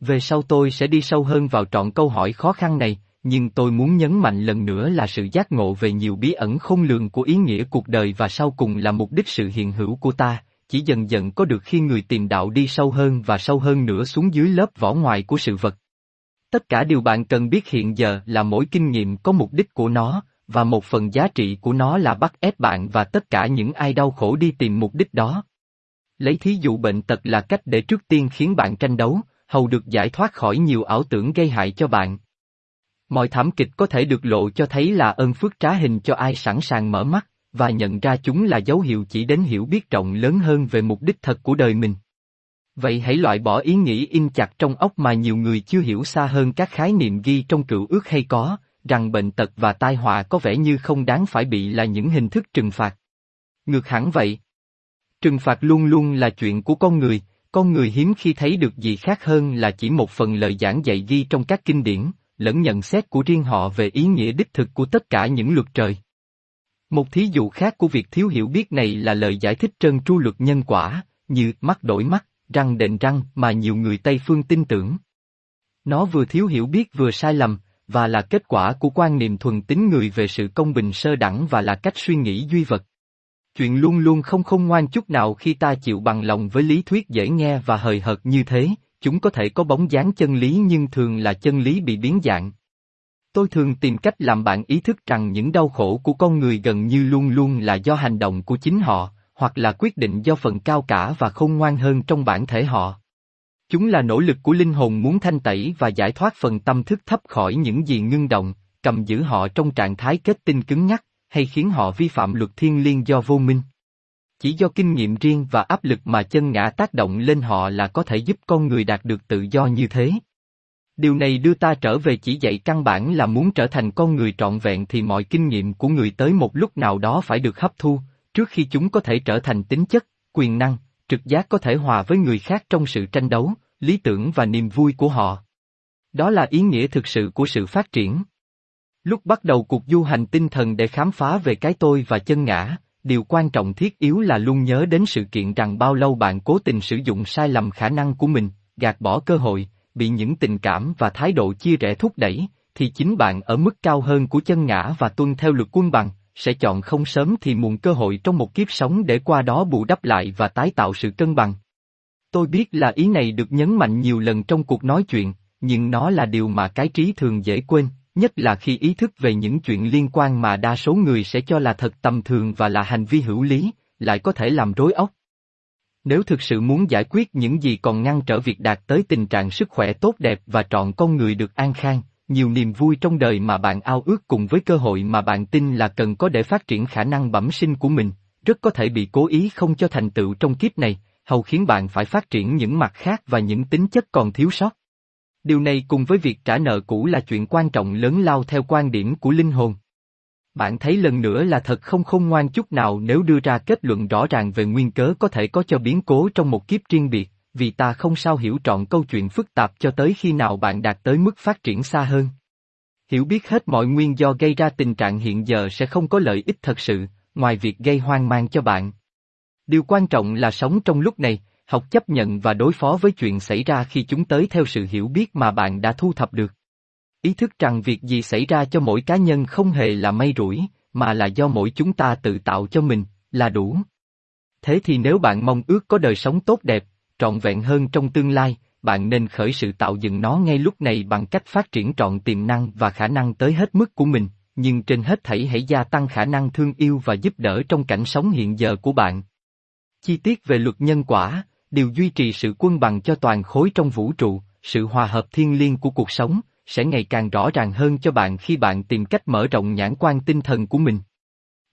Về sau tôi sẽ đi sâu hơn vào trọn câu hỏi khó khăn này, nhưng tôi muốn nhấn mạnh lần nữa là sự giác ngộ về nhiều bí ẩn không lường của ý nghĩa cuộc đời và sau cùng là mục đích sự hiện hữu của ta, chỉ dần dần có được khi người tìm đạo đi sâu hơn và sâu hơn nữa xuống dưới lớp vỏ ngoài của sự vật. Tất cả điều bạn cần biết hiện giờ là mỗi kinh nghiệm có mục đích của nó, và một phần giá trị của nó là bắt ép bạn và tất cả những ai đau khổ đi tìm mục đích đó. Lấy thí dụ bệnh tật là cách để trước tiên khiến bạn tranh đấu, hầu được giải thoát khỏi nhiều ảo tưởng gây hại cho bạn. Mọi thảm kịch có thể được lộ cho thấy là ơn phước trá hình cho ai sẵn sàng mở mắt, và nhận ra chúng là dấu hiệu chỉ đến hiểu biết rộng lớn hơn về mục đích thật của đời mình. Vậy hãy loại bỏ ý nghĩ in chặt trong óc mà nhiều người chưa hiểu xa hơn các khái niệm ghi trong cựu ước hay có, rằng bệnh tật và tai họa có vẻ như không đáng phải bị là những hình thức trừng phạt. Ngược hẳn vậy. Trừng phạt luôn luôn là chuyện của con người, con người hiếm khi thấy được gì khác hơn là chỉ một phần lời giảng dạy ghi trong các kinh điển, lẫn nhận xét của riêng họ về ý nghĩa đích thực của tất cả những luật trời. Một thí dụ khác của việc thiếu hiểu biết này là lời giải thích trơn tru luật nhân quả, như mắt đổi mắt, răng đền răng mà nhiều người Tây phương tin tưởng. Nó vừa thiếu hiểu biết vừa sai lầm, và là kết quả của quan niệm thuần tính người về sự công bình sơ đẳng và là cách suy nghĩ duy vật. Chuyện luôn luôn không không ngoan chút nào khi ta chịu bằng lòng với lý thuyết dễ nghe và hời hợt như thế, chúng có thể có bóng dáng chân lý nhưng thường là chân lý bị biến dạng. Tôi thường tìm cách làm bạn ý thức rằng những đau khổ của con người gần như luôn luôn là do hành động của chính họ, hoặc là quyết định do phần cao cả và không ngoan hơn trong bản thể họ. Chúng là nỗ lực của linh hồn muốn thanh tẩy và giải thoát phần tâm thức thấp khỏi những gì ngưng động, cầm giữ họ trong trạng thái kết tinh cứng nhắc, hay khiến họ vi phạm luật thiên liêng do vô minh. Chỉ do kinh nghiệm riêng và áp lực mà chân ngã tác động lên họ là có thể giúp con người đạt được tự do như thế. Điều này đưa ta trở về chỉ dạy căn bản là muốn trở thành con người trọn vẹn thì mọi kinh nghiệm của người tới một lúc nào đó phải được hấp thu, trước khi chúng có thể trở thành tính chất, quyền năng, trực giác có thể hòa với người khác trong sự tranh đấu, lý tưởng và niềm vui của họ. Đó là ý nghĩa thực sự của sự phát triển. Lúc bắt đầu cuộc du hành tinh thần để khám phá về cái tôi và chân ngã, điều quan trọng thiết yếu là luôn nhớ đến sự kiện rằng bao lâu bạn cố tình sử dụng sai lầm khả năng của mình, gạt bỏ cơ hội, bị những tình cảm và thái độ chia rẽ thúc đẩy, thì chính bạn ở mức cao hơn của chân ngã và tuân theo luật quân bằng, sẽ chọn không sớm thì muộn cơ hội trong một kiếp sống để qua đó bù đắp lại và tái tạo sự cân bằng. Tôi biết là ý này được nhấn mạnh nhiều lần trong cuộc nói chuyện, nhưng nó là điều mà cái trí thường dễ quên, nhất là khi ý thức về những chuyện liên quan mà đa số người sẽ cho là thật tầm thường và là hành vi hữu lý, lại có thể làm rối óc. Nếu thực sự muốn giải quyết những gì còn ngăn trở việc đạt tới tình trạng sức khỏe tốt đẹp và trọn con người được an khang, nhiều niềm vui trong đời mà bạn ao ước cùng với cơ hội mà bạn tin là cần có để phát triển khả năng bẩm sinh của mình, rất có thể bị cố ý không cho thành tựu trong kiếp này, hầu khiến bạn phải phát triển những mặt khác và những tính chất còn thiếu sót. Điều này cùng với việc trả nợ cũ là chuyện quan trọng lớn lao theo quan điểm của linh hồn. Bạn thấy lần nữa là thật không khôn ngoan chút nào nếu đưa ra kết luận rõ ràng về nguyên cớ có thể có cho biến cố trong một kiếp riêng biệt, vì ta không sao hiểu trọn câu chuyện phức tạp cho tới khi nào bạn đạt tới mức phát triển xa hơn. Hiểu biết hết mọi nguyên do gây ra tình trạng hiện giờ sẽ không có lợi ích thật sự, ngoài việc gây hoang mang cho bạn. Điều quan trọng là sống trong lúc này, học chấp nhận và đối phó với chuyện xảy ra khi chúng tới theo sự hiểu biết mà bạn đã thu thập được. Ý thức rằng việc gì xảy ra cho mỗi cá nhân không hề là may rủi, mà là do mỗi chúng ta tự tạo cho mình, là đủ. Thế thì nếu bạn mong ước có đời sống tốt đẹp, trọn vẹn hơn trong tương lai, bạn nên khởi sự tạo dựng nó ngay lúc này bằng cách phát triển trọn tiềm năng và khả năng tới hết mức của mình, nhưng trên hết thảy hãy gia tăng khả năng thương yêu và giúp đỡ trong cảnh sống hiện giờ của bạn. Chi tiết về luật nhân quả, điều duy trì sự quân bằng cho toàn khối trong vũ trụ, sự hòa hợp thiên liêng của cuộc sống, sẽ ngày càng rõ ràng hơn cho bạn khi bạn tìm cách mở rộng nhãn quan tinh thần của mình.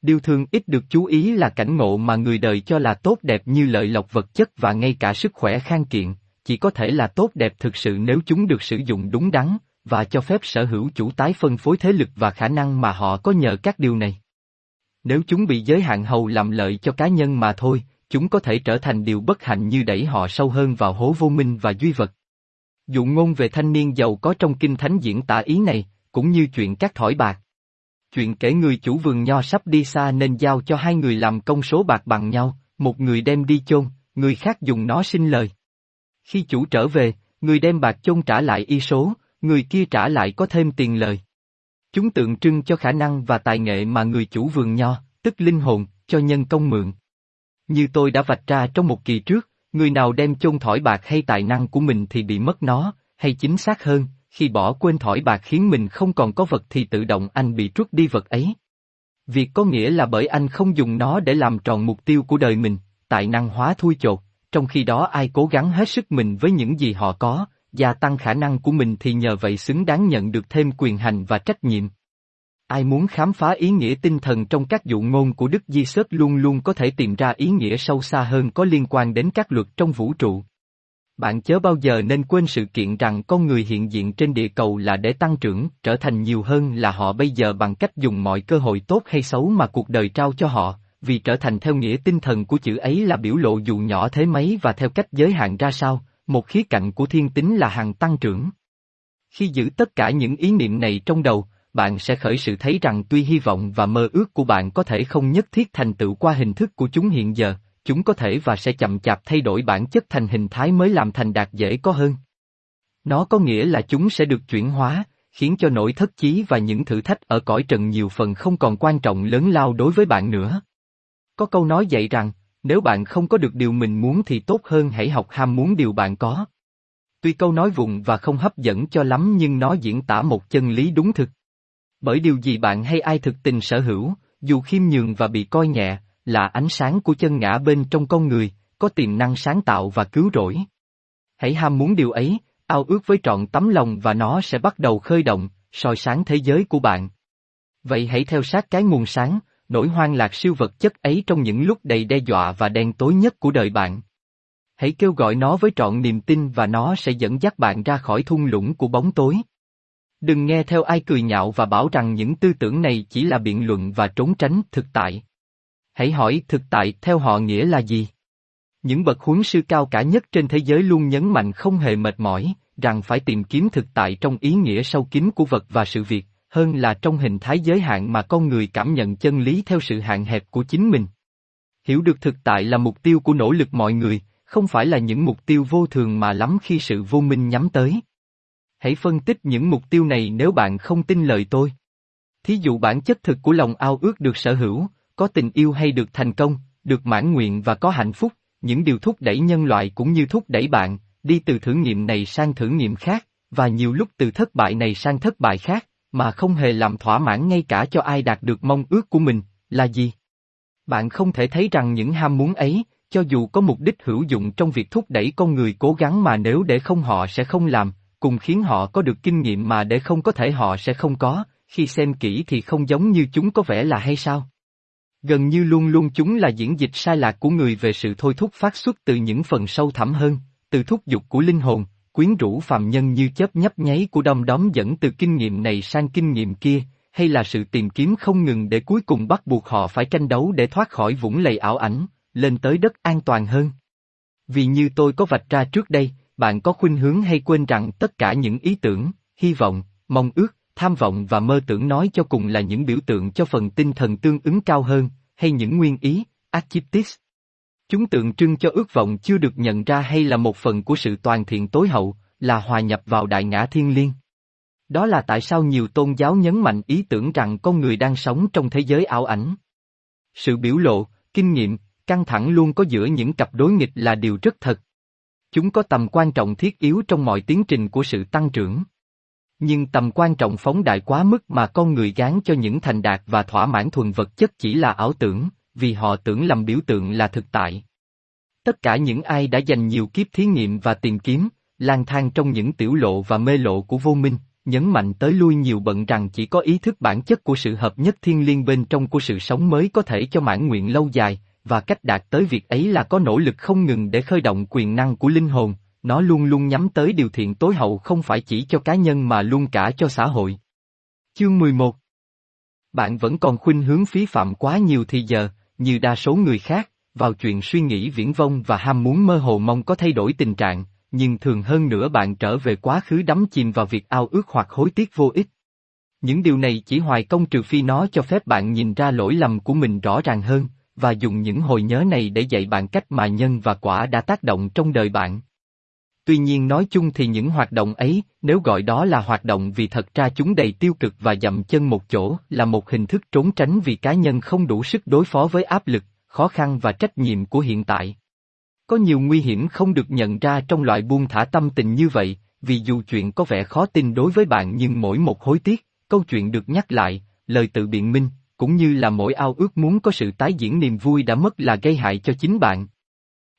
Điều thường ít được chú ý là cảnh ngộ mà người đời cho là tốt đẹp như lợi lộc vật chất và ngay cả sức khỏe khang kiện, chỉ có thể là tốt đẹp thực sự nếu chúng được sử dụng đúng đắn, và cho phép sở hữu chủ tái phân phối thế lực và khả năng mà họ có nhờ các điều này. Nếu chúng bị giới hạn hầu làm lợi cho cá nhân mà thôi, chúng có thể trở thành điều bất hạnh như đẩy họ sâu hơn vào hố vô minh và duy vật. Dụ ngôn về thanh niên giàu có trong kinh thánh diễn tả ý này, cũng như chuyện các thỏi bạc. Chuyện kể người chủ vườn nho sắp đi xa nên giao cho hai người làm công số bạc bằng nhau, một người đem đi chôn, người khác dùng nó sinh lời. Khi chủ trở về, người đem bạc chôn trả lại y số, người kia trả lại có thêm tiền lời. Chúng tượng trưng cho khả năng và tài nghệ mà người chủ vườn nho, tức linh hồn, cho nhân công mượn. Như tôi đã vạch ra trong một kỳ trước, người nào đem chôn thỏi bạc hay tài năng của mình thì bị mất nó, hay chính xác hơn, khi bỏ quên thỏi bạc khiến mình không còn có vật thì tự động anh bị trút đi vật ấy. Việc có nghĩa là bởi anh không dùng nó để làm tròn mục tiêu của đời mình, tài năng hóa thui chột, trong khi đó ai cố gắng hết sức mình với những gì họ có, gia tăng khả năng của mình thì nhờ vậy xứng đáng nhận được thêm quyền hành và trách nhiệm. Ai muốn khám phá ý nghĩa tinh thần trong các dụ ngôn của Đức Di Sớt luôn luôn có thể tìm ra ý nghĩa sâu xa hơn có liên quan đến các luật trong vũ trụ. Bạn chớ bao giờ nên quên sự kiện rằng con người hiện diện trên địa cầu là để tăng trưởng, trở thành nhiều hơn là họ bây giờ bằng cách dùng mọi cơ hội tốt hay xấu mà cuộc đời trao cho họ, vì trở thành theo nghĩa tinh thần của chữ ấy là biểu lộ dù nhỏ thế mấy và theo cách giới hạn ra sao, một khía cạnh của thiên tính là hàng tăng trưởng. Khi giữ tất cả những ý niệm này trong đầu, bạn sẽ khởi sự thấy rằng tuy hy vọng và mơ ước của bạn có thể không nhất thiết thành tựu qua hình thức của chúng hiện giờ, chúng có thể và sẽ chậm chạp thay đổi bản chất thành hình thái mới làm thành đạt dễ có hơn. Nó có nghĩa là chúng sẽ được chuyển hóa, khiến cho nỗi thất chí và những thử thách ở cõi trần nhiều phần không còn quan trọng lớn lao đối với bạn nữa. Có câu nói dạy rằng, nếu bạn không có được điều mình muốn thì tốt hơn hãy học ham muốn điều bạn có. Tuy câu nói vụng và không hấp dẫn cho lắm nhưng nó diễn tả một chân lý đúng thực. Bởi điều gì bạn hay ai thực tình sở hữu, dù khiêm nhường và bị coi nhẹ, là ánh sáng của chân ngã bên trong con người, có tiềm năng sáng tạo và cứu rỗi. Hãy ham muốn điều ấy, ao ước với trọn tấm lòng và nó sẽ bắt đầu khơi động, soi sáng thế giới của bạn. Vậy hãy theo sát cái nguồn sáng, nỗi hoang lạc siêu vật chất ấy trong những lúc đầy đe dọa và đen tối nhất của đời bạn. Hãy kêu gọi nó với trọn niềm tin và nó sẽ dẫn dắt bạn ra khỏi thung lũng của bóng tối. Đừng nghe theo ai cười nhạo và bảo rằng những tư tưởng này chỉ là biện luận và trốn tránh thực tại. Hãy hỏi thực tại theo họ nghĩa là gì? Những bậc huấn sư cao cả nhất trên thế giới luôn nhấn mạnh không hề mệt mỏi, rằng phải tìm kiếm thực tại trong ý nghĩa sâu kín của vật và sự việc, hơn là trong hình thái giới hạn mà con người cảm nhận chân lý theo sự hạn hẹp của chính mình. Hiểu được thực tại là mục tiêu của nỗ lực mọi người, không phải là những mục tiêu vô thường mà lắm khi sự vô minh nhắm tới. Hãy phân tích những mục tiêu này nếu bạn không tin lời tôi. Thí dụ bản chất thực của lòng ao ước được sở hữu, có tình yêu hay được thành công, được mãn nguyện và có hạnh phúc, những điều thúc đẩy nhân loại cũng như thúc đẩy bạn, đi từ thử nghiệm này sang thử nghiệm khác, và nhiều lúc từ thất bại này sang thất bại khác, mà không hề làm thỏa mãn ngay cả cho ai đạt được mong ước của mình, là gì? Bạn không thể thấy rằng những ham muốn ấy, cho dù có mục đích hữu dụng trong việc thúc đẩy con người cố gắng mà nếu để không họ sẽ không làm, cùng khiến họ có được kinh nghiệm mà để không có thể họ sẽ không có, khi xem kỹ thì không giống như chúng có vẻ là hay sao? Gần như luôn luôn chúng là diễn dịch sai lạc của người về sự thôi thúc phát xuất từ những phần sâu thẳm hơn, từ thúc dục của linh hồn, quyến rũ phàm nhân như chớp nhấp nháy của đom đóm dẫn từ kinh nghiệm này sang kinh nghiệm kia, hay là sự tìm kiếm không ngừng để cuối cùng bắt buộc họ phải tranh đấu để thoát khỏi vũng lầy ảo ảnh, lên tới đất an toàn hơn. Vì như tôi có vạch ra trước đây, bạn có khuynh hướng hay quên rằng tất cả những ý tưởng, hy vọng, mong ước, tham vọng và mơ tưởng nói cho cùng là những biểu tượng cho phần tinh thần tương ứng cao hơn, hay những nguyên ý, archetypes. Chúng tượng trưng cho ước vọng chưa được nhận ra hay là một phần của sự toàn thiện tối hậu, là hòa nhập vào đại ngã thiên liêng. Đó là tại sao nhiều tôn giáo nhấn mạnh ý tưởng rằng con người đang sống trong thế giới ảo ảnh. Sự biểu lộ, kinh nghiệm, căng thẳng luôn có giữa những cặp đối nghịch là điều rất thật. Chúng có tầm quan trọng thiết yếu trong mọi tiến trình của sự tăng trưởng. Nhưng tầm quan trọng phóng đại quá mức mà con người gán cho những thành đạt và thỏa mãn thuần vật chất chỉ là ảo tưởng, vì họ tưởng lầm biểu tượng là thực tại. Tất cả những ai đã dành nhiều kiếp thí nghiệm và tìm kiếm, lang thang trong những tiểu lộ và mê lộ của vô minh, nhấn mạnh tới lui nhiều bận rằng chỉ có ý thức bản chất của sự hợp nhất thiên liên bên trong của sự sống mới có thể cho mãn nguyện lâu dài, và cách đạt tới việc ấy là có nỗ lực không ngừng để khơi động quyền năng của linh hồn, nó luôn luôn nhắm tới điều thiện tối hậu không phải chỉ cho cá nhân mà luôn cả cho xã hội. Chương 11 Bạn vẫn còn khuynh hướng phí phạm quá nhiều thì giờ, như đa số người khác, vào chuyện suy nghĩ viễn vông và ham muốn mơ hồ mong có thay đổi tình trạng, nhưng thường hơn nữa bạn trở về quá khứ đắm chìm vào việc ao ước hoặc hối tiếc vô ích. Những điều này chỉ hoài công trừ phi nó cho phép bạn nhìn ra lỗi lầm của mình rõ ràng hơn, và dùng những hồi nhớ này để dạy bạn cách mà nhân và quả đã tác động trong đời bạn. Tuy nhiên nói chung thì những hoạt động ấy, nếu gọi đó là hoạt động vì thật ra chúng đầy tiêu cực và dậm chân một chỗ, là một hình thức trốn tránh vì cá nhân không đủ sức đối phó với áp lực, khó khăn và trách nhiệm của hiện tại. Có nhiều nguy hiểm không được nhận ra trong loại buông thả tâm tình như vậy, vì dù chuyện có vẻ khó tin đối với bạn nhưng mỗi một hối tiếc, câu chuyện được nhắc lại, lời tự biện minh, cũng như là mỗi ao ước muốn có sự tái diễn niềm vui đã mất là gây hại cho chính bạn.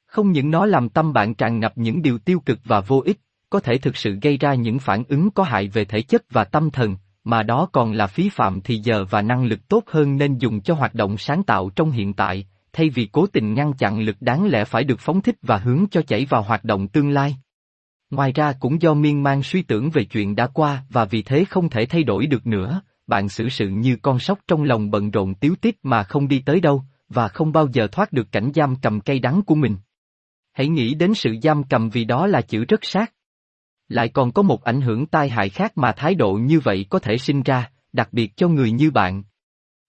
Không những nó làm tâm bạn tràn ngập những điều tiêu cực và vô ích, có thể thực sự gây ra những phản ứng có hại về thể chất và tâm thần, mà đó còn là phí phạm thì giờ và năng lực tốt hơn nên dùng cho hoạt động sáng tạo trong hiện tại, thay vì cố tình ngăn chặn lực đáng lẽ phải được phóng thích và hướng cho chảy vào hoạt động tương lai. Ngoài ra cũng do miên man suy tưởng về chuyện đã qua và vì thế không thể thay đổi được nữa, bạn xử sự như con sóc trong lòng bận rộn tiếu tít mà không đi tới đâu, và không bao giờ thoát được cảnh giam cầm cây đắng của mình. Hãy nghĩ đến sự giam cầm vì đó là chữ rất sát. Lại còn có một ảnh hưởng tai hại khác mà thái độ như vậy có thể sinh ra, đặc biệt cho người như bạn.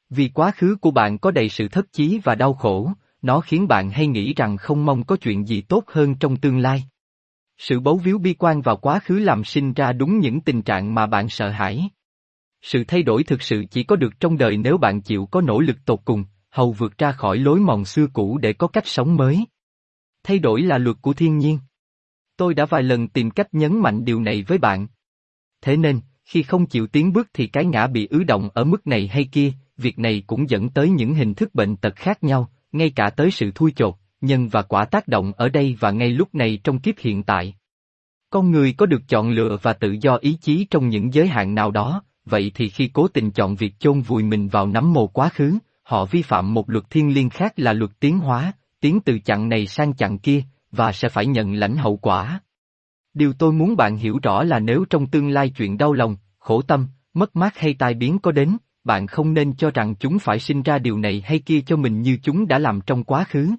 Vì quá khứ của bạn có đầy sự thất chí và đau khổ, nó khiến bạn hay nghĩ rằng không mong có chuyện gì tốt hơn trong tương lai. Sự bấu víu bi quan vào quá khứ làm sinh ra đúng những tình trạng mà bạn sợ hãi. Sự thay đổi thực sự chỉ có được trong đời nếu bạn chịu có nỗ lực tột cùng, hầu vượt ra khỏi lối mòn xưa cũ để có cách sống mới. Thay đổi là luật của thiên nhiên. Tôi đã vài lần tìm cách nhấn mạnh điều này với bạn. Thế nên, khi không chịu tiến bước thì cái ngã bị ứ động ở mức này hay kia, việc này cũng dẫn tới những hình thức bệnh tật khác nhau, ngay cả tới sự thui chột, nhân và quả tác động ở đây và ngay lúc này trong kiếp hiện tại. Con người có được chọn lựa và tự do ý chí trong những giới hạn nào đó, vậy thì khi cố tình chọn việc chôn vùi mình vào nắm mồ quá khứ, họ vi phạm một luật thiên liêng khác là luật tiến hóa, tiến từ chặng này sang chặng kia, và sẽ phải nhận lãnh hậu quả. Điều tôi muốn bạn hiểu rõ là nếu trong tương lai chuyện đau lòng, khổ tâm, mất mát hay tai biến có đến, bạn không nên cho rằng chúng phải sinh ra điều này hay kia cho mình như chúng đã làm trong quá khứ.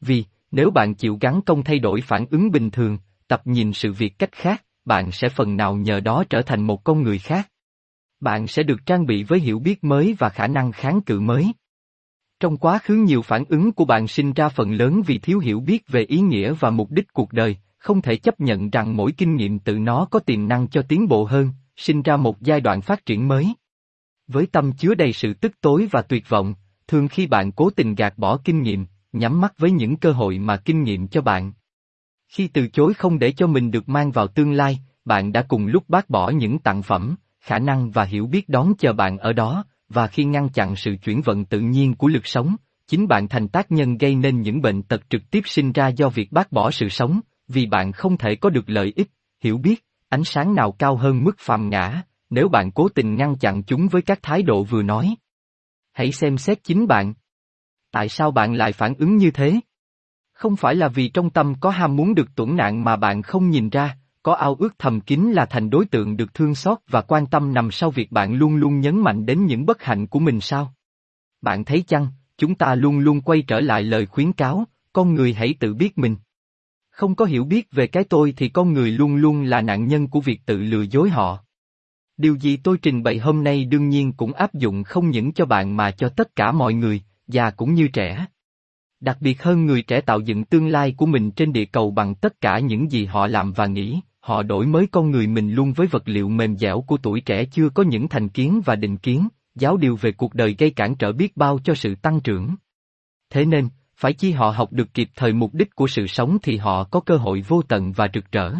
Vì, nếu bạn chịu gắn công thay đổi phản ứng bình thường, tập nhìn sự việc cách khác, bạn sẽ phần nào nhờ đó trở thành một con người khác. Bạn sẽ được trang bị với hiểu biết mới và khả năng kháng cự mới. Trong quá khứ nhiều phản ứng của bạn sinh ra phần lớn vì thiếu hiểu biết về ý nghĩa và mục đích cuộc đời, không thể chấp nhận rằng mỗi kinh nghiệm tự nó có tiềm năng cho tiến bộ hơn, sinh ra một giai đoạn phát triển mới. Với tâm chứa đầy sự tức tối và tuyệt vọng, thường khi bạn cố tình gạt bỏ kinh nghiệm, nhắm mắt với những cơ hội mà kinh nghiệm cho bạn. Khi từ chối không để cho mình được mang vào tương lai, bạn đã cùng lúc bác bỏ những tặng phẩm, khả năng và hiểu biết đón chờ bạn ở đó, và khi ngăn chặn sự chuyển vận tự nhiên của lực sống, chính bạn thành tác nhân gây nên những bệnh tật trực tiếp sinh ra do việc bác bỏ sự sống, vì bạn không thể có được lợi ích, hiểu biết, ánh sáng nào cao hơn mức phàm ngã, nếu bạn cố tình ngăn chặn chúng với các thái độ vừa nói. Hãy xem xét chính bạn. Tại sao bạn lại phản ứng như thế? Không phải là vì trong tâm có ham muốn được tuẫn nạn mà bạn không nhìn ra, có ao ước thầm kín là thành đối tượng được thương xót và quan tâm nằm sau việc bạn luôn luôn nhấn mạnh đến những bất hạnh của mình sao? Bạn thấy chăng, chúng ta luôn luôn quay trở lại lời khuyến cáo, con người hãy tự biết mình. Không có hiểu biết về cái tôi thì con người luôn luôn là nạn nhân của việc tự lừa dối họ. Điều gì tôi trình bày hôm nay đương nhiên cũng áp dụng không những cho bạn mà cho tất cả mọi người, già cũng như trẻ. Đặc biệt hơn người trẻ tạo dựng tương lai của mình trên địa cầu bằng tất cả những gì họ làm và nghĩ, họ đổi mới con người mình luôn với vật liệu mềm dẻo của tuổi trẻ chưa có những thành kiến và định kiến, giáo điều về cuộc đời gây cản trở biết bao cho sự tăng trưởng. Thế nên, phải chi họ học được kịp thời mục đích của sự sống thì họ có cơ hội vô tận và rực rỡ.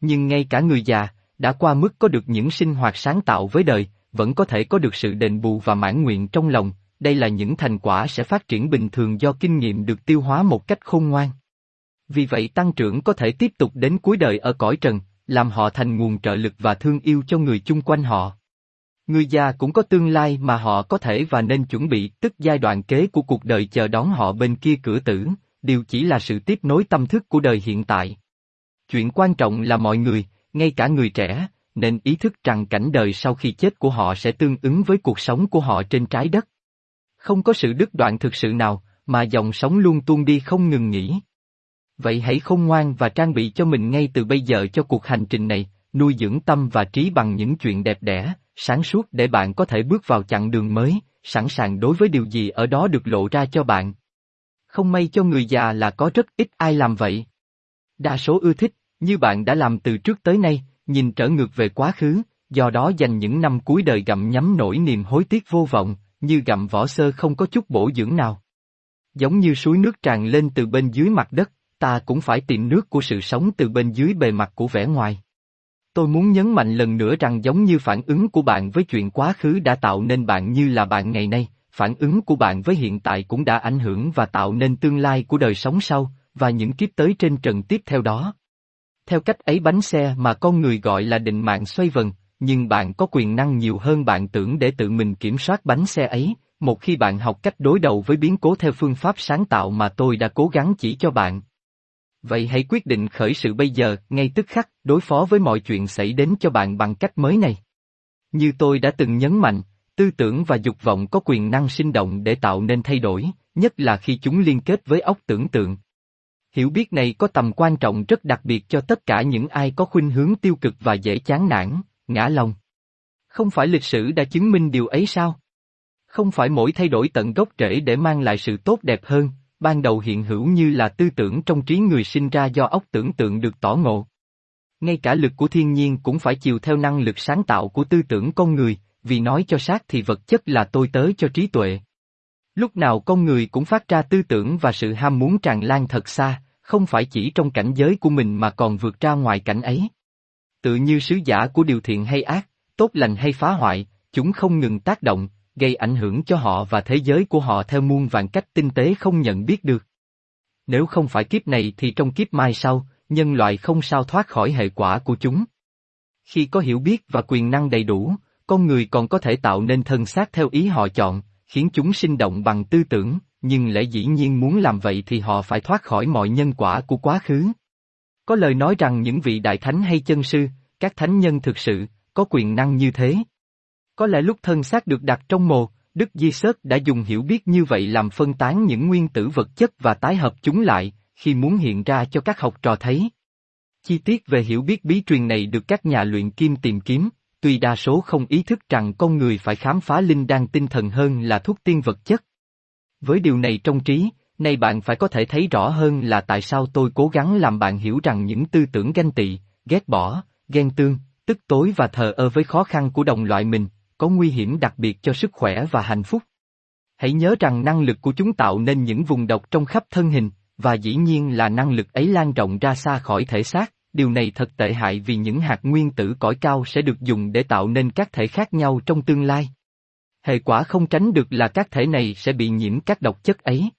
Nhưng ngay cả người già, đã qua mức có được những sinh hoạt sáng tạo với đời, vẫn có thể có được sự đền bù và mãn nguyện trong lòng, đây là những thành quả sẽ phát triển bình thường do kinh nghiệm được tiêu hóa một cách khôn ngoan. Vì vậy tăng trưởng có thể tiếp tục đến cuối đời ở cõi trần, làm họ thành nguồn trợ lực và thương yêu cho người chung quanh họ. Người già cũng có tương lai mà họ có thể và nên chuẩn bị, tức giai đoạn kế của cuộc đời chờ đón họ bên kia cửa tử, điều chỉ là sự tiếp nối tâm thức của đời hiện tại. Chuyện quan trọng là mọi người, ngay cả người trẻ, nên ý thức rằng cảnh đời sau khi chết của họ sẽ tương ứng với cuộc sống của họ trên trái đất. Không có sự đứt đoạn thực sự nào, mà dòng sống luôn tuôn đi không ngừng nghỉ. Vậy hãy khôn ngoan và trang bị cho mình ngay từ bây giờ cho cuộc hành trình này, nuôi dưỡng tâm và trí bằng những chuyện đẹp đẽ, sáng suốt để bạn có thể bước vào chặng đường mới, sẵn sàng đối với điều gì ở đó được lộ ra cho bạn. Không may cho người già là có rất ít ai làm vậy. Đa số ưa thích, như bạn đã làm từ trước tới nay, nhìn trở ngược về quá khứ, do đó dành những năm cuối đời gặm nhắm nỗi niềm hối tiếc vô vọng, như gặm vỏ sơ không có chút bổ dưỡng nào. Giống như suối nước tràn lên từ bên dưới mặt đất, ta cũng phải tìm nước của sự sống từ bên dưới bề mặt của vẻ ngoài. Tôi muốn nhấn mạnh lần nữa rằng giống như phản ứng của bạn với chuyện quá khứ đã tạo nên bạn như là bạn ngày nay, phản ứng của bạn với hiện tại cũng đã ảnh hưởng và tạo nên tương lai của đời sống sau, và những kiếp tới trên trần tiếp theo đó. Theo cách ấy bánh xe mà con người gọi là định mạng xoay vần, nhưng bạn có quyền năng nhiều hơn bạn tưởng để tự mình kiểm soát bánh xe ấy, một khi bạn học cách đối đầu với biến cố theo phương pháp sáng tạo mà tôi đã cố gắng chỉ cho bạn. Vậy hãy quyết định khởi sự bây giờ, ngay tức khắc, đối phó với mọi chuyện xảy đến cho bạn bằng cách mới này. Như tôi đã từng nhấn mạnh, tư tưởng và dục vọng có quyền năng sinh động để tạo nên thay đổi, nhất là khi chúng liên kết với óc tưởng tượng. Hiểu biết này có tầm quan trọng rất đặc biệt cho tất cả những ai có khuynh hướng tiêu cực và dễ chán nản, ngã lòng. Không phải lịch sử đã chứng minh điều ấy sao? Không phải mỗi thay đổi tận gốc rễ để mang lại sự tốt đẹp hơn, ban đầu hiện hữu như là tư tưởng trong trí người sinh ra do óc tưởng tượng được tỏ ngộ. Ngay cả lực của thiên nhiên cũng phải chiều theo năng lực sáng tạo của tư tưởng con người, vì nói cho sát thì vật chất là tôi tớ cho trí tuệ. Lúc nào con người cũng phát ra tư tưởng và sự ham muốn tràn lan thật xa, không phải chỉ trong cảnh giới của mình mà còn vượt ra ngoài cảnh ấy. Tự như sứ giả của điều thiện hay ác, tốt lành hay phá hoại, chúng không ngừng tác động, gây ảnh hưởng cho họ và thế giới của họ theo muôn vạn cách tinh tế không nhận biết được. Nếu không phải kiếp này thì trong kiếp mai sau, nhân loại không sao thoát khỏi hệ quả của chúng. Khi có hiểu biết và quyền năng đầy đủ, con người còn có thể tạo nên thân xác theo ý họ chọn, khiến chúng sinh động bằng tư tưởng, nhưng lẽ dĩ nhiên muốn làm vậy thì họ phải thoát khỏi mọi nhân quả của quá khứ. Có lời nói rằng những vị đại thánh hay chân sư, các thánh nhân thực sự, có quyền năng như thế. Có lẽ lúc thân xác được đặt trong mồ, Đức Di Sớt đã dùng hiểu biết như vậy làm phân tán những nguyên tử vật chất và tái hợp chúng lại, khi muốn hiện ra cho các học trò thấy. Chi tiết về hiểu biết bí truyền này được các nhà luyện kim tìm kiếm, tuy đa số không ý thức rằng con người phải khám phá linh đan tinh thần hơn là thuốc tiên vật chất. Với điều này trong trí, nay bạn phải có thể thấy rõ hơn là tại sao tôi cố gắng làm bạn hiểu rằng những tư tưởng ganh tị, ghét bỏ, ghen tương, tức tối và thờ ơ với khó khăn của đồng loại mình, có nguy hiểm đặc biệt cho sức khỏe và hạnh phúc. Hãy nhớ rằng năng lực của chúng tạo nên những vùng độc trong khắp thân hình, và dĩ nhiên là năng lực ấy lan rộng ra xa khỏi thể xác, điều này thật tệ hại vì những hạt nguyên tử cõi cao sẽ được dùng để tạo nên các thể khác nhau trong tương lai. Hệ quả không tránh được là các thể này sẽ bị nhiễm các độc chất ấy.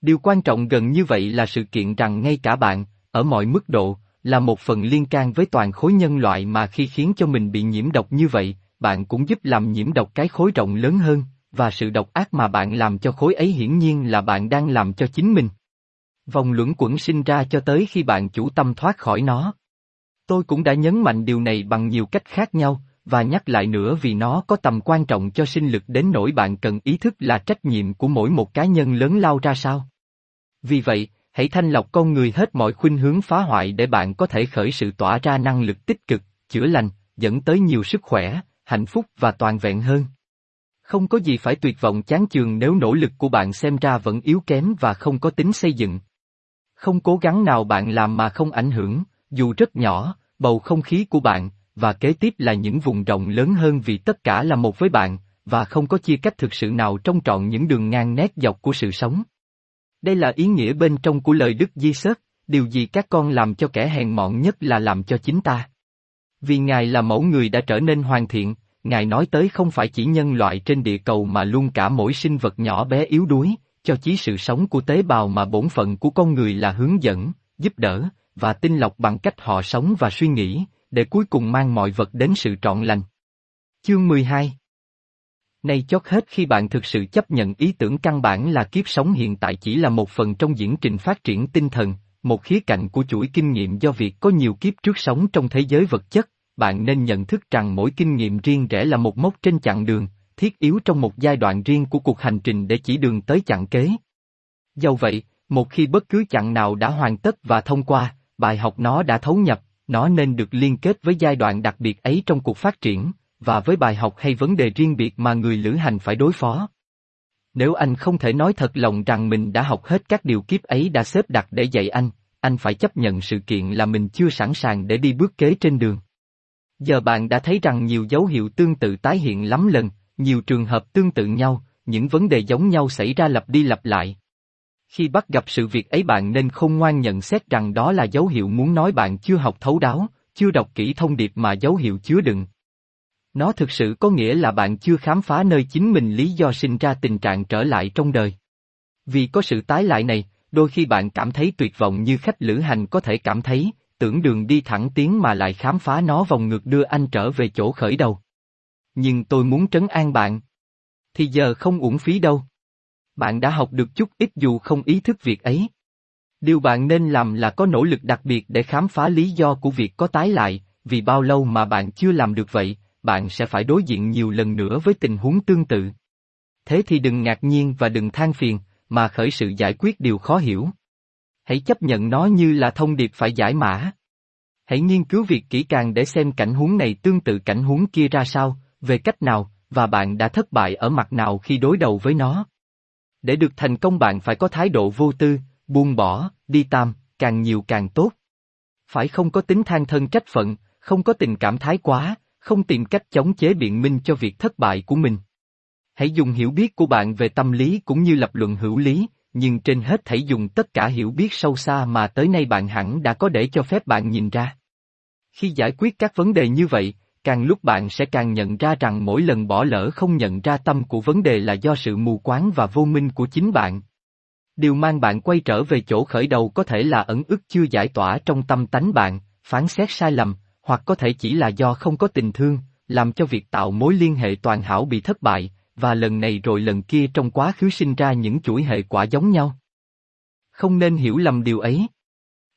Điều quan trọng gần như vậy là sự kiện rằng ngay cả bạn, ở mọi mức độ, là một phần liên can với toàn khối nhân loại mà khi khiến cho mình bị nhiễm độc như vậy, bạn cũng giúp làm nhiễm độc cái khối rộng lớn hơn, và sự độc ác mà bạn làm cho khối ấy hiển nhiên là bạn đang làm cho chính mình. Vòng luẩn quẩn sinh ra cho tới khi bạn chủ tâm thoát khỏi nó. Tôi cũng đã nhấn mạnh điều này bằng nhiều cách khác nhau, và nhắc lại nữa vì nó có tầm quan trọng cho sinh lực đến nỗi bạn cần ý thức là trách nhiệm của mỗi một cá nhân lớn lao ra sao. Vì vậy, hãy thanh lọc con người hết mọi khuynh hướng phá hoại để bạn có thể khởi sự tỏa ra năng lực tích cực, chữa lành, dẫn tới nhiều sức khỏe, hạnh phúc và toàn vẹn hơn. Không có gì phải tuyệt vọng chán chường nếu nỗ lực của bạn xem ra vẫn yếu kém và không có tính xây dựng. Không cố gắng nào bạn làm mà không ảnh hưởng, dù rất nhỏ, bầu không khí của bạn, và kế tiếp là những vùng rộng lớn hơn vì tất cả là một với bạn, và không có chia cách thực sự nào trong trọn những đường ngang nét dọc của sự sống. Đây là ý nghĩa bên trong của lời Đức Di Sớt, điều gì các con làm cho kẻ hèn mọn nhất là làm cho chính ta. Vì Ngài là mẫu người đã trở nên hoàn thiện, Ngài nói tới không phải chỉ nhân loại trên địa cầu mà luôn cả mỗi sinh vật nhỏ bé yếu đuối, cho chí sự sống của tế bào mà bổn phận của con người là hướng dẫn, giúp đỡ, và tinh lọc bằng cách họ sống và suy nghĩ, để cuối cùng mang mọi vật đến sự trọn lành. Chương 12 Nay chót hết khi bạn thực sự chấp nhận ý tưởng căn bản là kiếp sống hiện tại chỉ là một phần trong diễn trình phát triển tinh thần, một khía cạnh của chuỗi kinh nghiệm do việc có nhiều kiếp trước sống trong thế giới vật chất, bạn nên nhận thức rằng mỗi kinh nghiệm riêng rẽ là một mốc trên chặng đường, thiết yếu trong một giai đoạn riêng của cuộc hành trình để chỉ đường tới chặng kế. do vậy, một khi bất cứ chặng nào đã hoàn tất và thông qua, bài học nó đã thấu nhập, nó nên được liên kết với giai đoạn đặc biệt ấy trong cuộc phát triển, và với bài học hay vấn đề riêng biệt mà người lữ hành phải đối phó. Nếu anh không thể nói thật lòng rằng mình đã học hết các điều kiếp ấy đã xếp đặt để dạy anh, anh phải chấp nhận sự kiện là mình chưa sẵn sàng để đi bước kế trên đường. Giờ bạn đã thấy rằng nhiều dấu hiệu tương tự tái hiện lắm lần, nhiều trường hợp tương tự nhau, những vấn đề giống nhau xảy ra lặp đi lặp lại. Khi bắt gặp sự việc ấy bạn nên không ngoan nhận xét rằng đó là dấu hiệu muốn nói bạn chưa học thấu đáo, chưa đọc kỹ thông điệp mà dấu hiệu chứa đựng. Nó thực sự có nghĩa là bạn chưa khám phá nơi chính mình lý do sinh ra tình trạng trở lại trong đời. Vì có sự tái lại này, đôi khi bạn cảm thấy tuyệt vọng như khách lữ hành có thể cảm thấy, tưởng đường đi thẳng tiến mà lại khám phá nó vòng ngược đưa anh trở về chỗ khởi đầu. Nhưng tôi muốn trấn an bạn. Thì giờ không uổng phí đâu. Bạn đã học được chút ít dù không ý thức việc ấy. Điều bạn nên làm là có nỗ lực đặc biệt để khám phá lý do của việc có tái lại, vì bao lâu mà bạn chưa làm được vậy, bạn sẽ phải đối diện nhiều lần nữa với tình huống tương tự. Thế thì đừng ngạc nhiên và đừng than phiền, mà khởi sự giải quyết điều khó hiểu. Hãy chấp nhận nó như là thông điệp phải giải mã. Hãy nghiên cứu việc kỹ càng để xem cảnh huống này tương tự cảnh huống kia ra sao, về cách nào, và bạn đã thất bại ở mặt nào khi đối đầu với nó. Để được thành công bạn phải có thái độ vô tư, buông bỏ, đi tam, càng nhiều càng tốt. Phải không có tính than thân trách phận, không có tình cảm thái quá, không tìm cách chống chế biện minh cho việc thất bại của mình. Hãy dùng hiểu biết của bạn về tâm lý cũng như lập luận hữu lý, nhưng trên hết hãy dùng tất cả hiểu biết sâu xa mà tới nay bạn hẳn đã có để cho phép bạn nhìn ra. Khi giải quyết các vấn đề như vậy, càng lúc bạn sẽ càng nhận ra rằng mỗi lần bỏ lỡ không nhận ra tâm của vấn đề là do sự mù quáng và vô minh của chính bạn. Điều mang bạn quay trở về chỗ khởi đầu có thể là ẩn ức chưa giải tỏa trong tâm tánh bạn, phán xét sai lầm, hoặc có thể chỉ là do không có tình thương, làm cho việc tạo mối liên hệ toàn hảo bị thất bại, và lần này rồi lần kia trong quá khứ sinh ra những chuỗi hệ quả giống nhau. Không nên hiểu lầm điều ấy.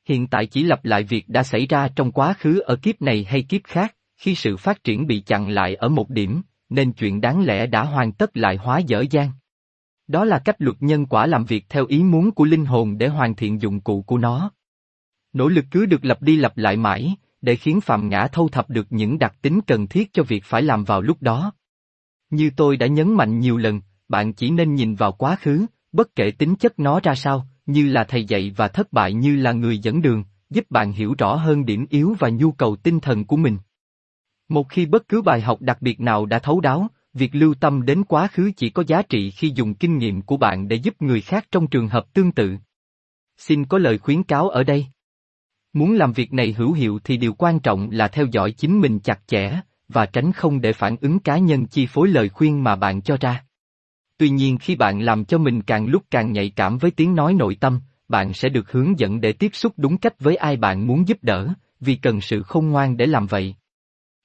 Hiện tại chỉ lặp lại việc đã xảy ra trong quá khứ ở kiếp này hay kiếp khác, khi sự phát triển bị chặn lại ở một điểm, nên chuyện đáng lẽ đã hoàn tất lại hóa dở dang. Đó là cách luật nhân quả làm việc theo ý muốn của linh hồn để hoàn thiện dụng cụ của nó. Nỗ lực cứ được lặp đi lặp lại mãi, để khiến phạm ngã thâu thập được những đặc tính cần thiết cho việc phải làm vào lúc đó. Như tôi đã nhấn mạnh nhiều lần, bạn chỉ nên nhìn vào quá khứ, bất kể tính chất nó ra sao, như là thầy dạy và thất bại như là người dẫn đường, giúp bạn hiểu rõ hơn điểm yếu và nhu cầu tinh thần của mình. Một khi bất cứ bài học đặc biệt nào đã thấu đáo, việc lưu tâm đến quá khứ chỉ có giá trị khi dùng kinh nghiệm của bạn để giúp người khác trong trường hợp tương tự. Xin có lời khuyến cáo ở đây. Muốn làm việc này hữu hiệu thì điều quan trọng là theo dõi chính mình chặt chẽ, và tránh không để phản ứng cá nhân chi phối lời khuyên mà bạn cho ra. Tuy nhiên khi bạn làm cho mình càng lúc càng nhạy cảm với tiếng nói nội tâm, bạn sẽ được hướng dẫn để tiếp xúc đúng cách với ai bạn muốn giúp đỡ, vì cần sự khôn ngoan để làm vậy.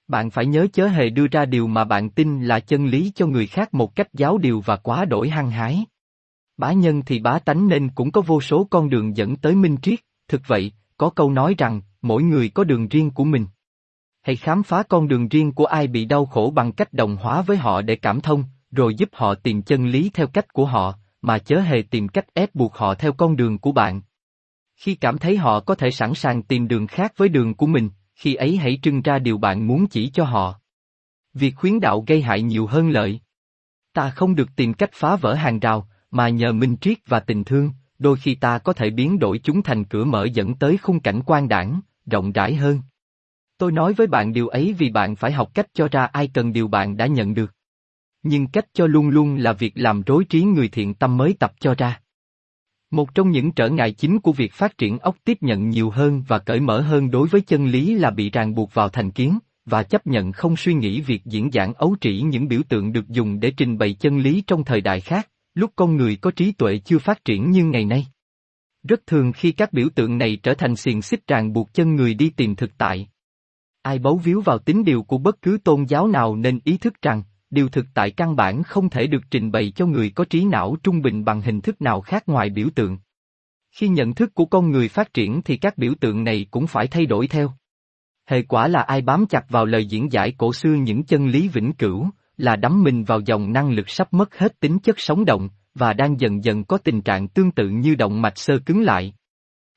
Bạn phải nhớ chớ hề đưa ra điều mà bạn tin là chân lý cho người khác một cách giáo điều và quá đổi hăng hái. Bá nhân thì bá tánh nên cũng có vô số con đường dẫn tới minh triết, thực vậy, có câu nói rằng, mỗi người có đường riêng của mình. Hãy khám phá con đường riêng của ai bị đau khổ bằng cách đồng hóa với họ để cảm thông, rồi giúp họ tìm chân lý theo cách của họ, mà chớ hề tìm cách ép buộc họ theo con đường của bạn. Khi cảm thấy họ có thể sẵn sàng tìm đường khác với đường của mình, khi ấy hãy trưng ra điều bạn muốn chỉ cho họ. Việc khuyến đạo gây hại nhiều hơn lợi. Ta không được tìm cách phá vỡ hàng rào, mà nhờ minh triết và tình thương, đôi khi ta có thể biến đổi chúng thành cửa mở dẫn tới khung cảnh quan đảng, rộng rãi hơn. Tôi nói với bạn điều ấy vì bạn phải học cách cho ra ai cần điều bạn đã nhận được. Nhưng cách cho luôn luôn là việc làm rối trí người thiện tâm mới tập cho ra. Một trong những trở ngại chính của việc phát triển óc tiếp nhận nhiều hơn và cởi mở hơn đối với chân lý là bị ràng buộc vào thành kiến, và chấp nhận không suy nghĩ việc diễn giảng ấu trĩ những biểu tượng được dùng để trình bày chân lý trong thời đại khác, lúc con người có trí tuệ chưa phát triển như ngày nay. Rất thường khi các biểu tượng này trở thành xiềng xích ràng buộc chân người đi tìm thực tại. Ai bấu víu vào tín điều của bất cứ tôn giáo nào nên ý thức rằng, điều thực tại căn bản không thể được trình bày cho người có trí não trung bình bằng hình thức nào khác ngoài biểu tượng. Khi nhận thức của con người phát triển thì các biểu tượng này cũng phải thay đổi theo. Hệ quả là ai bám chặt vào lời diễn giải cổ xưa những chân lý vĩnh cửu, là đắm mình vào dòng năng lực sắp mất hết tính chất sống động, và đang dần dần có tình trạng tương tự như động mạch sơ cứng lại.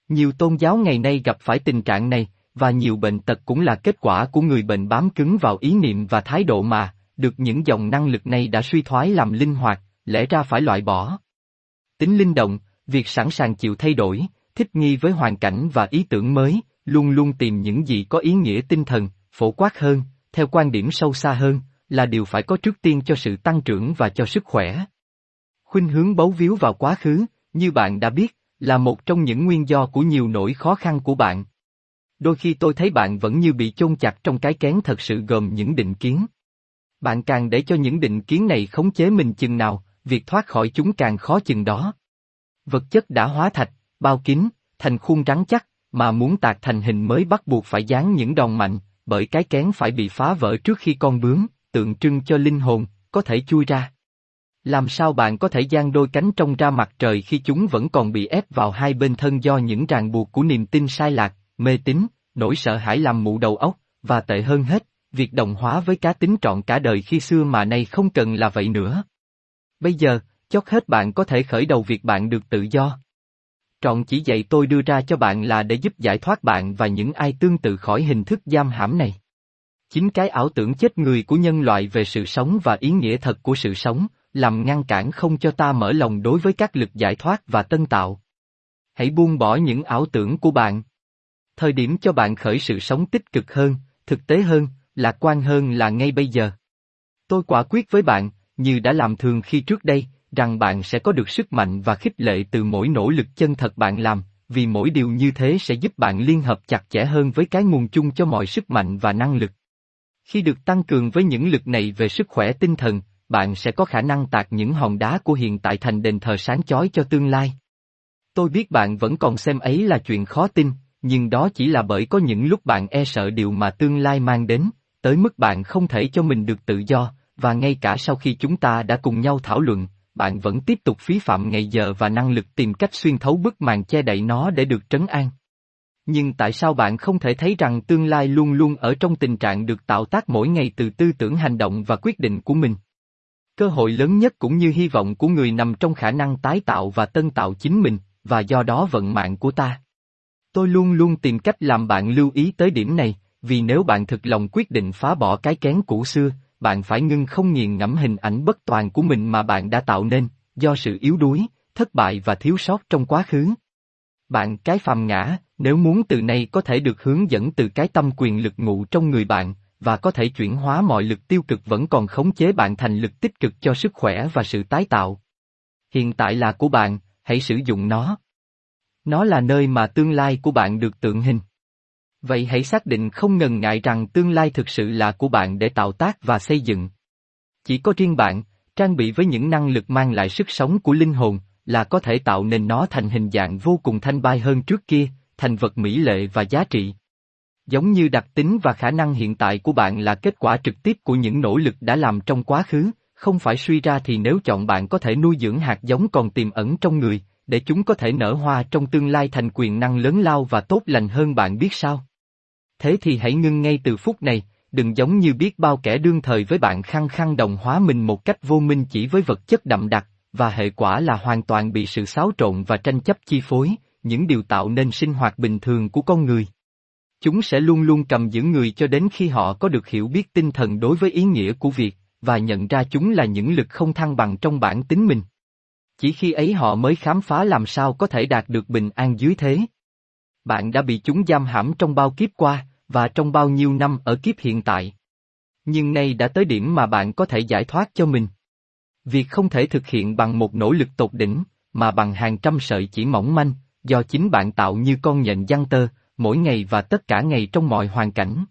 Nhiều tôn giáo ngày nay gặp phải tình trạng này, và nhiều bệnh tật cũng là kết quả của người bệnh bám cứng vào ý niệm và thái độ mà, được những dòng năng lực này đã suy thoái làm linh hoạt, lẽ ra phải loại bỏ. Tính linh động, việc sẵn sàng chịu thay đổi, thích nghi với hoàn cảnh và ý tưởng mới, luôn luôn tìm những gì có ý nghĩa tinh thần, phổ quát hơn, theo quan điểm sâu xa hơn, là điều phải có trước tiên cho sự tăng trưởng và cho sức khỏe. Khuynh hướng bấu víu vào quá khứ, như bạn đã biết, là một trong những nguyên do của nhiều nỗi khó khăn của bạn. Đôi khi tôi thấy bạn vẫn như bị chôn chặt trong cái kén thật sự gồm những định kiến. Bạn càng để cho những định kiến này khống chế mình chừng nào, việc thoát khỏi chúng càng khó chừng đó. Vật chất đã hóa thạch, bao kín, thành khuôn rắn chắc, mà muốn tạc thành hình mới bắt buộc phải dán những đòn mạnh, bởi cái kén phải bị phá vỡ trước khi con bướm, tượng trưng cho linh hồn, có thể chui ra. Làm sao bạn có thể giang đôi cánh trông ra mặt trời khi chúng vẫn còn bị ép vào hai bên thân do những ràng buộc của niềm tin sai lạc, mê tín, nỗi sợ hãi làm mụ đầu óc, và tệ hơn hết, việc đồng hóa với cá tính trọn cả đời khi xưa mà nay không cần là vậy nữa. Bây giờ, chót hết bạn có thể khởi đầu việc bạn được tự do. Trọn chỉ dạy tôi đưa ra cho bạn là để giúp giải thoát bạn và những ai tương tự khỏi hình thức giam hãm này. Chính cái ảo tưởng chết người của nhân loại về sự sống và ý nghĩa thật của sự sống, làm ngăn cản không cho ta mở lòng đối với các lực giải thoát và tân tạo. Hãy buông bỏ những ảo tưởng của bạn. Thời điểm cho bạn khởi sự sống tích cực hơn, thực tế hơn, lạc quan hơn là ngay bây giờ. Tôi quả quyết với bạn, như đã làm thường khi trước đây, rằng bạn sẽ có được sức mạnh và khích lệ từ mỗi nỗ lực chân thật bạn làm, vì mỗi điều như thế sẽ giúp bạn liên hợp chặt chẽ hơn với cái nguồn chung cho mọi sức mạnh và năng lực. Khi được tăng cường với những lực này về sức khỏe tinh thần, bạn sẽ có khả năng tạc những hòn đá của hiện tại thành đền thờ sáng chói cho tương lai. Tôi biết bạn vẫn còn xem ấy là chuyện khó tin, nhưng đó chỉ là bởi có những lúc bạn e sợ điều mà tương lai mang đến, tới mức bạn không thể cho mình được tự do, và ngay cả sau khi chúng ta đã cùng nhau thảo luận, bạn vẫn tiếp tục phí phạm ngày giờ và năng lực tìm cách xuyên thấu bức màn che đậy nó để được trấn an. Nhưng tại sao bạn không thể thấy rằng tương lai luôn luôn ở trong tình trạng được tạo tác mỗi ngày từ tư tưởng hành động và quyết định của mình? Cơ hội lớn nhất cũng như hy vọng của người nằm trong khả năng tái tạo và tân tạo chính mình, và do đó vận mạng của ta. Tôi luôn luôn tìm cách làm bạn lưu ý tới điểm này, vì nếu bạn thực lòng quyết định phá bỏ cái kén cũ xưa, bạn phải ngưng không nghiền ngẫm hình ảnh bất toàn của mình mà bạn đã tạo nên, do sự yếu đuối, thất bại và thiếu sót trong quá khứ. Bạn cái phàm ngã, nếu muốn từ nay có thể được hướng dẫn từ cái tâm quyền lực ngụ trong người bạn, và có thể chuyển hóa mọi lực tiêu cực vẫn còn khống chế bạn thành lực tích cực cho sức khỏe và sự tái tạo. Hiện tại là của bạn, hãy sử dụng nó. Nó là nơi mà tương lai của bạn được tượng hình. Vậy hãy xác định không ngần ngại rằng tương lai thực sự là của bạn để tạo tác và xây dựng. Chỉ có riêng bạn, trang bị với những năng lực mang lại sức sống của linh hồn, là có thể tạo nên nó thành hình dạng vô cùng thanh bai hơn trước kia, thành vật mỹ lệ và giá trị. Giống như đặc tính và khả năng hiện tại của bạn là kết quả trực tiếp của những nỗ lực đã làm trong quá khứ, không phải suy ra thì nếu chọn bạn có thể nuôi dưỡng hạt giống còn tiềm ẩn trong người, để chúng có thể nở hoa trong tương lai thành quyền năng lớn lao và tốt lành hơn bạn biết sao. Thế thì hãy ngưng ngay từ phút này, đừng giống như biết bao kẻ đương thời với bạn khăng khăng đồng hóa mình một cách vô minh chỉ với vật chất đậm đặc, và hệ quả là hoàn toàn bị sự xáo trộn và tranh chấp chi phối, những điều tạo nên sinh hoạt bình thường của con người. Chúng sẽ luôn luôn cầm giữ người cho đến khi họ có được hiểu biết tinh thần đối với ý nghĩa của việc, và nhận ra chúng là những lực không thăng bằng trong bản tính mình. Chỉ khi ấy họ mới khám phá làm sao có thể đạt được bình an dưới thế. Bạn đã bị chúng giam hãm trong bao kiếp qua, và trong bao nhiêu năm ở kiếp hiện tại. Nhưng nay đã tới điểm mà bạn có thể giải thoát cho mình. Việc không thể thực hiện bằng một nỗ lực tột đỉnh, mà bằng hàng trăm sợi chỉ mỏng manh, do chính bạn tạo như con nhện giăng tơ, mỗi ngày và tất cả ngày trong mọi hoàn cảnh.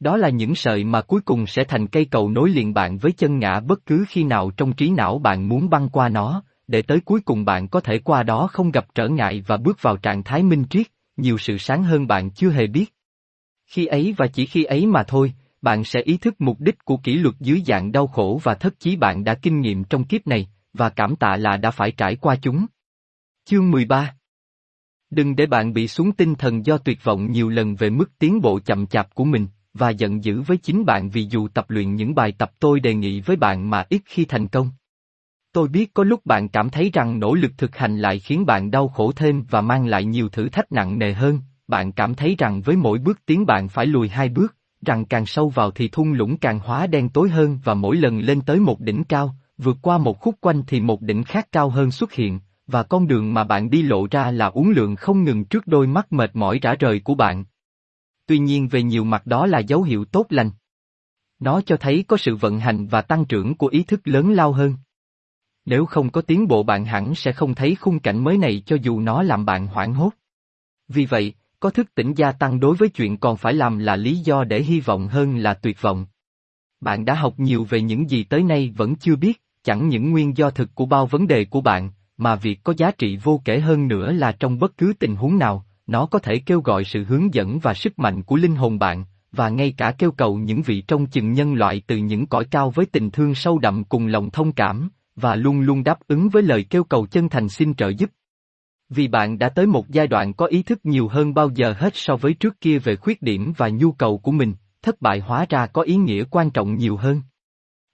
Đó là những sợi mà cuối cùng sẽ thành cây cầu nối liền bạn với chân ngã bất cứ khi nào trong trí não bạn muốn băng qua nó, để tới cuối cùng bạn có thể qua đó không gặp trở ngại và bước vào trạng thái minh triết, nhiều sự sáng hơn bạn chưa hề biết. Khi ấy và chỉ khi ấy mà thôi, bạn sẽ ý thức mục đích của kỷ luật dưới dạng đau khổ và thất chí bạn đã kinh nghiệm trong kiếp này, và cảm tạ là đã phải trải qua chúng. Chương 13 Đừng để bạn bị xuống tinh thần do tuyệt vọng nhiều lần về mức tiến bộ chậm chạp của mình, và giận dữ với chính bạn vì dù tập luyện những bài tập tôi đề nghị với bạn mà ít khi thành công. Tôi biết có lúc bạn cảm thấy rằng nỗ lực thực hành lại khiến bạn đau khổ thêm và mang lại nhiều thử thách nặng nề hơn, bạn cảm thấy rằng với mỗi bước tiến bạn phải lùi hai bước, rằng càng sâu vào thì thung lũng càng hóa đen tối hơn và mỗi lần lên tới một đỉnh cao, vượt qua một khúc quanh thì một đỉnh khác cao hơn xuất hiện, và con đường mà bạn đi lộ ra là uốn lượng không ngừng trước đôi mắt mệt mỏi rã rời của bạn. Tuy nhiên về nhiều mặt đó là dấu hiệu tốt lành. Nó cho thấy có sự vận hành và tăng trưởng của ý thức lớn lao hơn. Nếu không có tiến bộ bạn hẳn sẽ không thấy khung cảnh mới này cho dù nó làm bạn hoảng hốt. Vì vậy, có thức tỉnh gia tăng đối với chuyện còn phải làm là lý do để hy vọng hơn là tuyệt vọng. Bạn đã học nhiều về những gì tới nay vẫn chưa biết, chẳng những nguyên do thực của bao vấn đề của bạn, mà việc có giá trị vô kể hơn nữa là trong bất cứ tình huống nào, nó có thể kêu gọi sự hướng dẫn và sức mạnh của linh hồn bạn, và ngay cả kêu cầu những vị trong chừng nhân loại từ những cõi cao với tình thương sâu đậm cùng lòng thông cảm, và luôn luôn đáp ứng với lời kêu cầu chân thành xin trợ giúp. Vì bạn đã tới một giai đoạn có ý thức nhiều hơn bao giờ hết so với trước kia về khuyết điểm và nhu cầu của mình, thất bại hóa ra có ý nghĩa quan trọng nhiều hơn.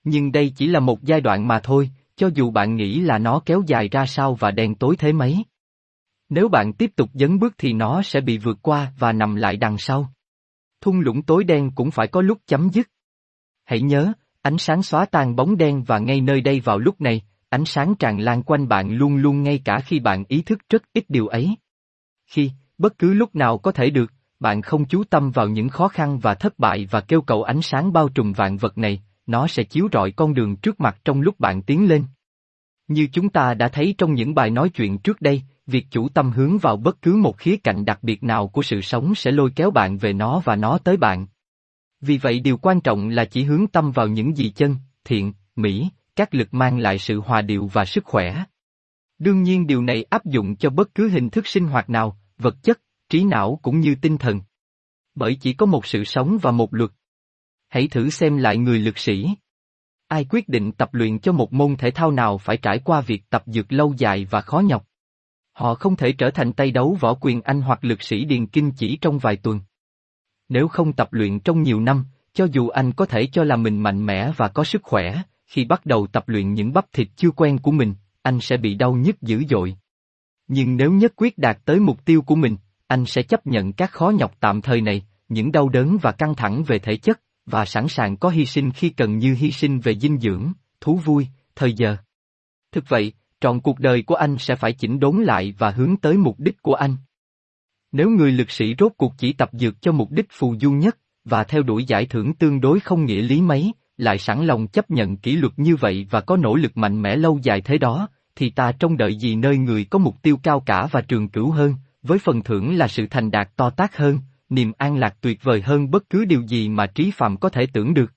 Nhưng đây chỉ là một giai đoạn mà thôi, cho dù bạn nghĩ là nó kéo dài ra sao và đen tối thế mấy. Nếu bạn tiếp tục dấn bước thì nó sẽ bị vượt qua và nằm lại đằng sau. Thung lũng tối đen cũng phải có lúc chấm dứt. Hãy nhớ, ánh sáng xóa tan bóng đen và ngay nơi đây vào lúc này, ánh sáng tràn lan quanh bạn luôn luôn ngay cả khi bạn ý thức rất ít điều ấy. Khi, bất cứ lúc nào có thể được, bạn không chú tâm vào những khó khăn và thất bại và kêu cầu ánh sáng bao trùm vạn vật này, nó sẽ chiếu rọi con đường trước mặt trong lúc bạn tiến lên. Như chúng ta đã thấy trong những bài nói chuyện trước đây, việc chủ tâm hướng vào bất cứ một khía cạnh đặc biệt nào của sự sống sẽ lôi kéo bạn về nó và nó tới bạn. Vì vậy điều quan trọng là chỉ hướng tâm vào những gì chân, thiện, mỹ, các lực mang lại sự hòa điệu và sức khỏe. Đương nhiên điều này áp dụng cho bất cứ hình thức sinh hoạt nào, vật chất, trí não cũng như tinh thần. Bởi chỉ có một sự sống và một luật. Hãy thử xem lại người lực sĩ. Ai quyết định tập luyện cho một môn thể thao nào phải trải qua việc tập dược lâu dài và khó nhọc. Họ không thể trở thành tay đấu võ quyền Anh hoặc lực sĩ điền kinh chỉ trong vài tuần. Nếu không tập luyện trong nhiều năm, cho dù anh có thể cho là mình mạnh mẽ và có sức khỏe, khi bắt đầu tập luyện những bắp thịt chưa quen của mình, anh sẽ bị đau nhức dữ dội. Nhưng nếu nhất quyết đạt tới mục tiêu của mình, anh sẽ chấp nhận các khó nhọc tạm thời này, những đau đớn và căng thẳng về thể chất, và sẵn sàng có hy sinh khi cần như hy sinh về dinh dưỡng, thú vui, thời giờ. Thực vậy, trọn cuộc đời của anh sẽ phải chỉnh đốn lại và hướng tới mục đích của anh. Nếu người lực sĩ rốt cuộc chỉ tập dược cho mục đích phù du nhất, và theo đuổi giải thưởng tương đối không nghĩa lý mấy, lại sẵn lòng chấp nhận kỷ luật như vậy và có nỗ lực mạnh mẽ lâu dài thế đó, thì ta trông đợi gì nơi người có mục tiêu cao cả và trường cửu hơn, với phần thưởng là sự thành đạt to tác hơn, niềm an lạc tuyệt vời hơn bất cứ điều gì mà trí phạm có thể tưởng được.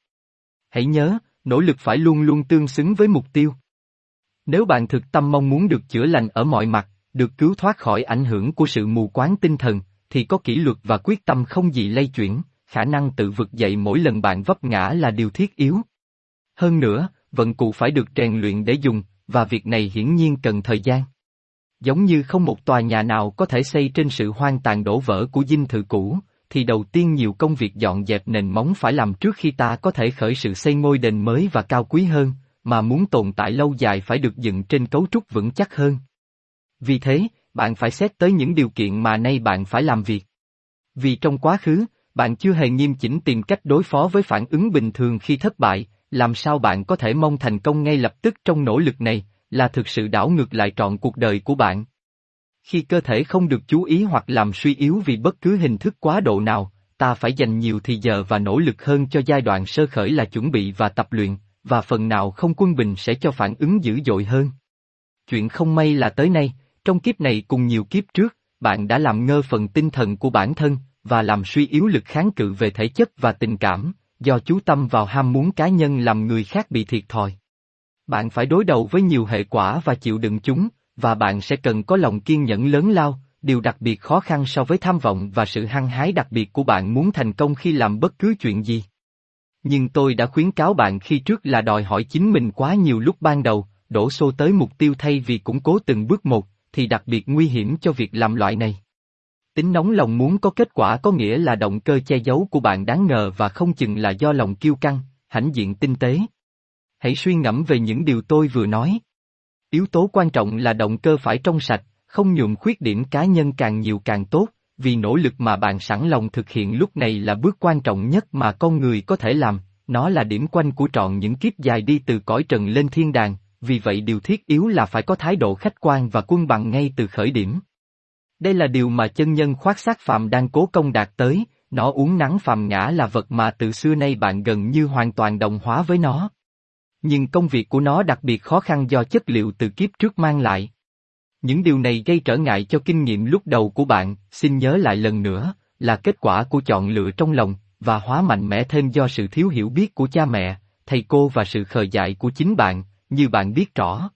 Hãy nhớ, nỗ lực phải luôn luôn tương xứng với mục tiêu. Nếu bạn thực tâm mong muốn được chữa lành ở mọi mặt, được cứu thoát khỏi ảnh hưởng của sự mù quáng tinh thần, thì có kỷ luật và quyết tâm không gì lay chuyển, khả năng tự vực dậy mỗi lần bạn vấp ngã là điều thiết yếu. Hơn nữa, vận cụ phải được rèn luyện để dùng, và việc này hiển nhiên cần thời gian. Giống như không một tòa nhà nào có thể xây trên sự hoang tàn đổ vỡ của dinh thự cũ, thì đầu tiên nhiều công việc dọn dẹp nền móng phải làm trước khi ta có thể khởi sự xây ngôi đền mới và cao quý hơn, mà muốn tồn tại lâu dài phải được dựng trên cấu trúc vững chắc hơn. Vì thế, bạn phải xét tới những điều kiện mà nay bạn phải làm việc. Vì trong quá khứ, bạn chưa hề nghiêm chỉnh tìm cách đối phó với phản ứng bình thường khi thất bại, làm sao bạn có thể mong thành công ngay lập tức trong nỗ lực này, là thực sự đảo ngược lại trọn cuộc đời của bạn. Khi cơ thể không được chú ý hoặc làm suy yếu vì bất cứ hình thức quá độ nào, ta phải dành nhiều thời giờ và nỗ lực hơn cho giai đoạn sơ khởi là chuẩn bị và tập luyện, và phần nào không quân bình sẽ cho phản ứng dữ dội hơn. Chuyện không may là tới nay, trong kiếp này cùng nhiều kiếp trước, bạn đã làm ngơ phần tinh thần của bản thân, và làm suy yếu lực kháng cự về thể chất và tình cảm, do chú tâm vào ham muốn cá nhân làm người khác bị thiệt thòi. Bạn phải đối đầu với nhiều hệ quả và chịu đựng chúng, và bạn sẽ cần có lòng kiên nhẫn lớn lao, điều đặc biệt khó khăn so với tham vọng và sự hăng hái đặc biệt của bạn muốn thành công khi làm bất cứ chuyện gì. Nhưng tôi đã khuyến cáo bạn khi trước là đòi hỏi chính mình quá nhiều lúc ban đầu, đổ xô tới mục tiêu thay vì củng cố từng bước một, thì đặc biệt nguy hiểm cho việc làm loại này. Tính nóng lòng muốn có kết quả có nghĩa là động cơ che giấu của bạn đáng ngờ và không chừng là do lòng kiêu căng, hãnh diện tinh tế. Hãy suy ngẫm về những điều tôi vừa nói. Yếu tố quan trọng là động cơ phải trong sạch, không nhuộm khuyết điểm cá nhân càng nhiều càng tốt, vì nỗ lực mà bạn sẵn lòng thực hiện lúc này là bước quan trọng nhất mà con người có thể làm, nó là điểm quanh của trọn những kiếp dài đi từ cõi trần lên thiên đàng, vì vậy điều thiết yếu là phải có thái độ khách quan và quân bằng ngay từ khởi điểm. Đây là điều mà chân nhân khoác xác phàm đang cố công đạt tới, nó uống nắng phàm ngã là vật mà từ xưa nay bạn gần như hoàn toàn đồng hóa với nó. Nhưng công việc của nó đặc biệt khó khăn do chất liệu từ kiếp trước mang lại. Những điều này gây trở ngại cho kinh nghiệm lúc đầu của bạn, xin nhớ lại lần nữa, là kết quả của chọn lựa trong lòng, và hóa mạnh mẽ thêm do sự thiếu hiểu biết của cha mẹ, thầy cô và sự khờ dại của chính bạn, như bạn biết rõ.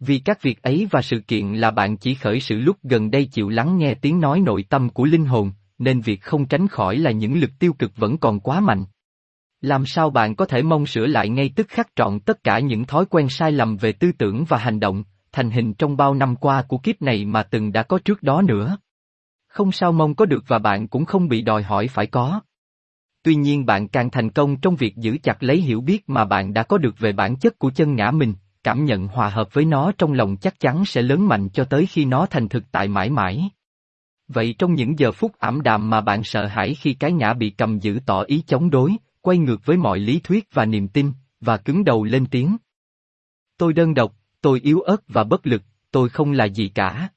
Vì các việc ấy và sự kiện là bạn chỉ khởi sự lúc gần đây chịu lắng nghe tiếng nói nội tâm của linh hồn, nên việc không tránh khỏi là những lực tiêu cực vẫn còn quá mạnh. Làm sao bạn có thể mong sửa lại ngay tức khắc trọn tất cả những thói quen sai lầm về tư tưởng và hành động, thành hình trong bao năm qua của kiếp này mà từng đã có trước đó nữa? Không sao mong có được và bạn cũng không bị đòi hỏi phải có. Tuy nhiên bạn càng thành công trong việc giữ chặt lấy hiểu biết mà bạn đã có được về bản chất của chân ngã mình, cảm nhận hòa hợp với nó trong lòng chắc chắn sẽ lớn mạnh cho tới khi nó thành thực tại mãi mãi. Vậy trong những giờ phút ảm đạm mà bạn sợ hãi khi cái ngã bị cầm giữ tỏ ý chống đối, quay ngược với mọi lý thuyết và niềm tin, và cứng đầu lên tiếng. Tôi đơn độc, tôi yếu ớt và bất lực, tôi không là gì cả.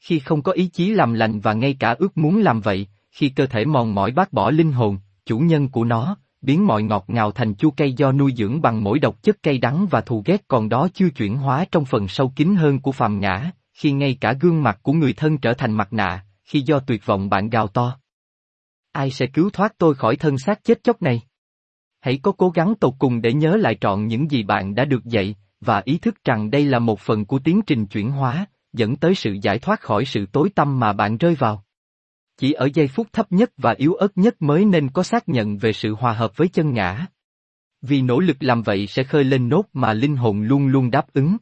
Khi không có ý chí làm lành và ngay cả ước muốn làm vậy, khi cơ thể mòn mỏi bác bỏ linh hồn, chủ nhân của nó, biến mọi ngọt ngào thành chua cây do nuôi dưỡng bằng mỗi độc chất cay đắng và thù ghét còn đó chưa chuyển hóa trong phần sâu kín hơn của phàm ngã, khi ngay cả gương mặt của người thân trở thành mặt nạ, khi do tuyệt vọng bạn gào to. Ai sẽ cứu thoát tôi khỏi thân xác chết chóc này? Hãy có cố gắng tột cùng để nhớ lại trọn những gì bạn đã được dạy, và ý thức rằng đây là một phần của tiến trình chuyển hóa, dẫn tới sự giải thoát khỏi sự tối tâm mà bạn rơi vào. Chỉ ở giây phút thấp nhất và yếu ớt nhất mới nên có xác nhận về sự hòa hợp với chân ngã. Vì nỗ lực làm vậy sẽ khơi lên nốt mà linh hồn luôn luôn đáp ứng.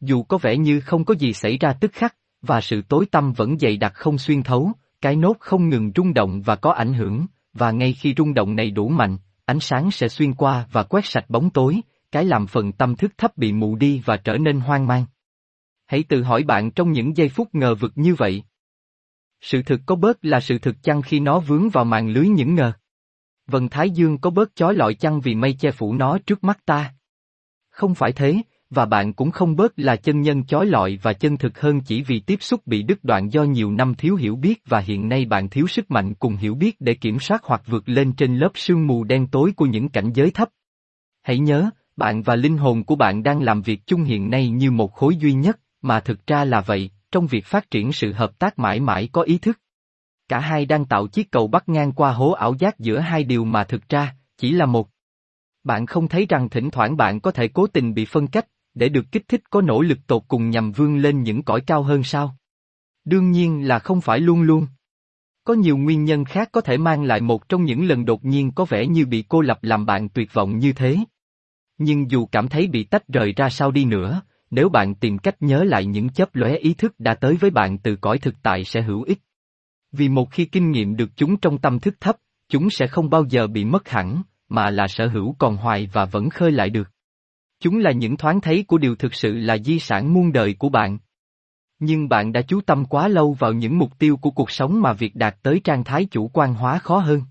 Dù có vẻ như không có gì xảy ra tức khắc, và sự tối tâm vẫn dày đặc không xuyên thấu, cái nốt không ngừng rung động và có ảnh hưởng, và ngay khi rung động này đủ mạnh, ánh sáng sẽ xuyên qua và quét sạch bóng tối, cái làm phần tâm thức thấp bị mù đi và trở nên hoang mang. Hãy tự hỏi bạn trong những giây phút ngờ vực như vậy. Sự thực có bớt là sự thực chăng khi nó vướng vào màn lưới những ngờ? Vần Thái Dương có bớt chói lọi chăng vì mây che phủ nó trước mắt ta? Không phải thế, và bạn cũng không bớt là chân nhân chói lọi và chân thực hơn chỉ vì tiếp xúc bị đứt đoạn do nhiều năm thiếu hiểu biết và hiện nay bạn thiếu sức mạnh cùng hiểu biết để kiểm soát hoặc vượt lên trên lớp sương mù đen tối của những cảnh giới thấp. Hãy nhớ, bạn và linh hồn của bạn đang làm việc chung hiện nay như một khối duy nhất, mà thực ra là vậy, trong việc phát triển sự hợp tác mãi mãi có ý thức. Cả hai đang tạo chiếc cầu bắt ngang qua hố ảo giác giữa hai điều mà thực ra, chỉ là một. Bạn không thấy rằng thỉnh thoảng bạn có thể cố tình bị phân cách, để được kích thích có nỗ lực tột cùng nhằm vươn lên những cõi cao hơn sao? Đương nhiên là không phải luôn luôn. Có nhiều nguyên nhân khác có thể mang lại một trong những lần đột nhiên có vẻ như bị cô lập làm bạn tuyệt vọng như thế. Nhưng dù cảm thấy bị tách rời ra sao đi nữa, nếu bạn tìm cách nhớ lại những chấp lóe ý thức đã tới với bạn từ cõi thực tại sẽ hữu ích. Vì một khi kinh nghiệm được chúng trong tâm thức thấp, chúng sẽ không bao giờ bị mất hẳn, mà là sở hữu còn hoài và vẫn khơi lại được. Chúng là những thoáng thấy của điều thực sự là di sản muôn đời của bạn. Nhưng bạn đã chú tâm quá lâu vào những mục tiêu của cuộc sống mà việc đạt tới trạng thái chủ quan hóa khó hơn.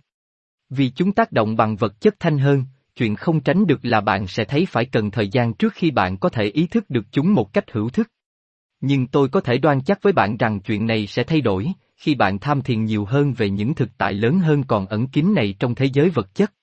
Vì chúng tác động bằng vật chất thanh hơn, chuyện không tránh được là bạn sẽ thấy phải cần thời gian trước khi bạn có thể ý thức được chúng một cách hữu thức. Nhưng tôi có thể đoan chắc với bạn rằng chuyện này sẽ thay đổi, khi bạn tham thiền nhiều hơn về những thực tại lớn hơn còn ẩn kín này trong thế giới vật chất.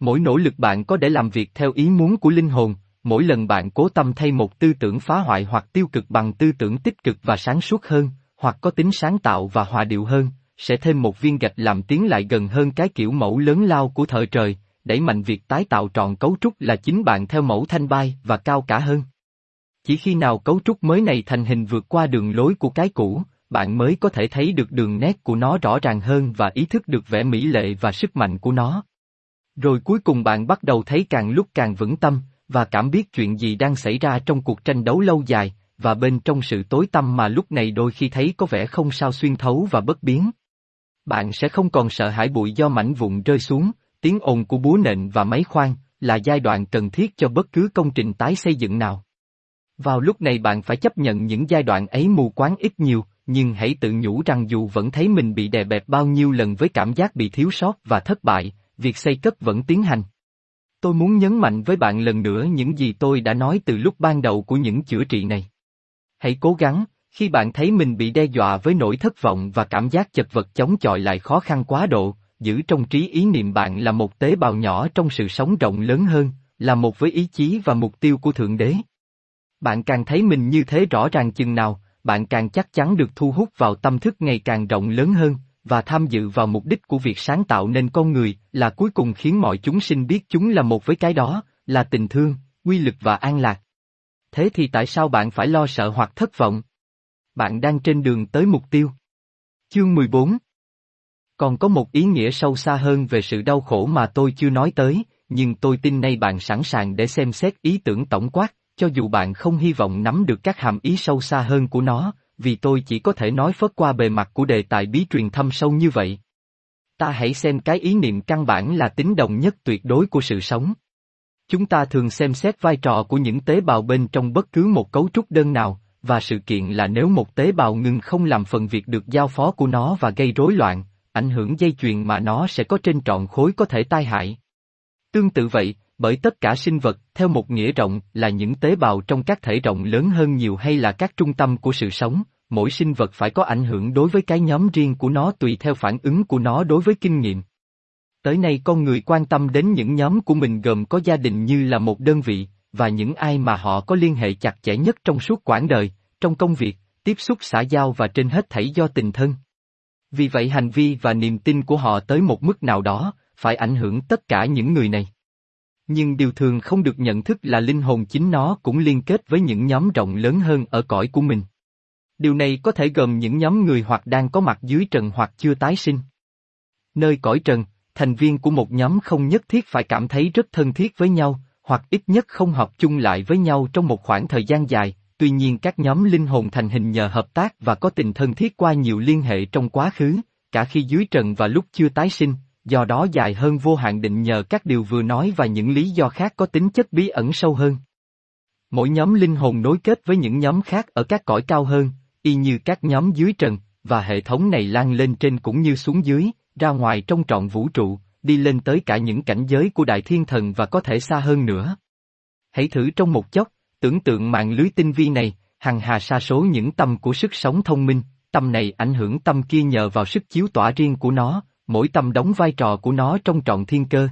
Mỗi nỗ lực bạn có để làm việc theo ý muốn của linh hồn, mỗi lần bạn cố tâm thay một tư tưởng phá hoại hoặc tiêu cực bằng tư tưởng tích cực và sáng suốt hơn, hoặc có tính sáng tạo và hòa điệu hơn, sẽ thêm một viên gạch làm tiến lại gần hơn cái kiểu mẫu lớn lao của thợ trời, đẩy mạnh việc tái tạo trọn cấu trúc là chính bạn theo mẫu thanh bay và cao cả hơn. Chỉ khi nào cấu trúc mới này thành hình vượt qua đường lối của cái cũ, bạn mới có thể thấy được đường nét của nó rõ ràng hơn và ý thức được vẻ mỹ lệ và sức mạnh của nó. Rồi cuối cùng bạn bắt đầu thấy càng lúc càng vững tâm, và cảm biết chuyện gì đang xảy ra trong cuộc tranh đấu lâu dài, và bên trong sự tối tăm mà lúc này đôi khi thấy có vẻ không sao xuyên thấu và bất biến. Bạn sẽ không còn sợ hãi bụi do mảnh vụn rơi xuống, tiếng ồn của búa nện và máy khoan, là giai đoạn cần thiết cho bất cứ công trình tái xây dựng nào. Vào lúc này bạn phải chấp nhận những giai đoạn ấy mù quáng ít nhiều, nhưng hãy tự nhủ rằng dù vẫn thấy mình bị đè bẹp bao nhiêu lần với cảm giác bị thiếu sót và thất bại, việc xây cất vẫn tiến hành. Tôi muốn nhấn mạnh với bạn lần nữa những gì tôi đã nói từ lúc ban đầu của những chữa trị này. Hãy cố gắng, khi bạn thấy mình bị đe dọa với nỗi thất vọng và cảm giác chật vật chống chọi lại khó khăn quá độ, giữ trong trí ý niệm bạn là một tế bào nhỏ trong sự sống rộng lớn hơn, là một với ý chí và mục tiêu của Thượng Đế. Bạn càng thấy mình như thế rõ ràng chừng nào, bạn càng chắc chắn được thu hút vào tâm thức ngày càng rộng lớn hơn, và tham dự vào mục đích của việc sáng tạo nên con người, là cuối cùng khiến mọi chúng sinh biết chúng là một với cái đó, là tình thương, quy lực và an lạc. Thế thì tại sao bạn phải lo sợ hoặc thất vọng? Bạn đang trên đường tới mục tiêu. Chương 14 còn có một ý nghĩa sâu xa hơn về sự đau khổ mà tôi chưa nói tới, nhưng tôi tin nay bạn sẵn sàng để xem xét ý tưởng tổng quát, cho dù bạn không hy vọng nắm được các hàm ý sâu xa hơn của nó, vì tôi chỉ có thể nói phớt qua bề mặt của đề tài bí truyền thâm sâu như vậy. Ta hãy xem cái ý niệm căn bản là tính đồng nhất tuyệt đối của sự sống. Chúng ta thường xem xét vai trò của những tế bào bên trong bất cứ một cấu trúc đơn nào, và sự kiện là nếu một tế bào ngừng không làm phần việc được giao phó của nó và gây rối loạn, ảnh hưởng dây chuyền mà nó sẽ có trên trọn khối có thể tai hại. Tương tự vậy, bởi tất cả sinh vật, theo một nghĩa rộng, là những tế bào trong các thể rộng lớn hơn nhiều hay là các trung tâm của sự sống, mỗi sinh vật phải có ảnh hưởng đối với cái nhóm riêng của nó tùy theo phản ứng của nó đối với kinh nghiệm. Tới nay con người quan tâm đến những nhóm của mình gồm có gia đình như là một đơn vị, và những ai mà họ có liên hệ chặt chẽ nhất trong suốt quãng đời, trong công việc, tiếp xúc xã giao và trên hết thảy do tình thân. Vì vậy hành vi và niềm tin của họ tới một mức nào đó, phải ảnh hưởng tất cả những người này. Nhưng điều thường không được nhận thức là linh hồn chính nó cũng liên kết với những nhóm rộng lớn hơn ở cõi của mình. Điều này có thể gồm những nhóm người hoặc đang có mặt dưới trần hoặc chưa tái sinh. Nơi cõi trần, thành viên của một nhóm không nhất thiết phải cảm thấy rất thân thiết với nhau, hoặc ít nhất không hợp chung lại với nhau trong một khoảng thời gian dài, tuy nhiên các nhóm linh hồn thành hình nhờ hợp tác và có tình thân thiết qua nhiều liên hệ trong quá khứ, cả khi dưới trần và lúc chưa tái sinh, do đó dài hơn vô hạn định nhờ các điều vừa nói và những lý do khác có tính chất bí ẩn sâu hơn. Mỗi nhóm linh hồn nối kết với những nhóm khác ở các cõi cao hơn, y như các nhóm dưới trần, và hệ thống này lan lên trên cũng như xuống dưới, ra ngoài trong trọn vũ trụ, đi lên tới cả những cảnh giới của đại thiên thần và có thể xa hơn nữa. Hãy thử trong một chốc, tưởng tượng mạng lưới tinh vi này, hằng hà sa số những tâm của sức sống thông minh, tâm này ảnh hưởng tâm kia nhờ vào sức chiếu tỏa riêng của nó, mỗi tâm đóng vai trò của nó trong trọn thiên cơ.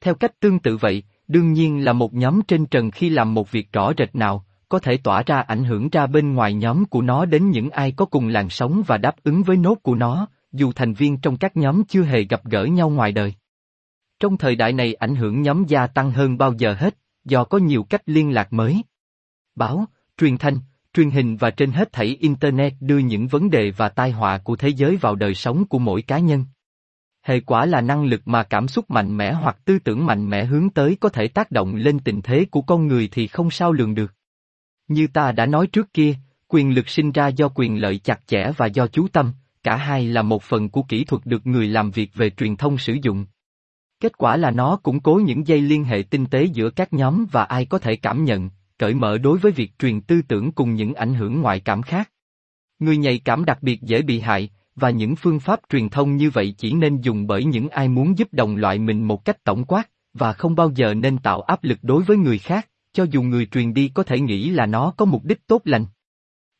Theo cách tương tự vậy, đương nhiên là một nhóm trên trần khi làm một việc rõ rệt nào, có thể tỏa ra ảnh hưởng ra bên ngoài nhóm của nó đến những ai có cùng làn sóng và đáp ứng với nốt của nó, dù thành viên trong các nhóm chưa hề gặp gỡ nhau ngoài đời. Trong thời đại này ảnh hưởng nhóm gia tăng hơn bao giờ hết, do có nhiều cách liên lạc mới. Báo, truyền thanh, truyền hình và trên hết thảy Internet đưa những vấn đề và tai họa của thế giới vào đời sống của mỗi cá nhân. Hệ quả là năng lực mà cảm xúc mạnh mẽ hoặc tư tưởng mạnh mẽ hướng tới có thể tác động lên tình thế của con người thì không sao lường được. Như ta đã nói trước kia, quyền lực sinh ra do quyền lợi chặt chẽ và do chú tâm, cả hai là một phần của kỹ thuật được người làm việc về truyền thông sử dụng. Kết quả là nó củng cố những dây liên hệ tinh tế giữa các nhóm và ai có thể cảm nhận, cởi mở đối với việc truyền tư tưởng cùng những ảnh hưởng ngoại cảm khác. Người nhạy cảm đặc biệt dễ bị hại, và những phương pháp truyền thông như vậy chỉ nên dùng bởi những ai muốn giúp đồng loại mình một cách tổng quát, và không bao giờ nên tạo áp lực đối với người khác, cho dù người truyền đi có thể nghĩ là nó có mục đích tốt lành.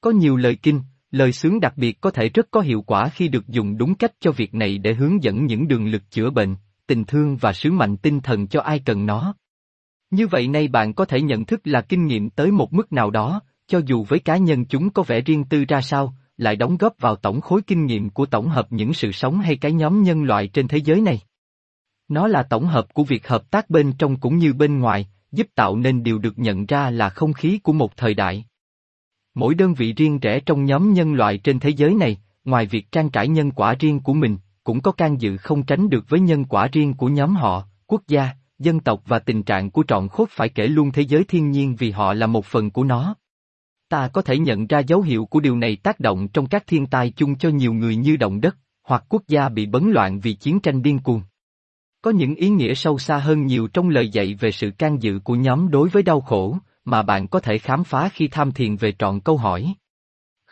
Có nhiều lời kinh, lời sướng đặc biệt có thể rất có hiệu quả khi được dùng đúng cách cho việc này để hướng dẫn những đường lực chữa bệnh, tình thương và sứ mệnh tinh thần cho ai cần nó. Như vậy nay bạn có thể nhận thức là kinh nghiệm tới một mức nào đó, cho dù với cá nhân chúng có vẻ riêng tư ra sao, lại đóng góp vào tổng khối kinh nghiệm của tổng hợp những sự sống hay cái nhóm nhân loại trên thế giới này. Nó là tổng hợp của việc hợp tác bên trong cũng như bên ngoài, giúp tạo nên điều được nhận ra là không khí của một thời đại. Mỗi đơn vị riêng rẽ trong nhóm nhân loại trên thế giới này, ngoài việc trang trải nhân quả riêng của mình, cũng có can dự không tránh được với nhân quả riêng của nhóm họ, quốc gia, dân tộc và tình trạng của trọn khốt phải kể luôn thế giới thiên nhiên vì họ là một phần của nó. Ta có thể nhận ra dấu hiệu của điều này tác động trong các thiên tai chung cho nhiều người như động đất, hoặc quốc gia bị bấn loạn vì chiến tranh điên cuồng. Có những ý nghĩa sâu xa hơn nhiều trong lời dạy về sự can dự của nhóm đối với đau khổ, mà bạn có thể khám phá khi tham thiền về trọn câu hỏi.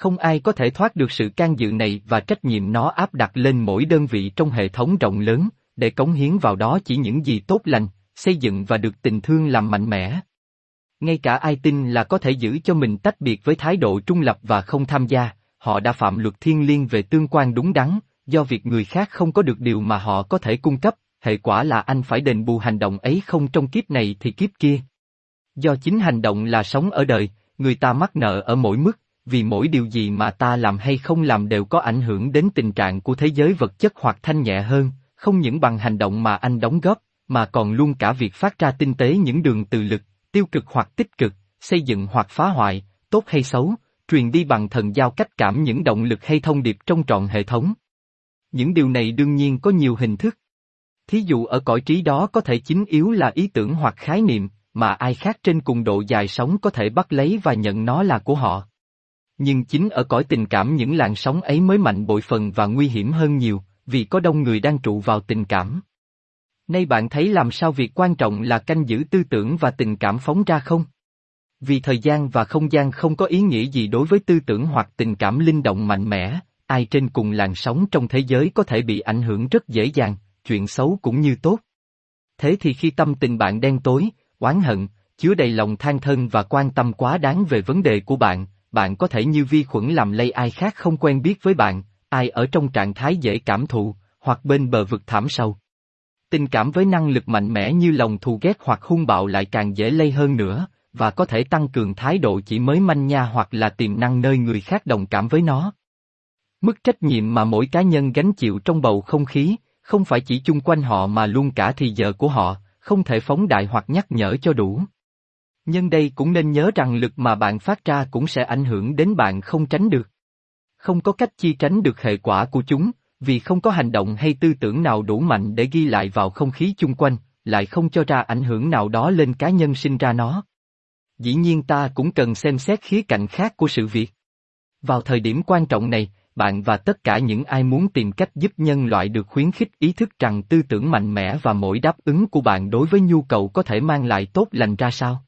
Không ai có thể thoát được sự can dự này và trách nhiệm nó áp đặt lên mỗi đơn vị trong hệ thống rộng lớn, để cống hiến vào đó chỉ những gì tốt lành, xây dựng và được tình thương làm mạnh mẽ. Ngay cả ai tin là có thể giữ cho mình tách biệt với thái độ trung lập và không tham gia, họ đã phạm luật thiên liêng về tương quan đúng đắn, do việc người khác không có được điều mà họ có thể cung cấp, hệ quả là anh phải đền bù hành động ấy không trong kiếp này thì kiếp kia. Do chính hành động là sống ở đời, người ta mắc nợ ở mỗi mức, vì mỗi điều gì mà ta làm hay không làm đều có ảnh hưởng đến tình trạng của thế giới vật chất hoặc thanh nhẹ hơn, không những bằng hành động mà anh đóng góp, mà còn luôn cả việc phát ra tinh tế những đường từ lực, tiêu cực hoặc tích cực, xây dựng hoặc phá hoại, tốt hay xấu, truyền đi bằng thần giao cách cảm những động lực hay thông điệp trong trọn hệ thống. Những điều này đương nhiên có nhiều hình thức. Thí dụ ở cõi trí đó có thể chính yếu là ý tưởng hoặc khái niệm, mà ai khác trên cùng độ dài sống có thể bắt lấy và nhận nó là của họ. Nhưng chính ở cõi tình cảm những làn sóng ấy mới mạnh bội phần và nguy hiểm hơn nhiều, vì có đông người đang trụ vào tình cảm. Nay bạn thấy làm sao việc quan trọng là canh giữ tư tưởng và tình cảm phóng ra không? Vì thời gian và không gian không có ý nghĩa gì đối với tư tưởng hoặc tình cảm linh động mạnh mẽ, ai trên cùng làn sóng trong thế giới có thể bị ảnh hưởng rất dễ dàng, chuyện xấu cũng như tốt. Thế thì khi tâm tình bạn đen tối, oán hận, chứa đầy lòng than thân và quan tâm quá đáng về vấn đề của bạn, bạn có thể như vi khuẩn làm lây ai khác không quen biết với bạn, ai ở trong trạng thái dễ cảm thụ, hoặc bên bờ vực thảm sâu. Tình cảm với năng lực mạnh mẽ như lòng thù ghét hoặc hung bạo lại càng dễ lây hơn nữa, và có thể tăng cường thái độ chỉ mới manh nha hoặc là tiềm năng nơi người khác đồng cảm với nó. Mức trách nhiệm mà mỗi cá nhân gánh chịu trong bầu không khí, không phải chỉ chung quanh họ mà luôn cả thì giờ của họ, không thể phóng đại hoặc nhắc nhở cho đủ nhưng đây cũng nên nhớ rằng lực mà bạn phát ra cũng sẽ ảnh hưởng đến bạn không tránh được. Không có cách chi tránh được hệ quả của chúng, vì không có hành động hay tư tưởng nào đủ mạnh để ghi lại vào không khí chung quanh, lại không cho ra ảnh hưởng nào đó lên cá nhân sinh ra nó. Dĩ nhiên ta cũng cần xem xét khía cạnh khác của sự việc. Vào thời điểm quan trọng này, bạn và tất cả những ai muốn tìm cách giúp nhân loại được khuyến khích ý thức rằng tư tưởng mạnh mẽ và mỗi đáp ứng của bạn đối với nhu cầu có thể mang lại tốt lành ra sao.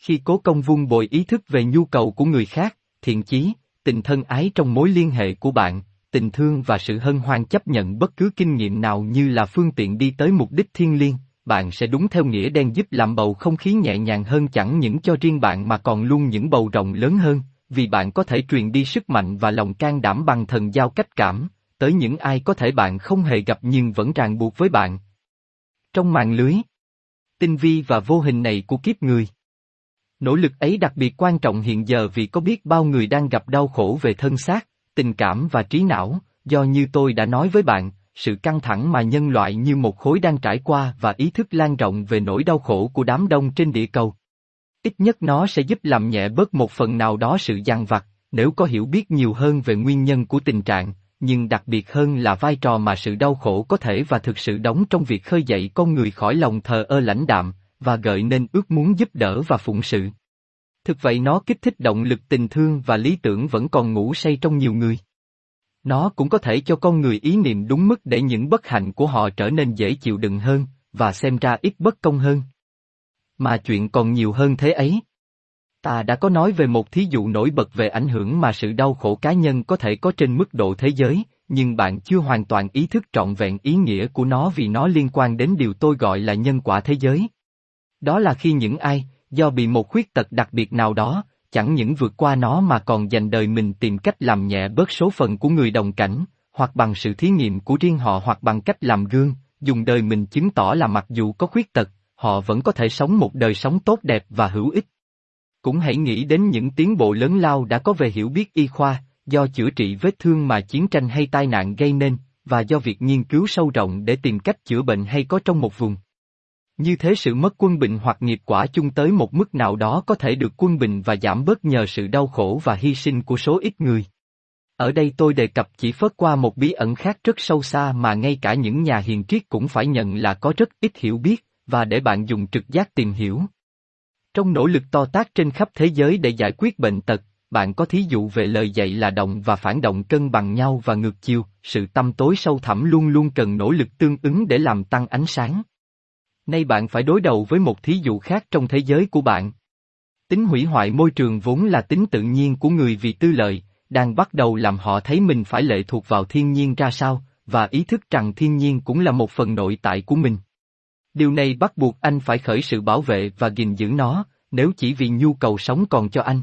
Khi cố công vun bồi ý thức về nhu cầu của người khác, thiện chí, tình thân ái trong mối liên hệ của bạn, tình thương và sự hân hoan chấp nhận bất cứ kinh nghiệm nào như là phương tiện đi tới mục đích thiên liêng, bạn sẽ đúng theo nghĩa đen giúp làm bầu không khí nhẹ nhàng hơn chẳng những cho riêng bạn mà còn luôn những bầu rộng lớn hơn, vì bạn có thể truyền đi sức mạnh và lòng can đảm bằng thần giao cách cảm, tới những ai có thể bạn không hề gặp nhưng vẫn ràng buộc với bạn. Trong mạng lưới, tinh vi và vô hình này của kiếp người. Nỗ lực ấy đặc biệt quan trọng hiện giờ vì có biết bao người đang gặp đau khổ về thân xác, tình cảm và trí não, do như tôi đã nói với bạn, sự căng thẳng mà nhân loại như một khối đang trải qua và ý thức lan rộng về nỗi đau khổ của đám đông trên địa cầu. Ít nhất nó sẽ giúp làm nhẹ bớt một phần nào đó sự dằn vặt, nếu có hiểu biết nhiều hơn về nguyên nhân của tình trạng, nhưng đặc biệt hơn là vai trò mà sự đau khổ có thể và thực sự đóng trong việc khơi dậy con người khỏi lòng thờ ơ lãnh đạm, và gợi nên ước muốn giúp đỡ và phụng sự. Thực vậy nó kích thích động lực tình thương và lý tưởng vẫn còn ngủ say trong nhiều người. Nó cũng có thể cho con người ý niệm đúng mức để những bất hạnh của họ trở nên dễ chịu đựng hơn, và xem ra ít bất công hơn. Mà chuyện còn nhiều hơn thế ấy. Ta đã có nói về một thí dụ nổi bật về ảnh hưởng mà sự đau khổ cá nhân có thể có trên mức độ thế giới, nhưng bạn chưa hoàn toàn ý thức trọn vẹn ý nghĩa của nó vì nó liên quan đến điều tôi gọi là nhân quả thế giới. Đó là khi những ai, do bị một khuyết tật đặc biệt nào đó, chẳng những vượt qua nó mà còn dành đời mình tìm cách làm nhẹ bớt số phận của người đồng cảnh, hoặc bằng sự thí nghiệm của riêng họ hoặc bằng cách làm gương, dùng đời mình chứng tỏ là mặc dù có khuyết tật, họ vẫn có thể sống một đời sống tốt đẹp và hữu ích. Cũng hãy nghĩ đến những tiến bộ lớn lao đã có về hiểu biết y khoa, do chữa trị vết thương mà chiến tranh hay tai nạn gây nên, và do việc nghiên cứu sâu rộng để tìm cách chữa bệnh hay có trong một vùng. Như thế sự mất quân bình hoặc nghiệp quả chung tới một mức nào đó có thể được quân bình và giảm bớt nhờ sự đau khổ và hy sinh của số ít người. Ở đây tôi đề cập chỉ phớt qua một bí ẩn khác rất sâu xa mà ngay cả những nhà hiền triết cũng phải nhận là có rất ít hiểu biết, và để bạn dùng trực giác tìm hiểu. Trong nỗ lực to tác trên khắp thế giới để giải quyết bệnh tật, bạn có thí dụ về lời dạy là động và phản động cân bằng nhau và ngược chiều, sự tâm tối sâu thẳm luôn luôn cần nỗ lực tương ứng để làm tăng ánh sáng. Nay bạn phải đối đầu với một thí dụ khác trong thế giới của bạn. Tính hủy hoại môi trường vốn là tính tự nhiên của người vì tư lợi, đang bắt đầu làm họ thấy mình phải lệ thuộc vào thiên nhiên ra sao, và ý thức rằng thiên nhiên cũng là một phần nội tại của mình. Điều này bắt buộc anh phải khởi sự bảo vệ và gìn giữ nó, nếu chỉ vì nhu cầu sống còn cho anh.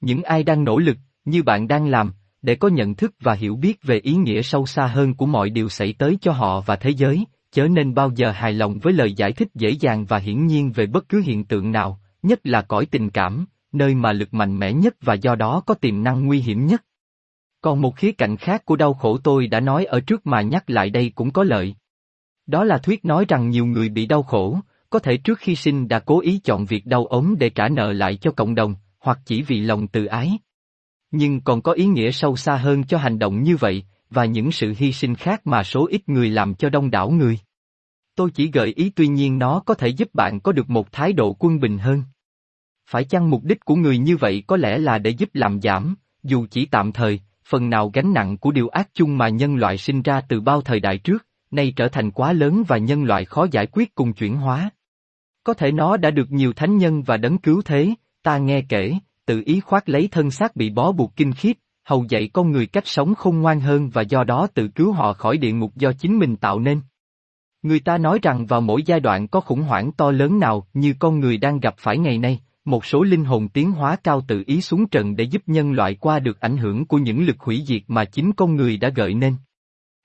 Những ai đang nỗ lực, như bạn đang làm, để có nhận thức và hiểu biết về ý nghĩa sâu xa hơn của mọi điều xảy tới cho họ và thế giới, chớ nên bao giờ hài lòng với lời giải thích dễ dàng và hiển nhiên về bất cứ hiện tượng nào, nhất là cõi tình cảm, nơi mà lực mạnh mẽ nhất và do đó có tiềm năng nguy hiểm nhất. Còn một khía cạnh khác của đau khổ tôi đã nói ở trước mà nhắc lại đây cũng có lợi. Đó là thuyết nói rằng nhiều người bị đau khổ, có thể trước khi sinh đã cố ý chọn việc đau ốm để trả nợ lại cho cộng đồng, hoặc chỉ vì lòng tự ái. Nhưng còn có ý nghĩa sâu xa hơn cho hành động như vậy, và những sự hy sinh khác mà số ít người làm cho đông đảo người. Tôi chỉ gợi ý tuy nhiên nó có thể giúp bạn có được một thái độ quân bình hơn. Phải chăng mục đích của người như vậy có lẽ là để giúp làm giảm, dù chỉ tạm thời, phần nào gánh nặng của điều ác chung mà nhân loại sinh ra từ bao thời đại trước, nay trở thành quá lớn và nhân loại khó giải quyết cùng chuyển hóa. Có thể nó đã được nhiều thánh nhân và đấng cứu thế, ta nghe kể, tự ý khoác lấy thân xác bị bó buộc kinh khiếp, hầu dạy con người cách sống khôn ngoan hơn và do đó tự cứu họ khỏi địa ngục do chính mình tạo nên. Người ta nói rằng vào mỗi giai đoạn có khủng hoảng to lớn nào như con người đang gặp phải ngày nay, một số linh hồn tiến hóa cao tự ý xuống trần để giúp nhân loại qua được ảnh hưởng của những lực hủy diệt mà chính con người đã gợi nên.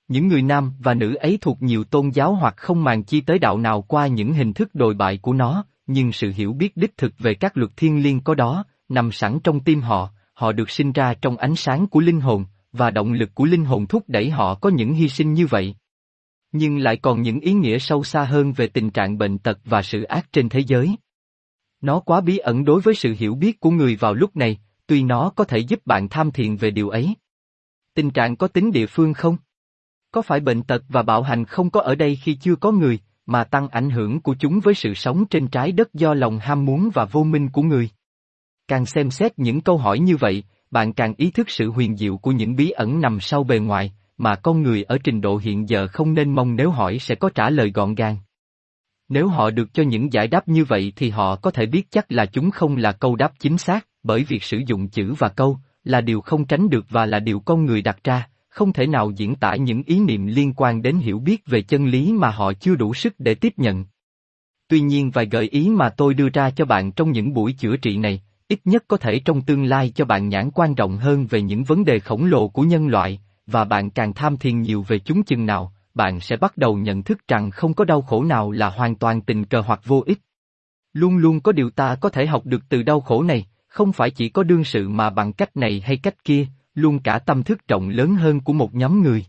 Những người nam và nữ ấy thuộc nhiều tôn giáo hoặc không màng chi tới đạo nào qua những hình thức đồi bại của nó, nhưng sự hiểu biết đích thực về các luật thiên liêng có đó, nằm sẵn trong tim họ, họ được sinh ra trong ánh sáng của linh hồn, và động lực của linh hồn thúc đẩy họ có những hy sinh như vậy. Nhưng lại còn những ý nghĩa sâu xa hơn về tình trạng bệnh tật và sự ác trên thế giới. Nó quá bí ẩn đối với sự hiểu biết của người vào lúc này, tuy nó có thể giúp bạn tham thiền về điều ấy. Tình trạng có tính địa phương không? Có phải bệnh tật và bạo hành không có ở đây khi chưa có người, mà tăng ảnh hưởng của chúng với sự sống trên trái đất do lòng ham muốn và vô minh của người? Càng xem xét những câu hỏi như vậy, bạn càng ý thức sự huyền diệu của những bí ẩn nằm sau bề ngoài, mà con người ở trình độ hiện giờ không nên mong nếu hỏi sẽ có trả lời gọn gàng. Nếu họ được cho những giải đáp như vậy thì họ có thể biết chắc là chúng không là câu đáp chính xác, bởi việc sử dụng chữ và câu, là điều không tránh được và là điều con người đặt ra, không thể nào diễn tả những ý niệm liên quan đến hiểu biết về chân lý mà họ chưa đủ sức để tiếp nhận. Tuy nhiên vài gợi ý mà tôi đưa ra cho bạn trong những buổi chữa trị này, ít nhất có thể trong tương lai cho bạn nhãn quan rộng hơn về những vấn đề khổng lồ của nhân loại, và bạn càng tham thiền nhiều về chúng chừng nào, bạn sẽ bắt đầu nhận thức rằng không có đau khổ nào là hoàn toàn tình cờ hoặc vô ích. Luôn luôn có điều ta có thể học được từ đau khổ này, không phải chỉ có đương sự mà bằng cách này hay cách kia, luôn cả tâm thức rộng lớn hơn của một nhóm người.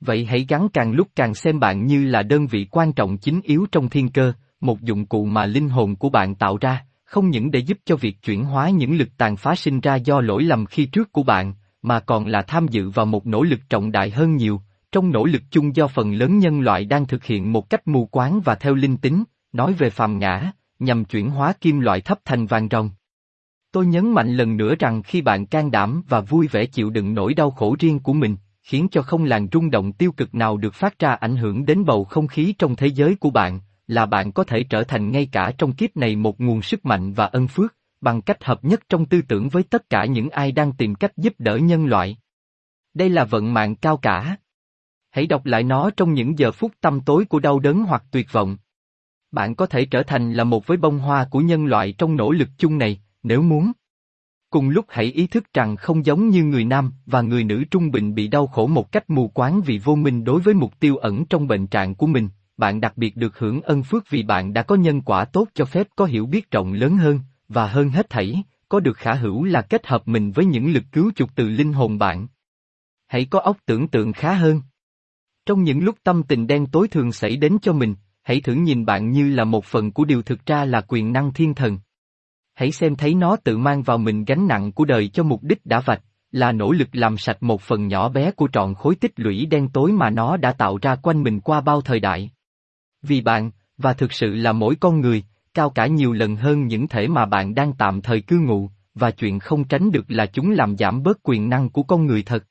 Vậy hãy gắn càng lúc càng xem bạn như là đơn vị quan trọng chính yếu trong thiên cơ, một dụng cụ mà linh hồn của bạn tạo ra, không những để giúp cho việc chuyển hóa những lực tàn phá sinh ra do lỗi lầm khi trước của bạn, mà còn là tham dự vào một nỗ lực trọng đại hơn nhiều, trong nỗ lực chung do phần lớn nhân loại đang thực hiện một cách mù quáng và theo linh tính, nói về phàm ngã, nhằm chuyển hóa kim loại thấp thành vàng rồng. Tôi nhấn mạnh lần nữa rằng khi bạn can đảm và vui vẻ chịu đựng nỗi đau khổ riêng của mình, khiến cho không làn rung động tiêu cực nào được phát ra ảnh hưởng đến bầu không khí trong thế giới của bạn, là bạn có thể trở thành ngay cả trong kiếp này một nguồn sức mạnh và ân phước, bằng cách hợp nhất trong tư tưởng với tất cả những ai đang tìm cách giúp đỡ nhân loại. Đây là vận mạng cao cả. Hãy đọc lại nó trong những giờ phút tâm tối của đau đớn hoặc tuyệt vọng. Bạn có thể trở thành là một với bông hoa của nhân loại trong nỗ lực chung này, nếu muốn. Cùng lúc hãy ý thức rằng không giống như người nam và người nữ trung bình bị đau khổ một cách mù quáng vì vô minh đối với mục tiêu ẩn trong bệnh trạng của mình, bạn đặc biệt được hưởng ân phước vì bạn đã có nhân quả tốt cho phép có hiểu biết rộng lớn hơn, và hơn hết thảy, có được khả hữu là kết hợp mình với những lực cứu chuộc từ linh hồn bạn. Hãy có óc tưởng tượng khá hơn. Trong những lúc tâm tình đen tối thường xảy đến cho mình, hãy thử nhìn bạn như là một phần của điều thực ra là quyền năng thiên thần. Hãy xem thấy nó tự mang vào mình gánh nặng của đời cho mục đích đã vạch, là nỗ lực làm sạch một phần nhỏ bé của trọn khối tích lũy đen tối mà nó đã tạo ra quanh mình qua bao thời đại. Vì bạn, và thực sự là mỗi con người, cao cả nhiều lần hơn những thể mà bạn đang tạm thời cư ngụ, và chuyện không tránh được là chúng làm giảm bớt quyền năng của con người thật.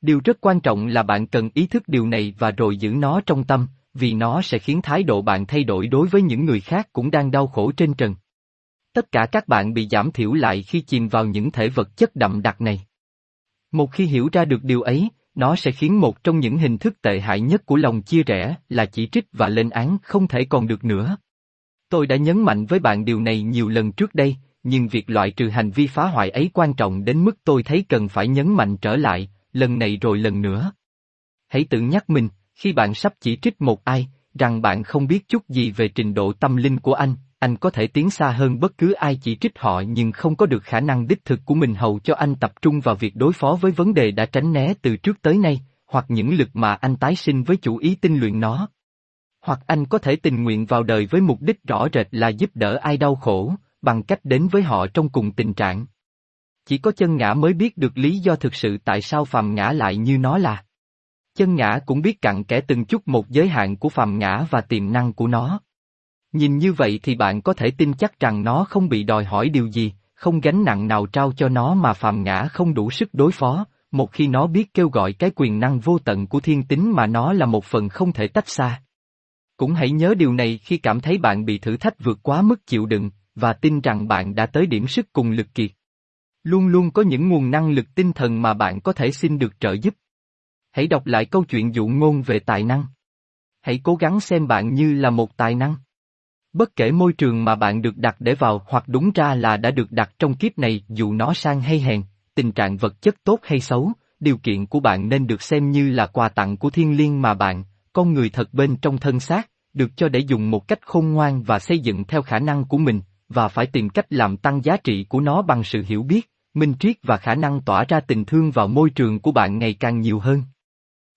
Điều rất quan trọng là bạn cần ý thức điều này và rồi giữ nó trong tâm, vì nó sẽ khiến thái độ bạn thay đổi đối với những người khác cũng đang đau khổ trên trần. Tất cả các bạn bị giảm thiểu lại khi chìm vào những thể vật chất đậm đặc này. Một khi hiểu ra được điều ấy, nó sẽ khiến một trong những hình thức tệ hại nhất của lòng chia rẽ là chỉ trích và lên án không thể còn được nữa. Tôi đã nhấn mạnh với bạn điều này nhiều lần trước đây, nhưng việc loại trừ hành vi phá hoại ấy quan trọng đến mức tôi thấy cần phải nhấn mạnh trở lại, lần này rồi lần nữa. Hãy tự nhắc mình, khi bạn sắp chỉ trích một ai, rằng bạn không biết chút gì về trình độ tâm linh của anh, anh có thể tiến xa hơn bất cứ ai chỉ trích họ nhưng không có được khả năng đích thực của mình hầu cho anh tập trung vào việc đối phó với vấn đề đã tránh né từ trước tới nay, hoặc những lực mà anh tái sinh với chủ ý tinh luyện nó. Hoặc anh có thể tình nguyện vào đời với mục đích rõ rệt là giúp đỡ ai đau khổ, bằng cách đến với họ trong cùng tình trạng. Chỉ có chân ngã mới biết được lý do thực sự tại sao phàm ngã lại như nó là. Chân ngã cũng biết cặn kẽ từng chút một giới hạn của phàm ngã và tiềm năng của nó. Nhìn như vậy thì bạn có thể tin chắc rằng nó không bị đòi hỏi điều gì, không gánh nặng nào trao cho nó mà phàm ngã không đủ sức đối phó, một khi nó biết kêu gọi cái quyền năng vô tận của thiên tính mà nó là một phần không thể tách xa. Cũng hãy nhớ điều này khi cảm thấy bạn bị thử thách vượt quá mức chịu đựng, và tin rằng bạn đã tới điểm sức cùng lực kiệt. Luôn luôn có những nguồn năng lực tinh thần mà bạn có thể xin được trợ giúp. Hãy đọc lại câu chuyện dụ ngôn về tài năng. Hãy cố gắng xem bạn như là một tài năng. Bất kể môi trường mà bạn được đặt để vào hoặc đúng ra là đã được đặt trong kiếp này dù nó sang hay hèn, tình trạng vật chất tốt hay xấu, điều kiện của bạn nên được xem như là quà tặng của thiên liêng mà bạn, con người thật bên trong thân xác, được cho để dùng một cách khôn ngoan và xây dựng theo khả năng của mình, và phải tìm cách làm tăng giá trị của nó bằng sự hiểu biết, minh triết và khả năng tỏa ra tình thương vào môi trường của bạn ngày càng nhiều hơn.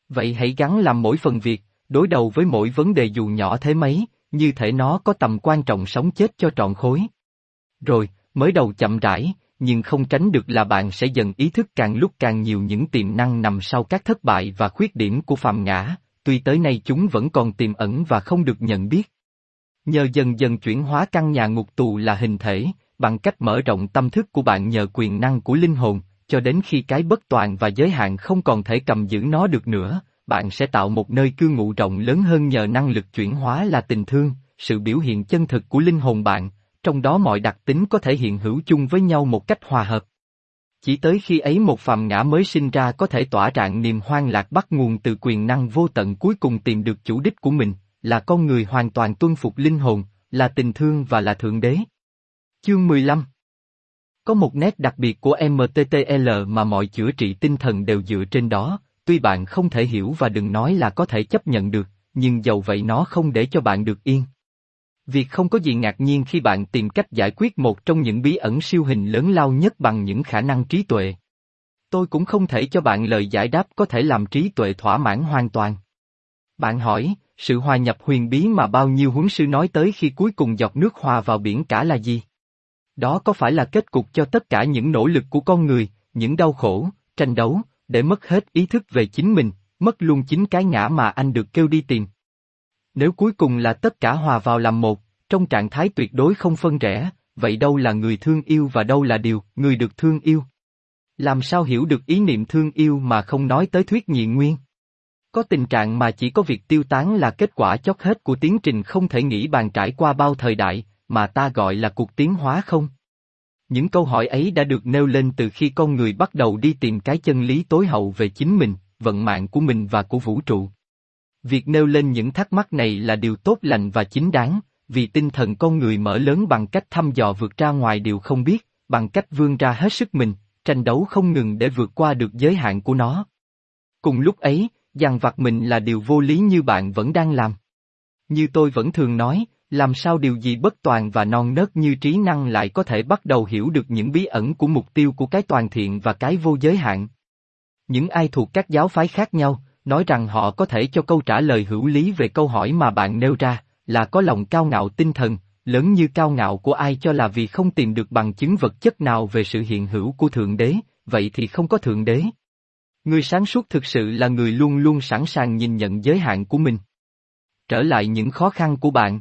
Vậy hãy gắn làm mỗi phần việc, đối đầu với mỗi vấn đề dù nhỏ thế mấy, như thể nó có tầm quan trọng sống chết cho trọn khối. Rồi, mới đầu chậm rãi, nhưng không tránh được là bạn sẽ dần ý thức càng lúc càng nhiều những tiềm năng nằm sau các thất bại và khuyết điểm của phàm ngã, tuy tới nay chúng vẫn còn tiềm ẩn và không được nhận biết. Nhờ dần dần chuyển hóa căn nhà ngục tù là hình thể, bằng cách mở rộng tâm thức của bạn nhờ quyền năng của linh hồn, cho đến khi cái bất toàn và giới hạn không còn thể cầm giữ nó được nữa, bạn sẽ tạo một nơi cư ngụ rộng lớn hơn nhờ năng lực chuyển hóa là tình thương, sự biểu hiện chân thực của linh hồn bạn, trong đó mọi đặc tính có thể hiện hữu chung với nhau một cách hòa hợp. Chỉ tới khi ấy một phàm ngã mới sinh ra có thể tỏa rạng niềm hoang lạc bắt nguồn từ quyền năng vô tận cuối cùng tìm được chủ đích của mình, là con người hoàn toàn tuân phục linh hồn, là tình thương và là thượng đế. Chương 15 Có một nét đặc biệt của MTTL mà mọi chữa trị tinh thần đều dựa trên đó, tuy bạn không thể hiểu và đừng nói là có thể chấp nhận được, nhưng dầu vậy nó không để cho bạn được yên. Việc không có gì ngạc nhiên khi bạn tìm cách giải quyết một trong những bí ẩn siêu hình lớn lao nhất bằng những khả năng trí tuệ. Tôi cũng không thể cho bạn lời giải đáp có thể làm trí tuệ thỏa mãn hoàn toàn. Bạn hỏi, sự hòa nhập huyền bí mà bao nhiêu huấn sư nói tới khi cuối cùng giọt nước hòa vào biển cả là gì? Đó có phải là kết cục cho tất cả những nỗ lực của con người, những đau khổ, tranh đấu, để mất hết ý thức về chính mình, mất luôn chính cái ngã mà anh được kêu đi tìm. Nếu cuối cùng là tất cả hòa vào làm một, trong trạng thái tuyệt đối không phân rẽ, vậy đâu là người thương yêu và đâu là điều người được thương yêu? Làm sao hiểu được ý niệm thương yêu mà không nói tới thuyết nhị nguyên? Có tình trạng mà chỉ có việc tiêu tán là kết quả chót hết của tiến trình không thể nghĩ bàn trải qua bao thời đại, mà ta gọi là cuộc tiến hóa không? Những câu hỏi ấy đã được nêu lên từ khi con người bắt đầu đi tìm cái chân lý tối hậu về chính mình, vận mạng của mình và của vũ trụ. Việc nêu lên những thắc mắc này là điều tốt lành và chính đáng, vì tinh thần con người mở lớn bằng cách thăm dò vượt ra ngoài điều không biết, bằng cách vươn ra hết sức mình, tranh đấu không ngừng để vượt qua được giới hạn của nó. Cùng lúc ấy, dằn vặt mình là điều vô lý như bạn vẫn đang làm. Như tôi vẫn thường nói, làm sao điều gì bất toàn và non nớt như trí năng lại có thể bắt đầu hiểu được những bí ẩn của mục tiêu của cái toàn thiện và cái vô giới hạn? Những ai thuộc các giáo phái khác nhau, nói rằng họ có thể cho câu trả lời hữu lý về câu hỏi mà bạn nêu ra, là có lòng cao ngạo tinh thần, lớn như cao ngạo của ai cho là vì không tìm được bằng chứng vật chất nào về sự hiện hữu của Thượng Đế, vậy thì không có Thượng Đế. Người sáng suốt thực sự là người luôn luôn sẵn sàng nhìn nhận giới hạn của mình. Trở lại những khó khăn của bạn.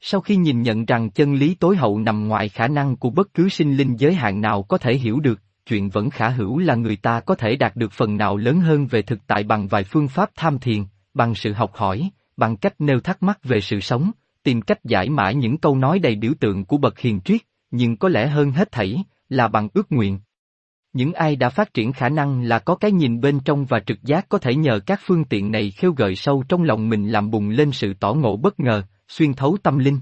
Sau khi nhìn nhận rằng chân lý tối hậu nằm ngoài khả năng của bất cứ sinh linh giới hạn nào có thể hiểu được, chuyện vẫn khả hữu là người ta có thể đạt được phần nào lớn hơn về thực tại bằng vài phương pháp tham thiền, bằng sự học hỏi, bằng cách nêu thắc mắc về sự sống, tìm cách giải mã những câu nói đầy biểu tượng của bậc hiền triết, nhưng có lẽ hơn hết thảy, là bằng ước nguyện. Những ai đã phát triển khả năng là có cái nhìn bên trong và trực giác có thể nhờ các phương tiện này khêu gợi sâu trong lòng mình làm bùng lên sự tỏ ngộ bất ngờ, xuyên thấu tâm linh.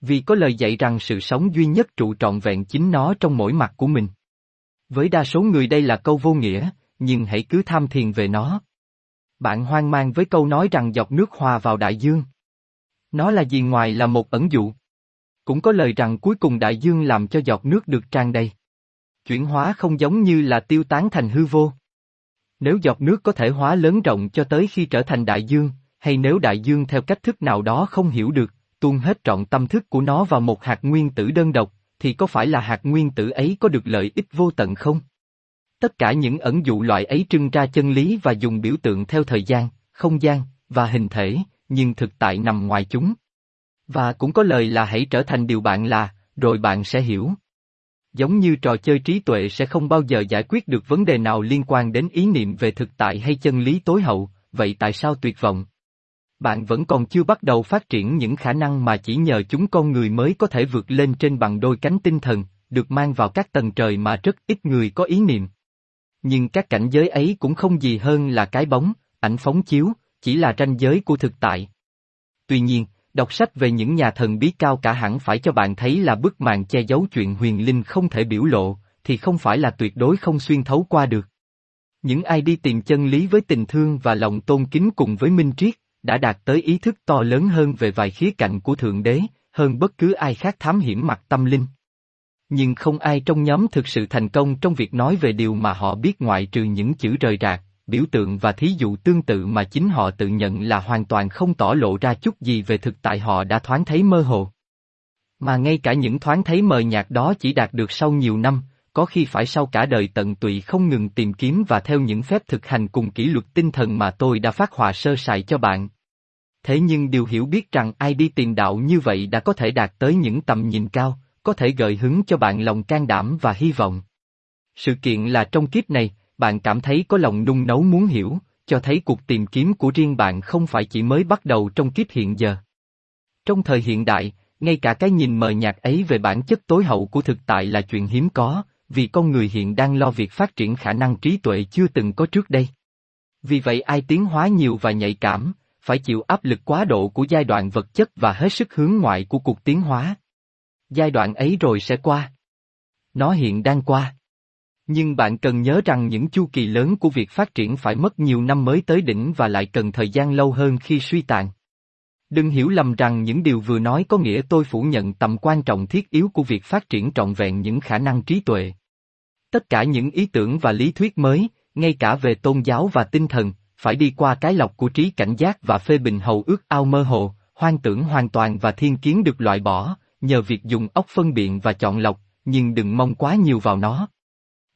Vì có lời dạy rằng sự sống duy nhất trụ trọn vẹn chính nó trong mỗi mặt của mình. Với đa số người đây là câu vô nghĩa, nhưng hãy cứ tham thiền về nó. Bạn hoang mang với câu nói rằng giọt nước hòa vào đại dương. Nó là gì ngoài là một ẩn dụ? Cũng có lời rằng cuối cùng đại dương làm cho giọt nước được tràn đầy. Chuyển hóa không giống như là tiêu tán thành hư vô. Nếu giọt nước có thể hóa lớn rộng cho tới khi trở thành đại dương, hay nếu đại dương theo cách thức nào đó không hiểu được, tuôn hết trọn tâm thức của nó vào một hạt nguyên tử đơn độc, thì có phải là hạt nguyên tử ấy có được lợi ích vô tận không? Tất cả những ẩn dụ loại ấy trưng ra chân lý và dùng biểu tượng theo thời gian, không gian, và hình thể, nhưng thực tại nằm ngoài chúng. Và cũng có lời là hãy trở thành điều bạn là, rồi bạn sẽ hiểu. Giống như trò chơi trí tuệ sẽ không bao giờ giải quyết được vấn đề nào liên quan đến ý niệm về thực tại hay chân lý tối hậu, vậy tại sao tuyệt vọng? Bạn vẫn còn chưa bắt đầu phát triển những khả năng mà chỉ nhờ chúng con người mới có thể vượt lên trên bằng đôi cánh tinh thần, được mang vào các tầng trời mà rất ít người có ý niệm. Nhưng các cảnh giới ấy cũng không gì hơn là cái bóng, ảnh phóng chiếu, chỉ là ranh giới của thực tại. Tuy nhiên, đọc sách về những nhà thần bí cao cả hẳn phải cho bạn thấy là bức màn che giấu chuyện huyền linh không thể biểu lộ, thì không phải là tuyệt đối không xuyên thấu qua được. Những ai đi tìm chân lý với tình thương và lòng tôn kính cùng với minh triết, đã đạt tới ý thức to lớn hơn về vài khía cạnh của Thượng Đế, hơn bất cứ ai khác thám hiểm mặt tâm linh. Nhưng không ai trong nhóm thực sự thành công trong việc nói về điều mà họ biết ngoại trừ những chữ rời rạc, biểu tượng và thí dụ tương tự mà chính họ tự nhận là hoàn toàn không tỏ lộ ra chút gì về thực tại họ đã thoáng thấy mơ hồ. Mà ngay cả những thoáng thấy mờ nhạt đó chỉ đạt được sau nhiều năm, có khi phải sau cả đời tận tụy không ngừng tìm kiếm và theo những phép thực hành cùng kỷ luật tinh thần mà tôi đã phát họa sơ sài cho bạn. Thế nhưng điều hiểu biết rằng ai đi tìm đạo như vậy đã có thể đạt tới những tầm nhìn cao, có thể gợi hứng cho bạn lòng can đảm và hy vọng. Sự kiện là trong kiếp này, bạn cảm thấy có lòng nung nấu muốn hiểu, cho thấy cuộc tìm kiếm của riêng bạn không phải chỉ mới bắt đầu trong kiếp hiện giờ. Trong thời hiện đại, ngay cả cái nhìn mờ nhạt ấy về bản chất tối hậu của thực tại là chuyện hiếm có, vì con người hiện đang lo việc phát triển khả năng trí tuệ chưa từng có trước đây. Vì vậy ai tiến hóa nhiều và nhạy cảm, phải chịu áp lực quá độ của giai đoạn vật chất và hết sức hướng ngoại của cuộc tiến hóa. Giai đoạn ấy rồi sẽ qua. Nó hiện đang qua. Nhưng bạn cần nhớ rằng những chu kỳ lớn của việc phát triển phải mất nhiều năm mới tới đỉnh và lại cần thời gian lâu hơn khi suy tàn. Đừng hiểu lầm rằng những điều vừa nói có nghĩa tôi phủ nhận tầm quan trọng thiết yếu của việc phát triển trọn vẹn những khả năng trí tuệ. Tất cả những ý tưởng và lý thuyết mới, ngay cả về tôn giáo và tinh thần, phải đi qua cái lọc của trí cảnh giác và phê bình hầu ước ao mơ hồ, hoang tưởng hoàn toàn và thiên kiến được loại bỏ, nhờ việc dùng óc phân biện và chọn lọc, nhưng đừng mong quá nhiều vào nó.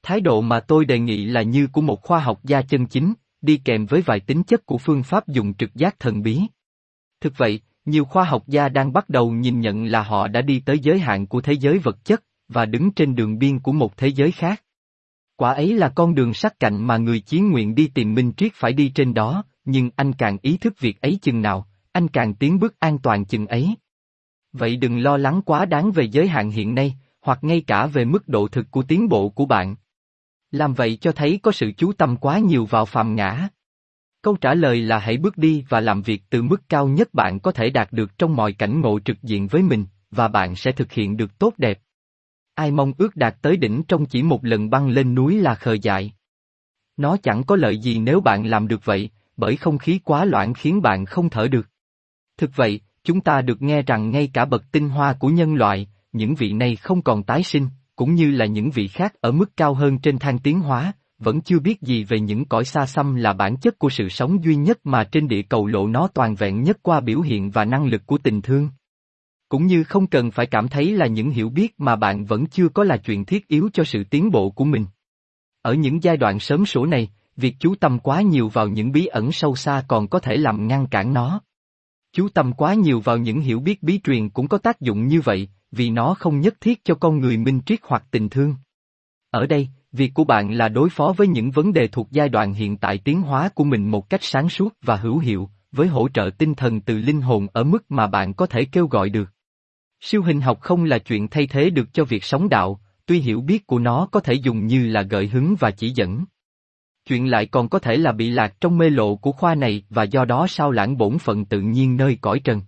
Thái độ mà tôi đề nghị là như của một khoa học gia chân chính, đi kèm với vài tính chất của phương pháp dùng trực giác thần bí. Thực vậy, nhiều khoa học gia đang bắt đầu nhìn nhận là họ đã đi tới giới hạn của thế giới vật chất, và đứng trên đường biên của một thế giới khác. Quả ấy là con đường sắc cạnh mà người chiến nguyện đi tìm minh triết phải đi trên đó, nhưng anh càng ý thức việc ấy chừng nào, anh càng tiến bước an toàn chừng ấy. Vậy đừng lo lắng quá đáng về giới hạn hiện nay, hoặc ngay cả về mức độ thực của tiến bộ của bạn. Làm vậy cho thấy có sự chú tâm quá nhiều vào phàm ngã. Câu trả lời là hãy bước đi và làm việc từ mức cao nhất bạn có thể đạt được trong mọi cảnh ngộ trực diện với mình, và bạn sẽ thực hiện được tốt đẹp. Ai mong ước đạt tới đỉnh trong chỉ một lần băng lên núi là khờ dại. Nó chẳng có lợi gì nếu bạn làm được vậy, bởi không khí quá loạn khiến bạn không thở được. Thực vậy, chúng ta được nghe rằng ngay cả bậc tinh hoa của nhân loại, những vị này không còn tái sinh, cũng như là những vị khác ở mức cao hơn trên thang tiến hóa, vẫn chưa biết gì về những cõi xa xăm là bản chất của sự sống duy nhất mà trên địa cầu lộ nó toàn vẹn nhất qua biểu hiện và năng lực của tình thương. Cũng như không cần phải cảm thấy là những hiểu biết mà bạn vẫn chưa có là chuyện thiết yếu cho sự tiến bộ của mình. Ở những giai đoạn sớm sổ này, việc chú tâm quá nhiều vào những bí ẩn sâu xa còn có thể làm ngăn cản nó. Chú tâm quá nhiều vào những hiểu biết bí truyền cũng có tác dụng như vậy, vì nó không nhất thiết cho con người minh triết hoặc tình thương. Ở đây, việc của bạn là đối phó với những vấn đề thuộc giai đoạn hiện tại tiến hóa của mình một cách sáng suốt và hữu hiệu, với hỗ trợ tinh thần từ linh hồn ở mức mà bạn có thể kêu gọi được. Siêu hình học không là chuyện thay thế được cho việc sống đạo, tuy hiểu biết của nó có thể dùng như là gợi hứng và chỉ dẫn. Chuyện lại còn có thể là bị lạc trong mê lộ của khoa này và do đó sao lãng bổn phận tự nhiên nơi cõi trần.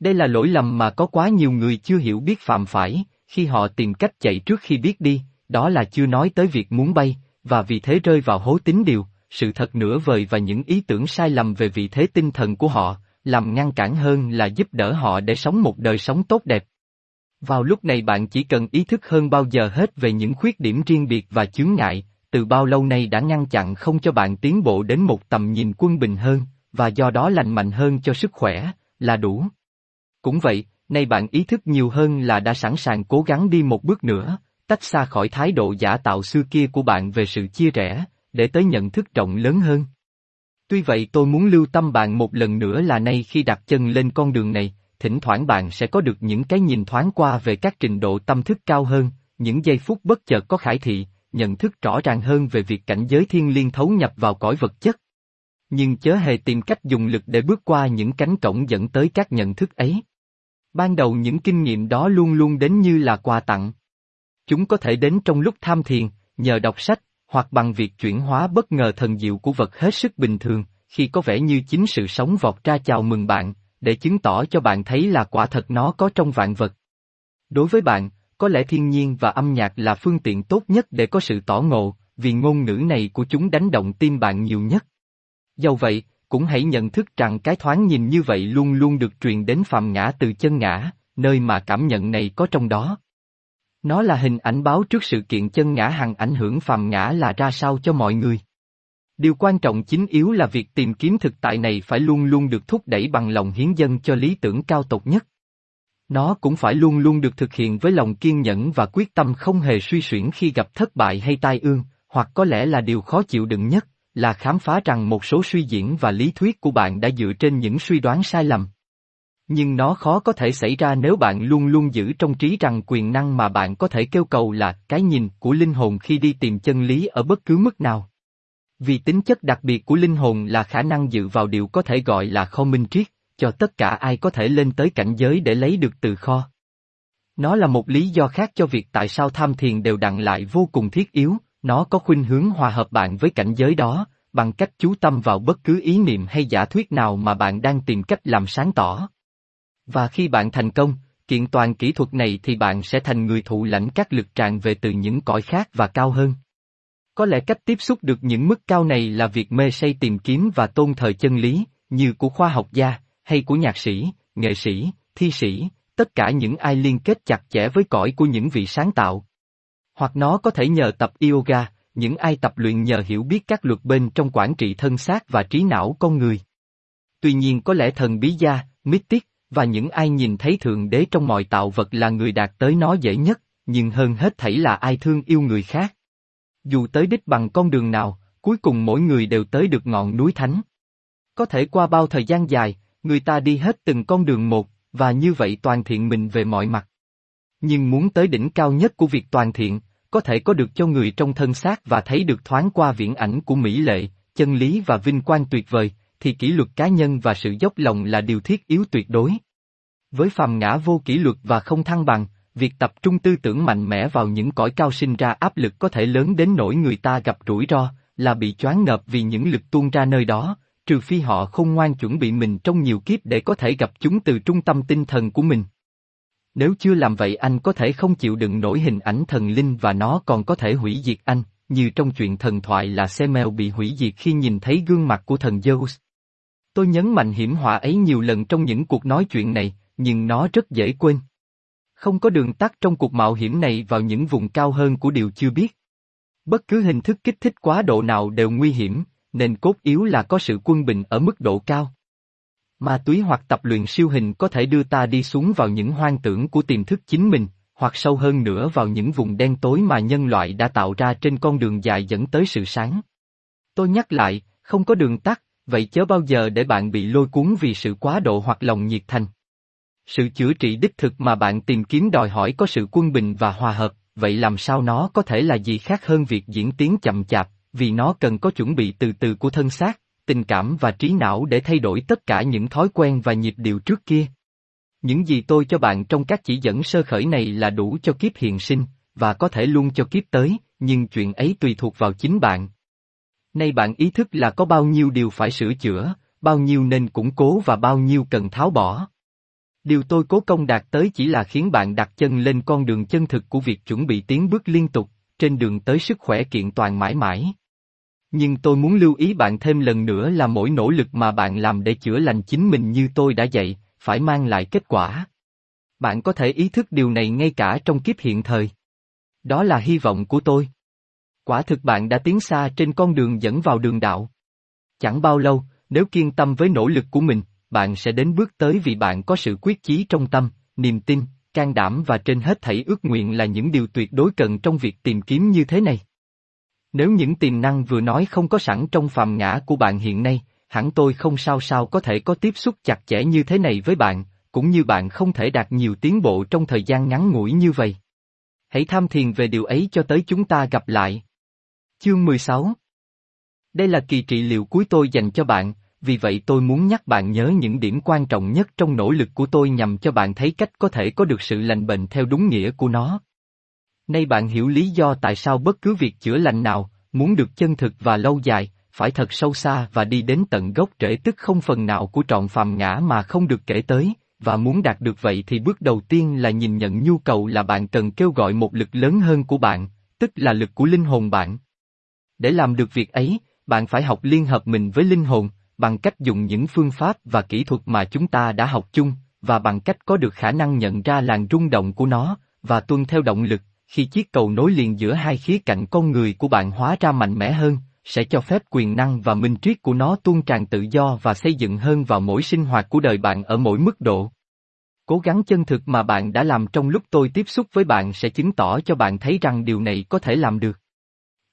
Đây là lỗi lầm mà có quá nhiều người chưa hiểu biết phạm phải, khi họ tìm cách chạy trước khi biết đi, đó là chưa nói tới việc muốn bay, và vì thế rơi vào hố tính điều, sự thật nửa vời và những ý tưởng sai lầm về vị thế tinh thần của họ, làm ngăn cản hơn là giúp đỡ họ để sống một đời sống tốt đẹp. Vào lúc này bạn chỉ cần ý thức hơn bao giờ hết về những khuyết điểm riêng biệt và chướng ngại, từ bao lâu nay đã ngăn chặn không cho bạn tiến bộ đến một tầm nhìn quân bình hơn, và do đó lành mạnh hơn cho sức khỏe, là đủ. Cũng vậy, nay bạn ý thức nhiều hơn là đã sẵn sàng cố gắng đi một bước nữa, tách xa khỏi thái độ giả tạo xưa kia của bạn về sự chia rẽ, để tới nhận thức rộng lớn hơn. Tuy vậy tôi muốn lưu tâm bạn một lần nữa là nay khi đặt chân lên con đường này, thỉnh thoảng bạn sẽ có được những cái nhìn thoáng qua về các trình độ tâm thức cao hơn, những giây phút bất chợt có khải thị, nhận thức rõ ràng hơn về việc cảnh giới thiên liên thấu nhập vào cõi vật chất. Nhưng chớ hề tìm cách dùng lực để bước qua những cánh cổng dẫn tới các nhận thức ấy. Ban đầu những kinh nghiệm đó luôn luôn đến như là quà tặng. Chúng có thể đến trong lúc tham thiền, nhờ đọc sách, hoặc bằng việc chuyển hóa bất ngờ thần diệu của vật hết sức bình thường, khi có vẻ như chính sự sống vọt ra chào mừng bạn, để chứng tỏ cho bạn thấy là quả thật nó có trong vạn vật. Đối với bạn, có lẽ thiên nhiên và âm nhạc là phương tiện tốt nhất để có sự tỏ ngộ, vì ngôn ngữ này của chúng đánh động tim bạn nhiều nhất. Dầu vậy, cũng hãy nhận thức rằng cái thoáng nhìn như vậy luôn luôn được truyền đến phàm ngã từ chân ngã, nơi mà cảm nhận này có trong đó. Nó là hình ảnh báo trước sự kiện chân ngã hằng ảnh hưởng phàm ngã là ra sao cho mọi người. Điều quan trọng chính yếu là việc tìm kiếm thực tại này phải luôn luôn được thúc đẩy bằng lòng hiến dân cho lý tưởng cao tột nhất. Nó cũng phải luôn luôn được thực hiện với lòng kiên nhẫn và quyết tâm không hề suy xuyển khi gặp thất bại hay tai ương, hoặc có lẽ là điều khó chịu đựng nhất, là khám phá rằng một số suy diễn và lý thuyết của bạn đã dựa trên những suy đoán sai lầm. Nhưng nó khó có thể xảy ra nếu bạn luôn luôn giữ trong trí rằng quyền năng mà bạn có thể kêu cầu là cái nhìn của linh hồn khi đi tìm chân lý ở bất cứ mức nào. Vì tính chất đặc biệt của linh hồn là khả năng dự vào điều có thể gọi là kho minh triết, cho tất cả ai có thể lên tới cảnh giới để lấy được từ kho. Nó là một lý do khác cho việc tại sao tham thiền đều đặn lại vô cùng thiết yếu, nó có khuynh hướng hòa hợp bạn với cảnh giới đó, bằng cách chú tâm vào bất cứ ý niệm hay giả thuyết nào mà bạn đang tìm cách làm sáng tỏ. Và khi bạn thành công, kiện toàn kỹ thuật này thì bạn sẽ thành người thụ lãnh các lực tràn về từ những cõi khác và cao hơn. Có lẽ cách tiếp xúc được những mức cao này là việc mê say tìm kiếm và tôn thờ chân lý, như của khoa học gia, hay của nhạc sĩ, nghệ sĩ, thi sĩ, tất cả những ai liên kết chặt chẽ với cõi của những vị sáng tạo. Hoặc nó có thể nhờ tập yoga, những ai tập luyện nhờ hiểu biết các luật bên trong quản trị thân xác và trí não con người. Tuy nhiên có lẽ thần bí gia, mystic, và những ai nhìn thấy Thượng Đế trong mọi tạo vật là người đạt tới nó dễ nhất, nhưng hơn hết thảy là ai thương yêu người khác. Dù tới đích bằng con đường nào, cuối cùng mỗi người đều tới được ngọn núi thánh. Có thể qua bao thời gian dài, người ta đi hết từng con đường một, và như vậy toàn thiện mình về mọi mặt. Nhưng muốn tới đỉnh cao nhất của việc toàn thiện, có thể có được cho người trong thân xác và thấy được thoáng qua viễn ảnh của mỹ lệ, chân lý và vinh quang tuyệt vời, thì kỷ luật cá nhân và sự dốc lòng là điều thiết yếu tuyệt đối. Với phàm ngã vô kỷ luật và không thăng bằng, việc tập trung tư tưởng mạnh mẽ vào những cõi cao sinh ra áp lực có thể lớn đến nỗi người ta gặp rủi ro, là bị choáng ngợp vì những lực tuôn ra nơi đó, trừ phi họ không ngoan chuẩn bị mình trong nhiều kiếp để có thể gặp chúng từ trung tâm tinh thần của mình. Nếu chưa làm vậy anh có thể không chịu đựng nổi hình ảnh thần linh và nó còn có thể hủy diệt anh, như trong chuyện thần thoại là Semel bị hủy diệt khi nhìn thấy gương mặt của thần Zeus. Tôi nhấn mạnh hiểm họa ấy nhiều lần trong những cuộc nói chuyện này, nhưng nó rất dễ quên. Không có đường tắt trong cuộc mạo hiểm này vào những vùng cao hơn của điều chưa biết. Bất cứ hình thức kích thích quá độ nào đều nguy hiểm, nên cốt yếu là có sự quân bình ở mức độ cao. Ma túy hoặc tập luyện siêu hình có thể đưa ta đi xuống vào những hoang tưởng của tiềm thức chính mình, hoặc sâu hơn nữa vào những vùng đen tối mà nhân loại đã tạo ra trên con đường dài dẫn tới sự sáng. Tôi nhắc lại, không có đường tắt, vậy chớ bao giờ để bạn bị lôi cuốn vì sự quá độ hoặc lòng nhiệt thành. Sự chữa trị đích thực mà bạn tìm kiếm đòi hỏi có sự quân bình và hòa hợp, vậy làm sao nó có thể là gì khác hơn việc diễn tiến chậm chạp, vì nó cần có chuẩn bị từ từ của thân xác, tình cảm và trí não để thay đổi tất cả những thói quen và nhịp điệu trước kia. Những gì tôi cho bạn trong các chỉ dẫn sơ khởi này là đủ cho kiếp hiện sinh, và có thể luôn cho kiếp tới, nhưng chuyện ấy tùy thuộc vào chính bạn. Nay bạn ý thức là có bao nhiêu điều phải sửa chữa, bao nhiêu nên củng cố và bao nhiêu cần tháo bỏ. Điều tôi cố công đạt tới chỉ là khiến bạn đặt chân lên con đường chân thực của việc chuẩn bị tiến bước liên tục, trên đường tới sức khỏe kiện toàn mãi mãi. Nhưng tôi muốn lưu ý bạn thêm lần nữa là mỗi nỗ lực mà bạn làm để chữa lành chính mình như tôi đã dạy, phải mang lại kết quả. Bạn có thể ý thức điều này ngay cả trong kiếp hiện thời. Đó là hy vọng của tôi. Quả thực bạn đã tiến xa trên con đường dẫn vào đường đạo. Chẳng bao lâu, nếu kiên tâm với nỗ lực của mình, bạn sẽ đến bước tới vì bạn có sự quyết chí trong tâm, niềm tin, can đảm và trên hết thảy ước nguyện là những điều tuyệt đối cần trong việc tìm kiếm như thế này. Nếu những tiềm năng vừa nói không có sẵn trong phàm ngã của bạn hiện nay, hẳn tôi không sao sao có thể có tiếp xúc chặt chẽ như thế này với bạn, cũng như bạn không thể đạt nhiều tiến bộ trong thời gian ngắn ngủi như vậy. Hãy tham thiền về điều ấy cho tới chúng ta gặp lại. Chương 16 Đây là kỳ trị liệu cuối tôi dành cho bạn, vì vậy tôi muốn nhắc bạn nhớ những điểm quan trọng nhất trong nỗ lực của tôi nhằm cho bạn thấy cách có thể có được sự lành bệnh theo đúng nghĩa của nó. Nay bạn hiểu lý do tại sao bất cứ việc chữa lành nào, muốn được chân thực và lâu dài, phải thật sâu xa và đi đến tận gốc rễ tức không phần nào của trọn phàm ngã mà không được kể tới, và muốn đạt được vậy thì bước đầu tiên là nhìn nhận nhu cầu là bạn cần kêu gọi một lực lớn hơn của bạn, tức là lực của linh hồn bạn. Để làm được việc ấy, bạn phải học liên hợp mình với linh hồn, bằng cách dùng những phương pháp và kỹ thuật mà chúng ta đã học chung, và bằng cách có được khả năng nhận ra làn rung động của nó, và tuân theo động lực, khi chiếc cầu nối liền giữa hai khía cạnh con người của bạn hóa ra mạnh mẽ hơn, sẽ cho phép quyền năng và minh triết của nó tuôn tràn tự do và xây dựng hơn vào mỗi sinh hoạt của đời bạn ở mỗi mức độ. Cố gắng chân thực mà bạn đã làm trong lúc tôi tiếp xúc với bạn sẽ chứng tỏ cho bạn thấy rằng điều này có thể làm được.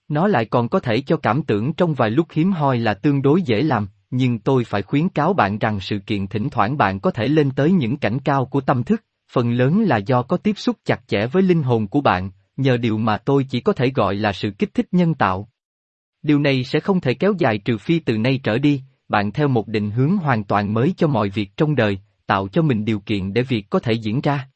Nó lại còn có thể cho cảm tưởng trong vài lúc hiếm hoi là tương đối dễ làm, nhưng tôi phải khuyến cáo bạn rằng sự kiện thỉnh thoảng bạn có thể lên tới những cảnh cao của tâm thức, phần lớn là do có tiếp xúc chặt chẽ với linh hồn của bạn, nhờ điều mà tôi chỉ có thể gọi là sự kích thích nhân tạo. Điều này sẽ không thể kéo dài trừ phi từ nay trở đi, bạn theo một định hướng hoàn toàn mới cho mọi việc trong đời, tạo cho mình điều kiện để việc có thể diễn ra.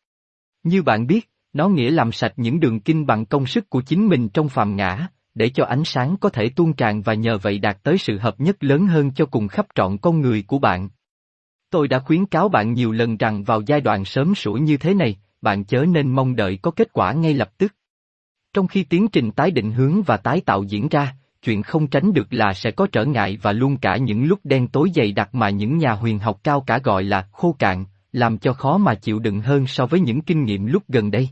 Như bạn biết, nó nghĩa làm sạch những đường kinh bằng công sức của chính mình trong phàm ngã, để cho ánh sáng có thể tuôn tràn và nhờ vậy đạt tới sự hợp nhất lớn hơn cho cùng khắp trọn con người của bạn. Tôi đã khuyến cáo bạn nhiều lần rằng vào giai đoạn sớm sủa như thế này, bạn chớ nên mong đợi có kết quả ngay lập tức. Trong khi tiến trình tái định hướng và tái tạo diễn ra, chuyện không tránh được là sẽ có trở ngại và luôn cả những lúc đen tối dày đặc mà những nhà huyền học cao cả gọi là khô cạn, làm cho khó mà chịu đựng hơn so với những kinh nghiệm lúc gần đây.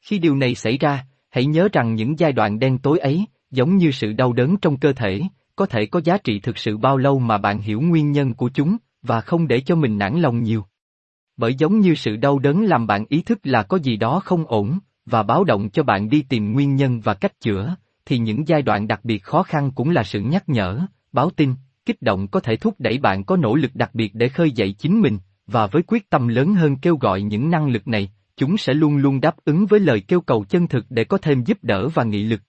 Khi điều này xảy ra, hãy nhớ rằng những giai đoạn đen tối ấy, giống như sự đau đớn trong cơ thể, có thể có giá trị thực sự bao lâu mà bạn hiểu nguyên nhân của chúng, và không để cho mình nản lòng nhiều. Bởi giống như sự đau đớn làm bạn ý thức là có gì đó không ổn, và báo động cho bạn đi tìm nguyên nhân và cách chữa, thì những giai đoạn đặc biệt khó khăn cũng là sự nhắc nhở, báo tin, kích động có thể thúc đẩy bạn có nỗ lực đặc biệt để khơi dậy chính mình, và với quyết tâm lớn hơn kêu gọi những năng lực này, chúng sẽ luôn luôn đáp ứng với lời kêu cầu chân thực để có thêm giúp đỡ và nghị lực.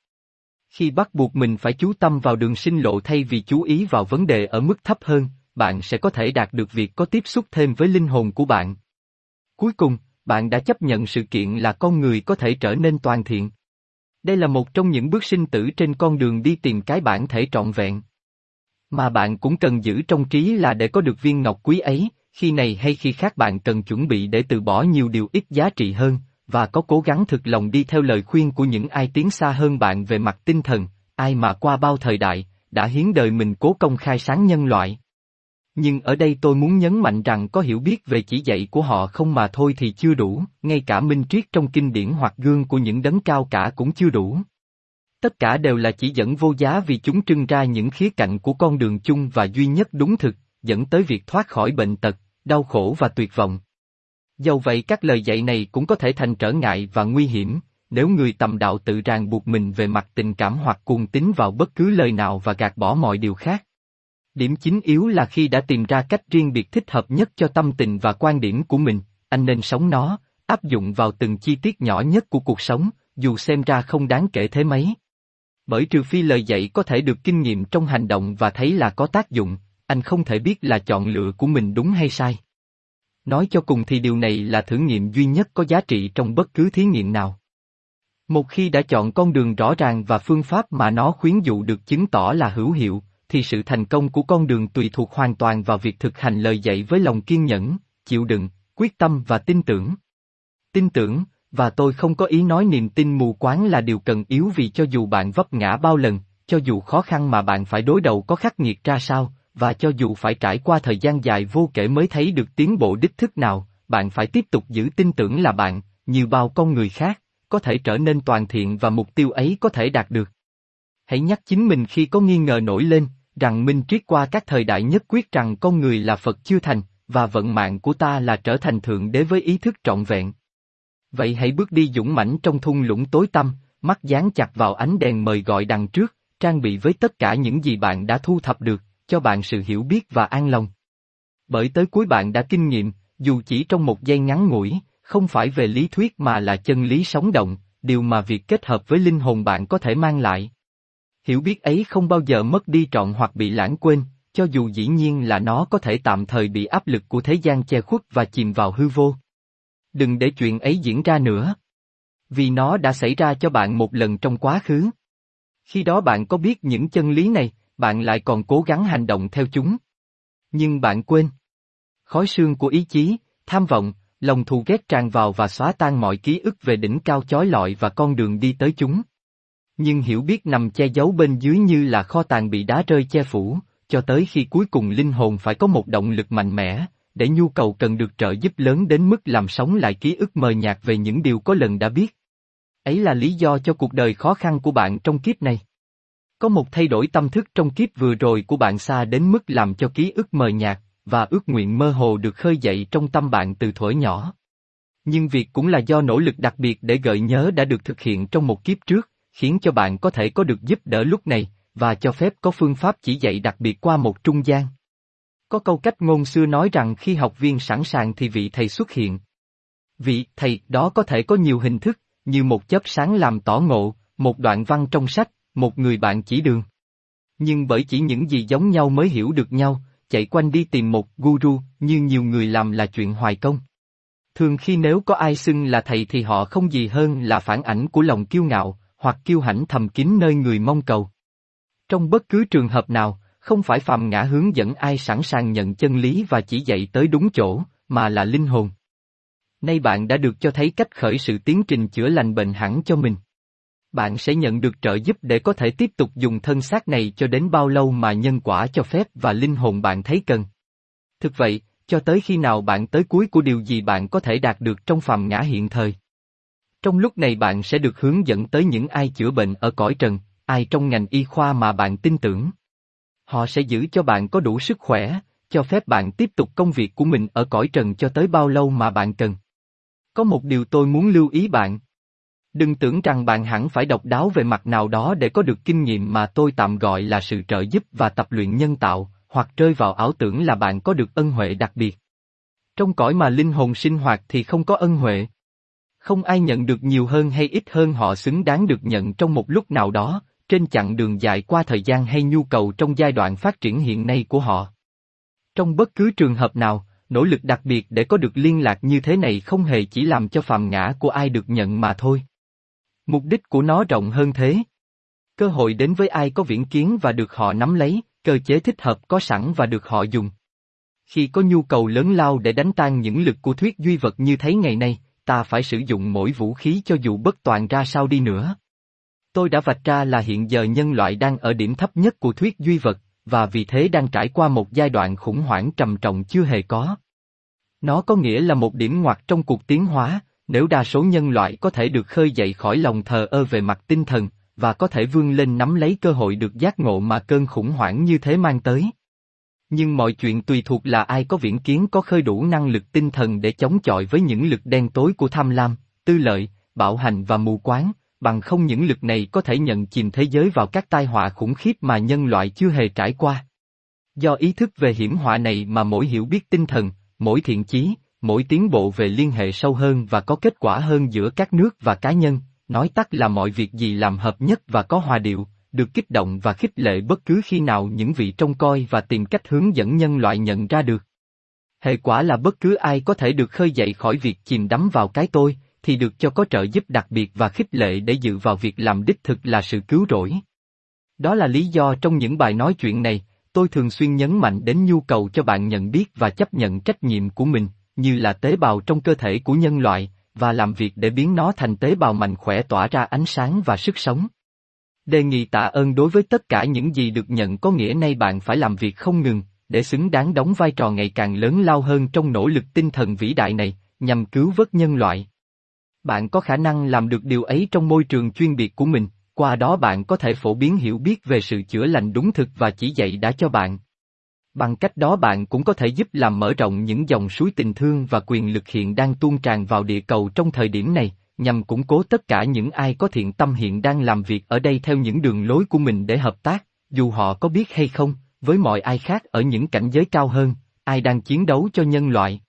Khi bắt buộc mình phải chú tâm vào đường sinh lộ thay vì chú ý vào vấn đề ở mức thấp hơn, bạn sẽ có thể đạt được việc có tiếp xúc thêm với linh hồn của bạn. Cuối cùng, bạn đã chấp nhận sự kiện là con người có thể trở nên toàn thiện. Đây là một trong những bước sinh tử trên con đường đi tìm cái bản thể trọn vẹn. Mà bạn cũng cần giữ trong trí là để có được viên ngọc quý ấy, khi này hay khi khác bạn cần chuẩn bị để từ bỏ nhiều điều ít giá trị hơn, và có cố gắng thực lòng đi theo lời khuyên của những ai tiến xa hơn bạn về mặt tinh thần, ai mà qua bao thời đại, đã hiến đời mình cố công khai sáng nhân loại. Nhưng ở đây tôi muốn nhấn mạnh rằng có hiểu biết về chỉ dạy của họ không mà thôi thì chưa đủ, ngay cả minh triết trong kinh điển hoặc gương của những đấng cao cả cũng chưa đủ. Tất cả đều là chỉ dẫn vô giá vì chúng trưng ra những khía cạnh của con đường chung và duy nhất đúng thực, dẫn tới việc thoát khỏi bệnh tật, đau khổ và tuyệt vọng. Dầu vậy các lời dạy này cũng có thể thành trở ngại và nguy hiểm, nếu người tầm đạo tự ràng buộc mình về mặt tình cảm hoặc cuồng tín vào bất cứ lời nào và gạt bỏ mọi điều khác. Điểm chính yếu là khi đã tìm ra cách riêng biệt thích hợp nhất cho tâm tình và quan điểm của mình, anh nên sống nó, áp dụng vào từng chi tiết nhỏ nhất của cuộc sống, dù xem ra không đáng kể thế mấy. Bởi trừ phi lời dạy có thể được kinh nghiệm trong hành động và thấy là có tác dụng, anh không thể biết là chọn lựa của mình đúng hay sai. Nói cho cùng thì điều này là thử nghiệm duy nhất có giá trị trong bất cứ thí nghiệm nào. Một khi đã chọn con đường rõ ràng và phương pháp mà nó khuyến dụ được chứng tỏ là hữu hiệu, thì sự thành công của con đường tùy thuộc hoàn toàn vào việc thực hành lời dạy với lòng kiên nhẫn, chịu đựng, quyết tâm và tin tưởng. Tin tưởng, và tôi không có ý nói niềm tin mù quáng là điều cần yếu vì cho dù bạn vấp ngã bao lần, cho dù khó khăn mà bạn phải đối đầu có khắc nghiệt ra sao, và cho dù phải trải qua thời gian dài vô kể mới thấy được tiến bộ đích thức nào, bạn phải tiếp tục giữ tin tưởng là bạn, như bao con người khác, có thể trở nên toàn thiện và mục tiêu ấy có thể đạt được. Hãy nhắc chính mình khi có nghi ngờ nổi lên, rằng minh triết qua các thời đại nhất quyết rằng con người là Phật chưa thành, và vận mạng của ta là trở thành thượng đế với ý thức trọn vẹn. Vậy hãy bước đi dũng mãnh trong thung lũng tối tăm, mắt dán chặt vào ánh đèn mời gọi đằng trước, trang bị với tất cả những gì bạn đã thu thập được, cho bạn sự hiểu biết và an lòng. Bởi tới cuối bạn đã kinh nghiệm, dù chỉ trong một giây ngắn ngủi, không phải về lý thuyết mà là chân lý sống động, điều mà việc kết hợp với linh hồn bạn có thể mang lại. Hiểu biết ấy không bao giờ mất đi trọn hoặc bị lãng quên, cho dù dĩ nhiên là nó có thể tạm thời bị áp lực của thế gian che khuất và chìm vào hư vô. Đừng để chuyện ấy diễn ra nữa. Vì nó đã xảy ra cho bạn một lần trong quá khứ. Khi đó bạn có biết những chân lý này, bạn lại còn cố gắng hành động theo chúng. Nhưng bạn quên. Khói sương của ý chí, tham vọng, lòng thù ghét tràn vào và xóa tan mọi ký ức về đỉnh cao chói lọi và con đường đi tới chúng. Nhưng hiểu biết nằm che giấu bên dưới như là kho tàng bị đá rơi che phủ, cho tới khi cuối cùng linh hồn phải có một động lực mạnh mẽ, để nhu cầu cần được trợ giúp lớn đến mức làm sống lại ký ức mờ nhạt về những điều có lần đã biết. Ấy là lý do cho cuộc đời khó khăn của bạn trong kiếp này. Có một thay đổi tâm thức trong kiếp vừa rồi của bạn xa đến mức làm cho ký ức mờ nhạt, và ước nguyện mơ hồ được khơi dậy trong tâm bạn từ thuở nhỏ. Nhưng việc cũng là do nỗ lực đặc biệt để gợi nhớ đã được thực hiện trong một kiếp trước, khiến cho bạn có thể có được giúp đỡ lúc này, và cho phép có phương pháp chỉ dạy đặc biệt qua một trung gian. Có câu cách ngôn xưa nói rằng khi học viên sẵn sàng thì vị thầy xuất hiện. Vị thầy đó có thể có nhiều hình thức, như một chớp sáng làm tỏ ngộ, một đoạn văn trong sách, một người bạn chỉ đường. Nhưng bởi chỉ những gì giống nhau mới hiểu được nhau, chạy quanh đi tìm một guru, như nhiều người làm là chuyện hoài công. Thường khi nếu có ai xưng là thầy thì họ không gì hơn là phản ảnh của lòng kiêu ngạo, hoặc kiêu hãnh thầm kín nơi người mong cầu. Trong bất cứ trường hợp nào, không phải phàm ngã hướng dẫn ai sẵn sàng nhận chân lý và chỉ dạy tới đúng chỗ, mà là linh hồn. Nay bạn đã được cho thấy cách khởi sự tiến trình chữa lành bệnh hẳn cho mình. Bạn sẽ nhận được trợ giúp để có thể tiếp tục dùng thân xác này cho đến bao lâu mà nhân quả cho phép và linh hồn bạn thấy cần. Thực vậy, cho tới khi nào bạn tới cuối của điều gì bạn có thể đạt được trong phàm ngã hiện thời. Trong lúc này bạn sẽ được hướng dẫn tới những ai chữa bệnh ở cõi trần, ai trong ngành y khoa mà bạn tin tưởng. Họ sẽ giữ cho bạn có đủ sức khỏe, cho phép bạn tiếp tục công việc của mình ở cõi trần cho tới bao lâu mà bạn cần. Có một điều tôi muốn lưu ý bạn. Đừng tưởng rằng bạn hẳn phải độc đáo về mặt nào đó để có được kinh nghiệm mà tôi tạm gọi là sự trợ giúp và tập luyện nhân tạo, hoặc rơi vào ảo tưởng là bạn có được ân huệ đặc biệt. Trong cõi mà linh hồn sinh hoạt thì không có ân huệ. Không ai nhận được nhiều hơn hay ít hơn họ xứng đáng được nhận trong một lúc nào đó, trên chặng đường dài qua thời gian hay nhu cầu trong giai đoạn phát triển hiện nay của họ. Trong bất cứ trường hợp nào, nỗ lực đặc biệt để có được liên lạc như thế này không hề chỉ làm cho phàm ngã của ai được nhận mà thôi. Mục đích của nó rộng hơn thế. Cơ hội đến với ai có viễn kiến và được họ nắm lấy, cơ chế thích hợp có sẵn và được họ dùng. Khi có nhu cầu lớn lao để đánh tan những lực của thuyết duy vật như thấy ngày nay, ta phải sử dụng mỗi vũ khí cho dù bất toàn ra sao đi nữa. Tôi đã vạch ra là hiện giờ nhân loại đang ở điểm thấp nhất của thuyết duy vật, và vì thế đang trải qua một giai đoạn khủng hoảng trầm trọng chưa hề có. Nó có nghĩa là một điểm ngoặt trong cuộc tiến hóa, nếu đa số nhân loại có thể được khơi dậy khỏi lòng thờ ơ về mặt tinh thần, và có thể vươn lên nắm lấy cơ hội được giác ngộ mà cơn khủng hoảng như thế mang tới. Nhưng mọi chuyện tùy thuộc là ai có viễn kiến có khơi đủ năng lực tinh thần để chống chọi với những lực đen tối của tham lam, tư lợi, bạo hành và mù quáng, bằng không những lực này có thể nhận chìm thế giới vào các tai họa khủng khiếp mà nhân loại chưa hề trải qua. Do ý thức về hiểm họa này mà mỗi hiểu biết tinh thần, mỗi thiện chí, mỗi tiến bộ về liên hệ sâu hơn và có kết quả hơn giữa các nước và cá nhân, nói tắt là mọi việc gì làm hợp nhất và có hòa điệu, được kích động và khích lệ bất cứ khi nào những vị trông coi và tìm cách hướng dẫn nhân loại nhận ra được. Hệ quả là bất cứ ai có thể được khơi dậy khỏi việc chìm đắm vào cái tôi, thì được cho có trợ giúp đặc biệt và khích lệ để dự vào việc làm đích thực là sự cứu rỗi. Đó là lý do trong những bài nói chuyện này, tôi thường xuyên nhấn mạnh đến nhu cầu cho bạn nhận biết và chấp nhận trách nhiệm của mình, như là tế bào trong cơ thể của nhân loại, và làm việc để biến nó thành tế bào mạnh khỏe tỏa ra ánh sáng và sức sống. Đề nghị tạ ơn đối với tất cả những gì được nhận có nghĩa nay bạn phải làm việc không ngừng, để xứng đáng đóng vai trò ngày càng lớn lao hơn trong nỗ lực tinh thần vĩ đại này, nhằm cứu vớt nhân loại. Bạn có khả năng làm được điều ấy trong môi trường chuyên biệt của mình, qua đó bạn có thể phổ biến hiểu biết về sự chữa lành đúng thực và chỉ dạy đã cho bạn. Bằng cách đó bạn cũng có thể giúp làm mở rộng những dòng suối tình thương và quyền lực hiện đang tuôn tràn vào địa cầu trong thời điểm này, nhằm củng cố tất cả những ai có thiện tâm hiện đang làm việc ở đây theo những đường lối của mình để hợp tác, dù họ có biết hay không, với mọi ai khác ở những cảnh giới cao hơn, ai đang chiến đấu cho nhân loại.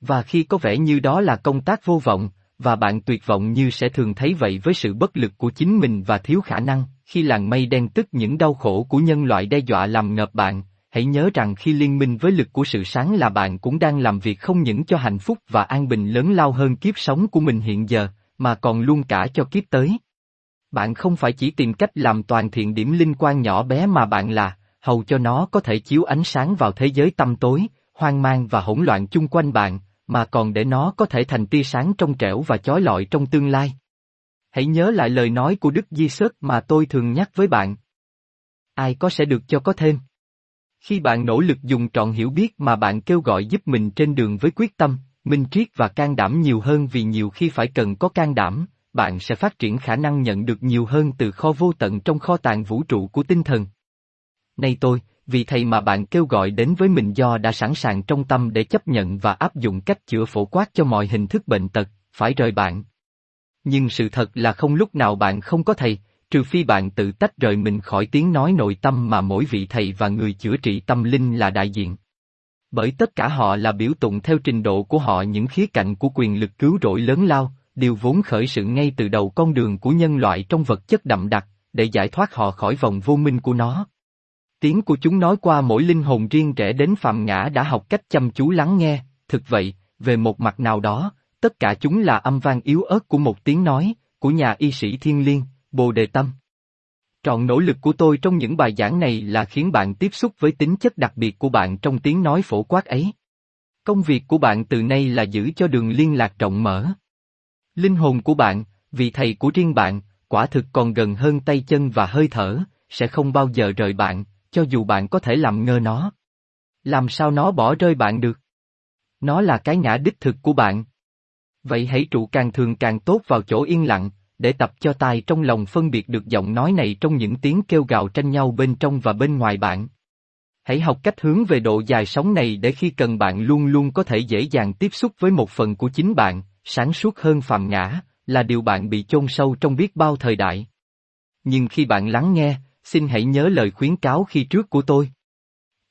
Và khi có vẻ như đó là công tác vô vọng, và bạn tuyệt vọng như sẽ thường thấy vậy với sự bất lực của chính mình và thiếu khả năng, khi làn mây đen tức những đau khổ của nhân loại đe dọa làm ngợp bạn, hãy nhớ rằng khi liên minh với lực của sự sáng là bạn cũng đang làm việc không những cho hạnh phúc và an bình lớn lao hơn kiếp sống của mình hiện giờ, mà còn luôn cả cho kiếp tới. Bạn không phải chỉ tìm cách làm toàn thiện điểm linh quan nhỏ bé mà bạn là, hầu cho nó có thể chiếu ánh sáng vào thế giới tăm tối, hoang mang và hỗn loạn chung quanh bạn, mà còn để nó có thể thành tia sáng trong trẻo và chói lọi trong tương lai. Hãy nhớ lại lời nói của Đức Di Sớt mà tôi thường nhắc với bạn. Ai có sẽ được cho có thêm. Khi bạn nỗ lực dùng trọn hiểu biết mà bạn kêu gọi giúp mình trên đường với quyết tâm, minh triết và can đảm nhiều hơn vì nhiều khi phải cần có can đảm, bạn sẽ phát triển khả năng nhận được nhiều hơn từ kho vô tận trong kho tàng vũ trụ của tinh thần. Nay tôi, vì thầy mà bạn kêu gọi đến với mình do đã sẵn sàng trong tâm để chấp nhận và áp dụng cách chữa phổ quát cho mọi hình thức bệnh tật, phải rời bạn. Nhưng sự thật là không lúc nào bạn không có thầy, trừ phi bạn tự tách rời mình khỏi tiếng nói nội tâm mà mỗi vị thầy và người chữa trị tâm linh là đại diện. Bởi tất cả họ là biểu tụng theo trình độ của họ những khía cạnh của quyền lực cứu rỗi lớn lao, điều vốn khởi sự ngay từ đầu con đường của nhân loại trong vật chất đậm đặc, để giải thoát họ khỏi vòng vô minh của nó. Tiếng của chúng nói qua mỗi linh hồn riêng rẽ đến phạm ngã đã học cách chăm chú lắng nghe, thực vậy, về một mặt nào đó, tất cả chúng là âm vang yếu ớt của một tiếng nói, của nhà y sĩ thiên liêng, bồ đề tâm. Trọn nỗ lực của tôi trong những bài giảng này là khiến bạn tiếp xúc với tính chất đặc biệt của bạn trong tiếng nói phổ quát ấy. Công việc của bạn từ nay là giữ cho đường liên lạc rộng mở. Linh hồn của bạn, vị thầy của riêng bạn, quả thực còn gần hơn tay chân và hơi thở, sẽ không bao giờ rời bạn, cho dù bạn có thể làm ngơ nó. Làm sao nó bỏ rơi bạn được? Nó là cái ngã đích thực của bạn. Vậy hãy trụ càng thường càng tốt vào chỗ yên lặng, để tập cho tai trong lòng phân biệt được giọng nói này trong những tiếng kêu gào tranh nhau bên trong và bên ngoài bạn. Hãy học cách hướng về độ dài sống này để khi cần bạn luôn luôn có thể dễ dàng tiếp xúc với một phần của chính bạn, sáng suốt hơn phàm ngã, là điều bạn bị chôn sâu trong biết bao thời đại. Nhưng khi bạn lắng nghe, xin hãy nhớ lời khuyến cáo khi trước của tôi.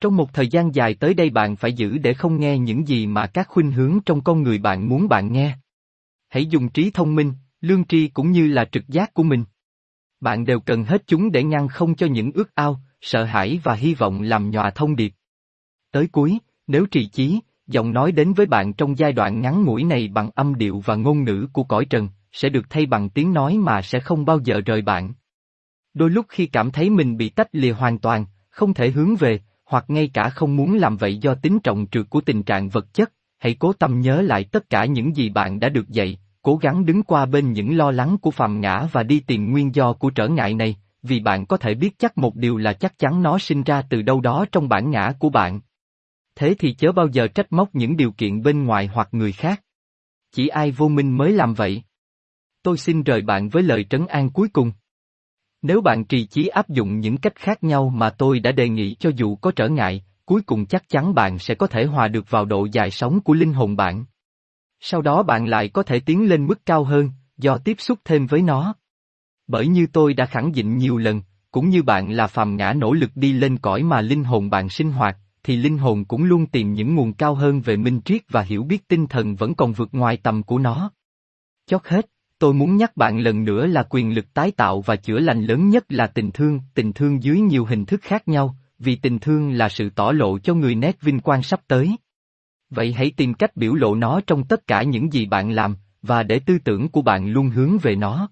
Trong một thời gian dài tới đây bạn phải giữ để không nghe những gì mà các khuynh hướng trong con người bạn muốn bạn nghe. Hãy dùng trí thông minh, lương tri cũng như là trực giác của mình. Bạn đều cần hết chúng để ngăn không cho những ước ao, sợ hãi và hy vọng làm nhòa thông điệp. Tới cuối, nếu trì chí, giọng nói đến với bạn trong giai đoạn ngắn ngủi này bằng âm điệu và ngôn ngữ của cõi trần, sẽ được thay bằng tiếng nói mà sẽ không bao giờ rời bạn. Đôi lúc khi cảm thấy mình bị tách lìa hoàn toàn, không thể hướng về, hoặc ngay cả không muốn làm vậy do tính trọng trượt của tình trạng vật chất, hãy cố tâm nhớ lại tất cả những gì bạn đã được dạy, cố gắng đứng qua bên những lo lắng của phàm ngã và đi tìm nguyên do của trở ngại này, vì bạn có thể biết chắc một điều là chắc chắn nó sinh ra từ đâu đó trong bản ngã của bạn. Thế thì chớ bao giờ trách móc những điều kiện bên ngoài hoặc người khác. Chỉ ai vô minh mới làm vậy. Tôi xin rời bạn với lời trấn an cuối cùng. Nếu bạn trì chí áp dụng những cách khác nhau mà tôi đã đề nghị cho dù có trở ngại, cuối cùng chắc chắn bạn sẽ có thể hòa được vào độ dài sống của linh hồn bạn. Sau đó bạn lại có thể tiến lên mức cao hơn, do tiếp xúc thêm với nó. Bởi như tôi đã khẳng định nhiều lần, cũng như bạn là phàm ngã nỗ lực đi lên cõi mà linh hồn bạn sinh hoạt, thì linh hồn cũng luôn tìm những nguồn cao hơn về minh triết và hiểu biết tinh thần vẫn còn vượt ngoài tầm của nó. Chót hết, tôi muốn nhắc bạn lần nữa là quyền lực tái tạo và chữa lành lớn nhất là tình thương, tình thương dưới nhiều hình thức khác nhau, vì tình thương là sự tỏ lộ cho người nét vinh quang sắp tới. Vậy hãy tìm cách biểu lộ nó trong tất cả những gì bạn làm, và để tư tưởng của bạn luôn hướng về nó.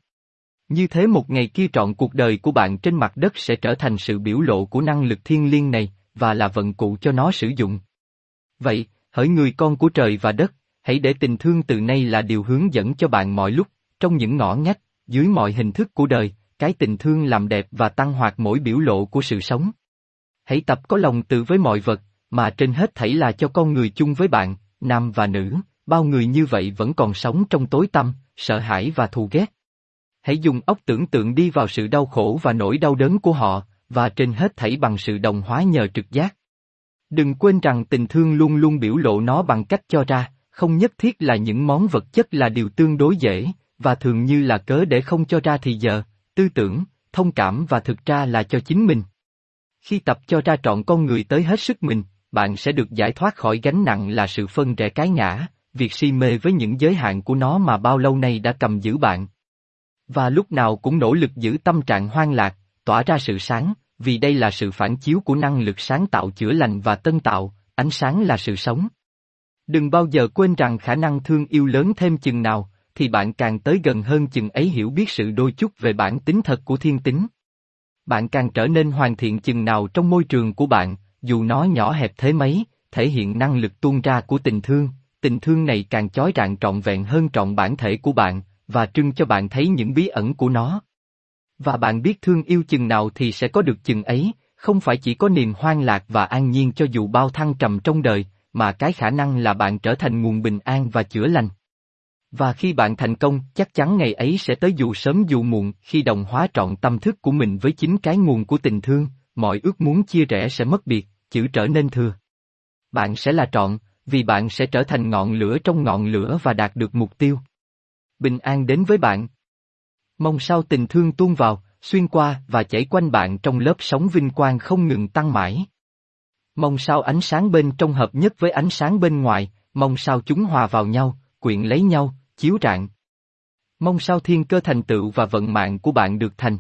Như thế một ngày kia trọn cuộc đời của bạn trên mặt đất sẽ trở thành sự biểu lộ của năng lực thiên liêng này, và là vận cụ cho nó sử dụng. Vậy, hỡi người con của trời và đất, hãy để tình thương từ nay là điều hướng dẫn cho bạn mọi lúc, trong những ngõ ngách, dưới mọi hình thức của đời, cái tình thương làm đẹp và tăng hoạt mỗi biểu lộ của sự sống. Hãy tập có lòng từ với mọi vật, mà trên hết thảy là cho con người chung với bạn, nam và nữ, bao người như vậy vẫn còn sống trong tối tăm, sợ hãi và thù ghét. Hãy dùng óc tưởng tượng đi vào sự đau khổ và nỗi đau đớn của họ, và trên hết thảy bằng sự đồng hóa nhờ trực giác. Đừng quên rằng tình thương luôn luôn biểu lộ nó bằng cách cho ra, không nhất thiết là những món vật chất là điều tương đối dễ, và thường như là cớ để không cho ra thì giờ, tư tưởng, thông cảm và thực ra là cho chính mình. Khi tập cho ra trọn con người tới hết sức mình, bạn sẽ được giải thoát khỏi gánh nặng là sự phân rẽ cái ngã, việc si mê với những giới hạn của nó mà bao lâu nay đã cầm giữ bạn. Và lúc nào cũng nỗ lực giữ tâm trạng hoang lạc, tỏa ra sự sáng, vì đây là sự phản chiếu của năng lực sáng tạo chữa lành và tân tạo, ánh sáng là sự sống. Đừng bao giờ quên rằng khả năng thương yêu lớn thêm chừng nào, thì bạn càng tới gần hơn chừng ấy hiểu biết sự đôi chút về bản tính thật của thiên tính. Bạn càng trở nên hoàn thiện chừng nào trong môi trường của bạn, dù nó nhỏ hẹp thế mấy, thể hiện năng lực tuôn ra của tình thương, tình thương này càng chói rạng trọn vẹn hơn trọn bản thể của bạn, và trưng cho bạn thấy những bí ẩn của nó. Và bạn biết thương yêu chừng nào thì sẽ có được chừng ấy, không phải chỉ có niềm hoang lạc và an nhiên cho dù bao thăng trầm trong đời, mà cái khả năng là bạn trở thành nguồn bình an và chữa lành. Và khi bạn thành công, chắc chắn ngày ấy sẽ tới dù sớm dù muộn, khi đồng hóa trọn tâm thức của mình với chính cái nguồn của tình thương, mọi ước muốn chia rẽ sẽ mất biệt, chữ trở nên thừa. Bạn sẽ là trọn, vì bạn sẽ trở thành ngọn lửa trong ngọn lửa và đạt được mục tiêu. Bình an đến với bạn. Mong sao tình thương tuôn vào, xuyên qua và chảy quanh bạn trong lớp sóng vinh quang không ngừng tăng mãi. Mong sao ánh sáng bên trong hợp nhất với ánh sáng bên ngoài, mong sao chúng hòa vào nhau, quyện lấy nhau, chiếu rạng. Mong sao thiên cơ thành tựu và vận mạng của bạn được thành.